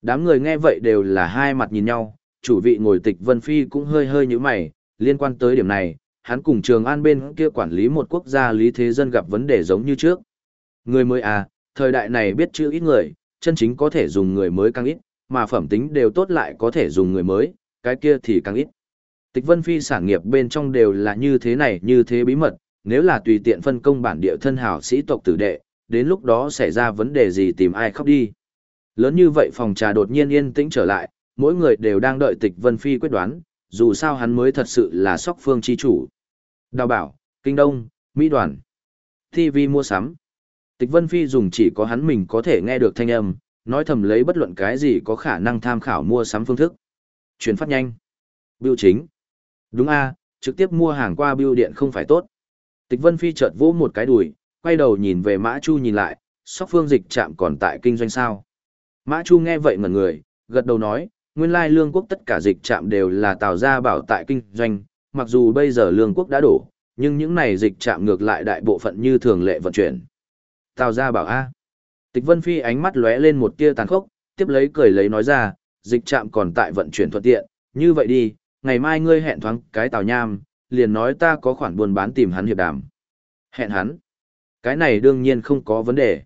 Speaker 1: Đám người nghe vậy đều là hai mặt nhìn nhau, chủ vị ngồi tịch Vân Phi cũng hơi hơi như mày, liên quan tới điểm này, hắn cùng Trường An bên kia quản lý một quốc gia lý thế dân gặp vấn đề giống như trước. Người mới à, thời đại này biết chữ ít người, chân chính có thể dùng người mới càng ít, mà phẩm tính đều tốt lại có thể dùng người mới, cái kia thì càng ít. Tịch Vân Phi sản nghiệp bên trong đều là như thế này như thế bí mật, nếu là tùy tiện phân công bản địa thân hảo sĩ tộc tử đệ, đến lúc đó xảy ra vấn đề gì tìm ai khóc đi. Lớn như vậy phòng trà đột nhiên yên tĩnh trở lại, mỗi người đều đang đợi Tịch Vân Phi quyết đoán, dù sao hắn mới thật sự là sóc phương chi chủ. Đào bảo, Kinh Đông, Mỹ đoàn, TV mua sắm. Tịch Vân Phi dùng chỉ có hắn mình có thể nghe được thanh âm, nói thầm lấy bất luận cái gì có khả năng tham khảo mua sắm phương thức. Chuyển phát nhanh. Biêu chính. Đúng a, trực tiếp mua hàng qua biêu điện không phải tốt. Tịch Vân Phi chợt vỗ một cái đùi, quay đầu nhìn về Mã Chu nhìn lại, sóc phương dịch chạm còn tại kinh doanh sao. Mã Chu nghe vậy ngẩn người, gật đầu nói, nguyên lai lương quốc tất cả dịch trạm đều là tào gia bảo tại kinh doanh, mặc dù bây giờ lương quốc đã đổ, nhưng những này dịch trạm ngược lại đại bộ phận như thường lệ vận chuyển. Tào gia bảo A. Tịch Vân Phi ánh mắt lóe lên một tia tàn khốc, tiếp lấy cười lấy nói ra, dịch trạm còn tại vận chuyển thuận tiện, như vậy đi, ngày mai ngươi hẹn thoáng cái tào nham, liền nói ta có khoản buôn bán tìm hắn hiệp đàm. Hẹn hắn. Cái này đương nhiên không có vấn đề.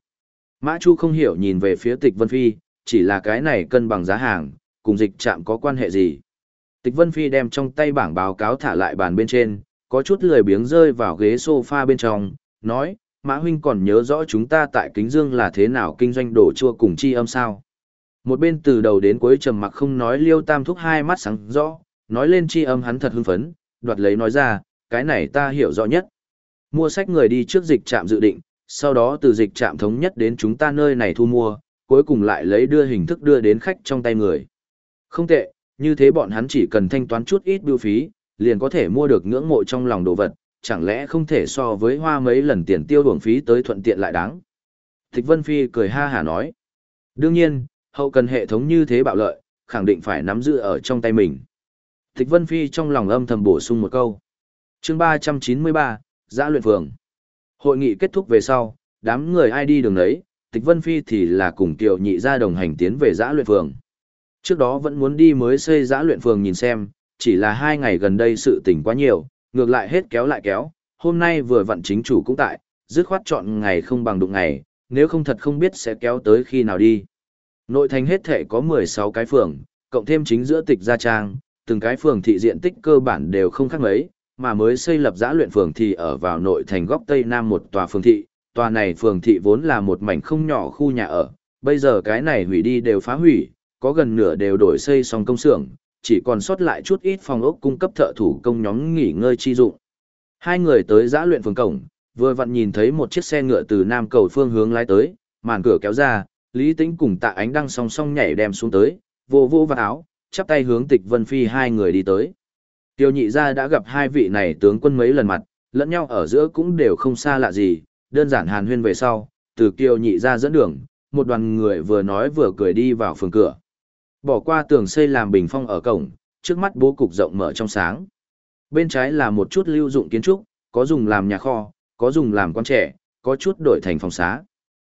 Speaker 1: Mã Chu không hiểu nhìn về phía tịch Vân Phi, chỉ là cái này cân bằng giá hàng, cùng dịch trạm có quan hệ gì. Tịch Vân Phi đem trong tay bảng báo cáo thả lại bàn bên trên, có chút lười biếng rơi vào ghế sofa bên trong, nói, Mã Huynh còn nhớ rõ chúng ta tại Kính Dương là thế nào kinh doanh đổ chua cùng chi âm sao. Một bên từ đầu đến cuối trầm mặc không nói liêu tam thúc hai mắt sáng rõ, nói lên chi âm hắn thật hưng phấn, đoạt lấy nói ra, cái này ta hiểu rõ nhất. Mua sách người đi trước dịch trạm dự định, sau đó từ dịch trạm thống nhất đến chúng ta nơi này thu mua, cuối cùng lại lấy đưa hình thức đưa đến khách trong tay người. Không tệ, như thế bọn hắn chỉ cần thanh toán chút ít bưu phí, liền có thể mua được ngưỡng mộ trong lòng đồ vật, chẳng lẽ không thể so với hoa mấy lần tiền tiêu đuồng phí tới thuận tiện lại đáng. Thích Vân Phi cười ha hà nói. Đương nhiên, hậu cần hệ thống như thế bạo lợi, khẳng định phải nắm giữ ở trong tay mình. Thích Vân Phi trong lòng âm thầm bổ sung một câu. chương 393, Giã luyện phường. Hội nghị kết thúc về sau, đám người ai đi đường đấy, Tịch Vân Phi thì là cùng Kiều Nhị ra đồng hành tiến về giã luyện phường. Trước đó vẫn muốn đi mới xây giã luyện phường nhìn xem, chỉ là hai ngày gần đây sự tình quá nhiều, ngược lại hết kéo lại kéo, hôm nay vừa vặn chính chủ cũng tại, dứt khoát chọn ngày không bằng đụng ngày, nếu không thật không biết sẽ kéo tới khi nào đi. Nội thành hết thể có 16 cái phường, cộng thêm chính giữa tịch gia trang, từng cái phường thị diện tích cơ bản đều không khác mấy, mà mới xây lập giã luyện phường thị ở vào nội thành góc tây nam một tòa phường thị, tòa này phường thị vốn là một mảnh không nhỏ khu nhà ở, bây giờ cái này hủy đi đều phá hủy, có gần nửa đều đổi xây xong công xưởng, chỉ còn sót lại chút ít phòng ốc cung cấp thợ thủ công nhóm nghỉ ngơi chi dụng. Hai người tới giã luyện phường cổng, vừa vặn nhìn thấy một chiếc xe ngựa từ nam cầu phương hướng lái tới, màn cửa kéo ra, Lý Tĩnh cùng Tạ Ánh đang song song nhảy đem xuống tới, vô vô vào áo, chắp tay hướng Tịch Vân Phi hai người đi tới. Tiêu nhị gia đã gặp hai vị này tướng quân mấy lần mặt, lẫn nhau ở giữa cũng đều không xa lạ gì, đơn giản hàn huyên về sau, từ kiều nhị gia dẫn đường, một đoàn người vừa nói vừa cười đi vào phường cửa. Bỏ qua tường xây làm bình phong ở cổng, trước mắt bố cục rộng mở trong sáng. Bên trái là một chút lưu dụng kiến trúc, có dùng làm nhà kho, có dùng làm quan trẻ, có chút đổi thành phòng xá.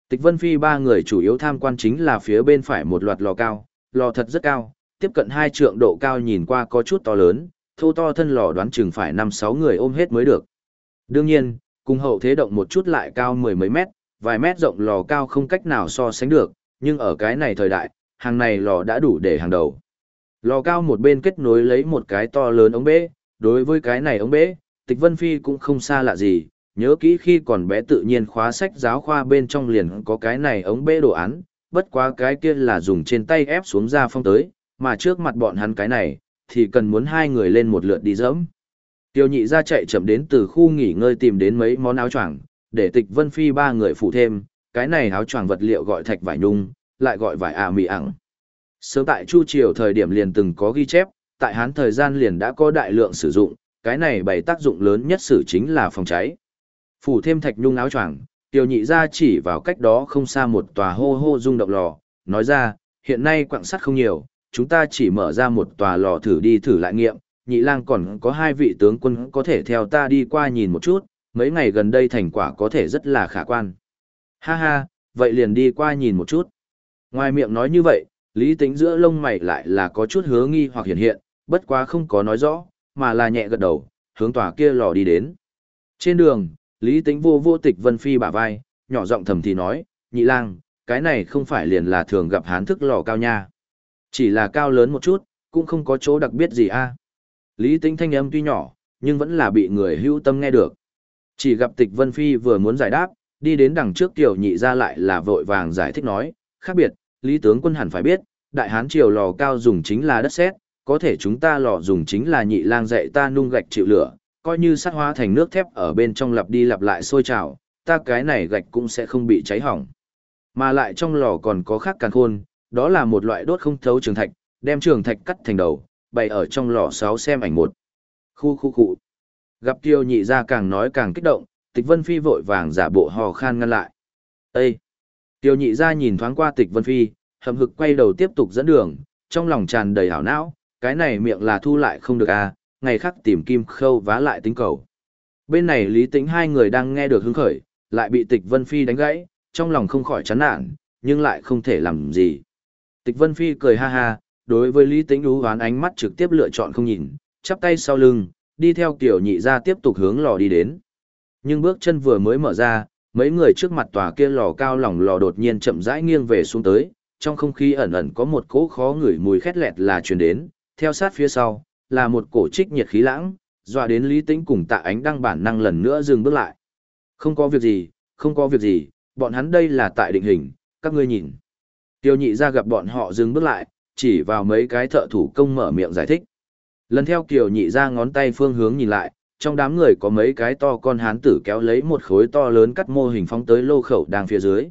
Speaker 1: Tịch Vân Phi ba người chủ yếu tham quan chính là phía bên phải một loạt lò cao, lò thật rất cao, tiếp cận hai trượng độ cao nhìn qua có chút to lớn, thô to thân lò đoán chừng phải năm sáu người ôm hết mới được. Đương nhiên, cùng hậu thế động một chút lại cao mười mấy mét, vài mét rộng lò cao không cách nào so sánh được, nhưng ở cái này thời đại, hàng này lò đã đủ để hàng đầu. Lò cao một bên kết nối lấy một cái to lớn ống bể, đối với cái này ống bể, Tịch Vân Phi cũng không xa lạ gì, nhớ kỹ khi còn bé tự nhiên khóa sách giáo khoa bên trong liền có cái này ống bể đồ án, bất quá cái kia là dùng trên tay ép xuống ra phong tới, mà trước mặt bọn hắn cái này, thì cần muốn hai người lên một lượt đi dẫm. Tiêu nhị ra chạy chậm đến từ khu nghỉ ngơi tìm đến mấy món áo choàng, để tịch vân phi ba người phụ thêm, cái này áo choàng vật liệu gọi thạch vải nhung, lại gọi vải à mì ẳng. Sớm tại Chu Triều thời điểm liền từng có ghi chép, tại Hán thời gian liền đã có đại lượng sử dụng, cái này bày tác dụng lớn nhất sử chính là phòng cháy. Phủ thêm thạch nhung áo choàng, Tiêu nhị ra chỉ vào cách đó không xa một tòa hô hô rung động lò, nói ra, hiện nay quặng sắt không nhiều, chúng ta chỉ mở ra một tòa lò thử đi thử lại nghiệm, nhị lang còn có hai vị tướng quân có thể theo ta đi qua nhìn một chút, mấy ngày gần đây thành quả có thể rất là khả quan. Ha ha, vậy liền đi qua nhìn một chút. Ngoài miệng nói như vậy, lý Tĩnh giữa lông mày lại là có chút hứa nghi hoặc hiện hiện, bất quá không có nói rõ, mà là nhẹ gật đầu, hướng tòa kia lò đi đến. Trên đường, lý Tĩnh vô vô tịch vân phi bả vai, nhỏ giọng thầm thì nói, nhị lang, cái này không phải liền là thường gặp hán thức lò cao nha. Chỉ là cao lớn một chút, cũng không có chỗ đặc biệt gì a. Lý Tĩnh thanh âm tuy nhỏ, nhưng vẫn là bị người hữu tâm nghe được. Chỉ gặp Tịch Vân Phi vừa muốn giải đáp, đi đến đằng trước tiểu nhị ra lại là vội vàng giải thích nói, khác biệt, Lý tướng quân hẳn phải biết, đại hán triều lò cao dùng chính là đất sét, có thể chúng ta lò dùng chính là nhị lang dạy ta nung gạch chịu lửa, coi như sắt hóa thành nước thép ở bên trong lặp đi lặp lại sôi trào, ta cái này gạch cũng sẽ không bị cháy hỏng. Mà lại trong lò còn có khác càng khôn, đó là một loại đốt không thấu trường thạch, đem trường thạch cắt thành đầu, bày ở trong lò sáu xem ảnh một. Khu khu khu. Gặp Tiêu nhị ra càng nói càng kích động, tịch vân phi vội vàng giả bộ hò khan ngăn lại. Ê! Tiêu nhị ra nhìn thoáng qua tịch vân phi, hầm hực quay đầu tiếp tục dẫn đường, trong lòng tràn đầy hảo não, cái này miệng là thu lại không được à, ngày khác tìm kim khâu vá lại tính cầu. Bên này lý tính hai người đang nghe được hứng khởi, lại bị tịch vân phi đánh gãy, trong lòng không khỏi chán nản, nhưng lại không thể làm gì. Tịch Vân Phi cười ha ha, đối với Lý Tĩnh Đú hoán ánh mắt trực tiếp lựa chọn không nhìn, chắp tay sau lưng, đi theo kiểu nhị ra tiếp tục hướng lò đi đến. Nhưng bước chân vừa mới mở ra, mấy người trước mặt tòa kia lò cao lỏng lò đột nhiên chậm rãi nghiêng về xuống tới, trong không khí ẩn ẩn có một cỗ khó ngửi mùi khét lẹt là truyền đến, theo sát phía sau, là một cổ trích nhiệt khí lãng, dọa đến Lý Tĩnh cùng tạ ánh đăng bản năng lần nữa dừng bước lại. Không có việc gì, không có việc gì, bọn hắn đây là tại định hình, các ngươi nhìn. Tiêu nhị ra gặp bọn họ dừng bước lại, chỉ vào mấy cái thợ thủ công mở miệng giải thích. Lần theo Kiều nhị ra ngón tay phương hướng nhìn lại, trong đám người có mấy cái to con hán tử kéo lấy một khối to lớn cắt mô hình phóng tới lô khẩu đang phía dưới.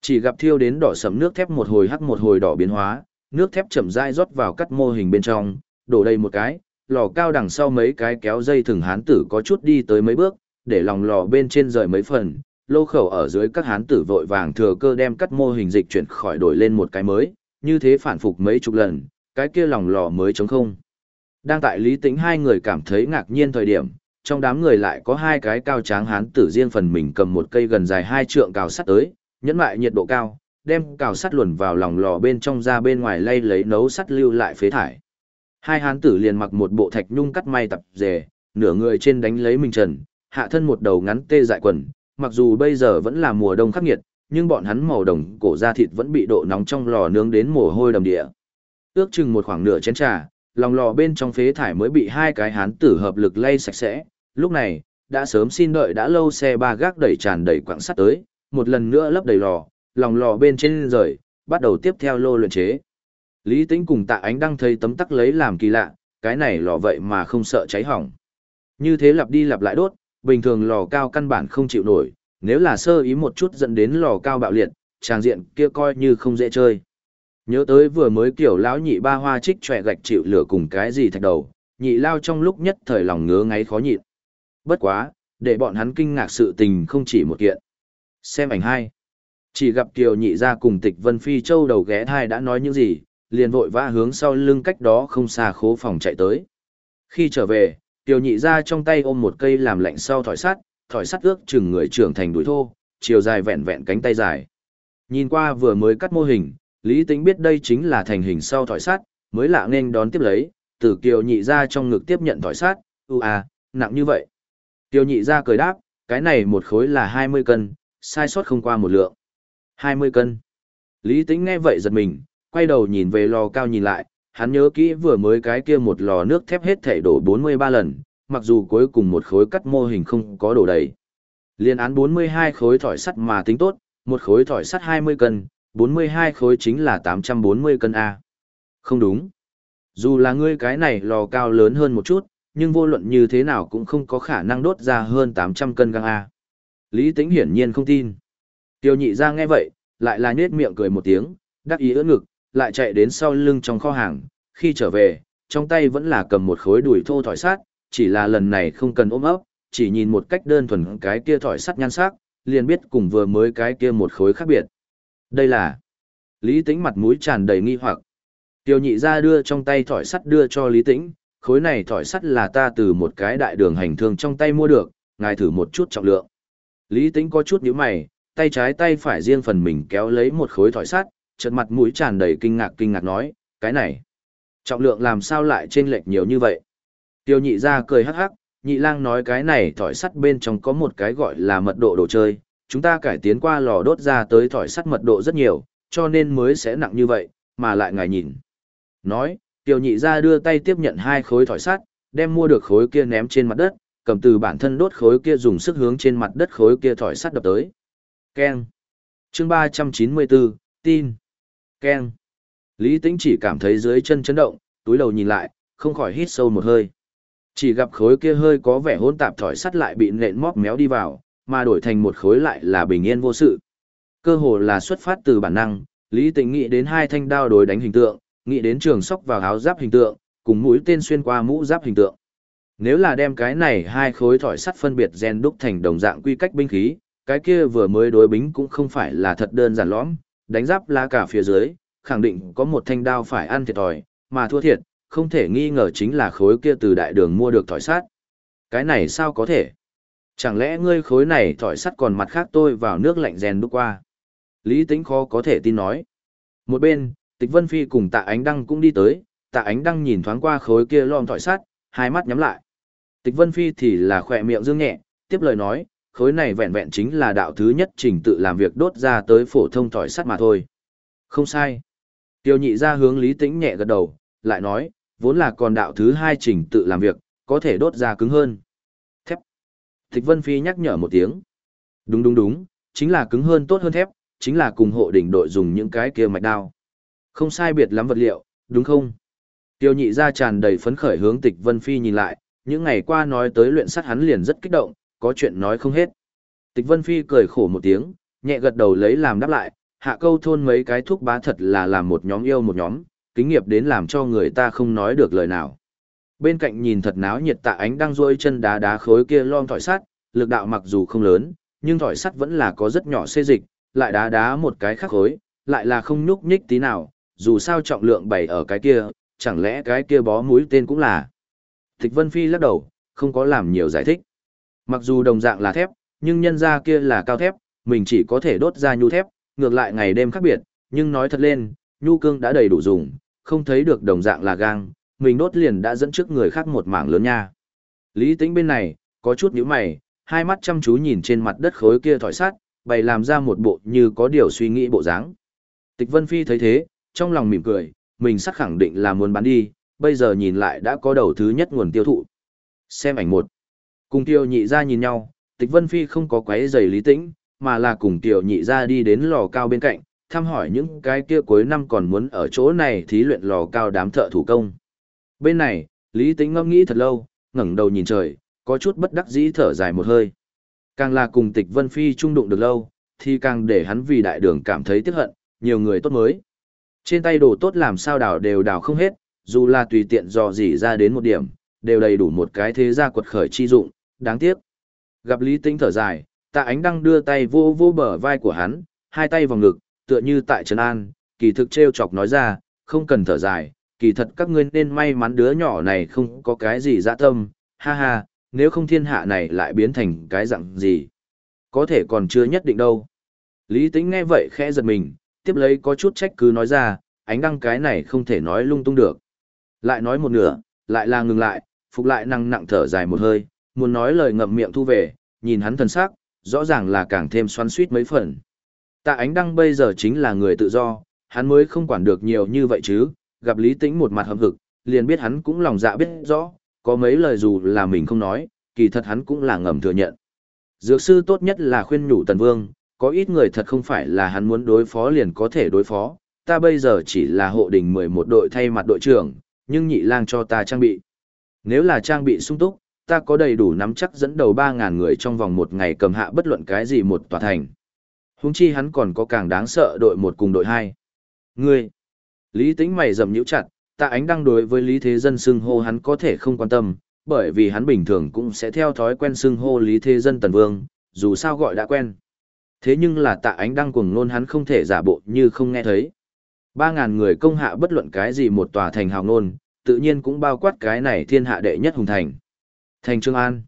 Speaker 1: Chỉ gặp thiêu đến đỏ sẫm nước thép một hồi hắc một hồi đỏ biến hóa, nước thép chậm rãi rót vào cắt mô hình bên trong, đổ đầy một cái, lò cao đằng sau mấy cái kéo dây thừng hán tử có chút đi tới mấy bước, để lòng lò bên trên rời mấy phần, lô khẩu ở dưới các hán tử vội vàng thừa cơ đem cắt mô hình dịch chuyển khỏi đổi lên một cái mới, như thế phản phục mấy chục lần, cái kia lòng lò mới trống không. Đang tại lý tính hai người cảm thấy ngạc nhiên thời điểm, trong đám người lại có hai cái cao tráng hán tử riêng phần mình cầm một cây gần dài hai trượng cào sắt tới, nhẫn lại nhiệt độ cao, đem cào sắt luồn vào lòng lò bên trong ra bên ngoài lay lấy nấu sắt lưu lại phế thải. Hai hán tử liền mặc một bộ thạch nhung cắt may tập dề, nửa người trên đánh lấy mình trần, hạ thân một đầu ngắn tê dại quần, mặc dù bây giờ vẫn là mùa đông khắc nghiệt, nhưng bọn hắn màu đồng cổ da thịt vẫn bị độ nóng trong lò nướng đến mồ hôi đầm địa. Ước chừng một khoảng nửa chén trà, lòng lò bên trong phế thải mới bị hai cái hán tử hợp lực lay sạch sẽ. Lúc này, đã sớm xin đợi đã lâu xe ba gác đẩy tràn đầy quặng sắt tới, một lần nữa lấp đầy lò, lòng lò bên trên rời, bắt đầu tiếp theo lô luyện chế. Lý Tĩnh cùng Tạ Ánh đang thấy tấm tắc lấy làm kỳ lạ, cái này lò vậy mà không sợ cháy hỏng. Như thế lặp đi lặp lại đốt, bình thường lò cao căn bản không chịu nổi, nếu là sơ ý một chút dẫn đến lò cao bạo liệt, tràng diện kia coi như không dễ chơi. Nhớ tới vừa mới kiểu lão nhị ba hoa trích trẻ gạch chịu lửa cùng cái gì thạch đầu, nhị lao trong lúc nhất thời lòng ngứa ngáy khó nhịn. Bất quá, để bọn hắn kinh ngạc sự tình không chỉ một kiện. Xem ảnh hai. Chỉ gặp Kiều nhị ra cùng tịch Vân Phi Châu đầu ghé thai đã nói những gì, liền vội vã hướng sau lưng cách đó không xa khố phòng chạy tới. Khi trở về, Kiều nhị ra trong tay ôm một cây làm lạnh sau thỏi sắt, thỏi sắt ước chừng người trưởng thành đuổi thô, chiều dài vẹn vẹn cánh tay dài. Nhìn qua vừa mới cắt mô hình, Lý Tĩnh biết đây chính là thành hình sau thỏi sắt, mới lạ nên đón tiếp lấy, từ Kiều nhị ra trong ngực tiếp nhận thỏi sắt, u à, nặng như vậy. Tiêu nhị ra cười đáp, cái này một khối là 20 cân, sai sót không qua một lượng. 20 cân. Lý Tĩnh nghe vậy giật mình, quay đầu nhìn về lò cao nhìn lại, hắn nhớ kỹ vừa mới cái kia một lò nước thép hết thể đổ 43 lần, mặc dù cuối cùng một khối cắt mô hình không có đổ đầy. Liên án 42 khối thỏi sắt mà tính tốt, một khối thỏi sắt 20 cân, 42 khối chính là 840 cân A. Không đúng. Dù là ngươi cái này lò cao lớn hơn một chút, nhưng vô luận như thế nào cũng không có khả năng đốt ra hơn 800 cân găng A. Lý Tĩnh hiển nhiên không tin. Tiêu nhị ra nghe vậy, lại là nhết miệng cười một tiếng, đắc ý ưỡn ngực, lại chạy đến sau lưng trong kho hàng, khi trở về, trong tay vẫn là cầm một khối đùi thô thỏi sát, chỉ là lần này không cần ôm ấp, chỉ nhìn một cách đơn thuần cái kia thỏi sắt nhan sắc, liền biết cùng vừa mới cái kia một khối khác biệt. Đây là Lý Tĩnh mặt mũi tràn đầy nghi hoặc. Tiêu nhị ra đưa trong tay thỏi sắt đưa cho Lý Tĩnh, khối này thỏi sắt là ta từ một cái đại đường hành thương trong tay mua được, ngài thử một chút trọng lượng. Lý Tĩnh có chút nhíu mày, tay trái tay phải riêng phần mình kéo lấy một khối thỏi sắt, chợt mặt mũi tràn đầy kinh ngạc kinh ngạc nói, cái này, trọng lượng làm sao lại chênh lệch nhiều như vậy? Tiêu nhị ra cười hắc hắc, nhị lang nói cái này thỏi sắt bên trong có một cái gọi là mật độ đồ chơi, chúng ta cải tiến qua lò đốt ra tới thỏi sắt mật độ rất nhiều, cho nên mới sẽ nặng như vậy, mà lại ngài nhìn. Nói, Tiểu nhị ra đưa tay tiếp nhận hai khối thỏi sắt, đem mua được khối kia ném trên mặt đất, cầm từ bản thân đốt khối kia dùng sức hướng trên mặt đất khối kia thỏi sắt đập tới. Keng. Chương 394, tin. Keng. Lý Tĩnh chỉ cảm thấy dưới chân chấn động, túi đầu nhìn lại, không khỏi hít sâu một hơi. Chỉ gặp khối kia hơi có vẻ hỗn tạp thỏi sắt lại bị nện móc méo đi vào, mà đổi thành một khối lại là bình yên vô sự. Cơ hồ là xuất phát từ bản năng, Lý Tĩnh nghĩ đến hai thanh đao đối đánh hình tượng, nghĩ đến trường sóc vào áo giáp hình tượng, cùng mũi tên xuyên qua mũ giáp hình tượng. Nếu là đem cái này hai khối thỏi sắt phân biệt gen đúc thành đồng dạng quy cách binh khí, cái kia vừa mới đối bính cũng không phải là thật đơn giản lõm, đánh giáp lá cả phía dưới, khẳng định có một thanh đao phải ăn thiệt thòi, mà thua thiệt, không thể nghi ngờ chính là khối kia từ đại đường mua được thỏi sắt. Cái này sao có thể? Chẳng lẽ ngươi khối này thỏi sắt còn mặt khác tôi vào nước lạnh rèn đúc qua? Lý tính khó có thể tin nói. Một bên, Tịch Vân Phi cùng Tạ Ánh Đăng cũng đi tới, Tạ Ánh Đăng nhìn thoáng qua khối kia lom thỏi sắt, hai mắt nhắm lại. Tịch Vân Phi thì là khỏe miệng dương nhẹ, tiếp lời nói, khối này vẹn vẹn chính là đạo thứ nhất trình tự làm việc đốt ra tới phổ thông thỏi sắt mà thôi. Không sai. Tiêu nhị ra hướng Lý Tĩnh nhẹ gật đầu, lại nói, vốn là còn đạo thứ hai trình tự làm việc, có thể đốt ra cứng hơn. Thép. Tịch Vân Phi nhắc nhở một tiếng. Đúng đúng đúng, chính là cứng hơn tốt hơn thép, chính là cùng hộ đỉnh đội dùng những cái kia mạch đao. Không sai biệt lắm vật liệu, đúng không? Tiêu nhị ra tràn đầy phấn khởi hướng Tịch Vân Phi nhìn lại, những ngày qua nói tới luyện sắt hắn liền rất kích động, có chuyện nói không hết. Tịch Vân Phi cười khổ một tiếng, nhẹ gật đầu lấy làm đáp lại, hạ câu thôn mấy cái thuốc bá thật là làm một nhóm yêu một nhóm, kính nghiệp đến làm cho người ta không nói được lời nào. Bên cạnh nhìn thật náo nhiệt tạ ánh đang rôi chân đá đá khối kia lon thỏi sắt, lực đạo mặc dù không lớn, nhưng thỏi sắt vẫn là có rất nhỏ xê dịch, lại đá đá một cái khác khối, lại là không nhúc nhích tí nào, dù sao trọng lượng bày ở cái kia, chẳng lẽ cái kia bó mũi tên cũng là. Tịch Vân Phi lắc đầu, không có làm nhiều giải thích. Mặc dù đồng dạng là thép, nhưng nhân ra kia là cao thép, mình chỉ có thể đốt ra nhu thép, ngược lại ngày đêm khác biệt, nhưng nói thật lên, nhu cương đã đầy đủ dùng, không thấy được đồng dạng là gang, mình đốt liền đã dẫn trước người khác một mảng lớn nha. Lý tính bên này, có chút nhíu mày, hai mắt chăm chú nhìn trên mặt đất khối kia thỏi sát, bày làm ra một bộ như có điều suy nghĩ bộ dáng. Tịch Vân Phi thấy thế, trong lòng mỉm cười, mình sắc khẳng định là muốn bán đi, bây giờ nhìn lại đã có đầu thứ nhất nguồn tiêu thụ. Xem ảnh một. Cùng Tiêu Nhị ra nhìn nhau, Tịch Vân Phi không có quấy giày lý tĩnh, mà là cùng Tiêu Nhị ra đi đến lò cao bên cạnh, thăm hỏi những cái kia cuối năm còn muốn ở chỗ này thí luyện lò cao đám thợ thủ công. Bên này, Lý Tĩnh ngâm nghĩ thật lâu, ngẩng đầu nhìn trời, có chút bất đắc dĩ thở dài một hơi. Càng là cùng Tịch Vân Phi trung đụng được lâu, thì càng để hắn vì đại đường cảm thấy tiếc hận, nhiều người tốt mới. Trên tay đồ tốt làm sao đào đều đào không hết, dù là tùy tiện dò dỉ ra đến một điểm, đều đầy đủ một cái thế gia quật khởi chi dụng, đáng tiếc. Gặp Lý Tĩnh thở dài, tạ ánh đăng đưa tay vô vô bờ vai của hắn, hai tay vào ngực, tựa như tại Trần An, kỳ thực treo chọc nói ra, không cần thở dài, kỳ thật các ngươi nên may mắn đứa nhỏ này không có cái gì dạ tâm, ha ha, nếu không thiên hạ này lại biến thành cái dạng gì. Có thể còn chưa nhất định đâu. Lý Tĩnh nghe vậy khẽ giật mình, tiếp lấy có chút trách cứ nói ra, ánh đăng cái này không thể nói lung tung được. Lại nói một nửa, lại là ngừng lại, phục lại năng nặng thở dài một hơi, muốn nói lời ngậm miệng thu về, nhìn hắn thần sắc, rõ ràng là càng thêm xoắn suýt mấy phần. Tạ ánh đăng bây giờ chính là người tự do, hắn mới không quản được nhiều như vậy chứ, gặp Lý Tĩnh một mặt hâm hực, liền biết hắn cũng lòng dạ biết rõ, có mấy lời dù là mình không nói, kỳ thật hắn cũng là ngầm thừa nhận. Dược sư tốt nhất là khuyên nhủ Tần Vương, có ít người thật không phải là hắn muốn đối phó liền có thể đối phó, ta bây giờ chỉ là hộ đình 11 đội thay mặt đội trưởng, nhưng nhị lang cho ta trang bị. Nếu là trang bị sung túc, ta có đầy đủ nắm chắc dẫn đầu 3.000 người trong vòng một ngày cầm hạ bất luận cái gì một tòa thành. Húng chi hắn còn có càng đáng sợ đội một cùng đội hai. Ngươi! Lý tính mày dầm nhữ chặt, ta ánh đăng đối với Lý Thế Dân xưng hô hắn có thể không quan tâm, bởi vì hắn bình thường cũng sẽ theo thói quen xưng hô Lý Thế Dân Tần Vương, dù sao gọi đã quen. Thế nhưng là tạ ánh đăng cuồng nôn hắn không thể giả bộ như không nghe thấy. Ba ngàn người công hạ bất luận cái gì một tòa thành hào nôn, tự nhiên cũng bao quát cái này thiên hạ đệ nhất hùng thành. Thành Trương An.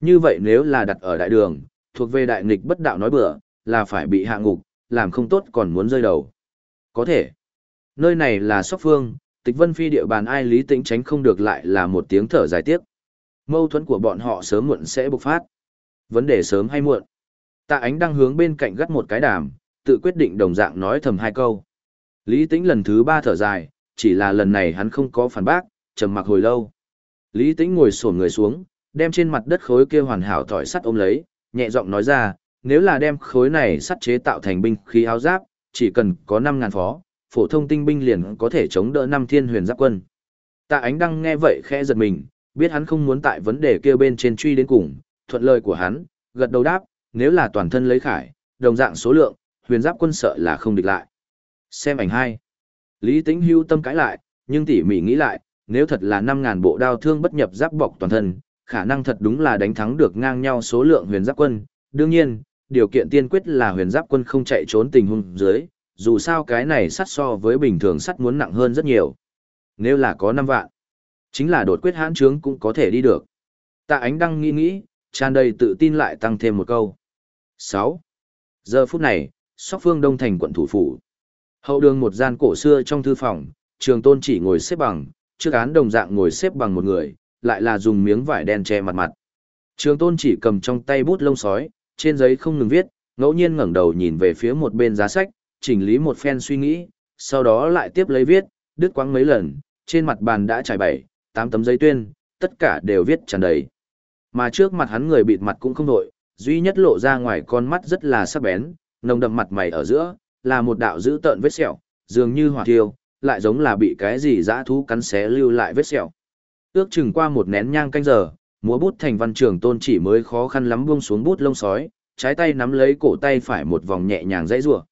Speaker 1: Như vậy nếu là đặt ở đại đường, thuộc về đại nghịch bất đạo nói bừa, là phải bị hạ ngục, làm không tốt còn muốn rơi đầu. Có thể. Nơi này là Sóc Phương, tịch vân phi địa bàn ai lý tĩnh tránh không được lại là một tiếng thở dài tiếc. Mâu thuẫn của bọn họ sớm muộn sẽ bộc phát. Vấn đề sớm hay muộn. Tạ ánh đang hướng bên cạnh gắt một cái đàm, tự quyết định đồng dạng nói thầm hai câu. Lý tĩnh lần thứ ba thở dài, chỉ là lần này hắn không có phản bác, trầm mặc hồi lâu. Lý tĩnh ngồi xổm người xuống, đem trên mặt đất khối kia hoàn hảo thỏi sắt ôm lấy, nhẹ giọng nói ra, nếu là đem khối này sắt chế tạo thành binh khí áo giáp, chỉ cần có 5000 phó, phổ thông tinh binh liền có thể chống đỡ năm thiên huyền giáp quân. Tạ ánh đăng nghe vậy khẽ giật mình, biết hắn không muốn tại vấn đề kia bên trên truy đến cùng, thuận lời của hắn, gật đầu đáp, nếu là toàn thân lấy khải, đồng dạng số lượng, huyền giáp quân sợ là không địch lại. Xem ảnh hai. Lý Tĩnh hưu tâm cãi lại, nhưng tỉ mỉ nghĩ lại, nếu thật là 5.000 bộ đao thương bất nhập giáp bọc toàn thân, khả năng thật đúng là đánh thắng được ngang nhau số lượng huyền giáp quân. Đương nhiên, điều kiện tiên quyết là huyền giáp quân không chạy trốn tình huống dưới, dù sao cái này sắt so với bình thường sắt muốn nặng hơn rất nhiều. Nếu là có 5 vạn, chính là đột quyết hãn trướng cũng có thể đi được. Tạ ánh đăng nghĩ nghĩ, tràn đầy tự tin lại tăng thêm một câu. 6. Giờ phút này, sóc phương đông thành quận thủ phủ. Hậu đường một gian cổ xưa trong thư phòng, trường tôn chỉ ngồi xếp bằng, trước án đồng dạng ngồi xếp bằng một người, lại là dùng miếng vải đen che mặt mặt. Trường tôn chỉ cầm trong tay bút lông sói, trên giấy không ngừng viết, ngẫu nhiên ngẩng đầu nhìn về phía một bên giá sách, chỉnh lý một phen suy nghĩ, sau đó lại tiếp lấy viết, đứt quãng mấy lần, trên mặt bàn đã trải bảy, tám tấm giấy tuyên, tất cả đều viết tràn đầy. Mà trước mặt hắn người bịt mặt cũng không đổi, duy nhất lộ ra ngoài con mắt rất là sắc bén, nồng đậm mặt mày ở giữa, là một đạo dữ tợn vết sẹo, dường như hỏa thiêu, lại giống là bị cái gì dã thú cắn xé lưu lại vết sẹo. Ước chừng qua một nén nhang canh giờ, múa bút thành văn trường tôn chỉ mới khó khăn lắm buông xuống bút lông sói, trái tay nắm lấy cổ tay phải một vòng nhẹ nhàng dãy rủa.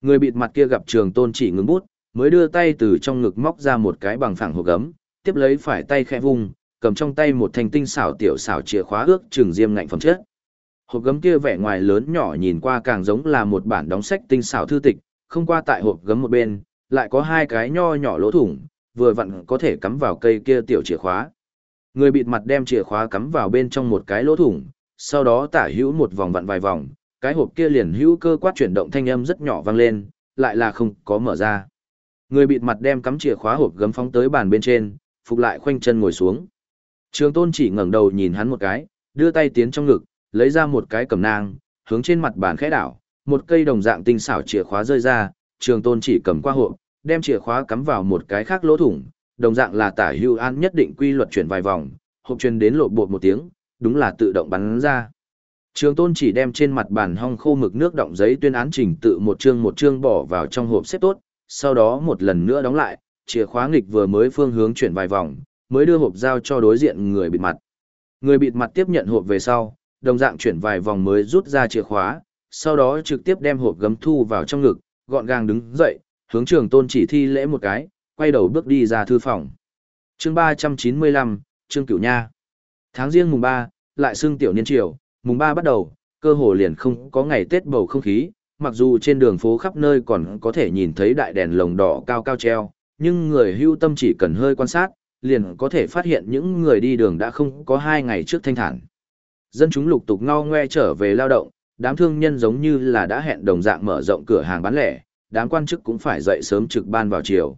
Speaker 1: Người bịt mặt kia gặp trường tôn chỉ ngừng bút, mới đưa tay từ trong ngực móc ra một cái bằng phẳng hộp gấm, tiếp lấy phải tay khẽ vung, cầm trong tay một thanh tinh xảo tiểu xảo chìa khóa ước chừng diêm ngạnh phẩm chất. Hộp gấm kia vẻ ngoài lớn nhỏ nhìn qua càng giống là một bản đóng sách tinh xảo thư tịch, không qua tại hộp gấm một bên, lại có hai cái nho nhỏ lỗ thủng, vừa vặn có thể cắm vào cây kia tiểu chìa khóa. Người bịt mặt đem chìa khóa cắm vào bên trong một cái lỗ thủng, sau đó tả hữu một vòng vặn vài vòng, cái hộp kia liền hữu cơ quát chuyển động thanh âm rất nhỏ vang lên, lại là không có mở ra. Người bịt mặt đem cắm chìa khóa hộp gấm phóng tới bàn bên trên, phục lại khoanh chân ngồi xuống. Trường tôn chỉ ngẩng đầu nhìn hắn một cái, đưa tay tiến trong ngực, lấy ra một cái cầm nang, hướng trên mặt bàn khẽ đảo, một cây đồng dạng tinh xảo chìa khóa rơi ra, trường tôn chỉ cầm qua hộp, đem chìa khóa cắm vào một cái khác lỗ thủng, đồng dạng là tả hưu an nhất định quy luật chuyển vài vòng, hộp truyền đến lộ bột một tiếng, đúng là tự động bắn ra. Trường tôn chỉ đem trên mặt bàn hong khô mực nước động giấy tuyên án trình tự một chương một chương bỏ vào trong hộp xếp tốt, sau đó một lần nữa đóng lại, chìa khóa nghịch vừa mới phương hướng chuyển vài vòng, mới đưa hộp giao cho đối diện người bịt mặt. Người bịt mặt tiếp nhận hộp về sau, đồng dạng chuyển vài vòng mới rút ra chìa khóa, sau đó trực tiếp đem hộp gấm thu vào trong ngực, gọn gàng đứng dậy, hướng trường tôn chỉ thi lễ một cái, quay đầu bước đi ra thư phòng. chương 395, Trương Cửu Nha. Tháng riêng mùng 3, lại xưng tiểu niên triều, mùng 3 bắt đầu, cơ hồ liền không có ngày Tết bầu không khí, mặc dù trên đường phố khắp nơi còn có thể nhìn thấy đại đèn lồng đỏ cao cao treo, nhưng người hưu tâm chỉ cần hơi quan sát, liền có thể phát hiện những người đi đường đã không có hai ngày trước thanh thản. Dân chúng lục tục ngao ngoe trở về lao động, đám thương nhân giống như là đã hẹn đồng dạng mở rộng cửa hàng bán lẻ, đám quan chức cũng phải dậy sớm trực ban vào chiều.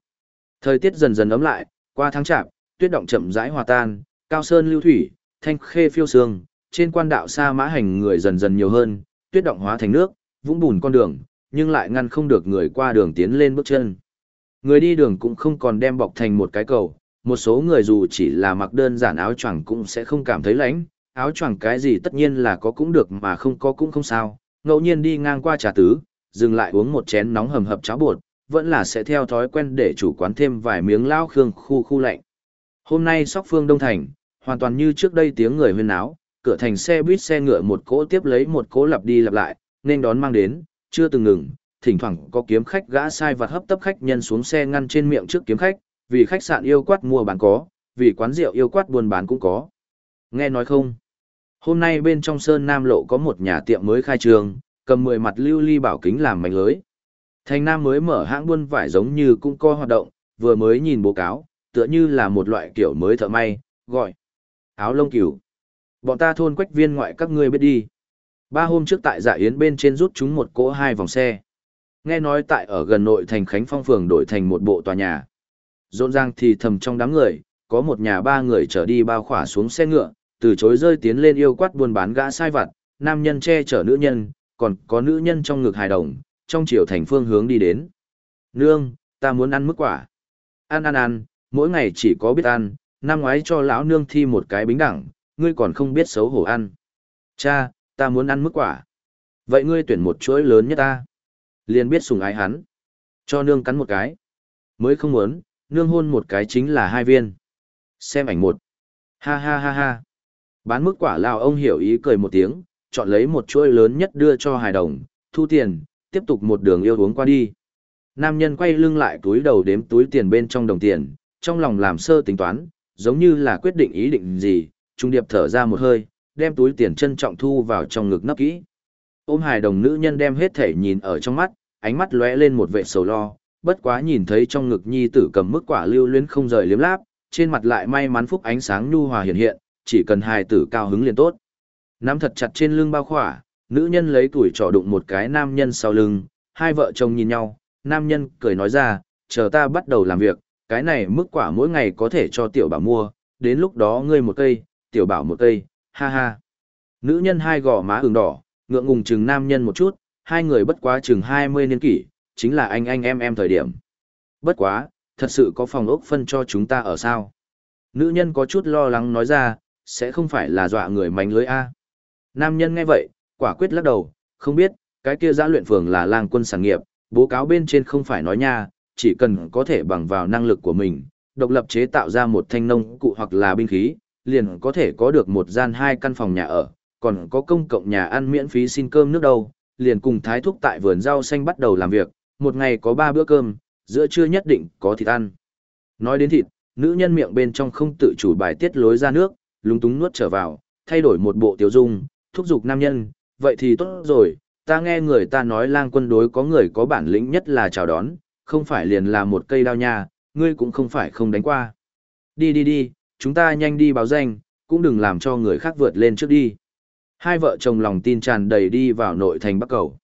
Speaker 1: Thời tiết dần dần ấm lại, qua tháng chạp, tuyết động chậm rãi hòa tan, cao sơn lưu thủy, thanh khê phiêu sương, trên quan đạo xa mã hành người dần dần nhiều hơn, tuyết động hóa thành nước, vũng bùn con đường, nhưng lại ngăn không được người qua đường tiến lên bước chân. Người đi đường cũng không còn đem bọc thành một cái cầu, một số người dù chỉ là mặc đơn giản áo choàng cũng sẽ không cảm thấy lạnh, áo choàng cái gì tất nhiên là có cũng được mà không có cũng không sao, ngẫu nhiên đi ngang qua trà tứ, dừng lại uống một chén nóng hầm hập cháo bột, vẫn là sẽ theo thói quen để chủ quán thêm vài miếng lao khương khu khu lạnh. Hôm nay sóc phương Đông Thành, hoàn toàn như trước đây tiếng người huyên áo, cửa thành xe buýt xe ngựa một cỗ tiếp lấy một cỗ lặp đi lặp lại, nên đón mang đến, chưa từng ngừng, thỉnh thoảng có kiếm khách gã sai vặt hấp tấp khách nhân xuống xe ngăn trên miệng trước kiếm khách, vì khách sạn yêu quát mua bán có, vì quán rượu yêu quát buôn bán cũng có. Nghe nói không? Hôm nay bên trong Sơn Nam Lộ có một nhà tiệm mới khai trường, cầm 10 mặt lưu ly bảo kính làm mảnh lưới. Thành Nam mới mở hãng buôn vải giống như cũng có hoạt động, vừa mới nhìn bố cáo, tựa như là một loại kiểu mới thợ may, gọi áo lông cửu. Bọn ta thôn quách viên ngoại các ngươi biết đi. Ba hôm trước tại dạ yến bên trên rút chúng một cỗ hai vòng xe. Nghe nói tại ở gần nội thành Khánh Phong phường đổi thành một bộ tòa nhà. Rộn ràng thì thầm trong đám người, có một nhà ba người trở đi bao khỏa xuống xe ngựa, từ chối rơi tiến lên yêu quát buôn bán gã sai vặt, nam nhân che chở nữ nhân, còn có nữ nhân trong ngực hài đồng, trong chiều thành phương hướng đi đến. Nương, ta muốn ăn mức quả. Ăn ăn ăn, mỗi ngày chỉ có biết ăn, năm ngoái cho lão nương thi một cái bính đẳng, ngươi còn không biết xấu hổ ăn. Cha, ta muốn ăn mức quả. Vậy ngươi tuyển một chuỗi lớn nhất ta. Liền biết sùng ái hắn. Cho nương cắn một cái. Mới không muốn, nương hôn một cái chính là hai viên. Xem ảnh một. Ha ha ha ha. Bán mức quả lao ông hiểu ý cười một tiếng, chọn lấy một chuỗi lớn nhất đưa cho hài đồng, thu tiền, tiếp tục một đường yêu uống qua đi. Nam nhân quay lưng lại túi đầu đếm túi tiền bên trong đồng tiền, trong lòng làm sơ tính toán, giống như là quyết định ý định gì, trung điệp thở ra một hơi, đem túi tiền trân trọng thu vào trong ngực nấp kỹ. Ôm hài đồng nữ nhân đem hết thể nhìn ở trong mắt, ánh mắt lóe lên một vệ sầu lo, bất quá nhìn thấy trong ngực nhi tử cầm mức quả lưu luyến không rời liếm láp, trên mặt lại may mắn phúc ánh sáng nhu hòa hiện hiện, chỉ cần hài tử cao hứng liền tốt. Nắm thật chặt trên lưng bao khỏa, nữ nhân lấy tuổi trỏ đụng một cái nam nhân sau lưng, hai vợ chồng nhìn nhau, nam nhân cười nói ra, chờ ta bắt đầu làm việc, cái này mức quả mỗi ngày có thể cho tiểu bảo mua, đến lúc đó ngươi một cây, tiểu bảo một cây, ha ha. Nữ nhân hai gò má ửng đỏ, ngượng ngùng chừng nam nhân một chút, hai người bất quá chừng 20 niên kỷ, chính là anh anh em em thời điểm. Bất quá, thật sự có phòng ốc phân cho chúng ta ở sao? Nữ nhân có chút lo lắng nói ra, sẽ không phải là dọa người mánh lưới A. Nam nhân nghe vậy, quả quyết lắc đầu, không biết, cái kia giã luyện phường là lang quân sản nghiệp, bố cáo bên trên không phải nói nha, chỉ cần có thể bằng vào năng lực của mình, độc lập chế tạo ra một thanh nông cụ hoặc là binh khí, liền có thể có được một gian hai căn phòng nhà ở, còn có công cộng nhà ăn miễn phí xin cơm nước đâu, liền cùng thái thúc tại vườn rau xanh bắt đầu làm việc, một ngày có ba bữa cơm, giữa trưa nhất định có thịt ăn. Nói đến thịt, nữ nhân miệng bên trong không tự chủ bài tiết lối ra nước, lúng túng nuốt trở vào, thay đổi một bộ tiểu dung, thúc giục nam nhân, vậy thì tốt rồi, ta nghe người ta nói lang quân đối có người có bản lĩnh nhất là chào đón, không phải liền là một cây đao nha, ngươi cũng không phải không đánh qua. Đi đi đi, chúng ta nhanh đi báo danh, cũng đừng làm cho người khác vượt lên trước đi. Hai vợ chồng lòng tin tràn đầy đi vào nội thành Bắc Cầu.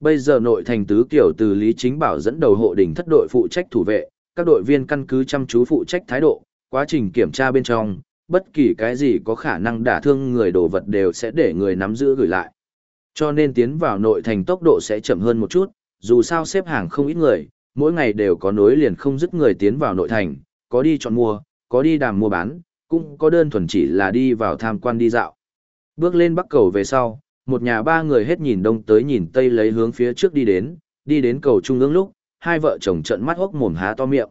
Speaker 1: Bây giờ nội thành tứ kiểu từ Lý Chính Bảo dẫn đầu hộ đỉnh thất đội phụ trách thủ vệ, các đội viên căn cứ chăm chú phụ trách thái độ, quá trình kiểm tra bên trong, bất kỳ cái gì có khả năng đả thương người đồ vật đều sẽ để người nắm giữ gửi lại. Cho nên tiến vào nội thành tốc độ sẽ chậm hơn một chút, dù sao xếp hàng không ít người, mỗi ngày đều có nối liền không dứt người tiến vào nội thành, có đi chọn mua, có đi đàm mua bán, cũng có đơn thuần chỉ là đi vào tham quan đi dạo. Bước lên bắc cầu về sau, một nhà ba người hết nhìn đông tới nhìn tây lấy hướng phía trước đi đến, đi đến cầu trung ương lúc, hai vợ chồng trợn mắt hốc mồm há to miệng.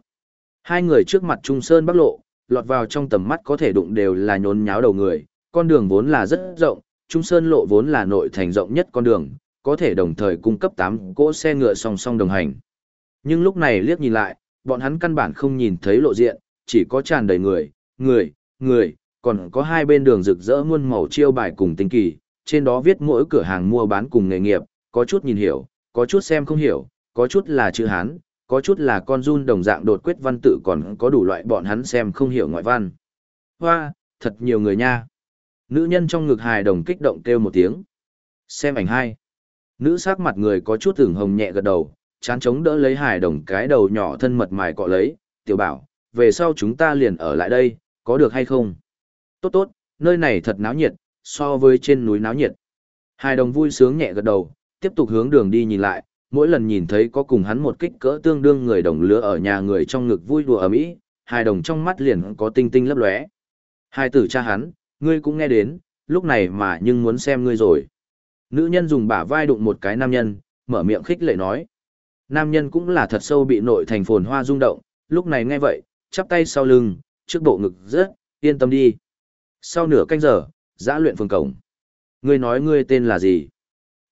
Speaker 1: Hai người trước mặt Trung Sơn Bắc Lộ, lọt vào trong tầm mắt có thể đụng đều là nhốn nháo đầu người, con đường vốn là rất rộng, Trung Sơn Lộ vốn là nội thành rộng nhất con đường, có thể đồng thời cung cấp 8 cỗ xe ngựa song song đồng hành. Nhưng lúc này liếc nhìn lại, bọn hắn căn bản không nhìn thấy lộ diện, chỉ có tràn đầy người, người, người, còn có hai bên đường rực rỡ muôn màu chiêu bài cùng tinh kỳ, trên đó viết mỗi cửa hàng mua bán cùng nghề nghiệp, có chút nhìn hiểu, có chút xem không hiểu, có chút là chữ Hán, có chút là con run đồng dạng đột quyết văn tự còn có đủ loại bọn hắn xem không hiểu ngoại văn. Hoa, thật nhiều người nha. Nữ nhân trong ngực hài đồng kích động kêu một tiếng. Xem ảnh hai. Nữ sắc mặt người có chút ửng hồng nhẹ gật đầu, chán chống đỡ lấy hài đồng cái đầu nhỏ thân mật mài cọ lấy, tiểu bảo, về sau chúng ta liền ở lại đây, có được hay không? Tốt tốt, nơi này thật náo nhiệt, so với trên núi náo nhiệt. Hài đồng vui sướng nhẹ gật đầu, tiếp tục hướng đường đi nhìn lại, mỗi lần nhìn thấy có cùng hắn một kích cỡ tương đương người đồng lứa ở nhà người trong ngực vui đùa ở mỹ, hai đồng trong mắt liền có tinh tinh lấp lóe. Hai tử cha hắn, ngươi cũng nghe đến, lúc này mà nhưng muốn xem ngươi rồi. Nữ nhân dùng bả vai đụng một cái nam nhân, mở miệng khích lệ nói. Nam nhân cũng là thật sâu bị nội thành phồn hoa rung động, lúc này nghe vậy, chắp tay sau lưng, trước bộ ngực rất, yên tâm đi. Sau nửa canh giờ, giã luyện phường cổng. Ngươi nói ngươi tên là gì?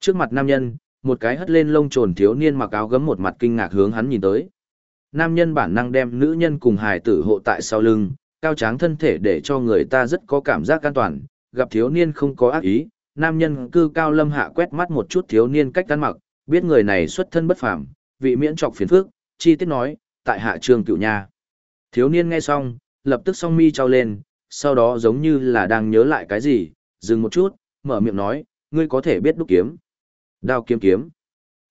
Speaker 1: Trước mặt nam nhân, một cái hất lên lông trồn thiếu niên mặc áo gấm một mặt kinh ngạc hướng hắn nhìn tới. Nam nhân bản năng đem nữ nhân cùng hài tử hộ tại sau lưng, cao tráng thân thể để cho người ta rất có cảm giác an toàn, gặp thiếu niên không có ác ý, nam nhân cư cao lâm hạ quét mắt một chút thiếu niên cách ăn mặc, biết người này xuất thân bất phàm, vị miễn trọc phiền phước, chi tiết nói, tại hạ trường cựu nha. Thiếu niên nghe xong, lập tức song mi trao lên, sau đó giống như là đang nhớ lại cái gì, dừng một chút, mở miệng nói, ngươi có thể biết đúc kiếm. Đao kiếm kiếm.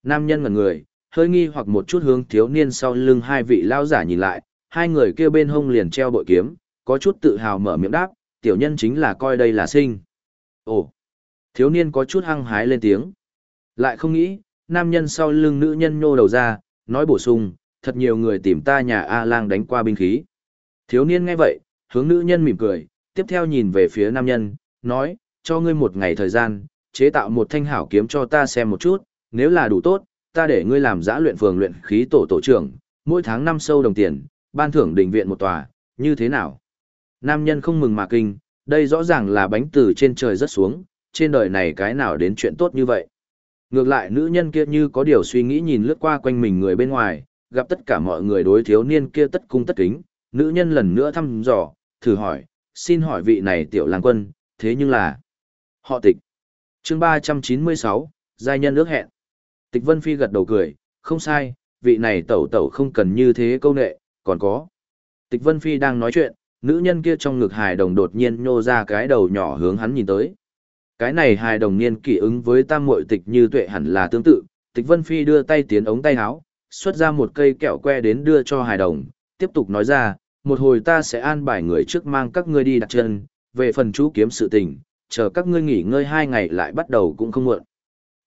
Speaker 1: Nam nhân ngẩn người, hơi nghi hoặc một chút hướng thiếu niên sau lưng hai vị lao giả nhìn lại, hai người kia bên hông liền treo bội kiếm, có chút tự hào mở miệng đáp, tiểu nhân chính là coi đây là sinh. Ồ, thiếu niên có chút hăng hái lên tiếng. Lại không nghĩ, nam nhân sau lưng nữ nhân nhô đầu ra, nói bổ sung, thật nhiều người tìm ta nhà A-lang đánh qua binh khí. Thiếu niên nghe vậy, hướng nữ nhân mỉm cười, tiếp theo nhìn về phía nam nhân, nói, cho ngươi một ngày thời gian, chế tạo một thanh hảo kiếm cho ta xem một chút, nếu là đủ tốt, ta để ngươi làm giã luyện phường luyện khí tổ tổ trưởng, mỗi tháng năm sâu đồng tiền, ban thưởng đình viện một tòa, như thế nào? Nam nhân không mừng mà kinh, đây rõ ràng là bánh từ trên trời rất xuống, trên đời này cái nào đến chuyện tốt như vậy. Ngược lại nữ nhân kia như có điều suy nghĩ nhìn lướt qua quanh mình người bên ngoài, gặp tất cả mọi người đối thiếu niên kia tất cung tất kính, nữ nhân lần nữa thăm dò, thử hỏi, xin hỏi vị này tiểu lang quân, thế nhưng là họ tịch chương 396, giai nhân ước hẹn. Tịch Vân Phi gật đầu cười, không sai, vị này tẩu tẩu không cần như thế câu nệ, còn có. Tịch Vân Phi đang nói chuyện, nữ nhân kia trong ngực hài đồng đột nhiên nhô ra cái đầu nhỏ hướng hắn nhìn tới. Cái này hài đồng niên kỷ ứng với tam muội tịch như tuệ hẳn là tương tự, tịch Vân Phi đưa tay tiến ống tay áo, xuất ra một cây kẹo que đến đưa cho hài đồng, tiếp tục nói ra, một hồi ta sẽ an bài người trước mang các ngươi đi đặt chân, về phần chú kiếm sự tình, chờ các ngươi nghỉ ngơi hai ngày lại bắt đầu cũng không muộn.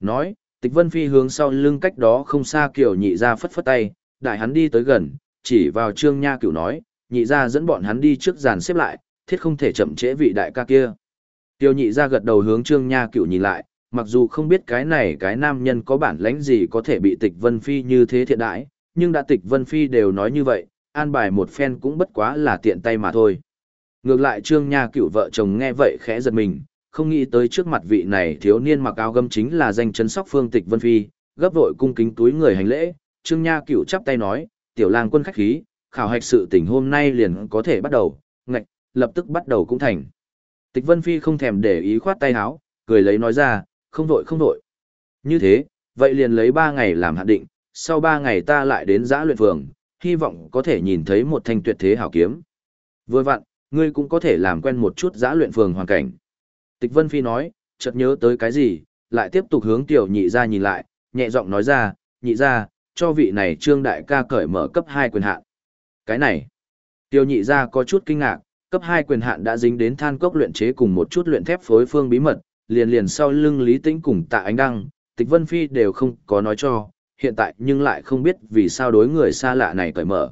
Speaker 1: Nói, tịch vân phi hướng sau lưng cách đó không xa kiểu nhị ra phất phất tay, đại hắn đi tới gần, chỉ vào trương nha cửu nói, nhị ra dẫn bọn hắn đi trước dàn xếp lại, thiết không thể chậm trễ vị đại ca kia. Tiêu nhị ra gật đầu hướng trương nha cửu nhìn lại, mặc dù không biết cái này cái nam nhân có bản lãnh gì có thể bị tịch vân phi như thế thiện đại, nhưng đã tịch vân phi đều nói như vậy, an bài một phen cũng bất quá là tiện tay mà thôi. Ngược lại trương nha cựu vợ chồng nghe vậy khẽ giật mình, không nghĩ tới trước mặt vị này thiếu niên mặc áo gấm chính là danh chấn sóc phương tịch vân phi, gấp vội cung kính túi người hành lễ, trương nha cựu chắp tay nói, tiểu lang quân khách khí, khảo hạch sự tình hôm nay liền có thể bắt đầu, ngạch, lập tức bắt đầu cũng thành. Tịch vân phi không thèm để ý khoát tay áo, cười lấy nói ra, không vội không vội. Như thế, vậy liền lấy ba ngày làm hạn định, sau ba ngày ta lại đến giã luyện phường, hy vọng có thể nhìn thấy một thanh tuyệt thế hảo kiếm. Vừa vặn, ngươi cũng có thể làm quen một chút giã luyện phường hoàn cảnh. Tịch Vân Phi nói, chợt nhớ tới cái gì, lại tiếp tục hướng tiểu nhị ra nhìn lại, nhẹ giọng nói ra, nhị ra, cho vị này trương đại ca cởi mở cấp 2 quyền hạn. Cái này, tiểu nhị ra có chút kinh ngạc, cấp 2 quyền hạn đã dính đến than cốc luyện chế cùng một chút luyện thép phối phương bí mật, liền liền sau lưng Lý Tĩnh cùng tạ ánh đăng, Tịch Vân Phi đều không có nói cho, hiện tại nhưng lại không biết vì sao đối người xa lạ này cởi mở.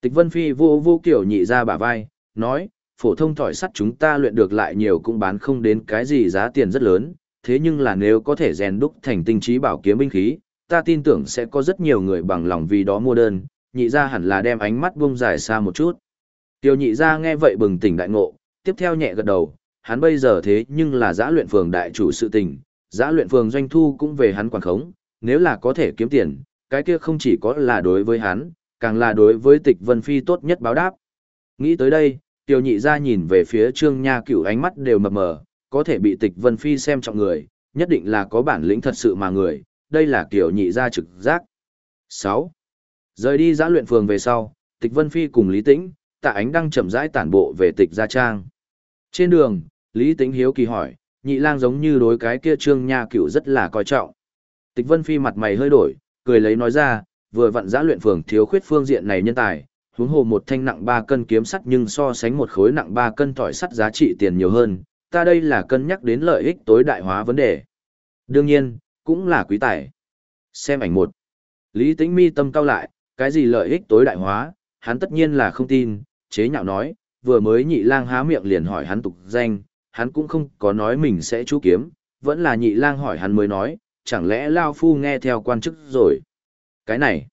Speaker 1: Tịch Vân Phi vô vô kiểu nhị ra bả vai, nói, phổ thông thỏi sắt chúng ta luyện được lại nhiều cũng bán không đến cái gì giá tiền rất lớn, thế nhưng là nếu có thể rèn đúc thành tinh trí bảo kiếm binh khí, ta tin tưởng sẽ có rất nhiều người bằng lòng vì đó mua đơn, nhị ra hẳn là đem ánh mắt buông dài xa một chút. Tiêu nhị ra nghe vậy bừng tỉnh đại ngộ, tiếp theo nhẹ gật đầu, hắn bây giờ thế nhưng là giã luyện phường đại chủ sự tình, giã luyện phường doanh thu cũng về hắn quản khống, nếu là có thể kiếm tiền, cái kia không chỉ có là đối với hắn, càng là đối với tịch vân phi tốt nhất báo đáp. Nghĩ tới đây, Tiểu nhị ra nhìn về phía trương nha cửu ánh mắt đều mập mờ, có thể bị tịch vân phi xem trọng người, nhất định là có bản lĩnh thật sự mà người, đây là kiểu nhị ra trực giác. 6. Rời đi giã luyện phường về sau, tịch vân phi cùng Lý Tĩnh, tạ ánh đang chậm rãi tản bộ về tịch gia trang. Trên đường, Lý Tĩnh hiếu kỳ hỏi, nhị lang giống như đối cái kia trương nha cửu rất là coi trọng. Tịch vân phi mặt mày hơi đổi, cười lấy nói ra, vừa vặn giã luyện phường thiếu khuyết phương diện này nhân tài, huống hồ một thanh nặng 3 cân kiếm sắt nhưng so sánh một khối nặng 3 cân tỏi sắt giá trị tiền nhiều hơn, ta đây là cân nhắc đến lợi ích tối đại hóa vấn đề. Đương nhiên, cũng là quý tài. Xem ảnh một. Lý Tĩnh mi tâm cao lại, cái gì lợi ích tối đại hóa, hắn tất nhiên là không tin, chế nhạo nói, vừa mới nhị lang há miệng liền hỏi hắn tục danh, hắn cũng không có nói mình sẽ chú kiếm, vẫn là nhị lang hỏi hắn mới nói, chẳng lẽ Lao Phu nghe theo quan chức rồi. Cái này,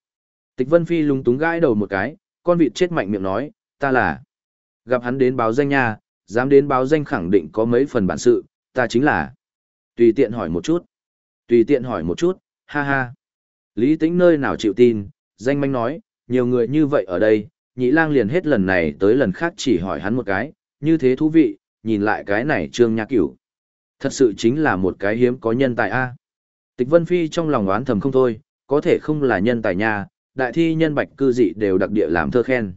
Speaker 1: tịch vân phi lúng túng gãi đầu một cái, con vịt chết mạnh miệng nói, ta là, gặp hắn đến báo danh nha, dám đến báo danh khẳng định có mấy phần bản sự, ta chính là, tùy tiện hỏi một chút, tùy tiện hỏi một chút, ha ha. Lý tĩnh nơi nào chịu tin, danh manh nói, nhiều người như vậy ở đây, nhị lang liền hết lần này tới lần khác chỉ hỏi hắn một cái, như thế thú vị, nhìn lại cái này trương nhã cửu. Thật sự chính là một cái hiếm có nhân tài A. Tịch Vân Phi trong lòng oán thầm không thôi, có thể không là nhân tài nha, đại thi nhân bạch cư dị đều đặc địa làm thơ khen.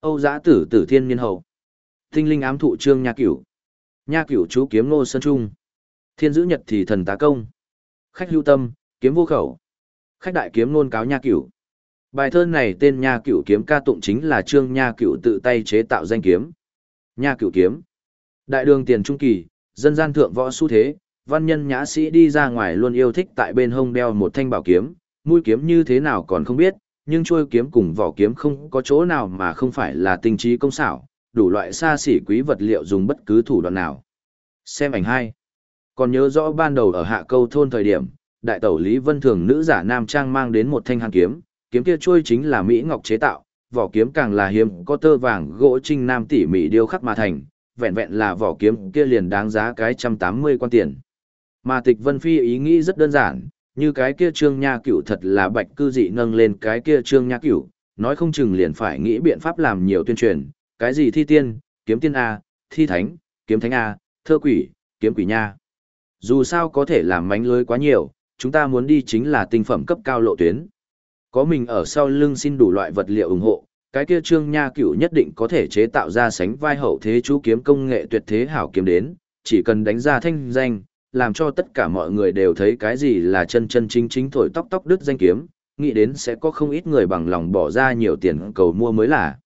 Speaker 1: Âu giã tử tử thiên niên hậu. Tinh linh ám thụ trương nha cửu. Nha cửu chú kiếm nô sơn trung. Thiên giữ nhật thì thần tá công. Khách hưu tâm, kiếm vô khẩu. Khách đại kiếm nôn cáo nha cửu. Bài thơ này tên nha cửu kiếm ca tụng chính là trương nha cửu tự tay chế tạo danh kiếm. Nha cửu kiếm. Đại đường tiền trung kỳ, dân gian thượng võ xu thế, văn nhân nhã sĩ đi ra ngoài luôn yêu thích tại bên hông đeo một thanh bảo kiếm, mũi kiếm như thế nào còn không biết, nhưng chuôi kiếm cùng vỏ kiếm không có chỗ nào mà không phải là tinh trí công xảo, đủ loại xa xỉ quý vật liệu dùng bất cứ thủ đoạn nào. Xem ảnh hai. Còn nhớ rõ ban đầu ở hạ câu thôn thời điểm, đại tẩu Lý Vân Thường nữ giả nam trang mang đến một thanh hàn kiếm, kiếm kia chuôi chính là Mỹ Ngọc chế tạo, vỏ kiếm càng là hiếm có tơ vàng gỗ trinh nam tỉ mỉ điêu khắc mà thành, vẹn vẹn là vỏ kiếm kia liền đáng giá cái trăm tám mươi quan tiền. Mà tịch Vân Phi ý nghĩ rất đơn giản, như cái kia trương nha cửu thật là bạch cư dị nâng lên cái kia trương nha cửu, nói không chừng liền phải nghĩ biện pháp làm nhiều tuyên truyền, cái gì thi tiên, kiếm tiên A, thi thánh, kiếm thánh A, thơ quỷ, kiếm quỷ nha. Dù sao có thể làm mánh lưới quá nhiều, chúng ta muốn đi chính là tinh phẩm cấp cao lộ tuyến. Có mình ở sau lưng xin đủ loại vật liệu ủng hộ, cái kia trương nha cửu nhất định có thể chế tạo ra sánh vai hậu thế chú kiếm công nghệ tuyệt thế hảo kiếm đến, chỉ cần đánh ra thanh danh, làm cho tất cả mọi người đều thấy cái gì là chân chân chính chính thổi tóc tóc đứt danh kiếm, nghĩ đến sẽ có không ít người bằng lòng bỏ ra nhiều tiền cầu mua mới là.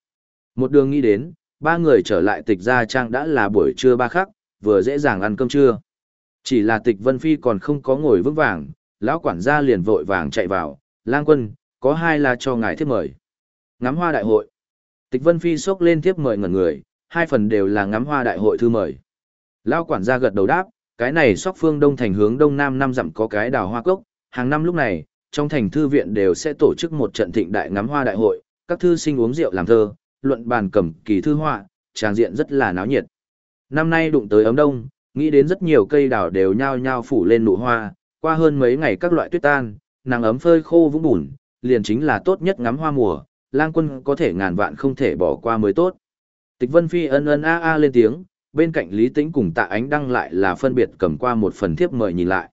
Speaker 1: Một đường nghĩ đến, ba người trở lại tịch gia trang đã là buổi trưa ba khắc, vừa dễ dàng ăn cơm trưa. Chỉ là tịch Vân Phi còn không có ngồi vững vàng, lão quản gia liền vội vàng chạy vào, lang quân, có hai là cho ngài thiếp mời. Ngắm hoa đại hội. Tịch Vân Phi xốc lên thiếp mời ngẩn người, hai phần đều là ngắm hoa đại hội thư mời. Lão quản gia gật đầu đáp, cái này sóc phương đông thành hướng đông nam năm dặm có cái đào hoa cốc, hàng năm lúc này, trong thành thư viện đều sẽ tổ chức một trận thịnh đại ngắm hoa đại hội, các thư sinh uống rượu làm thơ, luận bàn cầm kỳ thư họa, tràng diện rất là náo nhiệt. Năm nay đụng tới ấm đông, nghĩ đến rất nhiều cây đào đều nhao nhao phủ lên nụ hoa, qua hơn mấy ngày các loại tuyết tan, nàng ấm phơi khô vũng bùn, liền chính là tốt nhất ngắm hoa mùa, lang quân có thể ngàn vạn không thể bỏ qua mới tốt. Tịch Vân Phi ân ân a a lên tiếng, bên cạnh Lý Tĩnh cùng Tạ Ánh đăng lại là phân biệt cầm qua một phần thiếp mời nhìn lại.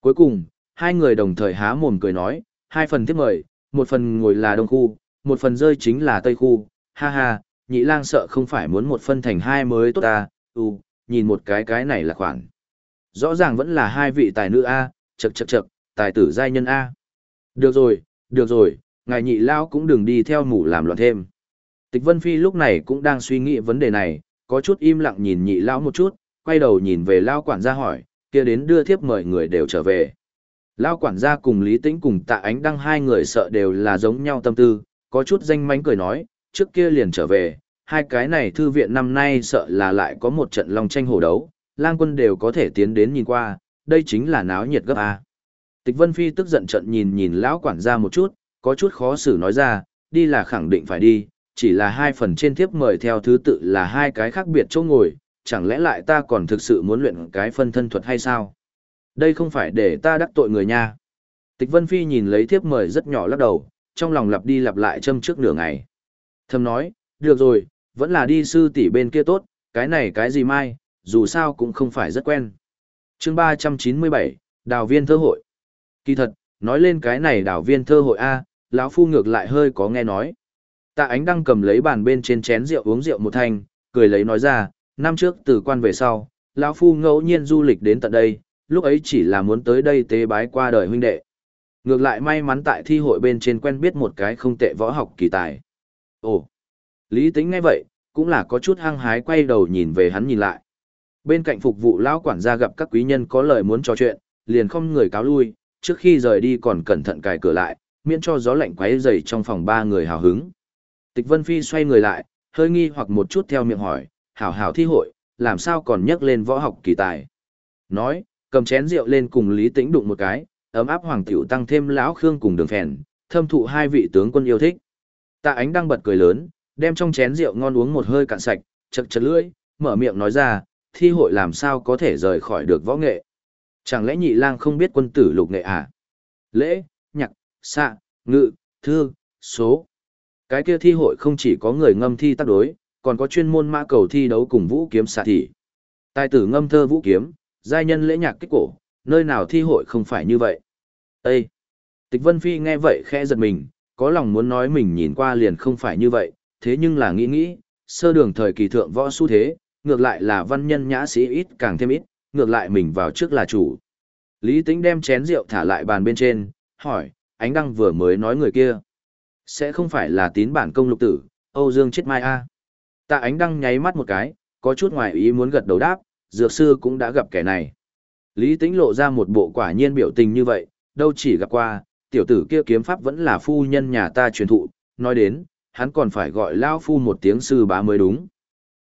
Speaker 1: Cuối cùng, hai người đồng thời há mồm cười nói, hai phần thiếp mời, một phần ngồi là đông khu, một phần rơi chính là tây khu, ha ha, nhị lang sợ không phải muốn một phân thành hai mới tốt ta, ừ, nhìn một cái cái này là khoảng Rõ ràng vẫn là hai vị tài nữ A, chật chật chật, tài tử giai nhân A. Được rồi, được rồi, ngài nhị lao cũng đừng đi theo mủ làm loạn thêm. Tịch Vân Phi lúc này cũng đang suy nghĩ vấn đề này, có chút im lặng nhìn nhị lão một chút, quay đầu nhìn về lao quản gia hỏi, kia đến đưa thiếp mời người đều trở về. Lao quản gia cùng Lý Tĩnh cùng tạ ánh đăng hai người sợ đều là giống nhau tâm tư, có chút danh mánh cười nói, trước kia liền trở về, hai cái này thư viện năm nay sợ là lại có một trận long tranh hổ đấu, lang quân đều có thể tiến đến nhìn qua, đây chính là náo nhiệt gấp A. Tịch Vân Phi tức giận trận nhìn nhìn lão quản gia một chút, có chút khó xử nói ra, đi là khẳng định phải đi, chỉ là hai phần trên thiếp mời theo thứ tự là hai cái khác biệt chỗ ngồi, chẳng lẽ lại ta còn thực sự muốn luyện cái phân thân thuật hay sao? Đây không phải để ta đắc tội người nha. Tịch Vân Phi nhìn lấy thiếp mời rất nhỏ lắc đầu, trong lòng lặp đi lặp lại châm trước nửa ngày. Thầm nói, được rồi, vẫn là đi sư tỷ bên kia tốt, cái này cái gì mai, dù sao cũng không phải rất quen. chương 397, Đào viên thơ hội. Kỳ thật, nói lên cái này đào viên thơ hội A, lão phu ngược lại hơi có nghe nói. Tạ ánh đang cầm lấy bàn bên trên chén rượu uống rượu một thanh, cười lấy nói ra, năm trước từ quan về sau, lão phu ngẫu nhiên du lịch đến tận đây, lúc ấy chỉ là muốn tới đây tế bái qua đời huynh đệ. Ngược lại may mắn tại thi hội bên trên quen biết một cái không tệ võ học kỳ tài. Ồ, lý tính ngay vậy, cũng là có chút hăng hái quay đầu nhìn về hắn nhìn lại. Bên cạnh phục vụ lão quản gia gặp các quý nhân có lời muốn trò chuyện, liền không người cáo lui, trước khi rời đi còn cẩn thận cài cửa lại, miễn cho gió lạnh quấy dày trong phòng ba người hào hứng. Tịch Vân Phi xoay người lại, hơi nghi hoặc một chút theo miệng hỏi, hảo hảo thi hội, làm sao còn nhắc lên võ học kỳ tài. Nói, cầm chén rượu lên cùng Lý Tĩnh đụng một cái, ấm áp hoàng tiểu tăng thêm lão khương cùng đường phèn, thâm thụ hai vị tướng quân yêu thích. Tạ ánh đang bật cười lớn, đem trong chén rượu ngon uống một hơi cạn sạch, chật chật lưỡi, mở miệng nói ra, thi hội làm sao có thể rời khỏi được võ nghệ. Chẳng lẽ nhị lang không biết quân tử lục nghệ à? Lễ, nhạc, xạ, ngự, thư, số. Cái kia thi hội không chỉ có người ngâm thi tác đối, còn có chuyên môn mã cầu thi đấu cùng vũ kiếm xạ thị. Tài tử ngâm thơ vũ kiếm, giai nhân lễ nhạc kích cổ, nơi nào thi hội không phải như vậy. Ê! Tịch Vân Phi nghe vậy khẽ giật mình, có lòng muốn nói mình nhìn qua liền không phải như vậy, thế nhưng là nghĩ nghĩ, sơ đường thời kỳ thượng võ xu thế, ngược lại là văn nhân nhã sĩ ít càng thêm ít, ngược lại mình vào trước là chủ. Lý Tĩnh đem chén rượu thả lại bàn bên trên, hỏi, ánh đăng vừa mới nói người kia. Sẽ không phải là tín bản công lục tử, Âu Dương chết mai a Tạ ánh đăng nháy mắt một cái, có chút ngoài ý muốn gật đầu đáp, dược sư cũng đã gặp kẻ này. Lý Tĩnh lộ ra một bộ quả nhiên biểu tình như vậy, đâu chỉ gặp qua, tiểu tử kia kiếm pháp vẫn là phu nhân nhà ta truyền thụ, nói đến, hắn còn phải gọi lao phu một tiếng sư bá mới đúng.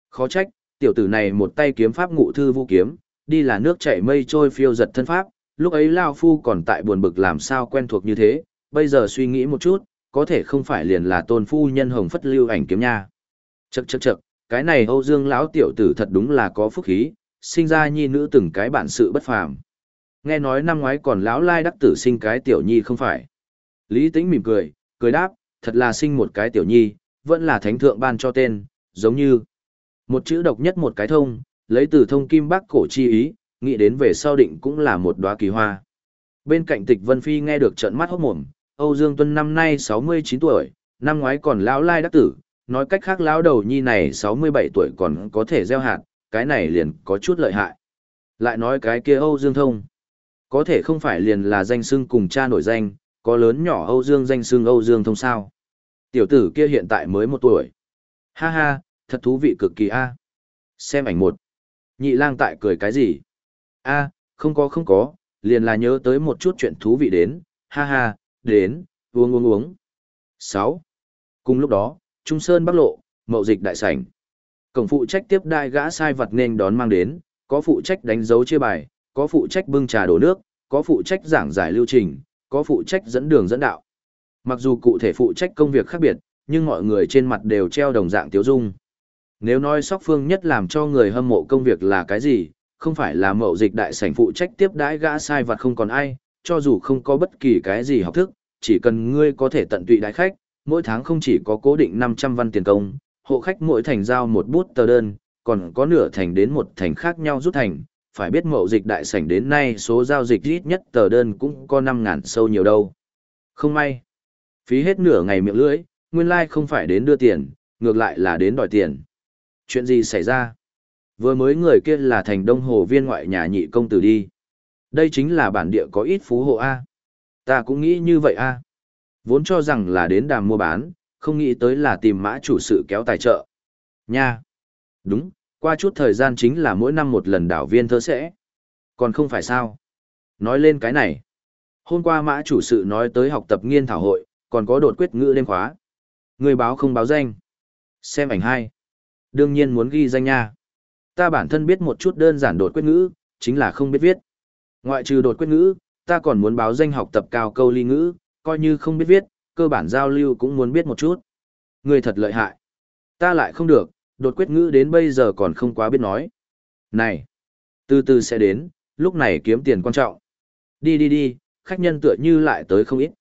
Speaker 1: Khó trách, tiểu tử này một tay kiếm pháp ngụ thư vũ kiếm, đi là nước chảy mây trôi phiêu giật thân pháp, lúc ấy lao phu còn tại buồn bực làm sao quen thuộc như thế, bây giờ suy nghĩ một chút, có thể không phải liền là tôn phu nhân hồng phất lưu ảnh kiếm nha. Chậc chậc chậc, cái này Âu Dương lão tiểu tử thật đúng là có phúc khí, sinh ra nhi nữ từng cái bản sự bất phàm. Nghe nói năm ngoái còn lão lai đắc tử sinh cái tiểu nhi không phải. Lý Tĩnh mỉm cười, cười đáp, thật là sinh một cái tiểu nhi, vẫn là thánh thượng ban cho tên, giống như một chữ độc nhất một cái thông, lấy từ thông kim bắc cổ chi ý, nghĩ đến về sau định cũng là một đóa kỳ hoa. Bên cạnh tịch Vân Phi nghe được trận mắt hốt mồm, Âu Dương Tuân năm nay 69 tuổi, năm ngoái còn lão lai đắc tử, nói cách khác lão đầu nhi này 67 tuổi còn có thể gieo hạt, cái này liền có chút lợi hại. Lại nói cái kia Âu Dương Thông, có thể không phải liền là danh xưng cùng cha nổi danh, có lớn nhỏ Âu Dương danh xưng Âu Dương Thông sao. Tiểu tử kia hiện tại mới một tuổi. Ha ha, thật thú vị cực kỳ a. Xem ảnh một. Nhị lang tại cười cái gì? A, không có không có, liền là nhớ tới một chút chuyện thú vị đến, ha ha, đến, uống uống uống. 6. Cùng lúc đó, Trung Sơn Bắc Lộ, mậu dịch đại sảnh. Cổng phụ trách tiếp đại gã sai vật nên đón mang đến, có phụ trách đánh dấu chia bài, có phụ trách bưng trà đổ nước, có phụ trách giảng giải lưu trình, có phụ trách dẫn đường dẫn đạo. Mặc dù cụ thể phụ trách công việc khác biệt, nhưng mọi người trên mặt đều treo đồng dạng tiếu dung. Nếu nói sóc phương nhất làm cho người hâm mộ công việc là cái gì, không phải là mậu dịch đại sảnh phụ trách tiếp đãi gã sai vật không còn ai, cho dù không có bất kỳ cái gì học thức, chỉ cần ngươi có thể tận tụy đái khách, mỗi tháng không chỉ có cố định 500 văn tiền công, hộ khách mỗi thành giao một bút tờ đơn, còn có nửa thành đến một thành khác nhau rút thành, phải biết mậu dịch đại sảnh đến nay số giao dịch ít nhất tờ đơn cũng có 5.000 sâu nhiều đâu. Không may. Phí hết nửa ngày miệng lưỡi, nguyên lai like không phải đến đưa tiền, ngược lại là đến đòi tiền. Chuyện gì xảy ra? Vừa mới người kia là thành đông hồ viên ngoại nhà nhị công tử đi. Đây chính là bản địa có ít phú hộ A. Ta cũng nghĩ như vậy A. Vốn cho rằng là đến đàm mua bán, không nghĩ tới là tìm mã chủ sự kéo tài trợ. Nha. Đúng, qua chút thời gian chính là mỗi năm một lần đảo viên thơ sẽ. Còn không phải sao? Nói lên cái này. Hôm qua mã chủ sự nói tới học tập nghiên thảo hội, còn có đột quyết ngữ đêm khóa. Người báo không báo danh. Xem ảnh hai. Đương nhiên muốn ghi danh nha. Ta bản thân biết một chút đơn giản đột quyết ngữ, chính là không biết viết. Ngoại trừ đột quyết ngữ, ta còn muốn báo danh học tập cao câu ly ngữ, coi như không biết viết, cơ bản giao lưu cũng muốn biết một chút. Người thật lợi hại. Ta lại không được, đột quyết ngữ đến bây giờ còn không quá biết nói. Này, từ từ sẽ đến, lúc này kiếm tiền quan trọng. Đi đi đi, khách nhân tựa như lại tới không ít.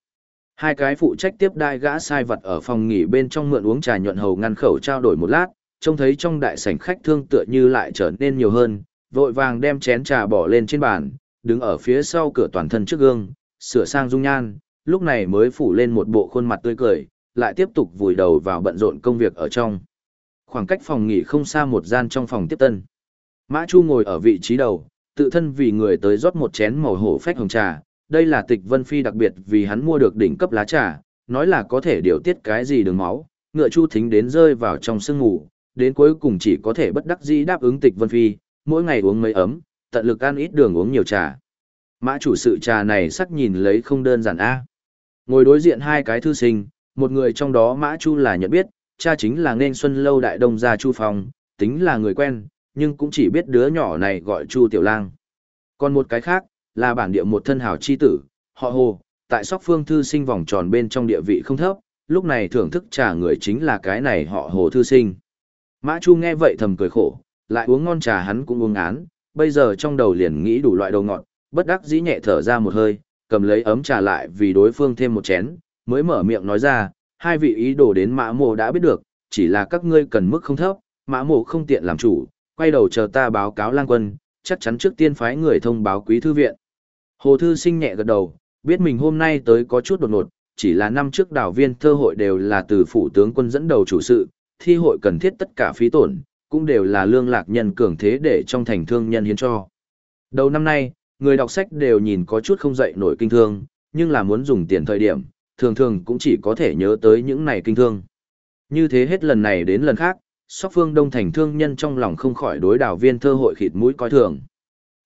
Speaker 1: Hai cái phụ trách tiếp đai gã sai vật ở phòng nghỉ bên trong mượn uống trà nhuận hầu ngăn khẩu trao đổi một lát, trông thấy trong đại sảnh khách thương tựa như lại trở nên nhiều hơn, vội vàng đem chén trà bỏ lên trên bàn, đứng ở phía sau cửa toàn thân trước gương, sửa sang dung nhan, lúc này mới phủ lên một bộ khuôn mặt tươi cười, lại tiếp tục vùi đầu vào bận rộn công việc ở trong. Khoảng cách phòng nghỉ không xa một gian trong phòng tiếp tân. Mã Chu ngồi ở vị trí đầu, tự thân vì người tới rót một chén màu hổ phách hồng trà, đây là tịch vân phi đặc biệt vì hắn mua được đỉnh cấp lá trà, nói là có thể điều tiết cái gì đường máu, ngựa chu thính đến rơi vào trong sương ngủ, đến cuối cùng chỉ có thể bất đắc dĩ đáp ứng tịch vân phi, mỗi ngày uống mấy ấm, tận lực ăn ít đường uống nhiều trà. Mã chủ sự trà này sắc nhìn lấy không đơn giản a. Ngồi đối diện hai cái thư sinh, một người trong đó Mã Chu là nhận biết, cha chính là nên xuân lâu đại đông gia Chu Phong, tính là người quen, nhưng cũng chỉ biết đứa nhỏ này gọi Chu Tiểu Lang. Còn một cái khác, là bản địa một thân hào chi tử, họ hồ, tại sóc phương thư sinh vòng tròn bên trong địa vị không thấp, lúc này thưởng thức trà người chính là cái này họ hồ thư sinh. Mã Chu nghe vậy thầm cười khổ, lại uống ngon trà hắn cũng uống án, bây giờ trong đầu liền nghĩ đủ loại đầu ngọt, bất đắc dĩ nhẹ thở ra một hơi, cầm lấy ấm trà lại vì đối phương thêm một chén, mới mở miệng nói ra, hai vị ý đồ đến mã mộ đã biết được, chỉ là các ngươi cần mức không thấp, mã mộ không tiện làm chủ, quay đầu chờ ta báo cáo lang quân, chắc chắn trước tiên phái người thông báo quý thư viện. Hồ Thư Sinh nhẹ gật đầu, biết mình hôm nay tới có chút đột ngột, chỉ là năm trước đảo viên thơ hội đều là từ phủ tướng quân dẫn đầu chủ sự, thi hội cần thiết tất cả phí tổn, cũng đều là lương lạc nhân cường thế để trong thành thương nhân hiến cho. Đầu năm nay, người đọc sách đều nhìn có chút không dậy nổi kinh thương, nhưng là muốn dùng tiền thời điểm, thường thường cũng chỉ có thể nhớ tới những này kinh thương. Như thế hết lần này đến lần khác, sóc phương đông thành thương nhân trong lòng không khỏi đối đảo viên thơ hội khịt mũi coi thường.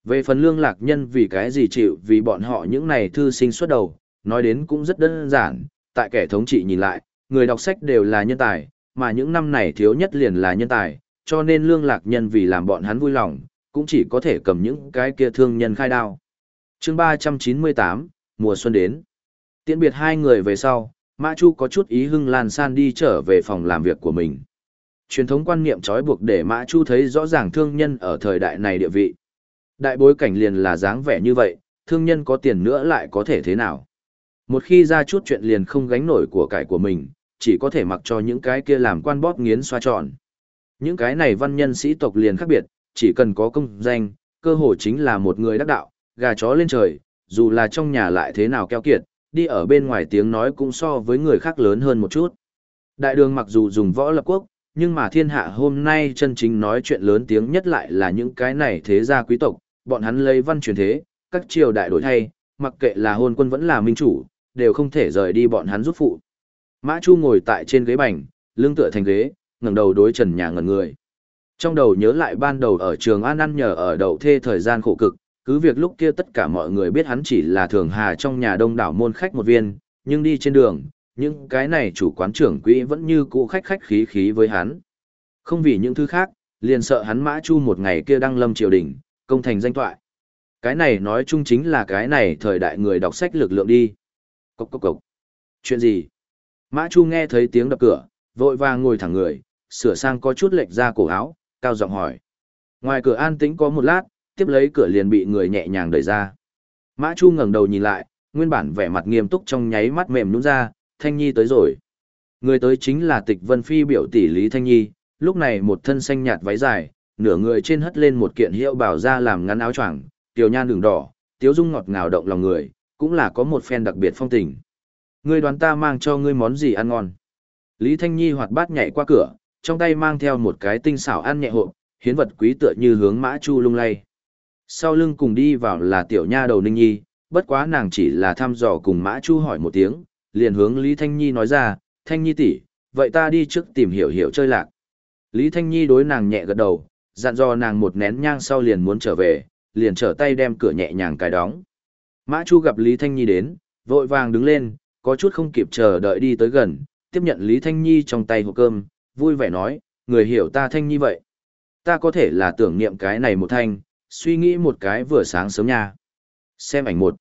Speaker 1: Về phần lương lạc nhân vì cái gì chịu vì bọn họ những này thư sinh xuất đầu, nói đến cũng rất đơn giản, tại kẻ thống trị nhìn lại, người đọc sách đều là nhân tài, mà những năm này thiếu nhất liền là nhân tài, cho nên lương lạc nhân vì làm bọn hắn vui lòng, cũng chỉ có thể cầm những cái kia thương nhân khai đao. chương 398, mùa xuân đến. Tiễn biệt hai người về sau, Mã Chu có chút ý hưng lan san đi trở về phòng làm việc của mình. Truyền thống quan niệm trói buộc để Mã Chu thấy rõ ràng thương nhân ở thời đại này địa vị. Đại bối cảnh liền là dáng vẻ như vậy, thương nhân có tiền nữa lại có thể thế nào. Một khi ra chút chuyện liền không gánh nổi của cải của mình, chỉ có thể mặc cho những cái kia làm quan bóp nghiến xoa tròn. Những cái này văn nhân sĩ tộc liền khác biệt, chỉ cần có công danh, cơ hội chính là một người đắc đạo, gà chó lên trời, dù là trong nhà lại thế nào keo kiệt, đi ở bên ngoài tiếng nói cũng so với người khác lớn hơn một chút. Đại đường mặc dù dùng võ lập quốc, nhưng mà thiên hạ hôm nay chân chính nói chuyện lớn tiếng nhất lại là những cái này thế gia quý tộc, bọn hắn lấy văn truyền thế, các triều đại đổi thay, mặc kệ là hôn quân vẫn là minh chủ, đều không thể rời đi bọn hắn giúp phụ. Mã Chu ngồi tại trên ghế bành, lưng tựa thành ghế, ngẩng đầu đối trần nhà ngẩn người. Trong đầu nhớ lại ban đầu ở trường An ăn nhờ ở đậu thê thời gian khổ cực, cứ việc lúc kia tất cả mọi người biết hắn chỉ là thường hà trong nhà đông đảo môn khách một viên, nhưng đi trên đường, những cái này chủ quán trưởng quỹ vẫn như cũ khách khách khí khí với hắn. Không vì những thứ khác, liền sợ hắn mã chu một ngày kia đăng lâm triều đình, công thành danh toại. Cái này nói chung chính là cái này thời đại người đọc sách lực lượng đi. Cốc cốc cốc. Chuyện gì? Mã Chu nghe thấy tiếng đập cửa, vội vàng ngồi thẳng người, sửa sang có chút lệch ra cổ áo, cao giọng hỏi. Ngoài cửa an tĩnh có một lát, tiếp lấy cửa liền bị người nhẹ nhàng đẩy ra. Mã Chu ngẩng đầu nhìn lại, nguyên bản vẻ mặt nghiêm túc trong nháy mắt mềm nhũn ra, Thanh Nhi tới rồi. Người tới chính là Tịch Vân Phi biểu tỷ Lý Thanh Nhi, lúc này một thân xanh nhạt váy dài, nửa người trên hất lên một kiện hiệu bảo ra làm ngắn áo choàng, tiểu nhan đường đỏ, tiếu dung ngọt ngào động lòng người, cũng là có một phen đặc biệt phong tình. Ngươi đoán ta mang cho ngươi món gì ăn ngon? Lý Thanh Nhi hoạt bát nhảy qua cửa, trong tay mang theo một cái tinh xảo ăn nhẹ hộp, hiến vật quý tựa như hướng Mã Chu lung lay. Sau lưng cùng đi vào là tiểu nha đầu Ninh Nhi, bất quá nàng chỉ là thăm dò cùng Mã Chu hỏi một tiếng, liền hướng Lý Thanh Nhi nói ra, Thanh Nhi tỷ, vậy ta đi trước tìm hiểu hiểu chơi lạc. Lý Thanh Nhi đối nàng nhẹ gật đầu, dặn dò nàng một nén nhang sau liền muốn trở về, liền trở tay đem cửa nhẹ nhàng cài đóng. Mã Chu gặp Lý Thanh Nhi đến, vội vàng đứng lên, có chút không kịp chờ đợi đi tới gần, tiếp nhận Lý Thanh Nhi trong tay hộp cơm, vui vẻ nói, người hiểu ta Thanh Nhi vậy. Ta có thể là tưởng niệm cái này một thanh, suy nghĩ một cái vừa sáng sớm nha. Xem ảnh một.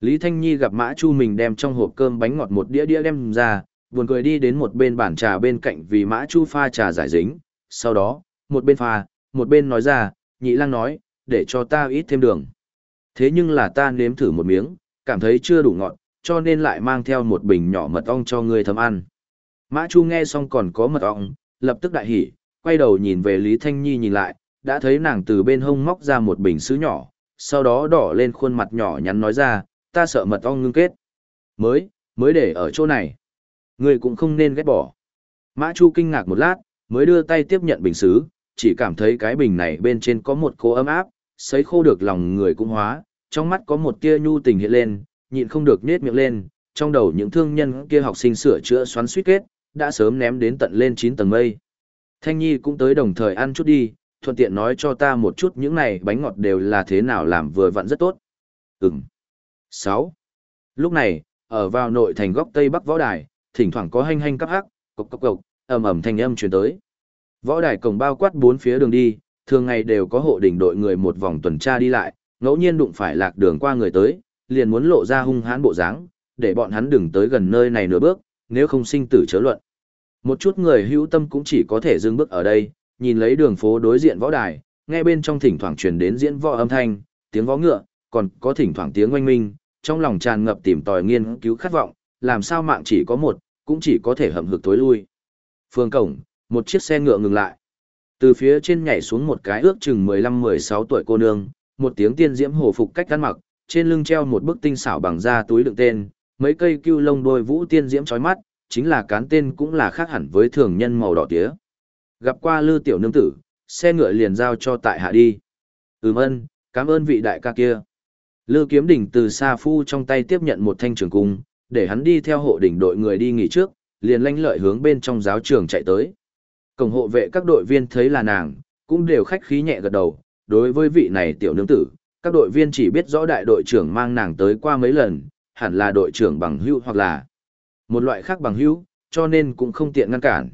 Speaker 1: Lý Thanh Nhi gặp Mã Chu mình đem trong hộp cơm bánh ngọt một đĩa đĩa đem ra, buồn cười đi đến một bên bàn trà bên cạnh vì Mã Chu pha trà giải dính, sau đó, một bên pha, một bên nói ra, nhị lang nói, để cho ta ít thêm đường. Thế nhưng là ta nếm thử một miếng, cảm thấy chưa đủ ngọt, cho nên lại mang theo một bình nhỏ mật ong cho ngươi thấm ăn. Mã Chu nghe xong còn có mật ong, lập tức đại hỉ, quay đầu nhìn về Lý Thanh Nhi nhìn lại, đã thấy nàng từ bên hông móc ra một bình sứ nhỏ, sau đó đỏ lên khuôn mặt nhỏ nhắn nói ra, ta sợ mật ong ngưng kết. Mới, mới để ở chỗ này. Ngươi cũng không nên ghét bỏ. Mã Chu kinh ngạc một lát, mới đưa tay tiếp nhận bình sứ, chỉ cảm thấy cái bình này bên trên có một cô ấm áp, sấy khô được lòng người cũng hóa, trong mắt có một tia nhu tình hiện lên, nhịn không được nết miệng lên, trong đầu những thương nhân kia học sinh sửa chữa xoắn suýt kết, đã sớm ném đến tận lên 9 tầng mây. Thanh Nhi cũng tới đồng thời ăn chút đi, thuận tiện nói cho ta một chút những này bánh ngọt đều là thế nào làm vừa vặn rất tốt. Ừm. 6. Lúc này, ở vào nội thành góc Tây Bắc Võ Đài, thỉnh thoảng có hanh hanh cắp hắc, cộc cộc cộc, ầm ầm thanh âm truyền tới. Võ đài cổng bao quát bốn phía đường đi, thường ngày đều có hộ đỉnh đội người một vòng tuần tra đi lại, ngẫu nhiên đụng phải lạc đường qua người tới, liền muốn lộ ra hung hãn bộ dáng, để bọn hắn đừng tới gần nơi này nửa bước, nếu không sinh tử chớ luận. Một chút người hữu tâm cũng chỉ có thể dừng bước ở đây, nhìn lấy đường phố đối diện võ đài, nghe bên trong thỉnh thoảng truyền đến diễn võ âm thanh, tiếng võ ngựa, còn có thỉnh thoảng tiếng oanh minh, trong lòng tràn ngập tìm tòi nghiên cứu khát vọng, làm sao mạng chỉ có một, cũng chỉ có thể hậm hực tối lui. Phương cổng, một chiếc xe ngựa ngừng lại. Từ phía trên nhảy xuống một cái ước chừng 15-16 tuổi cô nương, một tiếng tiên diễm hồ phục cách ăn mặc, trên lưng treo một bức tinh xảo bằng da túi đựng tên, mấy cây cưu lông đôi vũ tiên diễm chói mắt, chính là cán tên cũng là khác hẳn với thường nhân màu đỏ tía. Gặp qua lư tiểu nương tử, xe ngựa liền giao cho tại hạ đi. Ừm ơn, cảm ơn vị đại ca kia. Lư kiếm đỉnh từ xa phu trong tay tiếp nhận một thanh trường cung, để hắn đi theo hộ đỉnh đội người đi nghỉ trước, liền lanh lợi hướng bên trong giáo trường chạy tới. Cổng hộ vệ các đội viên thấy là nàng, cũng đều khách khí nhẹ gật đầu, đối với vị này tiểu nương tử, các đội viên chỉ biết rõ đại đội trưởng mang nàng tới qua mấy lần, hẳn là đội trưởng bằng hữu hoặc là một loại khác bằng hữu, cho nên cũng không tiện ngăn cản.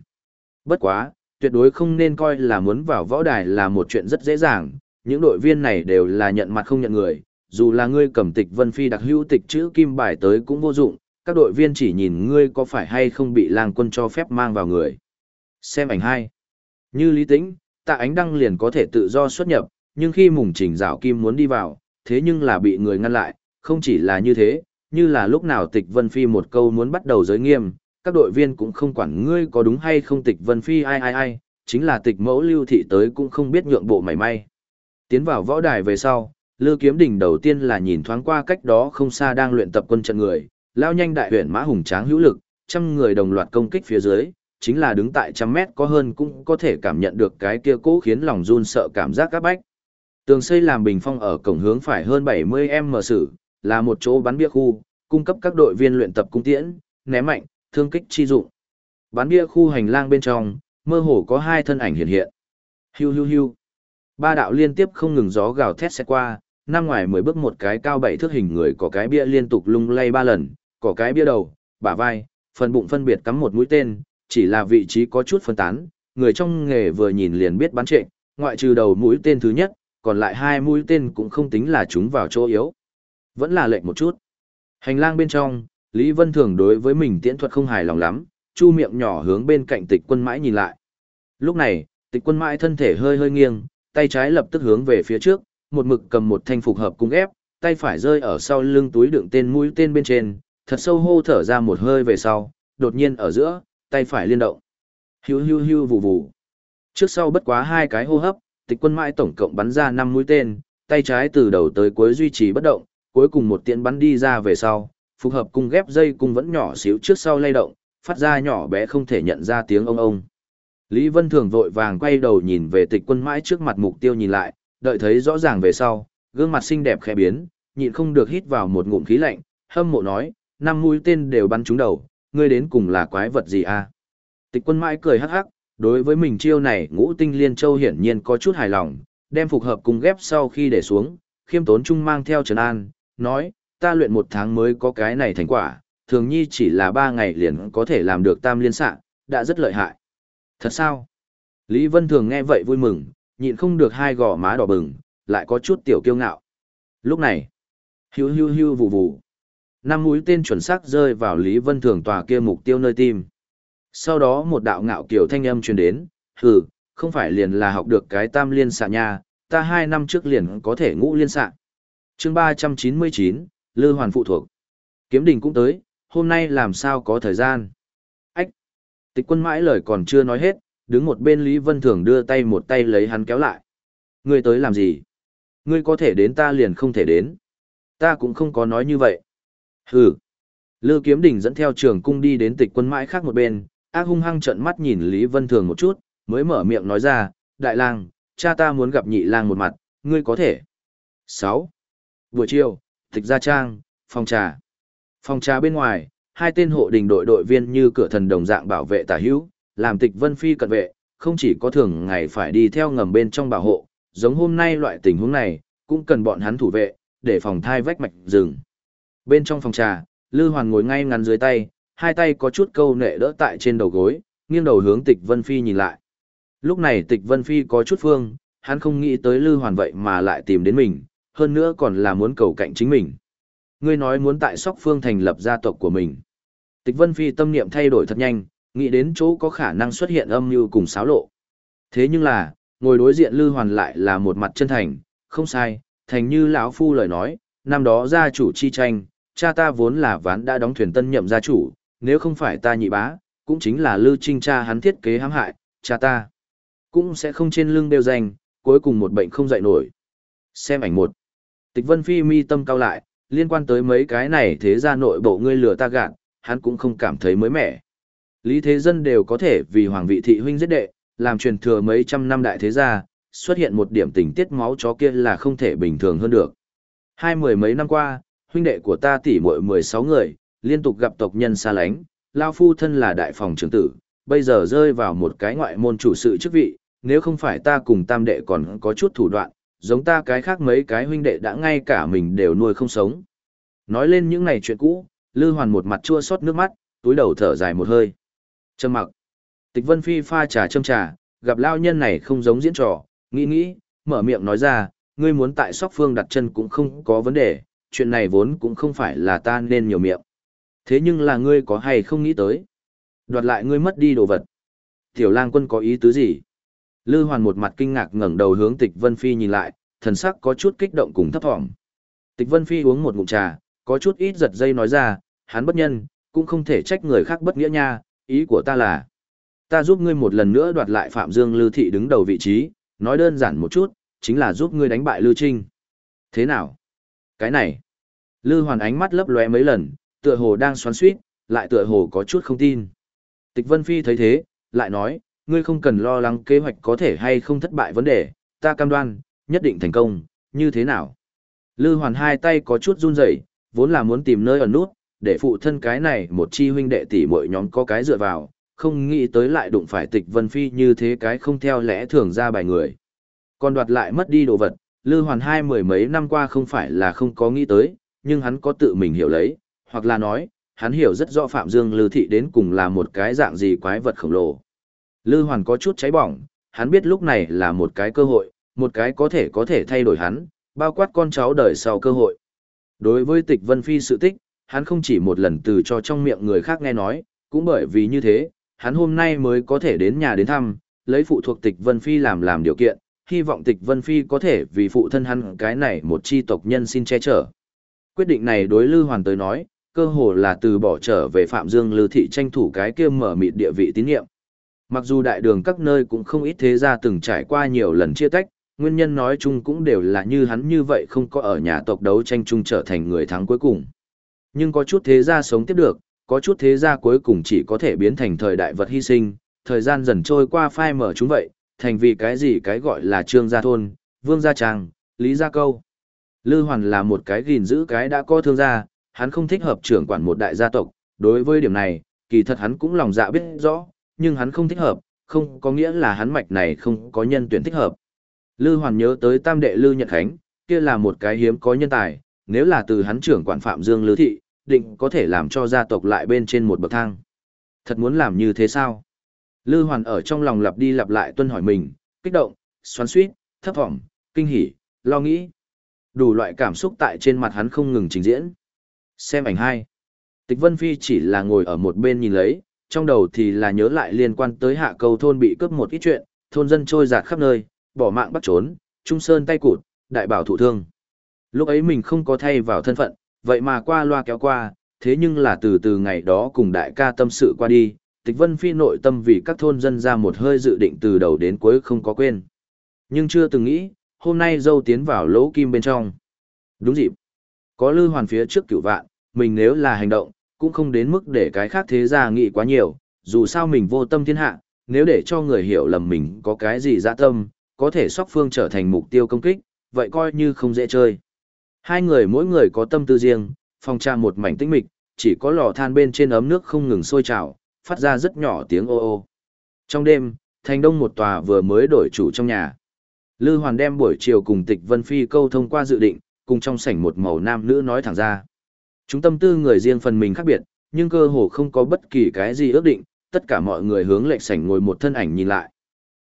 Speaker 1: Bất quá, tuyệt đối không nên coi là muốn vào võ đài là một chuyện rất dễ dàng, những đội viên này đều là nhận mặt không nhận người, dù là ngươi cầm tịch vân phi đặc hữu tịch chữ kim bài tới cũng vô dụng, các đội viên chỉ nhìn ngươi có phải hay không bị lang quân cho phép mang vào người. Xem ảnh hai. Như lý tĩnh, tạ ánh đăng liền có thể tự do xuất nhập, nhưng khi mùng trình rào kim muốn đi vào, thế nhưng là bị người ngăn lại, không chỉ là như thế, như là lúc nào tịch vân phi một câu muốn bắt đầu giới nghiêm, các đội viên cũng không quản ngươi có đúng hay không tịch vân phi ai ai ai, chính là tịch mẫu lưu thị tới cũng không biết nhượng bộ mảy may. Tiến vào võ đài về sau, Lư Kiếm Đỉnh đầu tiên là nhìn thoáng qua cách đó không xa đang luyện tập quân trận người, lao nhanh đại huyền mã hùng tráng hữu lực, trăm người đồng loạt công kích phía dưới, chính là đứng tại trăm mét có hơn cũng có thể cảm nhận được cái kia cố khiến lòng run sợ cảm giác các bách. Tường xây làm bình phong ở cổng hướng phải hơn 70m sử, là một chỗ bắn bia khu, cung cấp các đội viên luyện tập cung tiễn, ném mạnh, thương kích chi dụng. Bắn bia khu hành lang bên trong, mơ hồ có hai thân ảnh hiện hiện. Hiu hiu hiu. Ba đạo liên tiếp không ngừng gió gào thét xe qua, năm ngoài mới bước một cái cao bảy thước hình người có cái bia liên tục lung lay ba lần, có cái bia đầu, bả vai, phần bụng phân biệt cắm một mũi tên, chỉ là vị trí có chút phân tán, người trong nghề vừa nhìn liền biết bắn trệ, ngoại trừ đầu mũi tên thứ nhất, còn lại hai mũi tên cũng không tính là chúng vào chỗ yếu. Vẫn là lệnh một chút. Hành lang bên trong, Lý Vân Thường đối với mình tiễn thuật không hài lòng lắm, chu miệng nhỏ hướng bên cạnh tịch quân mãi nhìn lại. Lúc này, tịch quân mãi thân thể hơi hơi nghiêng, tay trái lập tức hướng về phía trước, một mực cầm một thanh phục hợp cung ép, tay phải rơi ở sau lưng túi đựng tên mũi tên bên trên, thật sâu hô thở ra một hơi về sau, đột nhiên ở giữa, tay phải liên động. Hiu hiu hiu vù vù. Trước sau bất quá hai cái hô hấp, tịch quân mãi tổng cộng bắn ra 5 mũi tên, tay trái từ đầu tới cuối duy trì bất động, cuối cùng một tiện bắn đi ra về sau, phù hợp cung ghép dây cung vẫn nhỏ xíu trước sau lay động, phát ra nhỏ bé không thể nhận ra tiếng ông ông. Lý Vân Thường vội vàng quay đầu nhìn về tịch quân mãi trước mặt mục tiêu nhìn lại, đợi thấy rõ ràng về sau, gương mặt xinh đẹp khẽ biến, nhịn không được hít vào một ngụm khí lạnh, hâm mộ nói, năm mũi tên đều bắn trúng đầu, ngươi đến cùng là quái vật gì à? Tịch quân mãi cười hắc hắc, đối với mình chiêu này ngũ tinh liên châu hiển nhiên có chút hài lòng, đem phục hợp cùng ghép sau khi để xuống, khiêm tốn trung mang theo Trần An, nói, ta luyện một tháng mới có cái này thành quả, thường nhi chỉ là ba ngày liền có thể làm được tam liên xạ, đã rất lợi hại. Thật sao? Lý Vân Thường nghe vậy vui mừng, nhịn không được hai gò má đỏ bừng, lại có chút tiểu kiêu ngạo. Lúc này, hưu hưu hưu vù vù. Năm mũi tên chuẩn xác rơi vào Lý Vân Thường tòa kia mục tiêu nơi tim. Sau đó một đạo ngạo kiểu thanh âm truyền đến, hừ, không phải liền là học được cái tam liên xạ nha, ta hai năm trước liền có thể ngũ liên xạ chương ba trăm chín mươi chín Lư Hoàn phụ thuộc. Kiếm đình cũng tới, hôm nay làm sao có thời gian. Ách! Tịch quân mãi lời còn chưa nói hết, đứng một bên Lý Vân Thường đưa tay một tay lấy hắn kéo lại. Ngươi tới làm gì? Ngươi có thể đến ta liền không thể đến. Ta cũng không có nói như vậy. Hừ. Lư Kiếm Đình dẫn theo trường cung đi đến tịch quân mãi khác một bên, ác hung hăng trợn mắt nhìn Lý Vân Thường một chút, mới mở miệng nói ra, đại lang, cha ta muốn gặp nhị lang một mặt, ngươi có thể. Sáu. Buổi chiều, tịch gia trang, phòng trà. Phòng trà bên ngoài, hai tên hộ đình đội đội viên như cửa thần đồng dạng bảo vệ tả hữu, làm tịch vân phi cận vệ, không chỉ có thường ngày phải đi theo ngầm bên trong bảo hộ, giống hôm nay loại tình huống này, cũng cần bọn hắn thủ vệ, để phòng thai vách mạch rừng. Bên trong phòng trà, Lư Hoàn ngồi ngay ngắn dưới tay, hai tay có chút câu nệ đỡ tại trên đầu gối, nghiêng đầu hướng Tịch Vân Phi nhìn lại. Lúc này Tịch Vân Phi có chút phương, hắn không nghĩ tới Lư Hoàn vậy mà lại tìm đến mình, hơn nữa còn là muốn cầu cạnh chính mình. Ngươi nói muốn tại Sóc Phương thành lập gia tộc của mình. Tịch Vân Phi tâm niệm thay đổi thật nhanh, nghĩ đến chỗ có khả năng xuất hiện âm mưu cùng xáo lộ. Thế nhưng là, ngồi đối diện Lư Hoàn lại là một mặt chân thành, không sai, thành như lão phu lời nói, năm đó gia chủ chi tranh, cha ta vốn là ván đã đóng thuyền tân nhậm gia chủ, nếu không phải ta nhị bá, cũng chính là Lư Trinh cha hắn thiết kế hãm hại, cha ta cũng sẽ không trên lưng đều danh, cuối cùng một bệnh không dậy nổi. Xem ảnh một. Tịch Vân Phi mi tâm cao lại, liên quan tới mấy cái này thế ra nội bộ ngươi lừa ta gạt, hắn cũng không cảm thấy mới mẻ. Lý thế dân đều có thể vì hoàng vị thị huynh giết đệ, làm truyền thừa mấy trăm năm đại thế gia, xuất hiện một điểm tình tiết máu chó kia là không thể bình thường hơn được. Hai mười mấy năm qua, huynh đệ của ta tỷ muội 16 người, liên tục gặp tộc nhân xa lánh, lao phu thân là đại phòng trưởng tử, bây giờ rơi vào một cái ngoại môn chủ sự chức vị, nếu không phải ta cùng tam đệ còn có chút thủ đoạn, giống ta cái khác mấy cái huynh đệ đã ngay cả mình đều nuôi không sống. Nói lên những ngày chuyện cũ, Lư Hoàn một mặt chua xót nước mắt, túi đầu thở dài một hơi. Trầm mặc. Tịch Vân Phi pha trà châm trà, gặp lao nhân này không giống diễn trò, nghĩ nghĩ, mở miệng nói ra, ngươi muốn tại sóc phương đặt chân cũng không có vấn đề, chuyện này vốn cũng không phải là ta nên nhiều miệng. Thế nhưng là ngươi có hay không nghĩ tới? Đoạt lại ngươi mất đi đồ vật. Tiểu lang quân có ý tứ gì? Lư Hoàn một mặt kinh ngạc ngẩng đầu hướng Tịch Vân Phi nhìn lại, thần sắc có chút kích động cùng thấp thỏm. Tịch Vân Phi uống một ngụm trà, có chút ít giật dây nói ra, hắn bất nhân, cũng không thể trách người khác bất nghĩa nha, ý của ta là, ta giúp ngươi một lần nữa đoạt lại Phạm Dương Lư Thị đứng đầu vị trí, nói đơn giản một chút, chính là giúp ngươi đánh bại Lư Trinh. Thế nào? Cái này. Lư Hoàn ánh mắt lấp lóe mấy lần, tựa hồ đang xoắn xuýt, lại tựa hồ có chút không tin. Tịch Vân Phi thấy thế, lại nói, ngươi không cần lo lắng kế hoạch có thể hay không thất bại vấn đề, ta cam đoan, nhất định thành công, như thế nào? Lư Hoàn hai tay có chút run rẩy, vốn là muốn tìm nơi ẩn nút, để phụ thân cái này một chi huynh đệ tỷ muội nhóm có cái dựa vào, không nghĩ tới lại đụng phải tịch vân phi như thế cái không theo lẽ thường ra bài người. Còn đoạt lại mất đi đồ vật, Lư Hoàn hai mười mấy năm qua không phải là không có nghĩ tới, nhưng hắn có tự mình hiểu lấy, hoặc là nói, hắn hiểu rất rõ Phạm Dương Lư Thị đến cùng là một cái dạng gì quái vật khổng lồ. Lư Hoàn có chút cháy bỏng, hắn biết lúc này là một cái cơ hội, một cái có thể có thể thay đổi hắn, bao quát con cháu đời sau cơ hội. Đối với tịch Vân Phi sự tích, hắn không chỉ một lần từ cho trong miệng người khác nghe nói, cũng bởi vì như thế, hắn hôm nay mới có thể đến nhà đến thăm, lấy phụ thuộc tịch Vân Phi làm làm điều kiện, hy vọng tịch Vân Phi có thể vì phụ thân hắn cái này một chi tộc nhân xin che chở. Quyết định này đối Lư Hoàn tới nói, cơ hồ là từ bỏ trở về Phạm Dương Lư Thị tranh thủ cái kia mở mịt địa vị tín nhiệm. Mặc dù đại đường các nơi cũng không ít thế gia từng trải qua nhiều lần chia tách, nguyên nhân nói chung cũng đều là như hắn như vậy không có ở nhà tộc đấu tranh chung trở thành người thắng cuối cùng. Nhưng có chút thế gia sống tiếp được, có chút thế gia cuối cùng chỉ có thể biến thành thời đại vật hy sinh, thời gian dần trôi qua phai mở chúng vậy, thành vì cái gì cái gọi là trương gia thôn, vương gia trang, lý gia câu. Lư Hoàn là một cái gìn giữ cái đã có thương gia, hắn không thích hợp trưởng quản một đại gia tộc, đối với điểm này, kỳ thật hắn cũng lòng dạ biết rõ, nhưng hắn không thích hợp, không có nghĩa là hắn mạch này không có nhân tuyển thích hợp. Lư Hoàn nhớ tới tam đệ Lư Nhật Khánh, kia là một cái hiếm có nhân tài, nếu là từ hắn trưởng quản Phạm Dương Lư Thị, định có thể làm cho gia tộc lại bên trên một bậc thang. Thật muốn làm như thế sao? Lư Hoàn ở trong lòng lặp đi lặp lại tuân hỏi mình, kích động, xoắn xuýt, thấp vọng, kinh hỉ, lo nghĩ. Đủ loại cảm xúc tại trên mặt hắn không ngừng trình diễn. Xem ảnh hai. Tịch Vân Phi chỉ là ngồi ở một bên nhìn lấy, trong đầu thì là nhớ lại liên quan tới hạ cầu thôn bị cướp một ít chuyện, thôn dân trôi giạt khắp nơi, bỏ mạng bắt trốn, trung sơn tay cụt, đại bảo thụ thương. Lúc ấy mình không có thay vào thân phận, vậy mà qua loa kéo qua, thế nhưng là từ từ ngày đó cùng đại ca tâm sự qua đi, tịch vân phi nội tâm vì các thôn dân ra một hơi dự định từ đầu đến cuối không có quên. Nhưng chưa từng nghĩ, hôm nay dâu tiến vào lỗ kim bên trong. Đúng dịp. Có lư hoàn phía trước cửu vạn, mình nếu là hành động, cũng không đến mức để cái khác thế gia nghĩ quá nhiều, dù sao mình vô tâm thiên hạ, nếu để cho người hiểu lầm mình có cái gì dạ tâm, có thể sóc phương trở thành mục tiêu công kích, vậy coi như không dễ chơi. Hai người mỗi người có tâm tư riêng, phòng trà một mảnh tĩnh mịch, chỉ có lò than bên trên ấm nước không ngừng sôi trào, phát ra rất nhỏ tiếng ô ô. Trong đêm, thành đông một tòa vừa mới đổi chủ trong nhà. Lư Hoàn đem buổi chiều cùng tịch Vân Phi câu thông qua dự định, cùng trong sảnh một màu nam nữ nói thẳng ra. Chúng tâm tư người riêng phần mình khác biệt, nhưng cơ hồ không có bất kỳ cái gì ước định, tất cả mọi người hướng lệnh sảnh ngồi một thân ảnh nhìn lại.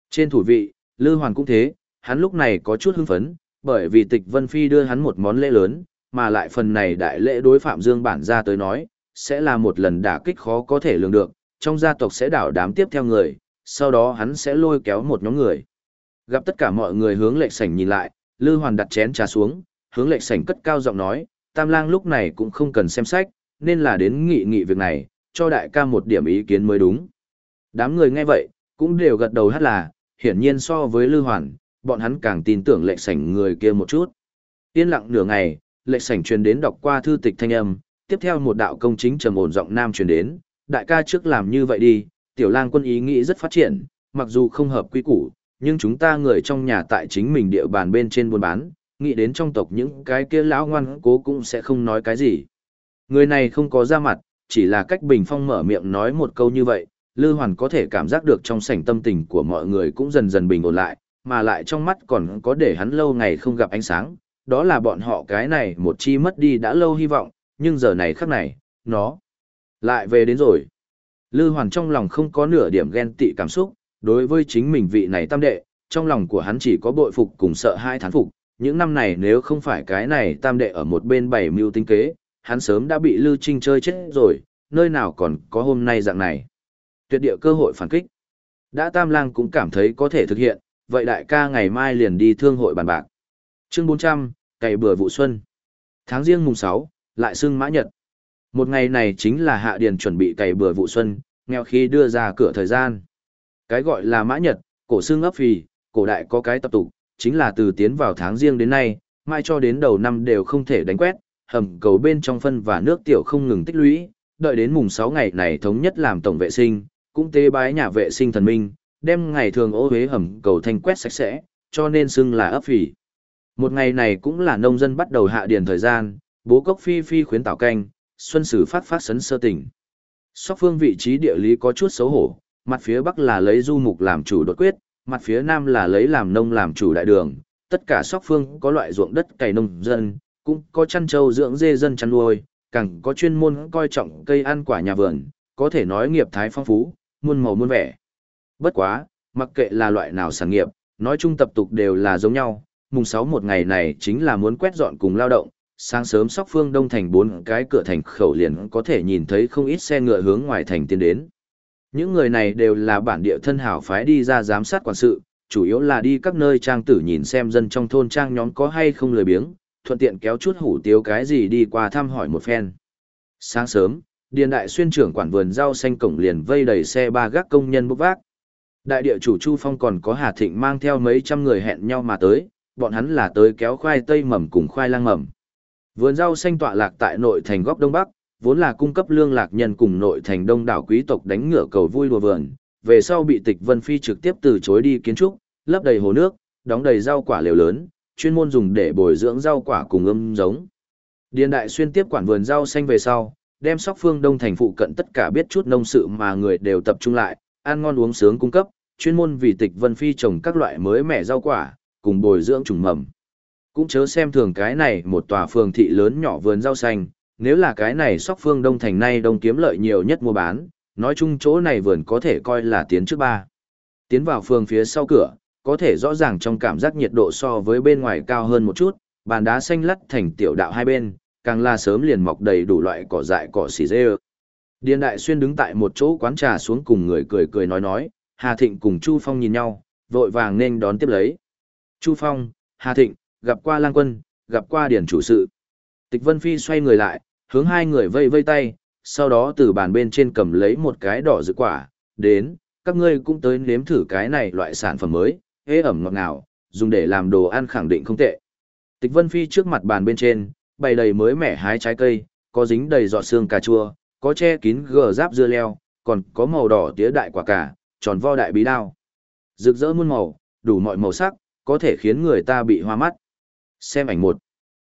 Speaker 1: Trên thủ vị, Lư Hoàn cũng thế, hắn lúc này có chút hưng phấn, bởi vì tịch Vân Phi đưa hắn một món lễ lớn, mà lại phần này đại lễ đối Phạm Dương bản ra tới nói, sẽ là một lần đả kích khó có thể lường được, trong gia tộc sẽ đảo đám tiếp theo người, sau đó hắn sẽ lôi kéo một nhóm người. Gặp tất cả mọi người hướng lệnh sảnh nhìn lại, Lư Hoàn đặt chén trà xuống, hướng lệnh sảnh cất cao giọng nói, Tam Lang lúc này cũng không cần xem sách, nên là đến nghị nghị việc này, cho đại ca một điểm ý kiến mới đúng. Đám người nghe vậy, cũng đều gật đầu hát là, hiển nhiên so với Lư Hoàn, bọn hắn càng tin tưởng lệnh sảnh người kia một chút. Yên lặng nửa ngày, lệnh sảnh truyền đến đọc qua thư tịch thanh âm, tiếp theo một đạo công chính trầm ổn giọng nam truyền đến, đại ca trước làm như vậy đi, tiểu lang quân ý nghĩ rất phát triển, mặc dù không hợp quy củ, nhưng chúng ta người trong nhà tại chính mình địa bàn bên trên buôn bán, nghĩ đến trong tộc những cái kia lão ngoan cố cũng sẽ không nói cái gì. Người này không có ra mặt, chỉ là cách bình phong mở miệng nói một câu như vậy, Lư Hoàn có thể cảm giác được trong sảnh tâm tình của mọi người cũng dần dần bình ổn lại, mà lại trong mắt còn có để hắn lâu ngày không gặp ánh sáng, đó là bọn họ cái này một chi mất đi đã lâu hy vọng, nhưng giờ này khắc này, nó lại về đến rồi. Lư Hoàn trong lòng không có nửa điểm ghen tị cảm xúc, đối với chính mình vị này tam đệ, trong lòng của hắn chỉ có bội phục cùng sợ hai thán phục, những năm này nếu không phải cái này tam đệ ở một bên bảy mưu tinh kế, hắn sớm đã bị Lưu Trinh chơi chết rồi, nơi nào còn có hôm nay dạng này. Tuyệt địa cơ hội phản kích. Đã tam lang cũng cảm thấy có thể thực hiện, vậy đại ca ngày mai liền đi thương hội bàn bạc. Chương 400, cày bừa vụ xuân. Tháng riêng mùng 6, lại xưng mã nhật. Một ngày này chính là hạ điền chuẩn bị cày bừa vụ xuân, nghèo khi đưa ra cửa thời gian. Cái gọi là mã nhật, cổ xương ấp phì, cổ đại có cái tập tục, chính là từ tiến vào tháng riêng đến nay, mai cho đến đầu năm đều không thể đánh quét, hầm cầu bên trong phân và nước tiểu không ngừng tích lũy, đợi đến mùng 6 ngày này thống nhất làm tổng vệ sinh, cũng tế bái nhà vệ sinh thần minh, đem ngày thường ô huế hầm cầu thanh quét sạch sẽ, cho nên xưng là ấp phỉ. Một ngày này cũng là nông dân bắt đầu hạ điền thời gian, bố cốc phi phi khuyến tảo canh, xuân sử phát phát sấn sơ tỉnh. Sóc phương vị trí địa lý có chút xấu hổ, mặt phía bắc là lấy du mục làm chủ đột quyết, mặt phía nam là lấy làm nông làm chủ đại đường. Tất cả sóc phương có loại ruộng đất cày nông dân, cũng có chăn trâu dưỡng dê dân chăn nuôi, càng có chuyên môn coi trọng cây ăn quả nhà vườn, có thể nói nghiệp thái phong phú, muôn màu muôn vẻ. Bất quá, mặc kệ là loại nào sản nghiệp, nói chung tập tục đều là giống nhau, mùng 6 một ngày này chính là muốn quét dọn cùng lao động, sáng sớm sóc phương đông thành bốn cái cửa thành khẩu liền có thể nhìn thấy không ít xe ngựa hướng ngoài thành tiến đến. Những người này đều là bản địa thân hảo phái đi ra giám sát quản sự, chủ yếu là đi các nơi trang tử nhìn xem dân trong thôn trang nhóm có hay không lười biếng, thuận tiện kéo chút hủ tiếu cái gì đi qua thăm hỏi một phen. Sáng sớm, Điền Đại Xuyên trưởng quản vườn rau xanh cổng liền vây đầy xe ba gác công nhân bốc vác. Đại địa chủ Chu Phong còn có Hà Thịnh mang theo mấy trăm người hẹn nhau mà tới, bọn hắn là tới kéo khoai tây mầm cùng khoai lang mầm. Vườn rau xanh tọa lạc tại nội thành góc đông bắc, vốn là cung cấp lương lạc nhân cùng nội thành đông đảo quý tộc đánh ngựa cầu vui đùa vườn, về sau bị Tịch Vân Phi trực tiếp từ chối đi kiến trúc, lấp đầy hồ nước, đóng đầy rau quả liều lớn, chuyên môn dùng để bồi dưỡng rau quả cùng ươm giống. Điền Đại Xuyên tiếp quản vườn rau xanh về sau, đem sóc phương đông thành phụ cận tất cả biết chút nông sự mà người đều tập trung lại, ăn ngon uống sướng cung cấp, chuyên môn vì tịch vân phi trồng các loại mới mẻ rau quả, cùng bồi dưỡng trùng mầm. Cũng chớ xem thường cái này một tòa phường thị lớn nhỏ vườn rau xanh, nếu là cái này sóc phương đông thành nay đông kiếm lợi nhiều nhất mua bán, nói chung chỗ này vườn có thể coi là tiến trước ba. Tiến vào phường phía sau cửa, có thể rõ ràng trong cảm giác nhiệt độ so với bên ngoài cao hơn một chút, bàn đá xanh lắt thành tiểu đạo hai bên, càng là sớm liền mọc đầy đủ loại cỏ dại cỏ xì dê Điền Đại Xuyên đứng tại một chỗ quán trà xuống cùng người cười cười nói nói, Hà Thịnh cùng Chu Phong nhìn nhau, vội vàng nên đón tiếp lấy. Chu Phong, Hà Thịnh, gặp qua lang quân, gặp qua điển chủ sự. Tịch Vân Phi xoay người lại, hướng hai người vây vây tay, sau đó từ bàn bên trên cầm lấy một cái đỏ dự quả, đến, các ngươi cũng tới nếm thử cái này loại sản phẩm mới, hế ẩm ngọt ngào, dùng để làm đồ ăn khẳng định không tệ. Tịch Vân Phi trước mặt bàn bên trên, bày đầy mới mẻ hái trái cây, có dính đầy giọt xương cà chua, có che kín gờ giáp dưa leo, còn có màu đỏ tía đại quả cà, tròn vo đại bí đao. Rực rỡ muôn màu, đủ mọi màu sắc, có thể khiến người ta bị hoa mắt. Xem ảnh một.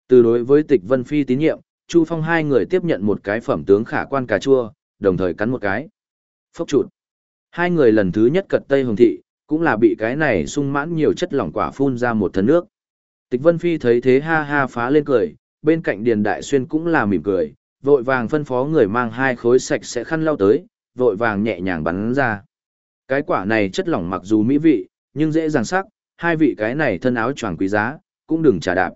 Speaker 1: Từ đối với tịch Vân Phi tín nhiệm, Chu Phong hai người tiếp nhận một cái phẩm tướng khả quan cà chua, đồng thời cắn một cái. Phốc chuột. Hai người lần thứ nhất cật Tây Hồng Thị, cũng là bị cái này sung mãn nhiều chất lỏng quả phun ra một thân nước. Tịch Vân Phi thấy thế ha ha phá lên cười, bên cạnh Điền Đại Xuyên cũng là mỉm cười, vội vàng phân phó người mang hai khối sạch sẽ khăn lau tới, vội vàng nhẹ nhàng bắn ra. Cái quả này chất lỏng mặc dù mỹ vị, nhưng dễ dàng sắc, hai vị cái này thân áo choàng quý giá, cũng đừng trả đạp.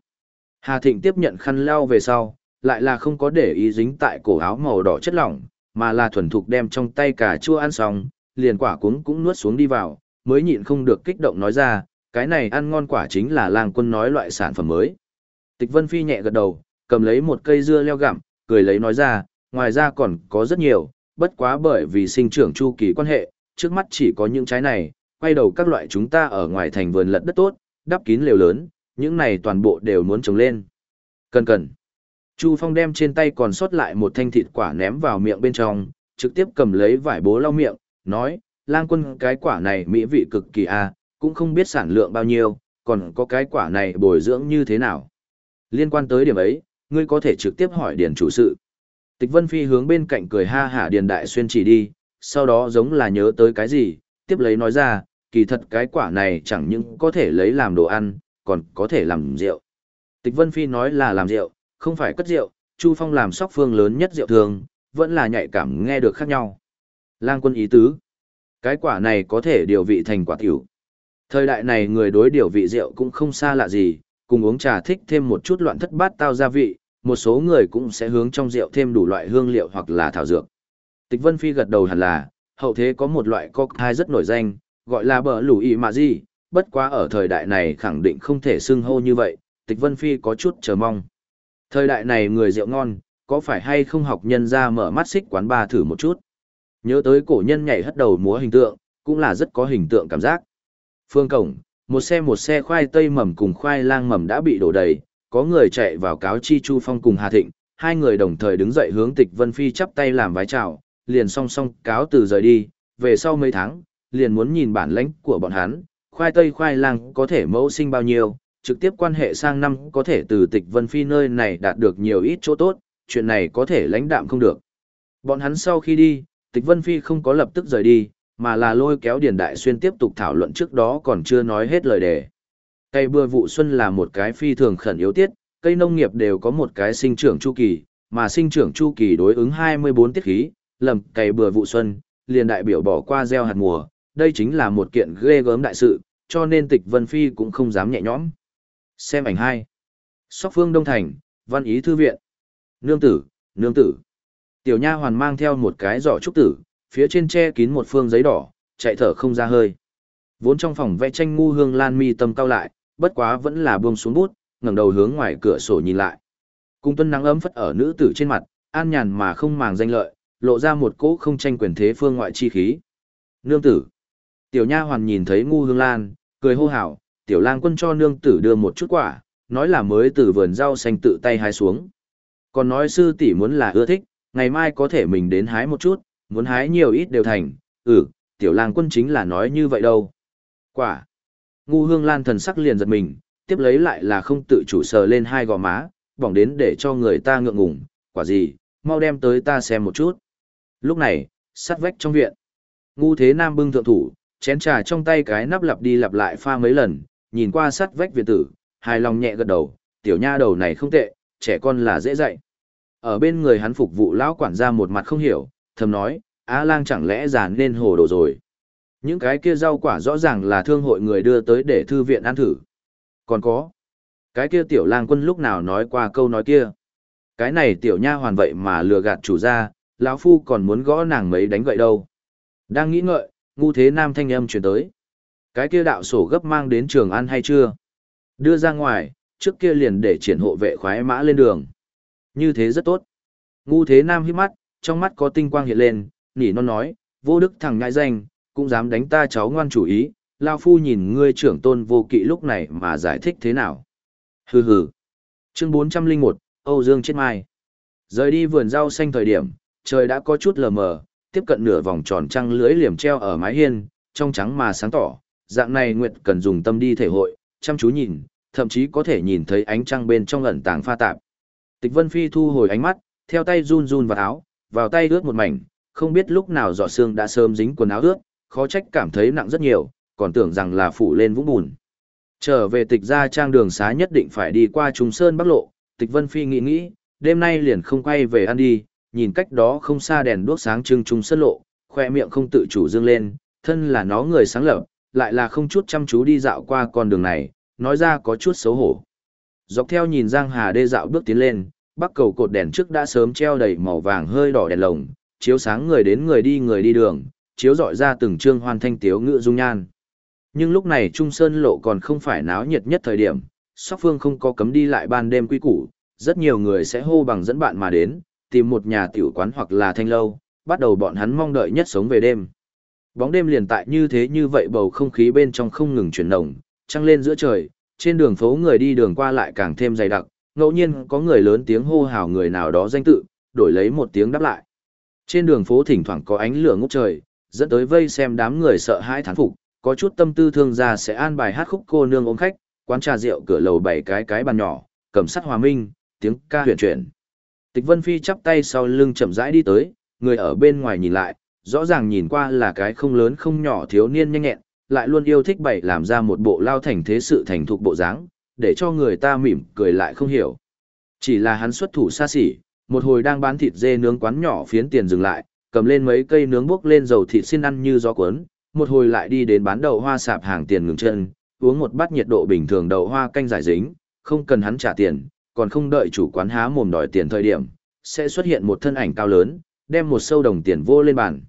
Speaker 1: Hà Thịnh tiếp nhận khăn lau về sau, lại là không có để ý dính tại cổ áo màu đỏ chất lỏng, mà là thuần thục đem trong tay cả chua ăn xong, liền quả cuống cũng nuốt xuống đi vào, mới nhịn không được kích động nói ra, cái này ăn ngon quả chính là lang quân nói loại sản phẩm mới. Tịch Vân Phi nhẹ gật đầu, cầm lấy một cây dưa leo gặm, cười lấy nói ra, ngoài ra còn có rất nhiều, bất quá bởi vì sinh trưởng chu kỳ quan hệ, trước mắt chỉ có những trái này, quay đầu các loại chúng ta ở ngoài thành vườn lật đất tốt, đắp kín lều lớn, những này toàn bộ đều muốn trồng lên. Cần cần. Chu Phong đem trên tay còn sót lại một thanh thịt quả ném vào miệng bên trong, trực tiếp cầm lấy vải bố lau miệng, nói, lang quân cái quả này mỹ vị cực kỳ a, cũng không biết sản lượng bao nhiêu, còn có cái quả này bồi dưỡng như thế nào. Liên quan tới điểm ấy, ngươi có thể trực tiếp hỏi điền chủ sự. Tịch Vân Phi hướng bên cạnh cười ha hả điền đại xuyên chỉ đi, sau đó giống là nhớ tới cái gì, tiếp lấy nói ra, kỳ thật cái quả này chẳng những có thể lấy làm đồ ăn, còn có thể làm rượu. Tịch Vân Phi nói là làm rượu, không phải cất rượu, Chu Phong làm sóc phương lớn nhất rượu thường, vẫn là nhạy cảm nghe được khác nhau. Lang quân ý tứ. Cái quả này có thể điều vị thành quả tiểu. Thời đại này người đối điều vị rượu cũng không xa lạ gì, cùng uống trà thích thêm một chút loạn thất bát tao gia vị, một số người cũng sẽ hướng trong rượu thêm đủ loại hương liệu hoặc là thảo dược. Tịch Vân Phi gật đầu hẳn là, hậu thế có một loại cocktail rất nổi danh, gọi là bờ lù ý mà gì, bất quá ở thời đại này khẳng định không thể xưng hô như vậy, Tịch Vân Phi có chút chờ mong. Thời đại này người rượu ngon, có phải hay không học nhân ra mở mắt xích quán ba thử một chút. Nhớ tới cổ nhân nhảy hất đầu múa hình tượng, cũng là rất có hình tượng cảm giác. Phương cổng, một xe một xe khoai tây mầm cùng khoai lang mầm đã bị đổ đầy, có người chạy vào cáo chi Chu Phong cùng Hà Thịnh, hai người đồng thời đứng dậy hướng Tịch Vân Phi chắp tay làm vái chào, liền song song cáo từ rời đi, về sau mấy tháng, liền muốn nhìn bản lãnh của bọn hắn, khoai tây khoai lang có thể mẫu sinh bao nhiêu, trực tiếp quan hệ sang năm có thể từ Tịch Vân Phi nơi này đạt được nhiều ít chỗ tốt, chuyện này có thể lãnh đạm không được. Bọn hắn sau khi đi, Tịch Vân Phi không có lập tức rời đi, mà là lôi kéo Điền Đại Xuyên tiếp tục thảo luận trước đó còn chưa nói hết lời đề. Cây bưa vụ xuân là một cái phi thường khẩn yếu tiết, cây nông nghiệp đều có một cái sinh trưởng chu kỳ, mà sinh trưởng chu kỳ đối ứng 24 tiết khí, lầm cây bừa vụ xuân, liền đại biểu bỏ qua gieo hạt mùa, đây chính là một kiện ghê gớm đại sự, cho nên tịch Vân Phi cũng không dám nhẹ nhõm. Xem ảnh hai, Sóc phương Đông Thành, Văn Ý Thư Viện. Nương tử, nương tử. Tiểu nha hoàn mang theo một cái giỏ trúc tử, phía trên che kín một phương giấy đỏ, chạy thở không ra hơi. Vốn trong phòng vẽ tranh ngu hương lan mi tâm cao lại, bất quá vẫn là buông xuống bút, ngẩng đầu hướng ngoài cửa sổ nhìn lại. Cung tuân nắng ấm phất ở nữ tử trên mặt, an nhàn mà không màng danh lợi, lộ ra một cỗ không tranh quyền thế phương ngoại chi khí. Nương tử. Tiểu nha hoàn nhìn thấy ngu hương lan, cười hô hào, tiểu lang quân cho nương tử đưa một chút quả, nói là mới từ vườn rau xanh tự tay hái xuống. Còn nói sư tỷ muốn là ưa thích, ngày mai có thể mình đến hái một chút, muốn hái nhiều ít đều thành, ừ, tiểu lang quân chính là nói như vậy đâu. Quả. Ngu hương lan thần sắc liền giật mình, tiếp lấy lại là không tự chủ sờ lên hai gò má, bỏng đến để cho người ta ngượng ngùng, quả gì, mau đem tới ta xem một chút. Lúc này, sắt vách trong viện. Ngu thế nam bưng thượng thủ, chén trà trong tay cái nắp lặp đi lặp lại pha mấy lần, nhìn qua sắt vách viện tử, hài lòng nhẹ gật đầu, tiểu nha đầu này không tệ, trẻ con là dễ dạy. Ở bên người hắn phục vụ lão quản gia một mặt không hiểu, thầm nói, Á lang chẳng lẽ già nên hồ đồ rồi. Những cái kia rau quả rõ ràng là thương hội người đưa tới để thư viện ăn thử. Còn có, cái kia tiểu lang quân lúc nào nói qua câu nói kia. Cái này tiểu nha hoàn vậy mà lừa gạt chủ gia, lão phu còn muốn gõ nàng mấy đánh vậy đâu. Đang nghĩ ngợi, ngu thế nam thanh âm chuyển tới. Cái kia đạo sổ gấp mang đến trường ăn hay chưa? Đưa ra ngoài, trước kia liền để triển hộ vệ khoái mã lên đường. Như thế rất tốt. Ngu thế nam hít mắt, trong mắt có tinh quang hiện lên, nỉ non nói, vô đức thằng ngại danh, cũng dám đánh ta cháu ngoan chủ ý, lao phu nhìn ngươi trưởng tôn vô kỵ lúc này mà giải thích thế nào. Hừ hừ. Chương 401, Âu Dương chết mai. Rời đi vườn rau xanh thời điểm, trời đã có chút lờ mờ, tiếp cận nửa vòng tròn trăng lưới liềm treo ở mái hiên, trong trắng mà sáng tỏ, dạng này Nguyệt cần dùng tâm đi thể hội, chăm chú nhìn, thậm chí có thể nhìn thấy ánh trăng bên trong ẩn tàng pha tạp. Tịch Vân Phi thu hồi ánh mắt, theo tay run run vào áo, vào tay ướt một mảnh, không biết lúc nào giọt xương đã sớm dính quần áo ướt, khó trách cảm thấy nặng rất nhiều, còn tưởng rằng là phủ lên vũng bùn. Trở về tịch ra trang đường xá nhất định phải đi qua Trung Sơn Bắc Lộ, tịch Vân Phi nghĩ nghĩ, đêm nay liền không quay về ăn đi, nhìn cách đó không xa đèn đuốc sáng trưng Trung Sơn Lộ, khoe miệng không tự chủ dương lên, thân là nó người sáng lập, lại là không chút chăm chú đi dạo qua con đường này, nói ra có chút xấu hổ. Dọc theo nhìn Giang Hà đê dạo bước tiến lên, bắc cầu cột đèn trước đã sớm treo đầy màu vàng hơi đỏ đèn lồng, chiếu sáng người đến người đi người đi đường, chiếu dọi ra từng trương hoàn thanh tiếu ngựa dung nhan. Nhưng lúc này Trung Sơn lộ còn không phải náo nhiệt nhất thời điểm, Sóc Phương không có cấm đi lại ban đêm quy củ, rất nhiều người sẽ hô bằng dẫn bạn mà đến, tìm một nhà tiểu quán hoặc là thanh lâu, bắt đầu bọn hắn mong đợi nhất sống về đêm. Bóng đêm liền tại như thế như vậy bầu không khí bên trong không ngừng chuyển động, trăng lên giữa trời, trên đường phố người đi đường qua lại càng thêm dày đặc, ngẫu nhiên có người lớn tiếng hô hào người nào đó danh tự, đổi lấy một tiếng đáp lại. Trên đường phố thỉnh thoảng có ánh lửa ngút trời, dẫn tới vây xem đám người sợ hãi thán phục, có chút tâm tư thương gia sẽ an bài hát khúc cô nương ôm khách, quán trà rượu cửa lầu bảy cái cái bàn nhỏ, cầm sắt hòa minh, tiếng ca huyền chuyển. Tịch Vân Phi chắp tay sau lưng chậm rãi đi tới, người ở bên ngoài nhìn lại, rõ ràng nhìn qua là cái không lớn không nhỏ thiếu niên nhanh nhẹn, lại luôn yêu thích bày làm ra một bộ lao thành thế sự thành thục bộ dáng, để cho người ta mỉm cười lại không hiểu. Chỉ là hắn xuất thủ xa xỉ, một hồi đang bán thịt dê nướng quán nhỏ phiến tiền dừng lại, cầm lên mấy cây nướng bốc lên dầu thịt xin ăn như gió cuốn, một hồi lại đi đến bán đậu hoa sạp hàng tiền ngừng chân, uống một bát nhiệt độ bình thường đậu hoa canh giải dính, không cần hắn trả tiền, còn không đợi chủ quán há mồm đòi tiền thời điểm, sẽ xuất hiện một thân ảnh cao lớn, đem một sâu đồng tiền vô lên bàn.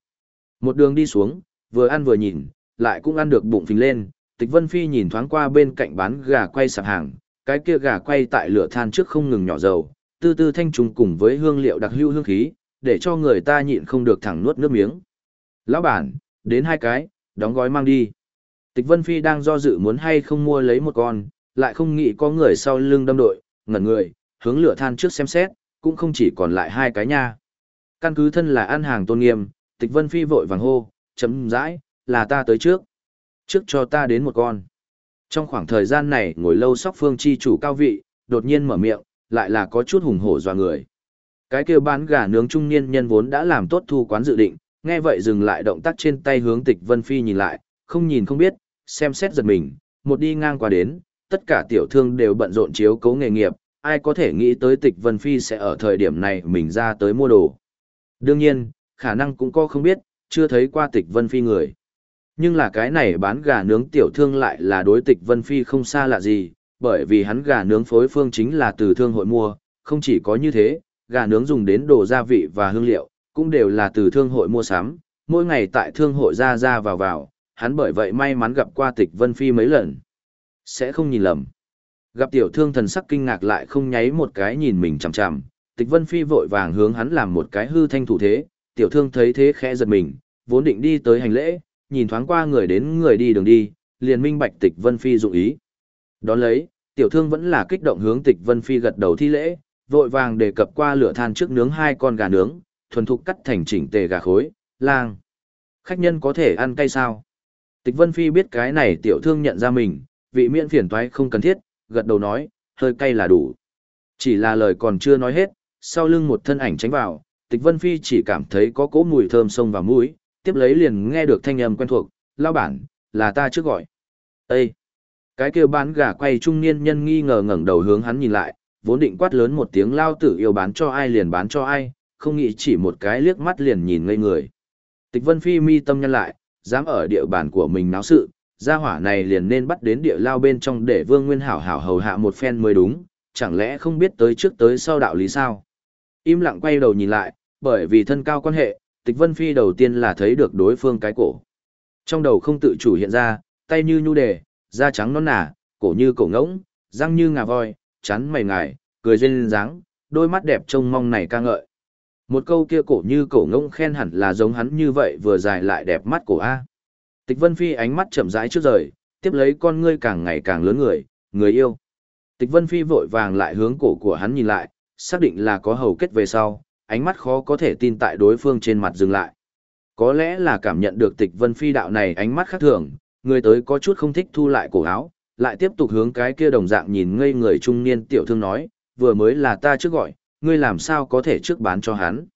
Speaker 1: Một đường đi xuống, vừa ăn vừa nhìn, lại cũng ăn được bụng phình lên, Tịch Vân Phi nhìn thoáng qua bên cạnh bán gà quay sạp hàng, cái kia gà quay tại lửa than trước không ngừng nhỏ dầu, tư tư thanh trùng cùng với hương liệu đặc hữu hương khí, để cho người ta nhịn không được thẳng nuốt nước miếng. Lão bản, đến hai cái, đóng gói mang đi. Tịch Vân Phi đang do dự muốn hay không mua lấy một con, lại không nghĩ có người sau lưng đâm đội, ngẩn người, hướng lửa than trước xem xét, cũng không chỉ còn lại hai cái nha. Căn cứ thân là ăn hàng tôn nghiêm, Tịch Vân Phi vội vàng hô, chấm dãi, là ta tới trước. Trước cho ta đến một con. Trong khoảng thời gian này ngồi lâu sóc phương chi chủ cao vị, đột nhiên mở miệng, lại là có chút hùng hổ dọa người. Cái kêu bán gà nướng trung niên nhân vốn đã làm tốt thu quán dự định, nghe vậy dừng lại động tác trên tay hướng tịch Vân Phi nhìn lại, không nhìn không biết, xem xét giật mình, một đi ngang qua đến, tất cả tiểu thương đều bận rộn chiếu cố nghề nghiệp, ai có thể nghĩ tới tịch Vân Phi sẽ ở thời điểm này mình ra tới mua đồ. Đương nhiên, khả năng cũng có không biết, chưa thấy qua tịch Vân Phi người. Nhưng là cái này bán gà nướng tiểu thương lại là đối tịch Vân Phi không xa lạ gì, bởi vì hắn gà nướng phối phương chính là từ thương hội mua, không chỉ có như thế, gà nướng dùng đến đồ gia vị và hương liệu, cũng đều là từ thương hội mua sắm, mỗi ngày tại thương hội ra ra vào vào, hắn bởi vậy may mắn gặp qua tịch Vân Phi mấy lần. Sẽ không nhìn lầm. Gặp tiểu thương thần sắc kinh ngạc lại không nháy một cái nhìn mình chằm chằm, tịch Vân Phi vội vàng hướng hắn làm một cái hư thanh thủ thế, tiểu thương thấy thế khẽ giật mình, vốn định đi tới hành lễ, nhìn thoáng qua người đến người đi đường đi, liền minh bạch tịch Vân Phi dụng ý. Đón lấy, tiểu thương vẫn là kích động hướng tịch Vân Phi gật đầu thi lễ, vội vàng đề cập qua lửa than trước nướng hai con gà nướng, thuần thục cắt thành chỉnh tề gà khối, lang. Khách nhân có thể ăn cay sao? Tịch Vân Phi biết cái này tiểu thương nhận ra mình, vị miễn phiền toái không cần thiết, gật đầu nói, hơi cay là đủ. Chỉ là lời còn chưa nói hết, sau lưng một thân ảnh tránh vào, Tịch Vân Phi chỉ cảm thấy có cỗ mùi thơm sông vào mũi, tiếp lấy liền nghe được thanh âm quen thuộc, lao bản, là ta trước gọi. Ê! Cái kia bán gà quay trung niên nhân nghi ngờ ngẩng đầu hướng hắn nhìn lại, vốn định quát lớn một tiếng lao tử yêu bán cho ai liền bán cho ai, không nghĩ chỉ một cái liếc mắt liền nhìn ngây người. Tịch Vân Phi mi tâm nhân lại, dám ở địa bàn của mình náo sự, gia hỏa này liền nên bắt đến địa lao bên trong để Vương Nguyên hảo hảo hầu hạ một phen mới đúng, chẳng lẽ không biết tới trước tới sau đạo lý sao? Im lặng quay đầu nhìn lại, bởi vì thân cao quan hệ, Tịch Vân Phi đầu tiên là thấy được đối phương cái cổ. Trong đầu không tự chủ hiện ra, tay như nhu đề, da trắng non nả, cổ như cổ ngỗng, răng như ngà voi, chán mày ngài, cười duyên dáng, đôi mắt đẹp trông mong này ca ngợi. Một câu kia cổ như cổ ngỗng khen hẳn là giống hắn như vậy vừa dài lại đẹp mắt cổ A. Tịch Vân Phi ánh mắt chậm rãi trước rời, tiếp lấy con ngươi càng ngày càng lớn người, người yêu. Tịch Vân Phi vội vàng lại hướng cổ của hắn nhìn lại, xác định là có hầu kết về sau, ánh mắt khó có thể tin tại đối phương trên mặt dừng lại. Có lẽ là cảm nhận được Tịch Vân Phi đạo này ánh mắt khác thường, người tới có chút không thích thu lại cổ áo, lại tiếp tục hướng cái kia đồng dạng nhìn ngây người trung niên tiểu thương nói, vừa mới là ta trước gọi, ngươi làm sao có thể trước bán cho hắn.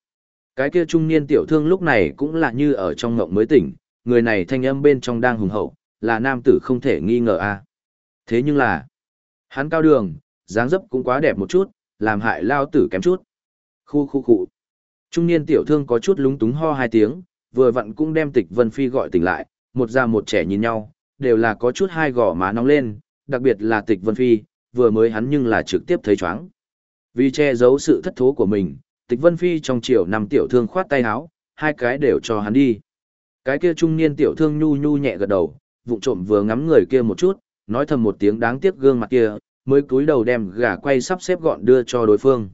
Speaker 1: Cái kia trung niên tiểu thương lúc này cũng là như ở trong ngộng mới tỉnh, người này thanh âm bên trong đang hùng hậu, là nam tử không thể nghi ngờ a. Thế nhưng là, hắn cao đường, dáng dấp cũng quá đẹp một chút, làm hại lao tử kém chút. Khu khu khu. Trung niên tiểu thương có chút lúng túng ho hai tiếng, vừa vặn cũng đem tịch Vân Phi gọi tỉnh lại, một già một trẻ nhìn nhau, đều là có chút hai gò má nóng lên, đặc biệt là tịch Vân Phi, vừa mới hắn nhưng là trực tiếp thấy chóng. Vì che giấu sự thất thố của mình, tịch Vân Phi trong chiều nằm tiểu thương khoát tay áo, hai cái đều cho hắn đi. Cái kia trung niên tiểu thương nhu nhu nhẹ gật đầu, vụng trộm vừa ngắm người kia một chút, nói thầm một tiếng đáng tiếc gương mặt kia, mới cúi đầu đem gà quay sắp xếp gọn đưa cho đối phương.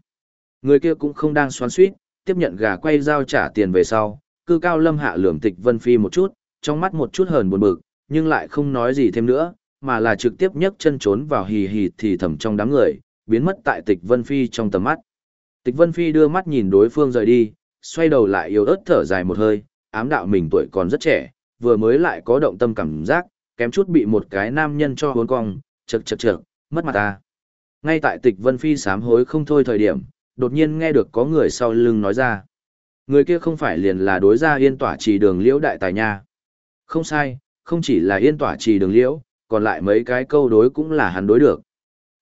Speaker 1: Người kia cũng không đang xoắn suýt, tiếp nhận gà quay giao trả tiền về sau, cư cao lâm hạ lườm tịch Vân Phi một chút, trong mắt một chút hờn buồn bực, nhưng lại không nói gì thêm nữa, mà là trực tiếp nhấc chân trốn vào hì hì thì thầm trong đám người, biến mất tại tịch Vân Phi trong tầm mắt. Tịch Vân Phi đưa mắt nhìn đối phương rời đi, xoay đầu lại yếu ớt thở dài một hơi, ám đạo mình tuổi còn rất trẻ, vừa mới lại có động tâm cảm giác, kém chút bị một cái nam nhân cho hốn cong, chật chật chật, mất mặt ta. Ngay tại tịch Vân Phi sám hối không thôi thời điểm, đột nhiên nghe được có người sau lưng nói ra. Người kia không phải liền là đối gia yên tỏa trì đường liễu đại tài nha. Không sai, không chỉ là yên tỏa trì đường liễu, còn lại mấy cái câu đối cũng là hắn đối được.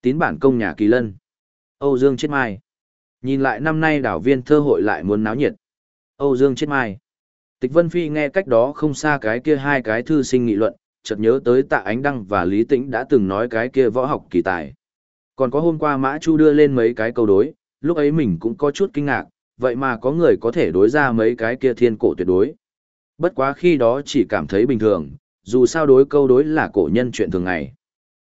Speaker 1: Tín bản công nhà kỳ lân. Âu Dương chết mai. Nhìn lại năm nay đảo viên thơ hội lại muốn náo nhiệt. Âu Dương chết mai. Tịch Vân Phi nghe cách đó không xa cái kia hai cái thư sinh nghị luận, chợt nhớ tới tạ ánh đăng và Lý Tĩnh đã từng nói cái kia võ học kỳ tài. Còn có hôm qua Mã Chu đưa lên mấy cái câu đối, lúc ấy mình cũng có chút kinh ngạc, vậy mà có người có thể đối ra mấy cái kia thiên cổ tuyệt đối. Bất quá khi đó chỉ cảm thấy bình thường, dù sao đối câu đối là cổ nhân chuyện thường ngày.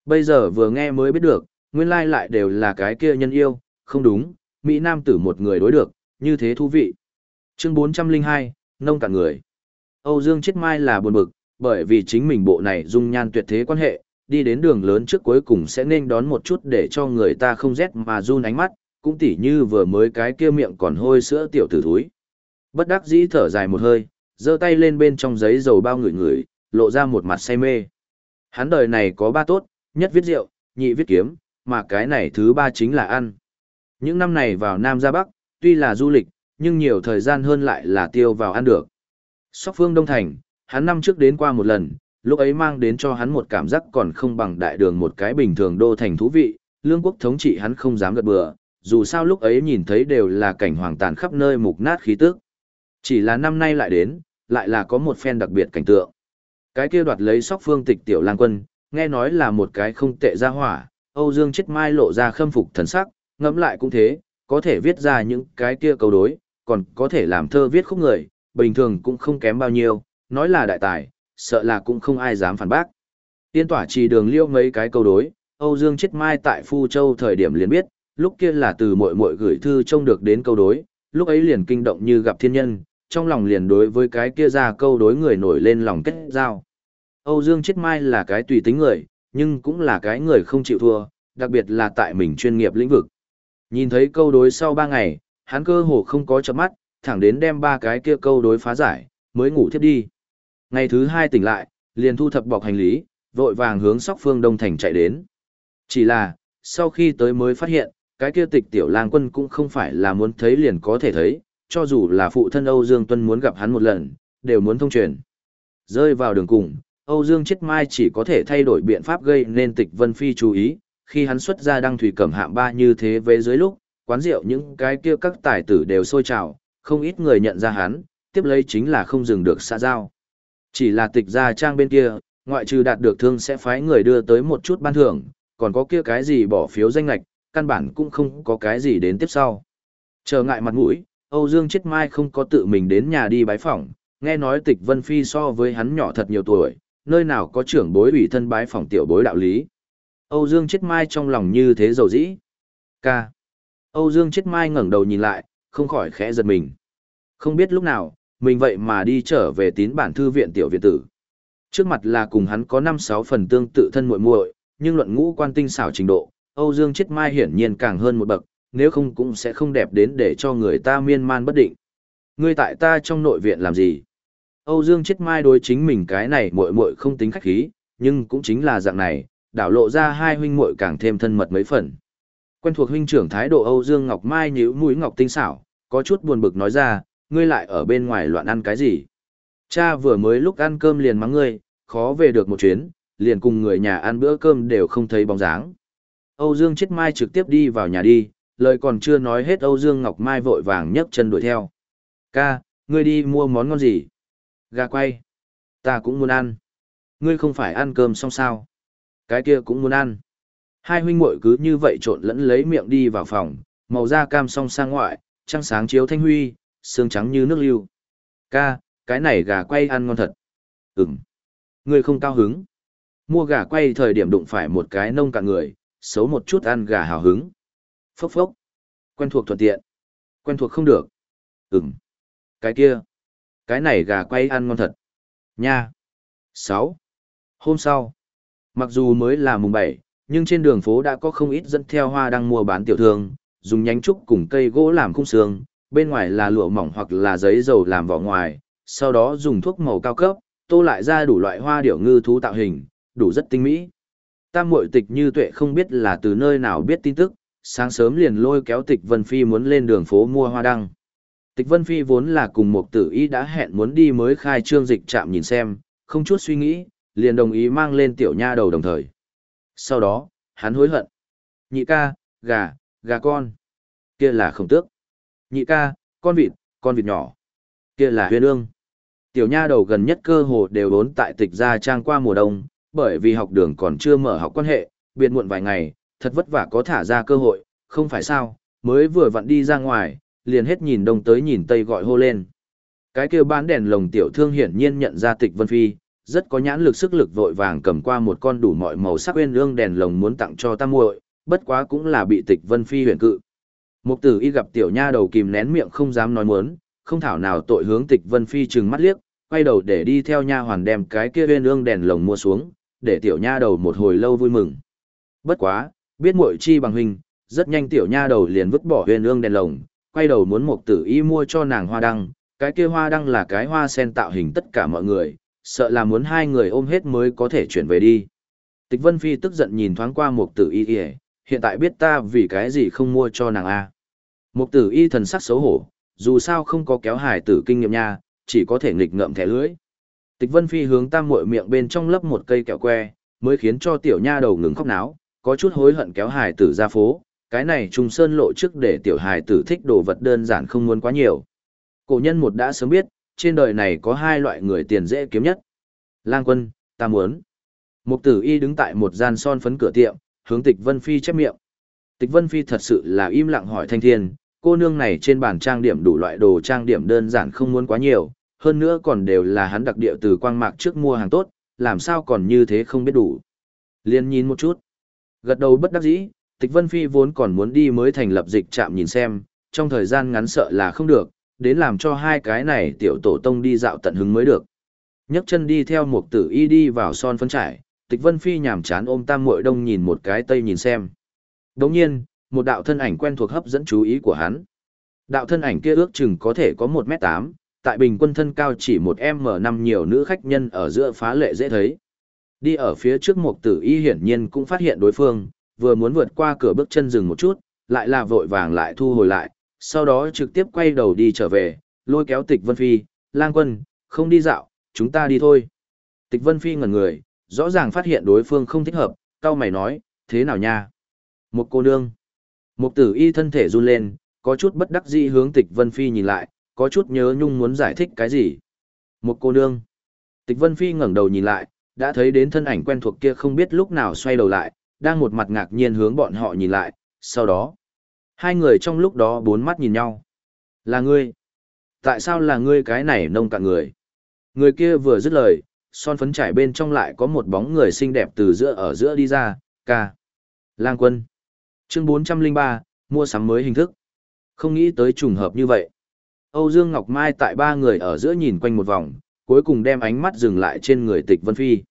Speaker 1: Bây giờ vừa nghe mới biết được, nguyên lai lại đều là cái kia nhân yêu, không đúng, Mỹ Nam tử một người đối được, như thế thú vị. Chương 402, nông cạn người. Âu Dương chết mai là buồn bực, bởi vì chính mình bộ này dung nhan tuyệt thế quan hệ, đi đến đường lớn trước cuối cùng sẽ nên đón một chút để cho người ta không rét mà run ánh mắt, cũng tỉ như vừa mới cái kia miệng còn hôi sữa tiểu tử thúi. Bất đắc dĩ thở dài một hơi, giơ tay lên bên trong giấy dầu bao người người, lộ ra một mặt say mê. Hắn đời này có ba tốt, nhất viết rượu, nhị viết kiếm, mà cái này thứ ba chính là ăn. Những năm này vào Nam ra Bắc, tuy là du lịch, nhưng nhiều thời gian hơn lại là tiêu vào ăn được. Sóc phương Đông Thành, hắn năm trước đến qua một lần, lúc ấy mang đến cho hắn một cảm giác còn không bằng đại đường một cái bình thường đô thành thú vị, lương quốc thống trị hắn không dám gật bừa, dù sao lúc ấy nhìn thấy đều là cảnh hoàng tàn khắp nơi mục nát khí tức. Chỉ là năm nay lại đến, lại là có một phen đặc biệt cảnh tượng. Cái kia đoạt lấy sóc phương tịch tiểu lang quân, nghe nói là một cái không tệ ra hỏa, Âu Dương chết mai lộ ra khâm phục thần sắc, ngẫm lại cũng thế, có thể viết ra những cái kia câu đối, còn có thể làm thơ viết khúc người, bình thường cũng không kém bao nhiêu, nói là đại tài, sợ là cũng không ai dám phản bác. Tiên tỏa chỉ đường liêu mấy cái câu đối, Âu Dương chết mai tại Phu Châu thời điểm liền biết, lúc kia là từ muội muội gửi thư trông được đến câu đối, lúc ấy liền kinh động như gặp thiên nhân, trong lòng liền đối với cái kia ra câu đối người nổi lên lòng kết giao. Âu Dương chết mai là cái tùy tính người, nhưng cũng là cái người không chịu thua, đặc biệt là tại mình chuyên nghiệp lĩnh vực. Nhìn thấy câu đối sau ba ngày, hắn cơ hồ không có chấm mắt, thẳng đến đem ba cái kia câu đối phá giải, mới ngủ thiếp đi. Ngày thứ hai tỉnh lại, liền thu thập bọc hành lý, vội vàng hướng sóc phương Đông Thành chạy đến. Chỉ là, sau khi tới mới phát hiện, cái kia tịch tiểu lang quân cũng không phải là muốn thấy liền có thể thấy, cho dù là phụ thân Âu Dương Tuân muốn gặp hắn một lần, đều muốn thông truyền. Rơi vào đường cùng, Âu Dương Chiết Mai chỉ có thể thay đổi biện pháp gây nên tịch Vân Phi chú ý, khi hắn xuất ra đăng thủy cẩm hạng ba như thế về dưới lúc, quán rượu những cái kia các tài tử đều sôi trào, không ít người nhận ra hắn, tiếp lấy chính là không dừng được xã giao. Chỉ là tịch gia trang bên kia, ngoại trừ đạt được thương sẽ phái người đưa tới một chút ban thưởng, còn có kia cái gì bỏ phiếu danh lạch, căn bản cũng không có cái gì đến tiếp sau. Chờ ngại mặt mũi, Âu Dương Chiết Mai không có tự mình đến nhà đi bái phỏng, nghe nói tịch Vân Phi so với hắn nhỏ thật nhiều tuổi, nơi nào có trưởng bối ủy thân bái phỏng tiểu bối đạo lý. Âu Dương Chiết Mai trong lòng như thế dầu dĩ. Ca. Âu Dương Chiết Mai ngẩng đầu nhìn lại, không khỏi khẽ giật mình. Không biết lúc nào, mình vậy mà đi trở về tín bản thư viện tiểu viện tử. Trước mặt là cùng hắn có 5-6 phần tương tự thân muội muội, nhưng luận ngũ quan tinh xảo trình độ, Âu Dương Chiết Mai hiển nhiên càng hơn một bậc, nếu không cũng sẽ không đẹp đến để cho người ta miên man bất định. Ngươi tại ta trong nội viện làm gì? Âu Dương Chiết Mai đối chính mình cái này muội muội không tính khách khí, nhưng cũng chính là dạng này, đảo lộ ra hai huynh muội càng thêm thân mật mấy phần. Quen thuộc huynh trưởng thái độ Âu Dương Ngọc Mai nhíu mũi ngọc tinh xảo, có chút buồn bực nói ra, ngươi lại ở bên ngoài loạn ăn cái gì? Cha vừa mới lúc ăn cơm liền mắng ngươi, khó về được một chuyến, liền cùng người nhà ăn bữa cơm đều không thấy bóng dáng. Âu Dương Chiết Mai trực tiếp đi vào nhà đi, lời còn chưa nói hết Âu Dương Ngọc Mai vội vàng nhấc chân đuổi theo. Ca, ngươi đi mua món ngon gì? Gà quay. Ta cũng muốn ăn. Ngươi không phải ăn cơm xong sao? Cái kia cũng muốn ăn. Hai huynh muội cứ như vậy trộn lẫn lấy miệng đi vào phòng, màu da cam song sang ngoại, trăng sáng chiếu thanh huy, xương trắng như nước lưu. Ca, cái này gà quay ăn ngon thật. Ừm. Ngươi không cao hứng. Mua gà quay thời điểm đụng phải một cái nông cạn người, xấu một chút ăn gà hào hứng. Phốc phốc. Quen thuộc thuận tiện. Quen thuộc không được. Ừm. Cái kia. Cái này gà quay ăn ngon thật. Nha. 6. Hôm sau. Mặc dù mới là mùng 7, nhưng trên đường phố đã có không ít dẫn theo hoa đang mua bán tiểu thương, dùng nhánh trúc cùng cây gỗ làm khung xương, bên ngoài là lụa mỏng hoặc là giấy dầu làm vỏ ngoài, sau đó dùng thuốc màu cao cấp, tô lại ra đủ loại hoa điểu ngư thú tạo hình, đủ rất tinh mỹ. Tam muội tịch như tuệ không biết là từ nơi nào biết tin tức, sáng sớm liền lôi kéo tịch Vân Phi muốn lên đường phố mua hoa đăng. Tịch Vân Phi vốn là cùng một tử y đã hẹn muốn đi mới khai trương dịch trạm nhìn xem, không chút suy nghĩ, liền đồng ý mang lên tiểu nha đầu đồng thời. Sau đó, hắn hối hận. Nhị ca, gà, gà con. Kia là khổng tước. Nhị ca, con vịt, con vịt nhỏ. Kia là huyền ương. Tiểu nha đầu gần nhất cơ hồ đều đốn tại tịch gia trang qua mùa đông, bởi vì học đường còn chưa mở học quan hệ, biệt muộn vài ngày, thật vất vả có thả ra cơ hội, không phải sao, mới vừa vặn đi ra ngoài, liền hết nhìn đông tới nhìn tây gọi hô lên. Cái kia bán đèn lồng tiểu thương hiển nhiên nhận ra tịch Vân Phi, rất có nhãn lực sức lực vội vàng cầm qua một con đủ mọi màu sắc uyên ương đèn lồng muốn tặng cho tam muội, bất quá cũng là bị tịch Vân Phi huyền cự. Mục tử y gặp tiểu nha đầu kìm nén miệng không dám nói muốn, không thảo nào tội hướng tịch Vân Phi trừng mắt liếc, quay đầu để đi theo nha hoàn đem cái kia uyên ương đèn lồng mua xuống, để tiểu nha đầu một hồi lâu vui mừng. Bất quá, biết muội chi bằng huynh, rất nhanh tiểu nha đầu liền vứt bỏ huyền ương đèn lồng, quay đầu muốn một tử y mua cho nàng hoa đăng, cái kia hoa đăng là cái hoa sen tạo hình tất cả mọi người, sợ là muốn hai người ôm hết mới có thể chuyển về đi. Tịch Vân Phi tức giận nhìn thoáng qua một tử y y, hiện tại biết ta vì cái gì không mua cho nàng a. Một tử y thần sắc xấu hổ, dù sao không có kéo hài tử kinh nghiệm nha, chỉ có thể nghịch ngợm thẻ lưỡi. Tịch Vân Phi hướng tam muội miệng bên trong lấp một cây kẹo que, mới khiến cho tiểu nha đầu ngừng khóc náo, có chút hối hận kéo hài tử ra phố, cái này trùng sơn lộ trước để tiểu hài tử thích đồ vật đơn giản không muốn quá nhiều. Cổ nhân một đã sớm biết, trên đời này có hai loại người tiền dễ kiếm nhất. Lang quân, ta muốn. Mục tử y đứng tại một gian son phấn cửa tiệm, hướng tịch Vân Phi chép miệng. Tịch Vân Phi thật sự là im lặng hỏi thanh thiên, cô nương này trên bàn trang điểm đủ loại đồ trang điểm đơn giản không muốn quá nhiều, hơn nữa còn đều là hắn đặc địa từ quang mạc trước mua hàng tốt, làm sao còn như thế không biết đủ. Liên nhìn một chút. Gật đầu bất đắc dĩ, Tịch Vân Phi vốn còn muốn đi mới thành lập dịch trạm nhìn xem, trong thời gian ngắn sợ là không được, đến làm cho hai cái này tiểu tổ tông đi dạo tận hứng mới được. nhấc chân đi theo một tử y đi vào son phấn trải, Tịch Vân Phi nhàm chán ôm tam muội đông nhìn một cái tây nhìn xem. Đồng nhiên, một đạo thân ảnh quen thuộc hấp dẫn chú ý của hắn. Đạo thân ảnh kia ước chừng có thể có 1m8, tại bình quân thân cao chỉ một m năm nhiều nữ khách nhân ở giữa phá lệ dễ thấy. Đi ở phía trước mục tử y hiển nhiên cũng phát hiện đối phương, vừa muốn vượt qua cửa bước chân dừng một chút, lại là vội vàng lại thu hồi lại, sau đó trực tiếp quay đầu đi trở về, lôi kéo tịch vân phi, lang quân, không đi dạo, chúng ta đi thôi. Tịch Vân Phi ngẩn người, rõ ràng phát hiện đối phương không thích hợp, cao mày nói, thế nào nha? Một cô nương. mục tử y thân thể run lên, có chút bất đắc dĩ hướng tịch Vân Phi nhìn lại, có chút nhớ nhung muốn giải thích cái gì. Một cô nương. Tịch Vân Phi ngẩng đầu nhìn lại, đã thấy đến thân ảnh quen thuộc kia không biết lúc nào xoay đầu lại, đang một mặt ngạc nhiên hướng bọn họ nhìn lại, sau đó. Hai người trong lúc đó bốn mắt nhìn nhau. Là ngươi. Tại sao là ngươi cái này nông cạn người? Người kia vừa dứt lời, son phấn trải bên trong lại có một bóng người xinh đẹp từ giữa ở giữa đi ra, ca. Lang quân. Chương 403, mua sắm mới hình thức. Không nghĩ tới trùng hợp như vậy. Âu Dương Ngọc Mai tại ba người ở giữa nhìn quanh một vòng, cuối cùng đem ánh mắt dừng lại trên người Tịch Vân Phi.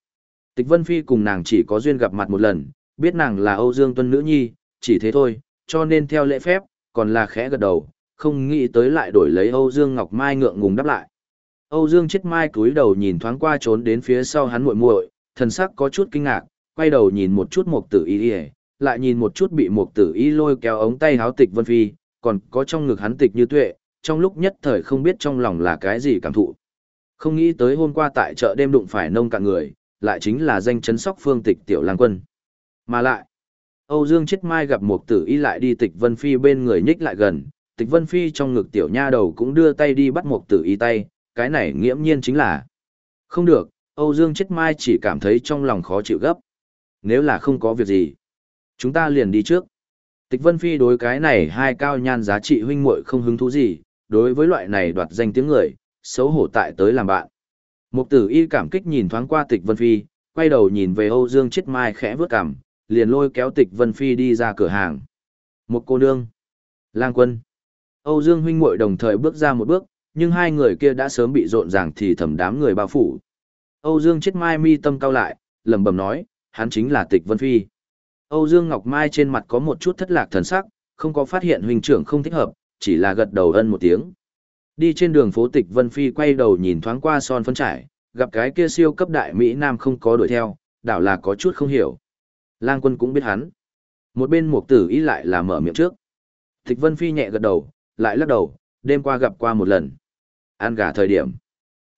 Speaker 1: Tịch Vân Phi cùng nàng chỉ có duyên gặp mặt một lần, biết nàng là Âu Dương Tuân Nữ Nhi, chỉ thế thôi, cho nên theo lễ phép, còn là khẽ gật đầu, không nghĩ tới lại đổi lấy Âu Dương Ngọc Mai ngượng ngùng đáp lại. Âu Dương chết mai cúi đầu nhìn thoáng qua trốn đến phía sau hắn muội muội, thần sắc có chút kinh ngạc, quay đầu nhìn một chút Mục Tử Y, lại nhìn một chút bị Mục Tử Y lôi kéo ống tay háo Tịch Vân Phi, còn có trong ngực hắn Tịch Như Tuệ, trong lúc nhất thời không biết trong lòng là cái gì cảm thụ. Không nghĩ tới hôm qua tại chợ đêm đụng phải nông cạn người, lại chính là danh chấn sóc phương Tịch Tiểu Lang Quân. Mà lại, Âu Dương chết mai gặp một Tử Y lại đi Tịch Vân Phi bên người nhích lại gần, Tịch Vân Phi trong ngực tiểu nha đầu cũng đưa tay đi bắt một Tử Y tay, cái này nghiễm nhiên chính là không được, Âu Dương chết mai chỉ cảm thấy trong lòng khó chịu gấp. Nếu là không có việc gì, chúng ta liền đi trước. Tịch Vân Phi đối cái này hai cao nhan giá trị huynh muội không hứng thú gì, đối với loại này đoạt danh tiếng người, xấu hổ tại tới làm bạn. Mục tử y cảm kích nhìn thoáng qua Tịch Vân Phi, quay đầu nhìn về Âu Dương chết mai khẽ vướt cằm, liền lôi kéo Tịch Vân Phi đi ra cửa hàng. Một cô nương. Lang quân. Âu Dương huynh muội đồng thời bước ra một bước, nhưng hai người kia đã sớm bị rộn ràng thì thầm đám người bao phủ. Âu Dương chết mai mi tâm cao lại, lẩm bẩm nói, hắn chính là Tịch Vân Phi. Âu Dương Ngọc Mai trên mặt có một chút thất lạc thần sắc, không có phát hiện huynh trưởng không thích hợp, chỉ là gật đầu ân một tiếng. Đi trên đường phố Tịch Vân Phi quay đầu nhìn thoáng qua son phấn trải, gặp cái kia siêu cấp đại Mỹ Nam không có đuổi theo, đảo là có chút không hiểu. Lang quân cũng biết hắn. Một bên mục tử ý lại là mở miệng trước. Tịch Vân Phi nhẹ gật đầu, lại lắc đầu, đêm qua gặp qua một lần. Ăn gà thời điểm.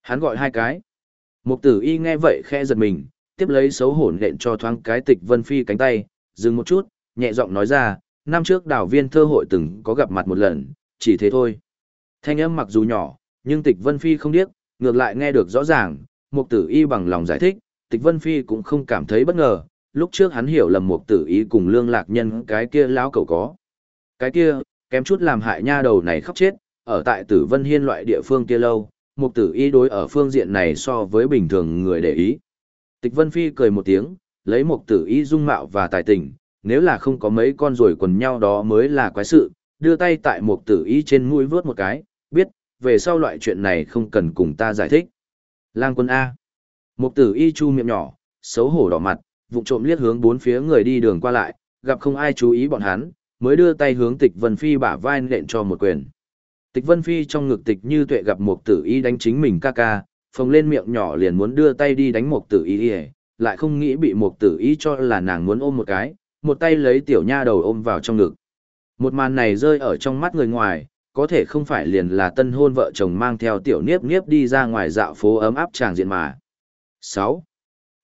Speaker 1: Hắn gọi hai cái. Mục tử y nghe vậy khe giật mình, tiếp lấy xấu hổn nện cho thoáng cái tịch Vân Phi cánh tay, dừng một chút, nhẹ giọng nói ra, năm trước đảo viên thơ hội từng có gặp mặt một lần, chỉ thế thôi. Thanh âm mặc dù nhỏ, nhưng tịch Vân Phi không điếc, ngược lại nghe được rõ ràng, mục tử y bằng lòng giải thích, tịch Vân Phi cũng không cảm thấy bất ngờ, lúc trước hắn hiểu lầm mục tử y cùng lương lạc nhân cái kia lão cầu có. Cái kia, kém chút làm hại nha đầu này khóc chết, ở tại tử vân hiên loại địa phương kia lâu, mục tử y đối ở phương diện này so với bình thường người để ý. Tịch Vân Phi cười một tiếng, lấy mục tử y dung mạo và tài tình, nếu là không có mấy con rồi quần nhau đó mới là quái sự, đưa tay tại mục tử y trên mũi vướt một cái, biết, về sau loại chuyện này không cần cùng ta giải thích. Lang quân A. Mục tử y chu miệng nhỏ, xấu hổ đỏ mặt, vụng trộm liếc hướng bốn phía người đi đường qua lại, gặp không ai chú ý bọn hắn, mới đưa tay hướng tịch Vân Phi bả vai nện cho một quyền. Tịch Vân Phi trong ngực tịch như tuệ gặp một tử y đánh chính mình ca ca, phồng lên miệng nhỏ liền muốn đưa tay đi đánh một tử y lại không nghĩ bị một tử y cho là nàng muốn ôm một cái, một tay lấy tiểu nha đầu ôm vào trong ngực. Một màn này rơi ở trong mắt người ngoài, có thể không phải liền là tân hôn vợ chồng mang theo tiểu niếp niếp đi ra ngoài dạo phố ấm áp tràng diện mà. 6.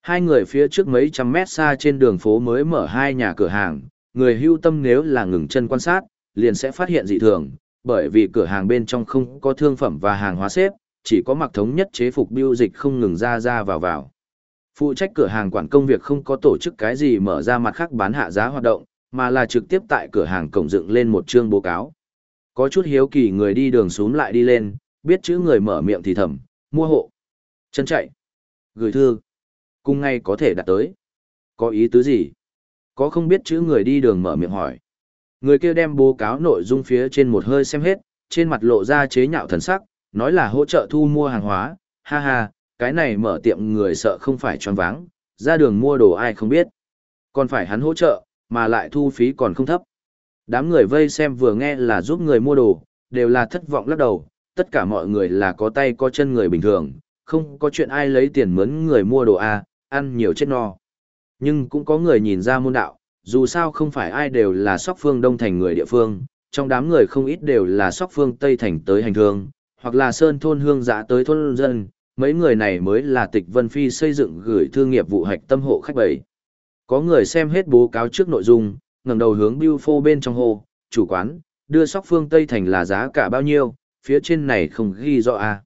Speaker 1: Hai người phía trước mấy trăm mét xa trên đường phố mới mở hai nhà cửa hàng, người hưu tâm nếu là ngừng chân quan sát, liền sẽ phát hiện dị thường, bởi vì cửa hàng bên trong không có thương phẩm và hàng hóa xếp, chỉ có mặc thống nhất chế phục biêu dịch không ngừng ra ra vào vào. Phụ trách cửa hàng quản công việc không có tổ chức cái gì mở ra mặt khác bán hạ giá hoạt động, mà là trực tiếp tại cửa hàng cổng dựng lên một chương báo cáo. Có chút hiếu kỳ người đi đường xuống lại đi lên, biết chữ người mở miệng thì thầm, mua hộ, chân chạy, gửi thư, cùng ngay có thể đặt tới. Có ý tứ gì? Có không biết chữ người đi đường mở miệng hỏi. Người kia đem báo cáo nội dung phía trên một hơi xem hết, trên mặt lộ ra chế nhạo thần sắc, nói là hỗ trợ thu mua hàng hóa, ha ha, cái này mở tiệm người sợ không phải tròn váng, ra đường mua đồ ai không biết. Còn phải hắn hỗ trợ, mà lại thu phí còn không thấp. Đám người vây xem vừa nghe là giúp người mua đồ, đều là thất vọng lắc đầu, tất cả mọi người là có tay có chân người bình thường, không có chuyện ai lấy tiền mướn người mua đồ a, à, ăn nhiều chết no. Nhưng cũng có người nhìn ra môn đạo, dù sao không phải ai đều là sóc phương đông thành người địa phương, trong đám người không ít đều là sóc phương tây thành tới hành thương, hoặc là sơn thôn hương giã tới thôn dân, Mấy người này mới là tịch Vân Phi xây dựng gửi thương nghiệp vụ hạch tâm hộ khách bảy. Có người xem hết bố cáo trước nội dung, ngẩng đầu hướng Biêu Phô bên trong hồ, chủ quán, đưa sóc phương Tây Thành là giá cả bao nhiêu, phía trên này không ghi rõ à.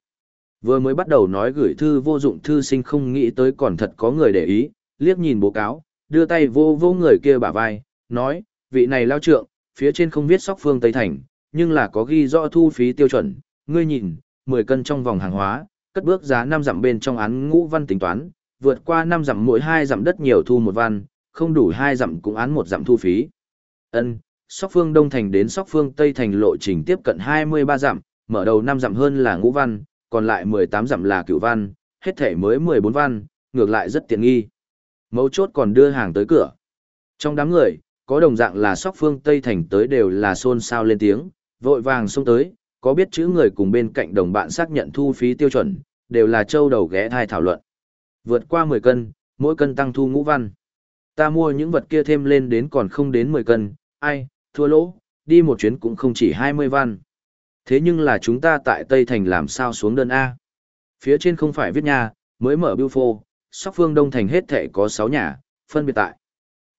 Speaker 1: Vừa mới bắt đầu nói gửi thư vô dụng thư sinh không nghĩ tới còn thật có người để ý, liếc nhìn bố cáo, đưa tay vô vô người kia bả vai, nói, vị này lao trượng, phía trên không viết sóc phương Tây Thành, nhưng là có ghi rõ thu phí tiêu chuẩn, ngươi nhìn, 10 cân trong vòng hàng hóa, cất bước giá 5 dặm bên trong án ngũ văn tính toán, vượt qua 5 dặm mỗi 2 dặm đất nhiều thu một văn, không đủ 2 dặm cũng án một dặm thu phí. Ân, Sóc Phương Đông Thành đến Sóc Phương Tây Thành lộ trình tiếp cận 23 dặm, mở đầu 5 dặm hơn là ngũ văn, còn lại 18 dặm là cửu văn, hết thể mới 14 văn, ngược lại rất tiện nghi. Mấu chốt còn đưa hàng tới cửa. Trong đám người, có đồng dạng là Sóc Phương Tây Thành tới đều là xôn xao lên tiếng, vội vàng xông tới, có biết chữ người cùng bên cạnh đồng bạn xác nhận thu phí tiêu chuẩn, đều là châu đầu ghé thai thảo luận. Vượt qua 10 cân, mỗi cân tăng thu ngũ văn. Ta mua những vật kia thêm lên đến còn không đến 10 cân, ai, thua lỗ, đi một chuyến cũng không chỉ 20 văn. Thế nhưng là chúng ta tại Tây Thành làm sao xuống đơn A. Phía trên không phải viết nha, mới mở biêu phô, Sóc Phương Đông Thành hết thể có 6 nhà, phân biệt tại.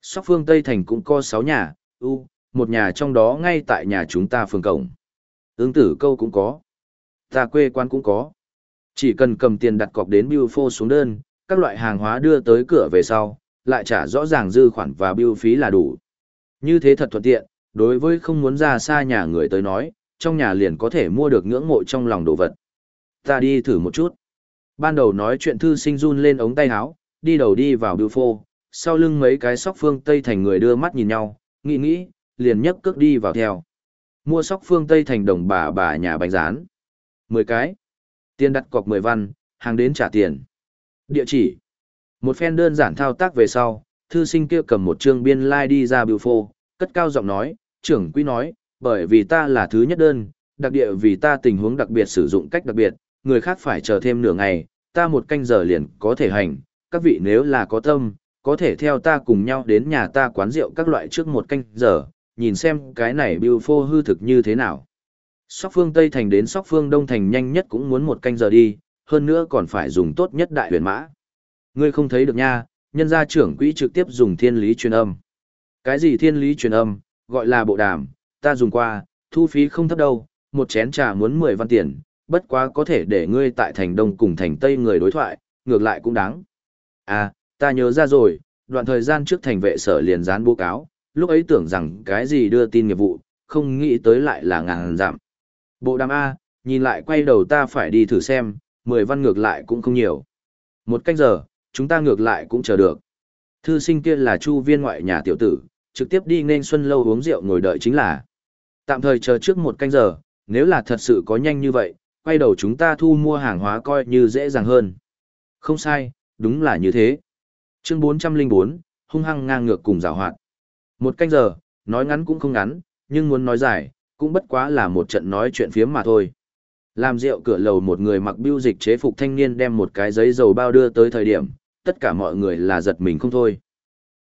Speaker 1: Sóc Phương Tây Thành cũng có 6 nhà, u, một nhà trong đó ngay tại nhà chúng ta phường cổng. Ứng tử câu cũng có. Ta quê quan cũng có. Chỉ cần cầm tiền đặt cọc đến biêu phô xuống đơn, các loại hàng hóa đưa tới cửa về sau, lại trả rõ ràng dư khoản và biêu phí là đủ. Như thế thật thuận tiện, đối với không muốn ra xa nhà người tới nói, trong nhà liền có thể mua được ngưỡng mộ trong lòng đồ vật. Ta đi thử một chút. Ban đầu nói chuyện thư sinh run lên ống tay áo, đi đầu đi vào biêu phô, sau lưng mấy cái sóc phương Tây thành người đưa mắt nhìn nhau, nghĩ nghĩ, liền nhấc cước đi vào theo. Mua sóc phương Tây thành đồng bà bà nhà bánh rán. 10 cái. Tiền đặt cọc 10 văn, hàng đến trả tiền. Địa chỉ. Một phen đơn giản thao tác về sau, thư sinh kia cầm một chương biên lai like đi ra biểu phô, cất cao giọng nói, trưởng quý nói, bởi vì ta là thứ nhất đơn, đặc địa vì ta tình huống đặc biệt sử dụng cách đặc biệt, người khác phải chờ thêm nửa ngày, ta một canh giờ liền có thể hành, các vị nếu là có tâm, có thể theo ta cùng nhau đến nhà ta quán rượu các loại trước một canh giờ, nhìn xem cái này bưu phô hư thực như thế nào. Sóc phương Tây Thành đến sóc phương Đông Thành nhanh nhất cũng muốn một canh giờ đi, hơn nữa còn phải dùng tốt nhất đại huyền mã. Ngươi không thấy được nha, nhân gia trưởng quỹ trực tiếp dùng thiên lý truyền âm. Cái gì thiên lý truyền âm, gọi là bộ đàm, ta dùng qua, thu phí không thấp đâu, một chén trà muốn 10 văn tiền, bất quá có thể để ngươi tại thành đông cùng thành tây người đối thoại, ngược lại cũng đáng. À, ta nhớ ra rồi, đoạn thời gian trước thành vệ sở liền dán bố cáo, lúc ấy tưởng rằng cái gì đưa tin nghiệp vụ, không nghĩ tới lại là ngàn giảm. Bộ đàm A, nhìn lại quay đầu ta phải đi thử xem, 10 văn ngược lại cũng không nhiều. Một canh giờ, chúng ta ngược lại cũng chờ được. Thư sinh kia là chu viên ngoại nhà tiểu tử, trực tiếp đi nên xuân lâu uống rượu ngồi đợi chính là. Tạm thời chờ trước một canh giờ, nếu là thật sự có nhanh như vậy, quay đầu chúng ta thu mua hàng hóa coi như dễ dàng hơn. Không sai, đúng là như thế. Chương 404, hung hăng ngang ngược cùng rào hoạt. Một canh giờ, nói ngắn cũng không ngắn, nhưng muốn nói dài, cũng bất quá là một trận nói chuyện phiếm mà thôi. Làm rượu cửa lầu một người mặc biêu dịch chế phục thanh niên đem một cái giấy dầu bao đưa tới thời điểm, tất cả mọi người là giật mình không thôi.